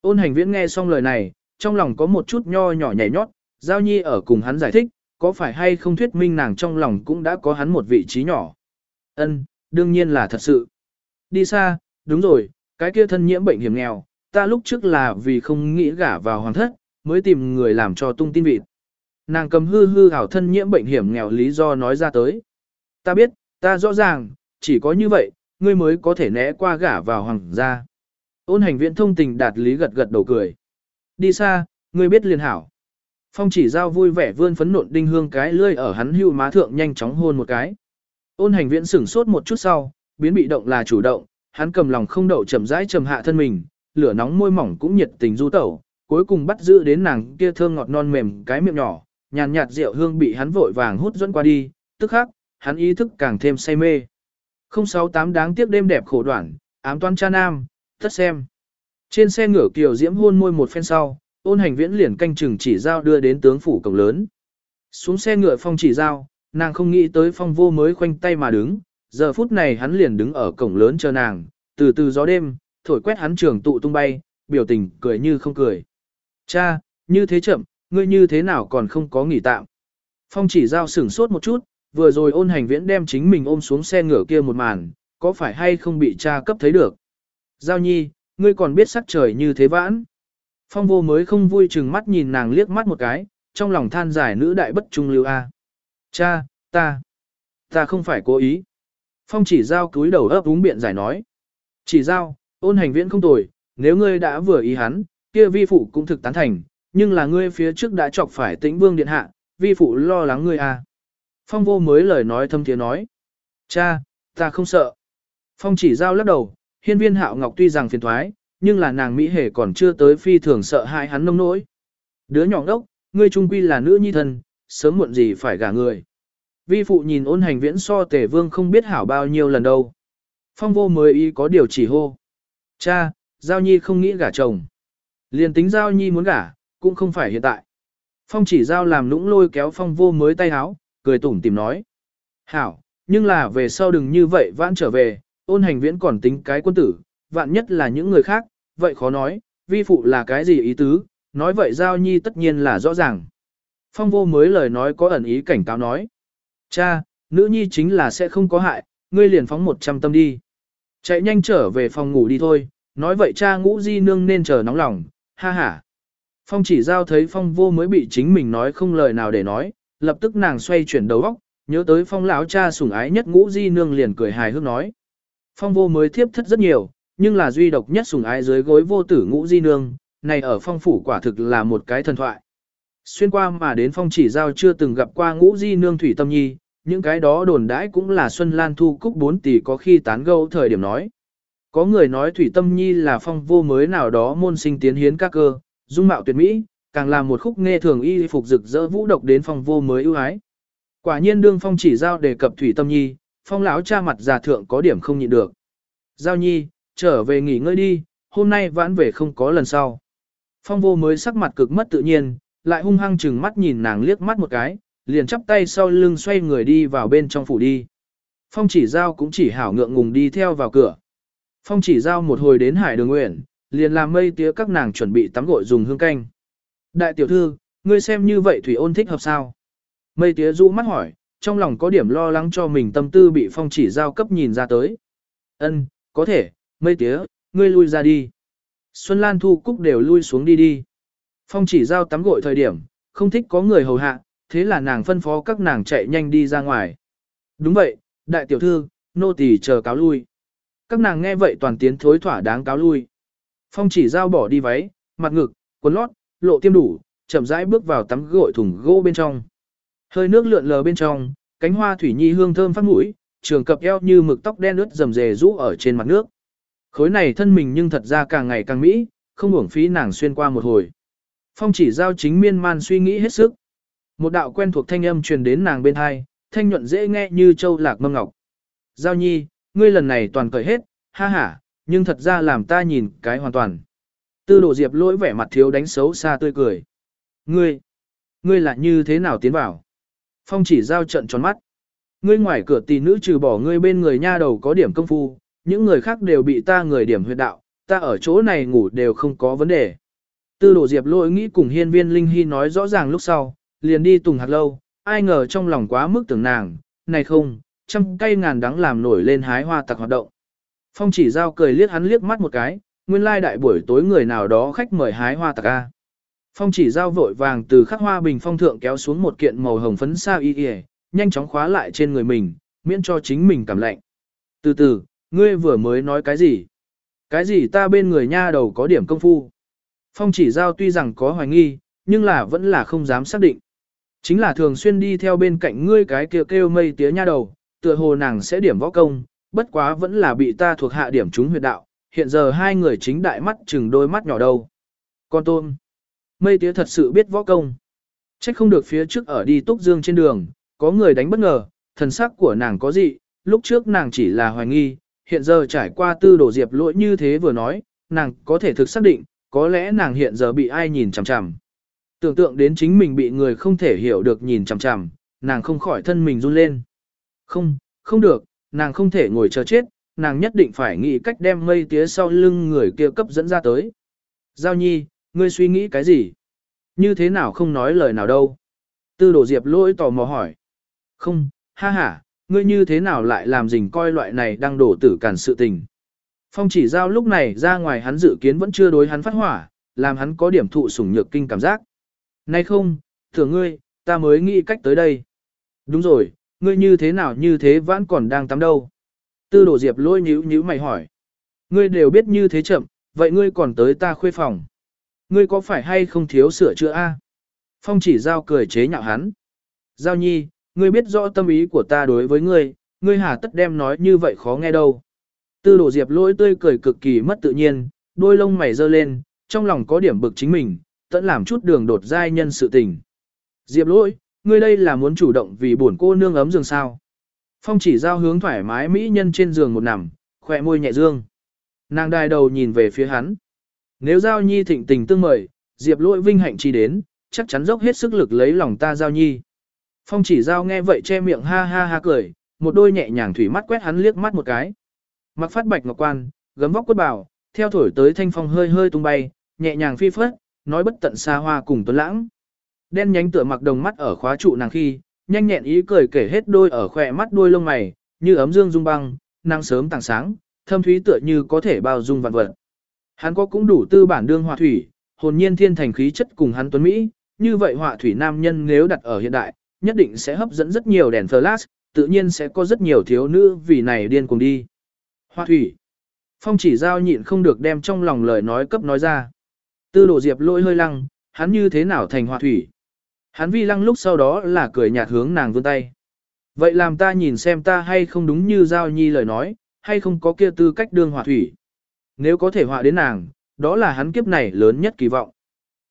Ôn hành viễn nghe xong lời này, trong lòng có một chút nho nhỏ nhảy nhót, Giao nhi ở cùng hắn giải thích, có phải hay không thuyết minh nàng trong lòng cũng đã có hắn một vị trí nhỏ. Ân, đương nhiên là thật sự. Đi xa, đúng rồi, cái kia thân nhiễm bệnh hiểm nghèo, ta lúc trước là vì không nghĩ gả vào hoàng thất, mới tìm người làm cho tung tin vịt. Nàng cầm hư hư ảo thân nhiễm bệnh hiểm nghèo lý do nói ra tới. Ta biết, ta rõ ràng, chỉ có như vậy, ngươi mới có thể né qua gả vào hoàng gia. Ôn hành viện thông tình đạt lý gật gật đầu cười. Đi xa, ngươi biết liền hảo. Phong chỉ giao vui vẻ vươn phấn nộn đinh hương cái lươi ở hắn hưu má thượng nhanh chóng hôn một cái. Ôn hành viện sửng sốt một chút sau, biến bị động là chủ động, hắn cầm lòng không đậu chậm rãi trầm hạ thân mình, lửa nóng môi mỏng cũng nhiệt tình du tẩu, cuối cùng bắt giữ đến nàng kia thơm ngọt non mềm cái miệng nhỏ, nhàn nhạt rượu hương bị hắn vội vàng hút dẫn qua đi, tức khắc, hắn ý thức càng thêm say mê. 068 đáng tiếc đêm đẹp khổ đoạn, ám toan cha nam, tất xem. Trên xe ngựa kiều diễm hôn môi một phen sau, ôn hành viễn liền canh chừng chỉ giao đưa đến tướng phủ cổng lớn. Xuống xe ngựa phong chỉ giao, nàng không nghĩ tới phong vô mới khoanh tay mà đứng, giờ phút này hắn liền đứng ở cổng lớn chờ nàng, từ từ gió đêm, thổi quét hắn trường tụ tung bay, biểu tình cười như không cười. Cha, như thế chậm, ngươi như thế nào còn không có nghỉ tạm. Phong chỉ giao sửng sốt một chút, vừa rồi ôn hành viễn đem chính mình ôm xuống xe ngựa kia một màn, có phải hay không bị cha cấp thấy được. Giao nhi, ngươi còn biết sắc trời như thế vãn. Phong vô mới không vui chừng mắt nhìn nàng liếc mắt một cái, trong lòng than giải nữ đại bất trung lưu a. Cha, ta, ta không phải cố ý. Phong chỉ giao cúi đầu ấp úng biện giải nói. Chỉ giao, ôn hành viễn không tồi, nếu ngươi đã vừa ý hắn, kia vi phụ cũng thực tán thành, nhưng là ngươi phía trước đã chọc phải tĩnh vương điện hạ, vi phụ lo lắng ngươi à. Phong vô mới lời nói thâm tiếng nói. Cha, ta không sợ. Phong chỉ giao lắc đầu, hiên viên hạo ngọc tuy rằng phiền thoái, nhưng là nàng Mỹ hề còn chưa tới phi thường sợ hại hắn nông nỗi. Đứa nhỏ đốc, ngươi trung quy là nữ nhi thân, sớm muộn gì phải gả người. Vi phụ nhìn ôn hành viễn so tể vương không biết hảo bao nhiêu lần đâu. Phong vô mới ý có điều chỉ hô. Cha, Giao Nhi không nghĩ gả chồng. Liền tính Giao Nhi muốn gả, cũng không phải hiện tại. Phong chỉ Giao làm lũng lôi kéo phong vô mới tay háo, cười tủm tìm nói. Hảo, nhưng là về sau đừng như vậy vãn trở về, ôn hành viễn còn tính cái quân tử, vạn nhất là những người khác, vậy khó nói, vi phụ là cái gì ý tứ, nói vậy Giao Nhi tất nhiên là rõ ràng. Phong vô mới lời nói có ẩn ý cảnh cáo nói. Cha, nữ nhi chính là sẽ không có hại, ngươi liền phóng một trăm tâm đi. Chạy nhanh trở về phòng ngủ đi thôi, nói vậy cha ngũ di nương nên chờ nóng lòng, ha ha. Phong chỉ giao thấy phong vô mới bị chính mình nói không lời nào để nói, lập tức nàng xoay chuyển đầu óc, nhớ tới phong lão cha sủng ái nhất ngũ di nương liền cười hài hước nói. Phong vô mới thiếp thất rất nhiều, nhưng là duy độc nhất sủng ái dưới gối vô tử ngũ di nương, này ở phong phủ quả thực là một cái thần thoại. Xuyên qua mà đến phong chỉ giao chưa từng gặp qua ngũ di nương thủy tâm nhi, những cái đó đồn đãi cũng là Xuân Lan Thu Cúc bốn tỷ có khi tán gẫu thời điểm nói. Có người nói Thủy Tâm Nhi là phong vô mới nào đó môn sinh tiến hiến các cơ, dung mạo tuyệt mỹ, càng là một khúc nghe thường y phục rực rỡ vũ độc đến phong vô mới ưu ái. Quả nhiên đương phong chỉ giao đề cập Thủy Tâm Nhi, phong lão cha mặt già thượng có điểm không nhịn được. Giao Nhi, trở về nghỉ ngơi đi, hôm nay vãn về không có lần sau. Phong vô mới sắc mặt cực mất tự nhiên, lại hung hăng chừng mắt nhìn nàng liếc mắt một cái, liền chắp tay sau lưng xoay người đi vào bên trong phủ đi. Phong chỉ giao cũng chỉ hảo ngượng ngùng đi theo vào cửa. Phong chỉ giao một hồi đến hải đường nguyện, liền làm mây tía các nàng chuẩn bị tắm gội dùng hương canh. Đại tiểu thư, ngươi xem như vậy thủy ôn thích hợp sao? Mây tía rũ mắt hỏi, trong lòng có điểm lo lắng cho mình tâm tư bị phong chỉ giao cấp nhìn ra tới. Ân, có thể, mây tía, ngươi lui ra đi. Xuân Lan Thu Cúc đều lui xuống đi đi. Phong chỉ giao tắm gội thời điểm, không thích có người hầu hạ, thế là nàng phân phó các nàng chạy nhanh đi ra ngoài. Đúng vậy, đại tiểu thư, nô tỳ chờ cáo lui. Các nàng nghe vậy toàn tiến thối thỏa đáng cáo lui. Phong chỉ giao bỏ đi váy, mặt ngực, quần lót, lộ tiêm đủ, chậm rãi bước vào tắm gội thùng gỗ bên trong. Hơi nước lượn lờ bên trong, cánh hoa thủy nhi hương thơm phát mũi, trường cập eo như mực tóc đen ướt rầm rề rũ ở trên mặt nước. Khối này thân mình nhưng thật ra càng ngày càng mỹ, không uổng phí nàng xuyên qua một hồi. Phong chỉ giao chính miên man suy nghĩ hết sức. Một đạo quen thuộc thanh âm truyền đến nàng bên hai, thanh nhuận dễ nghe như châu lạc mâm ngọc. Giao nhi, ngươi lần này toàn cởi hết, ha ha, nhưng thật ra làm ta nhìn cái hoàn toàn. Tư đồ diệp lỗi vẻ mặt thiếu đánh xấu xa tươi cười. Ngươi, ngươi là như thế nào tiến vào? Phong chỉ giao trận tròn mắt. Ngươi ngoài cửa tỷ nữ trừ bỏ ngươi bên người nha đầu có điểm công phu, những người khác đều bị ta người điểm huyệt đạo, ta ở chỗ này ngủ đều không có vấn đề. Tư đồ diệp lỗi nghĩ cùng hiên viên linh hy nói rõ ràng lúc sau, liền đi tùng hạt lâu, ai ngờ trong lòng quá mức tưởng nàng, này không, trăm cây ngàn đắng làm nổi lên hái hoa tặc hoạt động. Phong chỉ giao cười liếc hắn liếc mắt một cái, nguyên lai đại buổi tối người nào đó khách mời hái hoa tặc a. Phong chỉ giao vội vàng từ khắc hoa bình phong thượng kéo xuống một kiện màu hồng phấn sao y y, nhanh chóng khóa lại trên người mình, miễn cho chính mình cảm lạnh. Từ từ, ngươi vừa mới nói cái gì? Cái gì ta bên người nha đầu có điểm công phu? Phong chỉ giao tuy rằng có hoài nghi, nhưng là vẫn là không dám xác định. Chính là thường xuyên đi theo bên cạnh ngươi cái kêu kêu mây tía nha đầu, tựa hồ nàng sẽ điểm võ công, bất quá vẫn là bị ta thuộc hạ điểm chúng huyệt đạo, hiện giờ hai người chính đại mắt chừng đôi mắt nhỏ đâu. Con tôm, mây tía thật sự biết võ công. Trách không được phía trước ở đi túc dương trên đường, có người đánh bất ngờ, thần sắc của nàng có gì, lúc trước nàng chỉ là hoài nghi, hiện giờ trải qua tư đổ diệp lỗi như thế vừa nói, nàng có thể thực xác định, có lẽ nàng hiện giờ bị ai nhìn chằm chằm. Tưởng tượng đến chính mình bị người không thể hiểu được nhìn chằm chằm, nàng không khỏi thân mình run lên. Không, không được, nàng không thể ngồi chờ chết, nàng nhất định phải nghĩ cách đem mây tía sau lưng người kia cấp dẫn ra tới. Giao nhi, ngươi suy nghĩ cái gì? Như thế nào không nói lời nào đâu? Tư đổ diệp lỗi tò mò hỏi. Không, ha ha, ngươi như thế nào lại làm rình coi loại này đang đổ tử cản sự tình. Phong chỉ giao lúc này ra ngoài hắn dự kiến vẫn chưa đối hắn phát hỏa, làm hắn có điểm thụ sủng nhược kinh cảm giác. Nay không, thưa ngươi, ta mới nghĩ cách tới đây. Đúng rồi, ngươi như thế nào như thế vẫn còn đang tắm đâu. Tư đổ diệp lôi nhíu nhíu mày hỏi. Ngươi đều biết như thế chậm, vậy ngươi còn tới ta khuê phòng. Ngươi có phải hay không thiếu sửa chữa a? Phong chỉ giao cười chế nhạo hắn. Giao nhi, ngươi biết rõ tâm ý của ta đối với ngươi, ngươi hà tất đem nói như vậy khó nghe đâu. Tư đổ diệp lỗi tươi cười cực kỳ mất tự nhiên, đôi lông mày dơ lên, trong lòng có điểm bực chính mình, tận làm chút đường đột giai nhân sự tình. Diệp lỗi, ngươi đây là muốn chủ động vì buồn cô nương ấm giường sao. Phong chỉ giao hướng thoải mái mỹ nhân trên giường một nằm, khỏe môi nhẹ dương. Nàng đài đầu nhìn về phía hắn. Nếu giao nhi thịnh tình tương mời, diệp lỗi vinh hạnh chi đến, chắc chắn dốc hết sức lực lấy lòng ta giao nhi. Phong chỉ giao nghe vậy che miệng ha ha ha cười, một đôi nhẹ nhàng thủy mắt quét hắn liếc mắt một cái. Mặc phát bạch ngọc quan, gấm vóc quất bảo, theo thổi tới thanh phong hơi hơi tung bay, nhẹ nhàng phi phất, nói bất tận xa hoa cùng tuấn lãng. Đen nhánh tựa mặc đồng mắt ở khóa trụ nàng khi, nhanh nhẹn ý cười kể hết đôi ở khỏe mắt đôi lông mày, như ấm dương dung băng, nắng sớm tảng sáng, thâm thúy tựa như có thể bao dung vạn vật. Hắn có cũng đủ tư bản đương họa thủy, hồn nhiên thiên thành khí chất cùng hắn tuấn Mỹ, như vậy họa thủy nam nhân nếu đặt ở hiện đại, nhất định sẽ hấp dẫn rất nhiều đèn flash, tự nhiên sẽ có rất nhiều thiếu nữ vì này điên cùng đi. Họa thủy. Phong chỉ giao nhịn không được đem trong lòng lời nói cấp nói ra. Tư đồ diệp lôi hơi lăng, hắn như thế nào thành họa thủy. Hắn vi lăng lúc sau đó là cười nhạt hướng nàng vươn tay. Vậy làm ta nhìn xem ta hay không đúng như giao nhi lời nói, hay không có kia tư cách đương họa thủy. Nếu có thể họa đến nàng, đó là hắn kiếp này lớn nhất kỳ vọng.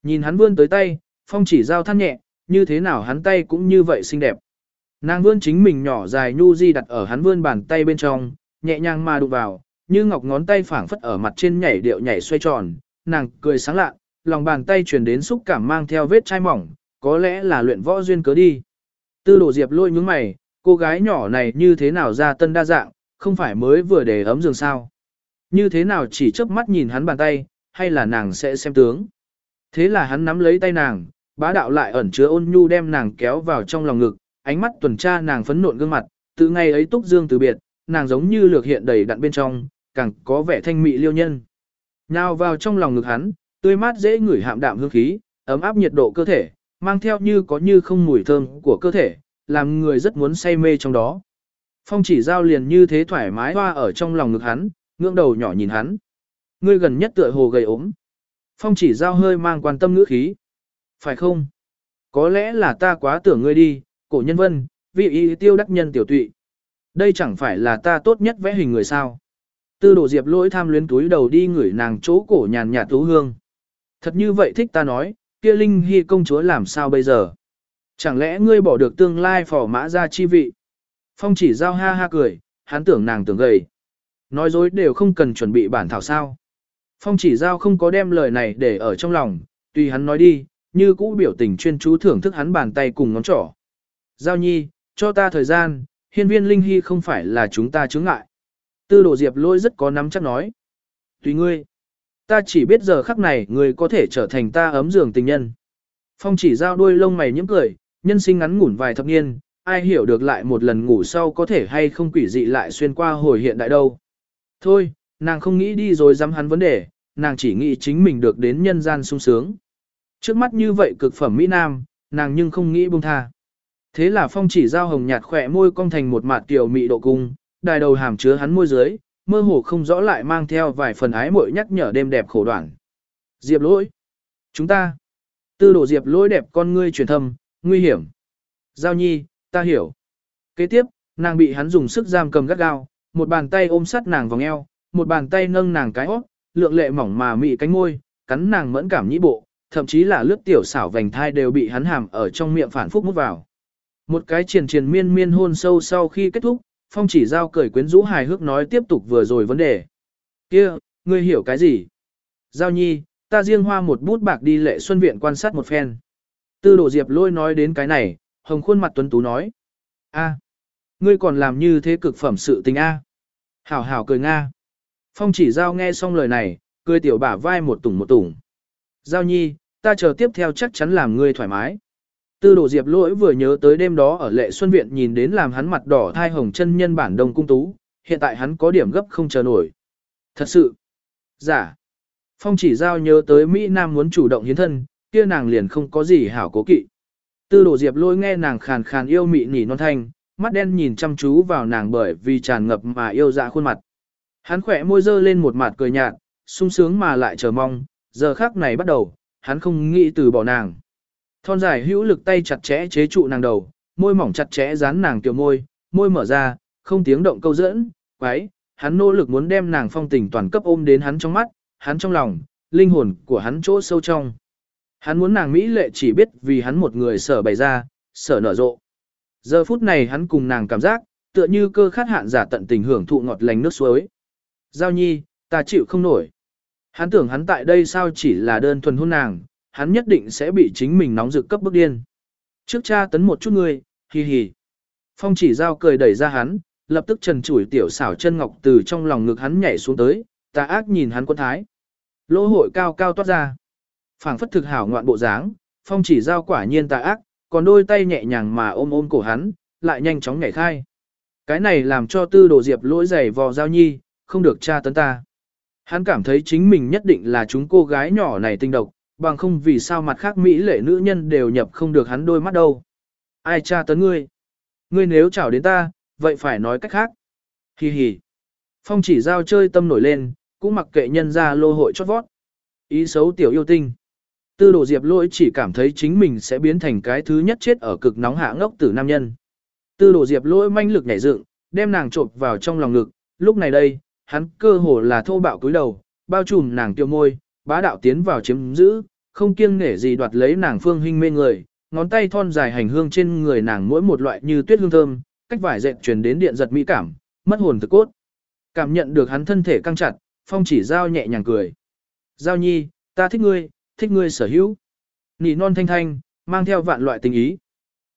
Nhìn hắn vươn tới tay, phong chỉ giao than nhẹ, như thế nào hắn tay cũng như vậy xinh đẹp. Nàng vươn chính mình nhỏ dài nhu di đặt ở hắn vươn bàn tay bên trong, nhẹ nhàng mà đụng vào, như ngọc ngón tay phảng phất ở mặt trên nhảy điệu nhảy xoay tròn, nàng cười sáng lạ, lòng bàn tay truyền đến xúc cảm mang theo vết chai mỏng, có lẽ là luyện võ duyên cớ đi. Tư đồ diệp lôi nhướng mày, cô gái nhỏ này như thế nào ra tân đa dạng, không phải mới vừa để ấm giường sao. Như thế nào chỉ chớp mắt nhìn hắn bàn tay, hay là nàng sẽ xem tướng. Thế là hắn nắm lấy tay nàng, bá đạo lại ẩn chứa ôn nhu đem nàng kéo vào trong lòng ngực, ánh mắt tuần tra nàng phấn nộn gương mặt, từ ngày ấy túc dương từ biệt, nàng giống như lược hiện đầy đặn bên trong, càng có vẻ thanh mị liêu nhân. Nào vào trong lòng ngực hắn, tươi mát dễ ngửi hạm đạm hương khí, ấm áp nhiệt độ cơ thể, mang theo như có như không mùi thơm của cơ thể, làm người rất muốn say mê trong đó. Phong chỉ giao liền như thế thoải mái hoa ở trong lòng ngực hắn, ngưỡng đầu nhỏ nhìn hắn. Ngươi gần nhất tựa hồ gầy ốm. Phong chỉ giao hơi mang quan tâm ngữ khí. Phải không? Có lẽ là ta quá tưởng ngươi đi, cổ nhân vân, vị y tiêu đắc nhân tiểu tụy. Đây chẳng phải là ta tốt nhất vẽ hình người sao. Tư đồ diệp lỗi tham luyến túi đầu đi ngửi nàng chỗ cổ nhàn nhạt tú hương. Thật như vậy thích ta nói, kia Linh Hy công chúa làm sao bây giờ? Chẳng lẽ ngươi bỏ được tương lai phỏ mã ra chi vị? Phong chỉ giao ha ha cười, hắn tưởng nàng tưởng gầy. Nói dối đều không cần chuẩn bị bản thảo sao. Phong chỉ giao không có đem lời này để ở trong lòng, tùy hắn nói đi, như cũ biểu tình chuyên chú thưởng thức hắn bàn tay cùng ngón trỏ. Giao nhi, cho ta thời gian, hiên viên Linh Hy không phải là chúng ta chướng ngại. Tư đồ diệp lôi rất có nắm chắc nói. Tùy ngươi. Ta chỉ biết giờ khắc này người có thể trở thành ta ấm giường tình nhân. Phong chỉ giao đuôi lông mày nhếch cười, nhân sinh ngắn ngủn vài thập niên, ai hiểu được lại một lần ngủ sau có thể hay không quỷ dị lại xuyên qua hồi hiện đại đâu. Thôi, nàng không nghĩ đi rồi dám hắn vấn đề, nàng chỉ nghĩ chính mình được đến nhân gian sung sướng. Trước mắt như vậy cực phẩm Mỹ Nam, nàng nhưng không nghĩ buông tha. Thế là phong chỉ giao hồng nhạt khỏe môi cong thành một mạt tiểu mị độ cung, đài đầu hàm chứa hắn môi dưới, mơ hồ không rõ lại mang theo vài phần ái muội nhắc nhở đêm đẹp khổ đoạn. Diệp lỗi. Chúng ta. Tư đồ diệp lỗi đẹp con ngươi truyền thâm, nguy hiểm. Giao nhi, ta hiểu. Kế tiếp, nàng bị hắn dùng sức giam cầm gắt gao, một bàn tay ôm sát nàng vòng eo, một bàn tay nâng nàng cái hót, lượng lệ mỏng mà mị cánh môi, cắn nàng mẫn cảm nhĩ bộ, thậm chí là lướt tiểu xảo vành thai đều bị hắn hàm ở trong miệng phản phúc mút vào. Một cái triền triền miên miên hôn sâu sau khi kết thúc, Phong chỉ giao cười quyến rũ hài hước nói tiếp tục vừa rồi vấn đề. kia ngươi hiểu cái gì? Giao nhi, ta riêng hoa một bút bạc đi lệ xuân viện quan sát một phen. Tư đổ diệp lôi nói đến cái này, hồng khuôn mặt tuấn tú nói. a ngươi còn làm như thế cực phẩm sự tình a Hảo hảo cười nga. Phong chỉ giao nghe xong lời này, cười tiểu bả vai một tủng một tủng. Giao nhi, ta chờ tiếp theo chắc chắn làm ngươi thoải mái. Tư đồ diệp lỗi vừa nhớ tới đêm đó ở lệ xuân viện nhìn đến làm hắn mặt đỏ thai hồng chân nhân bản đông cung tú, hiện tại hắn có điểm gấp không chờ nổi. Thật sự. Giả. Phong chỉ giao nhớ tới Mỹ Nam muốn chủ động hiến thân, kia nàng liền không có gì hảo cố kỵ. Tư đồ diệp lỗi nghe nàng khàn khàn yêu mị nỉ non thanh, mắt đen nhìn chăm chú vào nàng bởi vì tràn ngập mà yêu dạ khuôn mặt. Hắn khỏe môi dơ lên một mặt cười nhạt, sung sướng mà lại chờ mong, giờ khác này bắt đầu, hắn không nghĩ từ bỏ nàng. Thon dài hữu lực tay chặt chẽ chế trụ nàng đầu, môi mỏng chặt chẽ dán nàng tiểu môi, môi mở ra, không tiếng động câu dẫn, quái, hắn nỗ lực muốn đem nàng phong tình toàn cấp ôm đến hắn trong mắt, hắn trong lòng, linh hồn của hắn chỗ sâu trong. Hắn muốn nàng Mỹ lệ chỉ biết vì hắn một người sở bày ra, sở nở rộ. Giờ phút này hắn cùng nàng cảm giác, tựa như cơ khát hạn giả tận tình hưởng thụ ngọt lành nước suối. Giao nhi, ta chịu không nổi. Hắn tưởng hắn tại đây sao chỉ là đơn thuần hôn nàng, hắn nhất định sẽ bị chính mình nóng rực cấp bức điên. Trước cha tấn một chút ngươi, hì hì. Phong chỉ giao cười đẩy ra hắn, lập tức trần chủi tiểu xảo chân ngọc từ trong lòng ngực hắn nhảy xuống tới, ta ác nhìn hắn quân thái. Lỗ hội cao cao toát ra. phảng phất thực hảo ngoạn bộ dáng, phong chỉ giao quả nhiên tà ác, còn đôi tay nhẹ nhàng mà ôm ôm cổ hắn, lại nhanh chóng nhảy khai. Cái này làm cho tư đồ diệp lỗi giày vò giao nhi, không được tra tấn ta. Hắn cảm thấy chính mình nhất định là chúng cô gái nhỏ này tinh độc, bằng không vì sao mặt khác Mỹ lệ nữ nhân đều nhập không được hắn đôi mắt đâu. Ai tra tấn ngươi? Ngươi nếu chào đến ta, vậy phải nói cách khác. Hi hi. Phong chỉ giao chơi tâm nổi lên, cũng mặc kệ nhân ra lô hội chót vót. Ý xấu tiểu yêu tinh. Tư đồ diệp lỗi chỉ cảm thấy chính mình sẽ biến thành cái thứ nhất chết ở cực nóng hạ ngốc tử nam nhân. Tư đồ diệp lỗi manh lực nhảy dựng, đem nàng trộm vào trong lòng ngực, lúc này đây, hắn cơ hồ là thô bạo cúi đầu, bao trùm nàng tiêu môi, bá đạo tiến vào chiếm giữ, không kiêng nể gì đoạt lấy nàng phương hình mê người, ngón tay thon dài hành hương trên người nàng mỗi một loại như tuyết hương thơm, cách vải dệt truyền đến điện giật mỹ cảm, mất hồn thực cốt. Cảm nhận được hắn thân thể căng chặt, phong chỉ giao nhẹ nhàng cười. Giao nhi, ta thích ngươi, thích ngươi sở hữu. Nỉ non thanh thanh, mang theo vạn loại tình ý.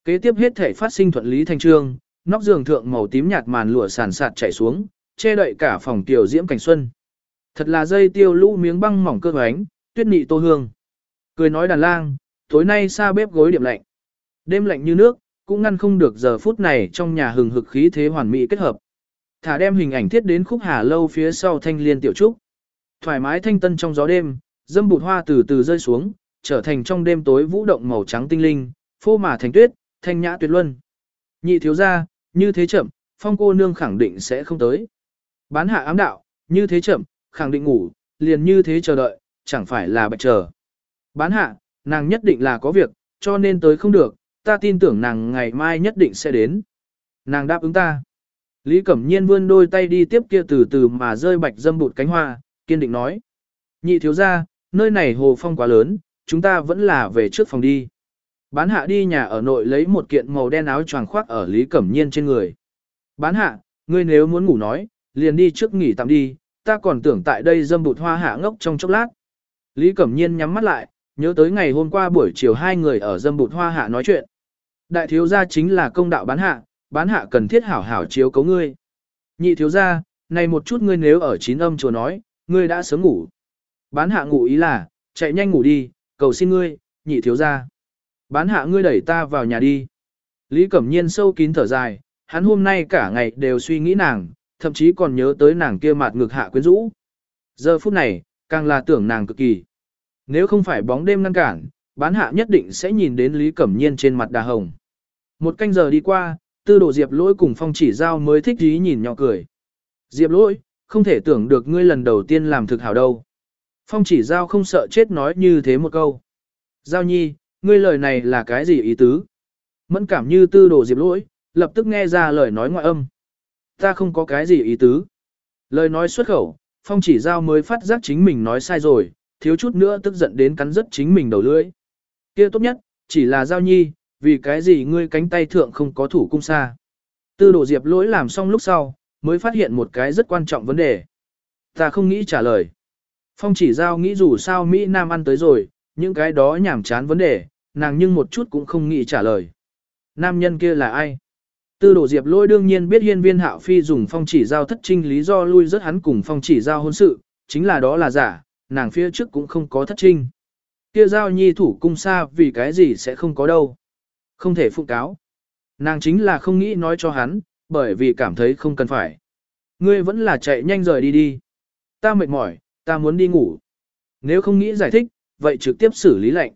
Kế tiếp hết thể phát sinh thuận lý thành trương, nóc giường thượng màu tím nhạt màn lụa sàn sạt chảy xuống, che đậy cả phòng tiểu diễm cảnh xuân. Thật là dây tiêu lũ miếng băng mỏng cơ hoánh, tuyết nị tô hương. Cười nói đàn lang, tối nay xa bếp gối điểm lạnh. Đêm lạnh như nước, cũng ngăn không được giờ phút này trong nhà hừng hực khí thế hoàn mỹ kết hợp. Thả đem hình ảnh thiết đến khúc hà lâu phía sau thanh liên tiểu trúc. Thoải mái thanh tân trong gió đêm, dâm bụt hoa từ từ rơi xuống, trở thành trong đêm tối vũ động màu trắng tinh linh, phô mà thành tuyết, thanh nhã tuyệt luân. Nhị thiếu gia, như thế chậm, phong cô nương khẳng định sẽ không tới. Bán hạ ám đạo, như thế chậm, khẳng định ngủ, liền như thế chờ đợi, chẳng phải là bạch chờ. Bán hạ, nàng nhất định là có việc, cho nên tới không được, ta tin tưởng nàng ngày mai nhất định sẽ đến. Nàng đáp ứng ta. Lý Cẩm Nhiên vươn đôi tay đi tiếp kia từ từ mà rơi bạch dâm bụt cánh hoa, kiên định nói. Nhị thiếu ra, nơi này hồ phong quá lớn, chúng ta vẫn là về trước phòng đi. Bán hạ đi nhà ở nội lấy một kiện màu đen áo choàng khoác ở Lý Cẩm Nhiên trên người. Bán hạ, ngươi nếu muốn ngủ nói, liền đi trước nghỉ tạm đi, ta còn tưởng tại đây dâm bụt hoa hạ ngốc trong chốc lát. Lý Cẩm Nhiên nhắm mắt lại, nhớ tới ngày hôm qua buổi chiều hai người ở dâm bụt hoa hạ nói chuyện. Đại thiếu gia chính là công đạo bán hạ, bán hạ cần thiết hảo hảo chiếu cấu ngươi. Nhị thiếu gia, này một chút ngươi nếu ở chín âm chùa nói, ngươi đã sớm ngủ. Bán hạ ngủ ý là, chạy nhanh ngủ đi, cầu xin ngươi, nhị thiếu gia. Bán hạ ngươi đẩy ta vào nhà đi. Lý Cẩm Nhiên sâu kín thở dài, hắn hôm nay cả ngày đều suy nghĩ nàng, thậm chí còn nhớ tới nàng kia mặt ngực hạ quyến rũ. Giờ phút này, càng là tưởng nàng cực kỳ. Nếu không phải bóng đêm ngăn cản, bán hạ nhất định sẽ nhìn đến Lý Cẩm Nhiên trên mặt đà hồng. Một canh giờ đi qua, tư đồ Diệp lỗi cùng phong chỉ giao mới thích ý nhìn nhỏ cười. Diệp lỗi, không thể tưởng được ngươi lần đầu tiên làm thực hảo đâu. Phong chỉ giao không sợ chết nói như thế một câu. Giao nhi, ngươi lời này là cái gì ý tứ? Mẫn cảm như tư đồ Diệp lỗi, lập tức nghe ra lời nói ngoại âm. Ta không có cái gì ý tứ. Lời nói xuất khẩu, phong chỉ giao mới phát giác chính mình nói sai rồi, thiếu chút nữa tức giận đến cắn rất chính mình đầu lưỡi. Kia tốt nhất, chỉ là giao nhi, vì cái gì ngươi cánh tay thượng không có thủ cung xa. Tư đồ diệp lỗi làm xong lúc sau, mới phát hiện một cái rất quan trọng vấn đề. Ta không nghĩ trả lời. Phong chỉ giao nghĩ dù sao Mỹ Nam ăn tới rồi, những cái đó nhảm chán vấn đề, nàng nhưng một chút cũng không nghĩ trả lời. Nam nhân kia là ai? Tư đồ diệp lỗi đương nhiên biết hiên viên hạo phi dùng phong chỉ giao thất trinh lý do lui rất hắn cùng phong chỉ giao hôn sự, chính là đó là giả, nàng phía trước cũng không có thất trinh. Kia giao nhi thủ cung xa vì cái gì sẽ không có đâu. Không thể phụ cáo. Nàng chính là không nghĩ nói cho hắn, bởi vì cảm thấy không cần phải. Ngươi vẫn là chạy nhanh rời đi đi. Ta mệt mỏi, ta muốn đi ngủ. Nếu không nghĩ giải thích, vậy trực tiếp xử lý lệnh.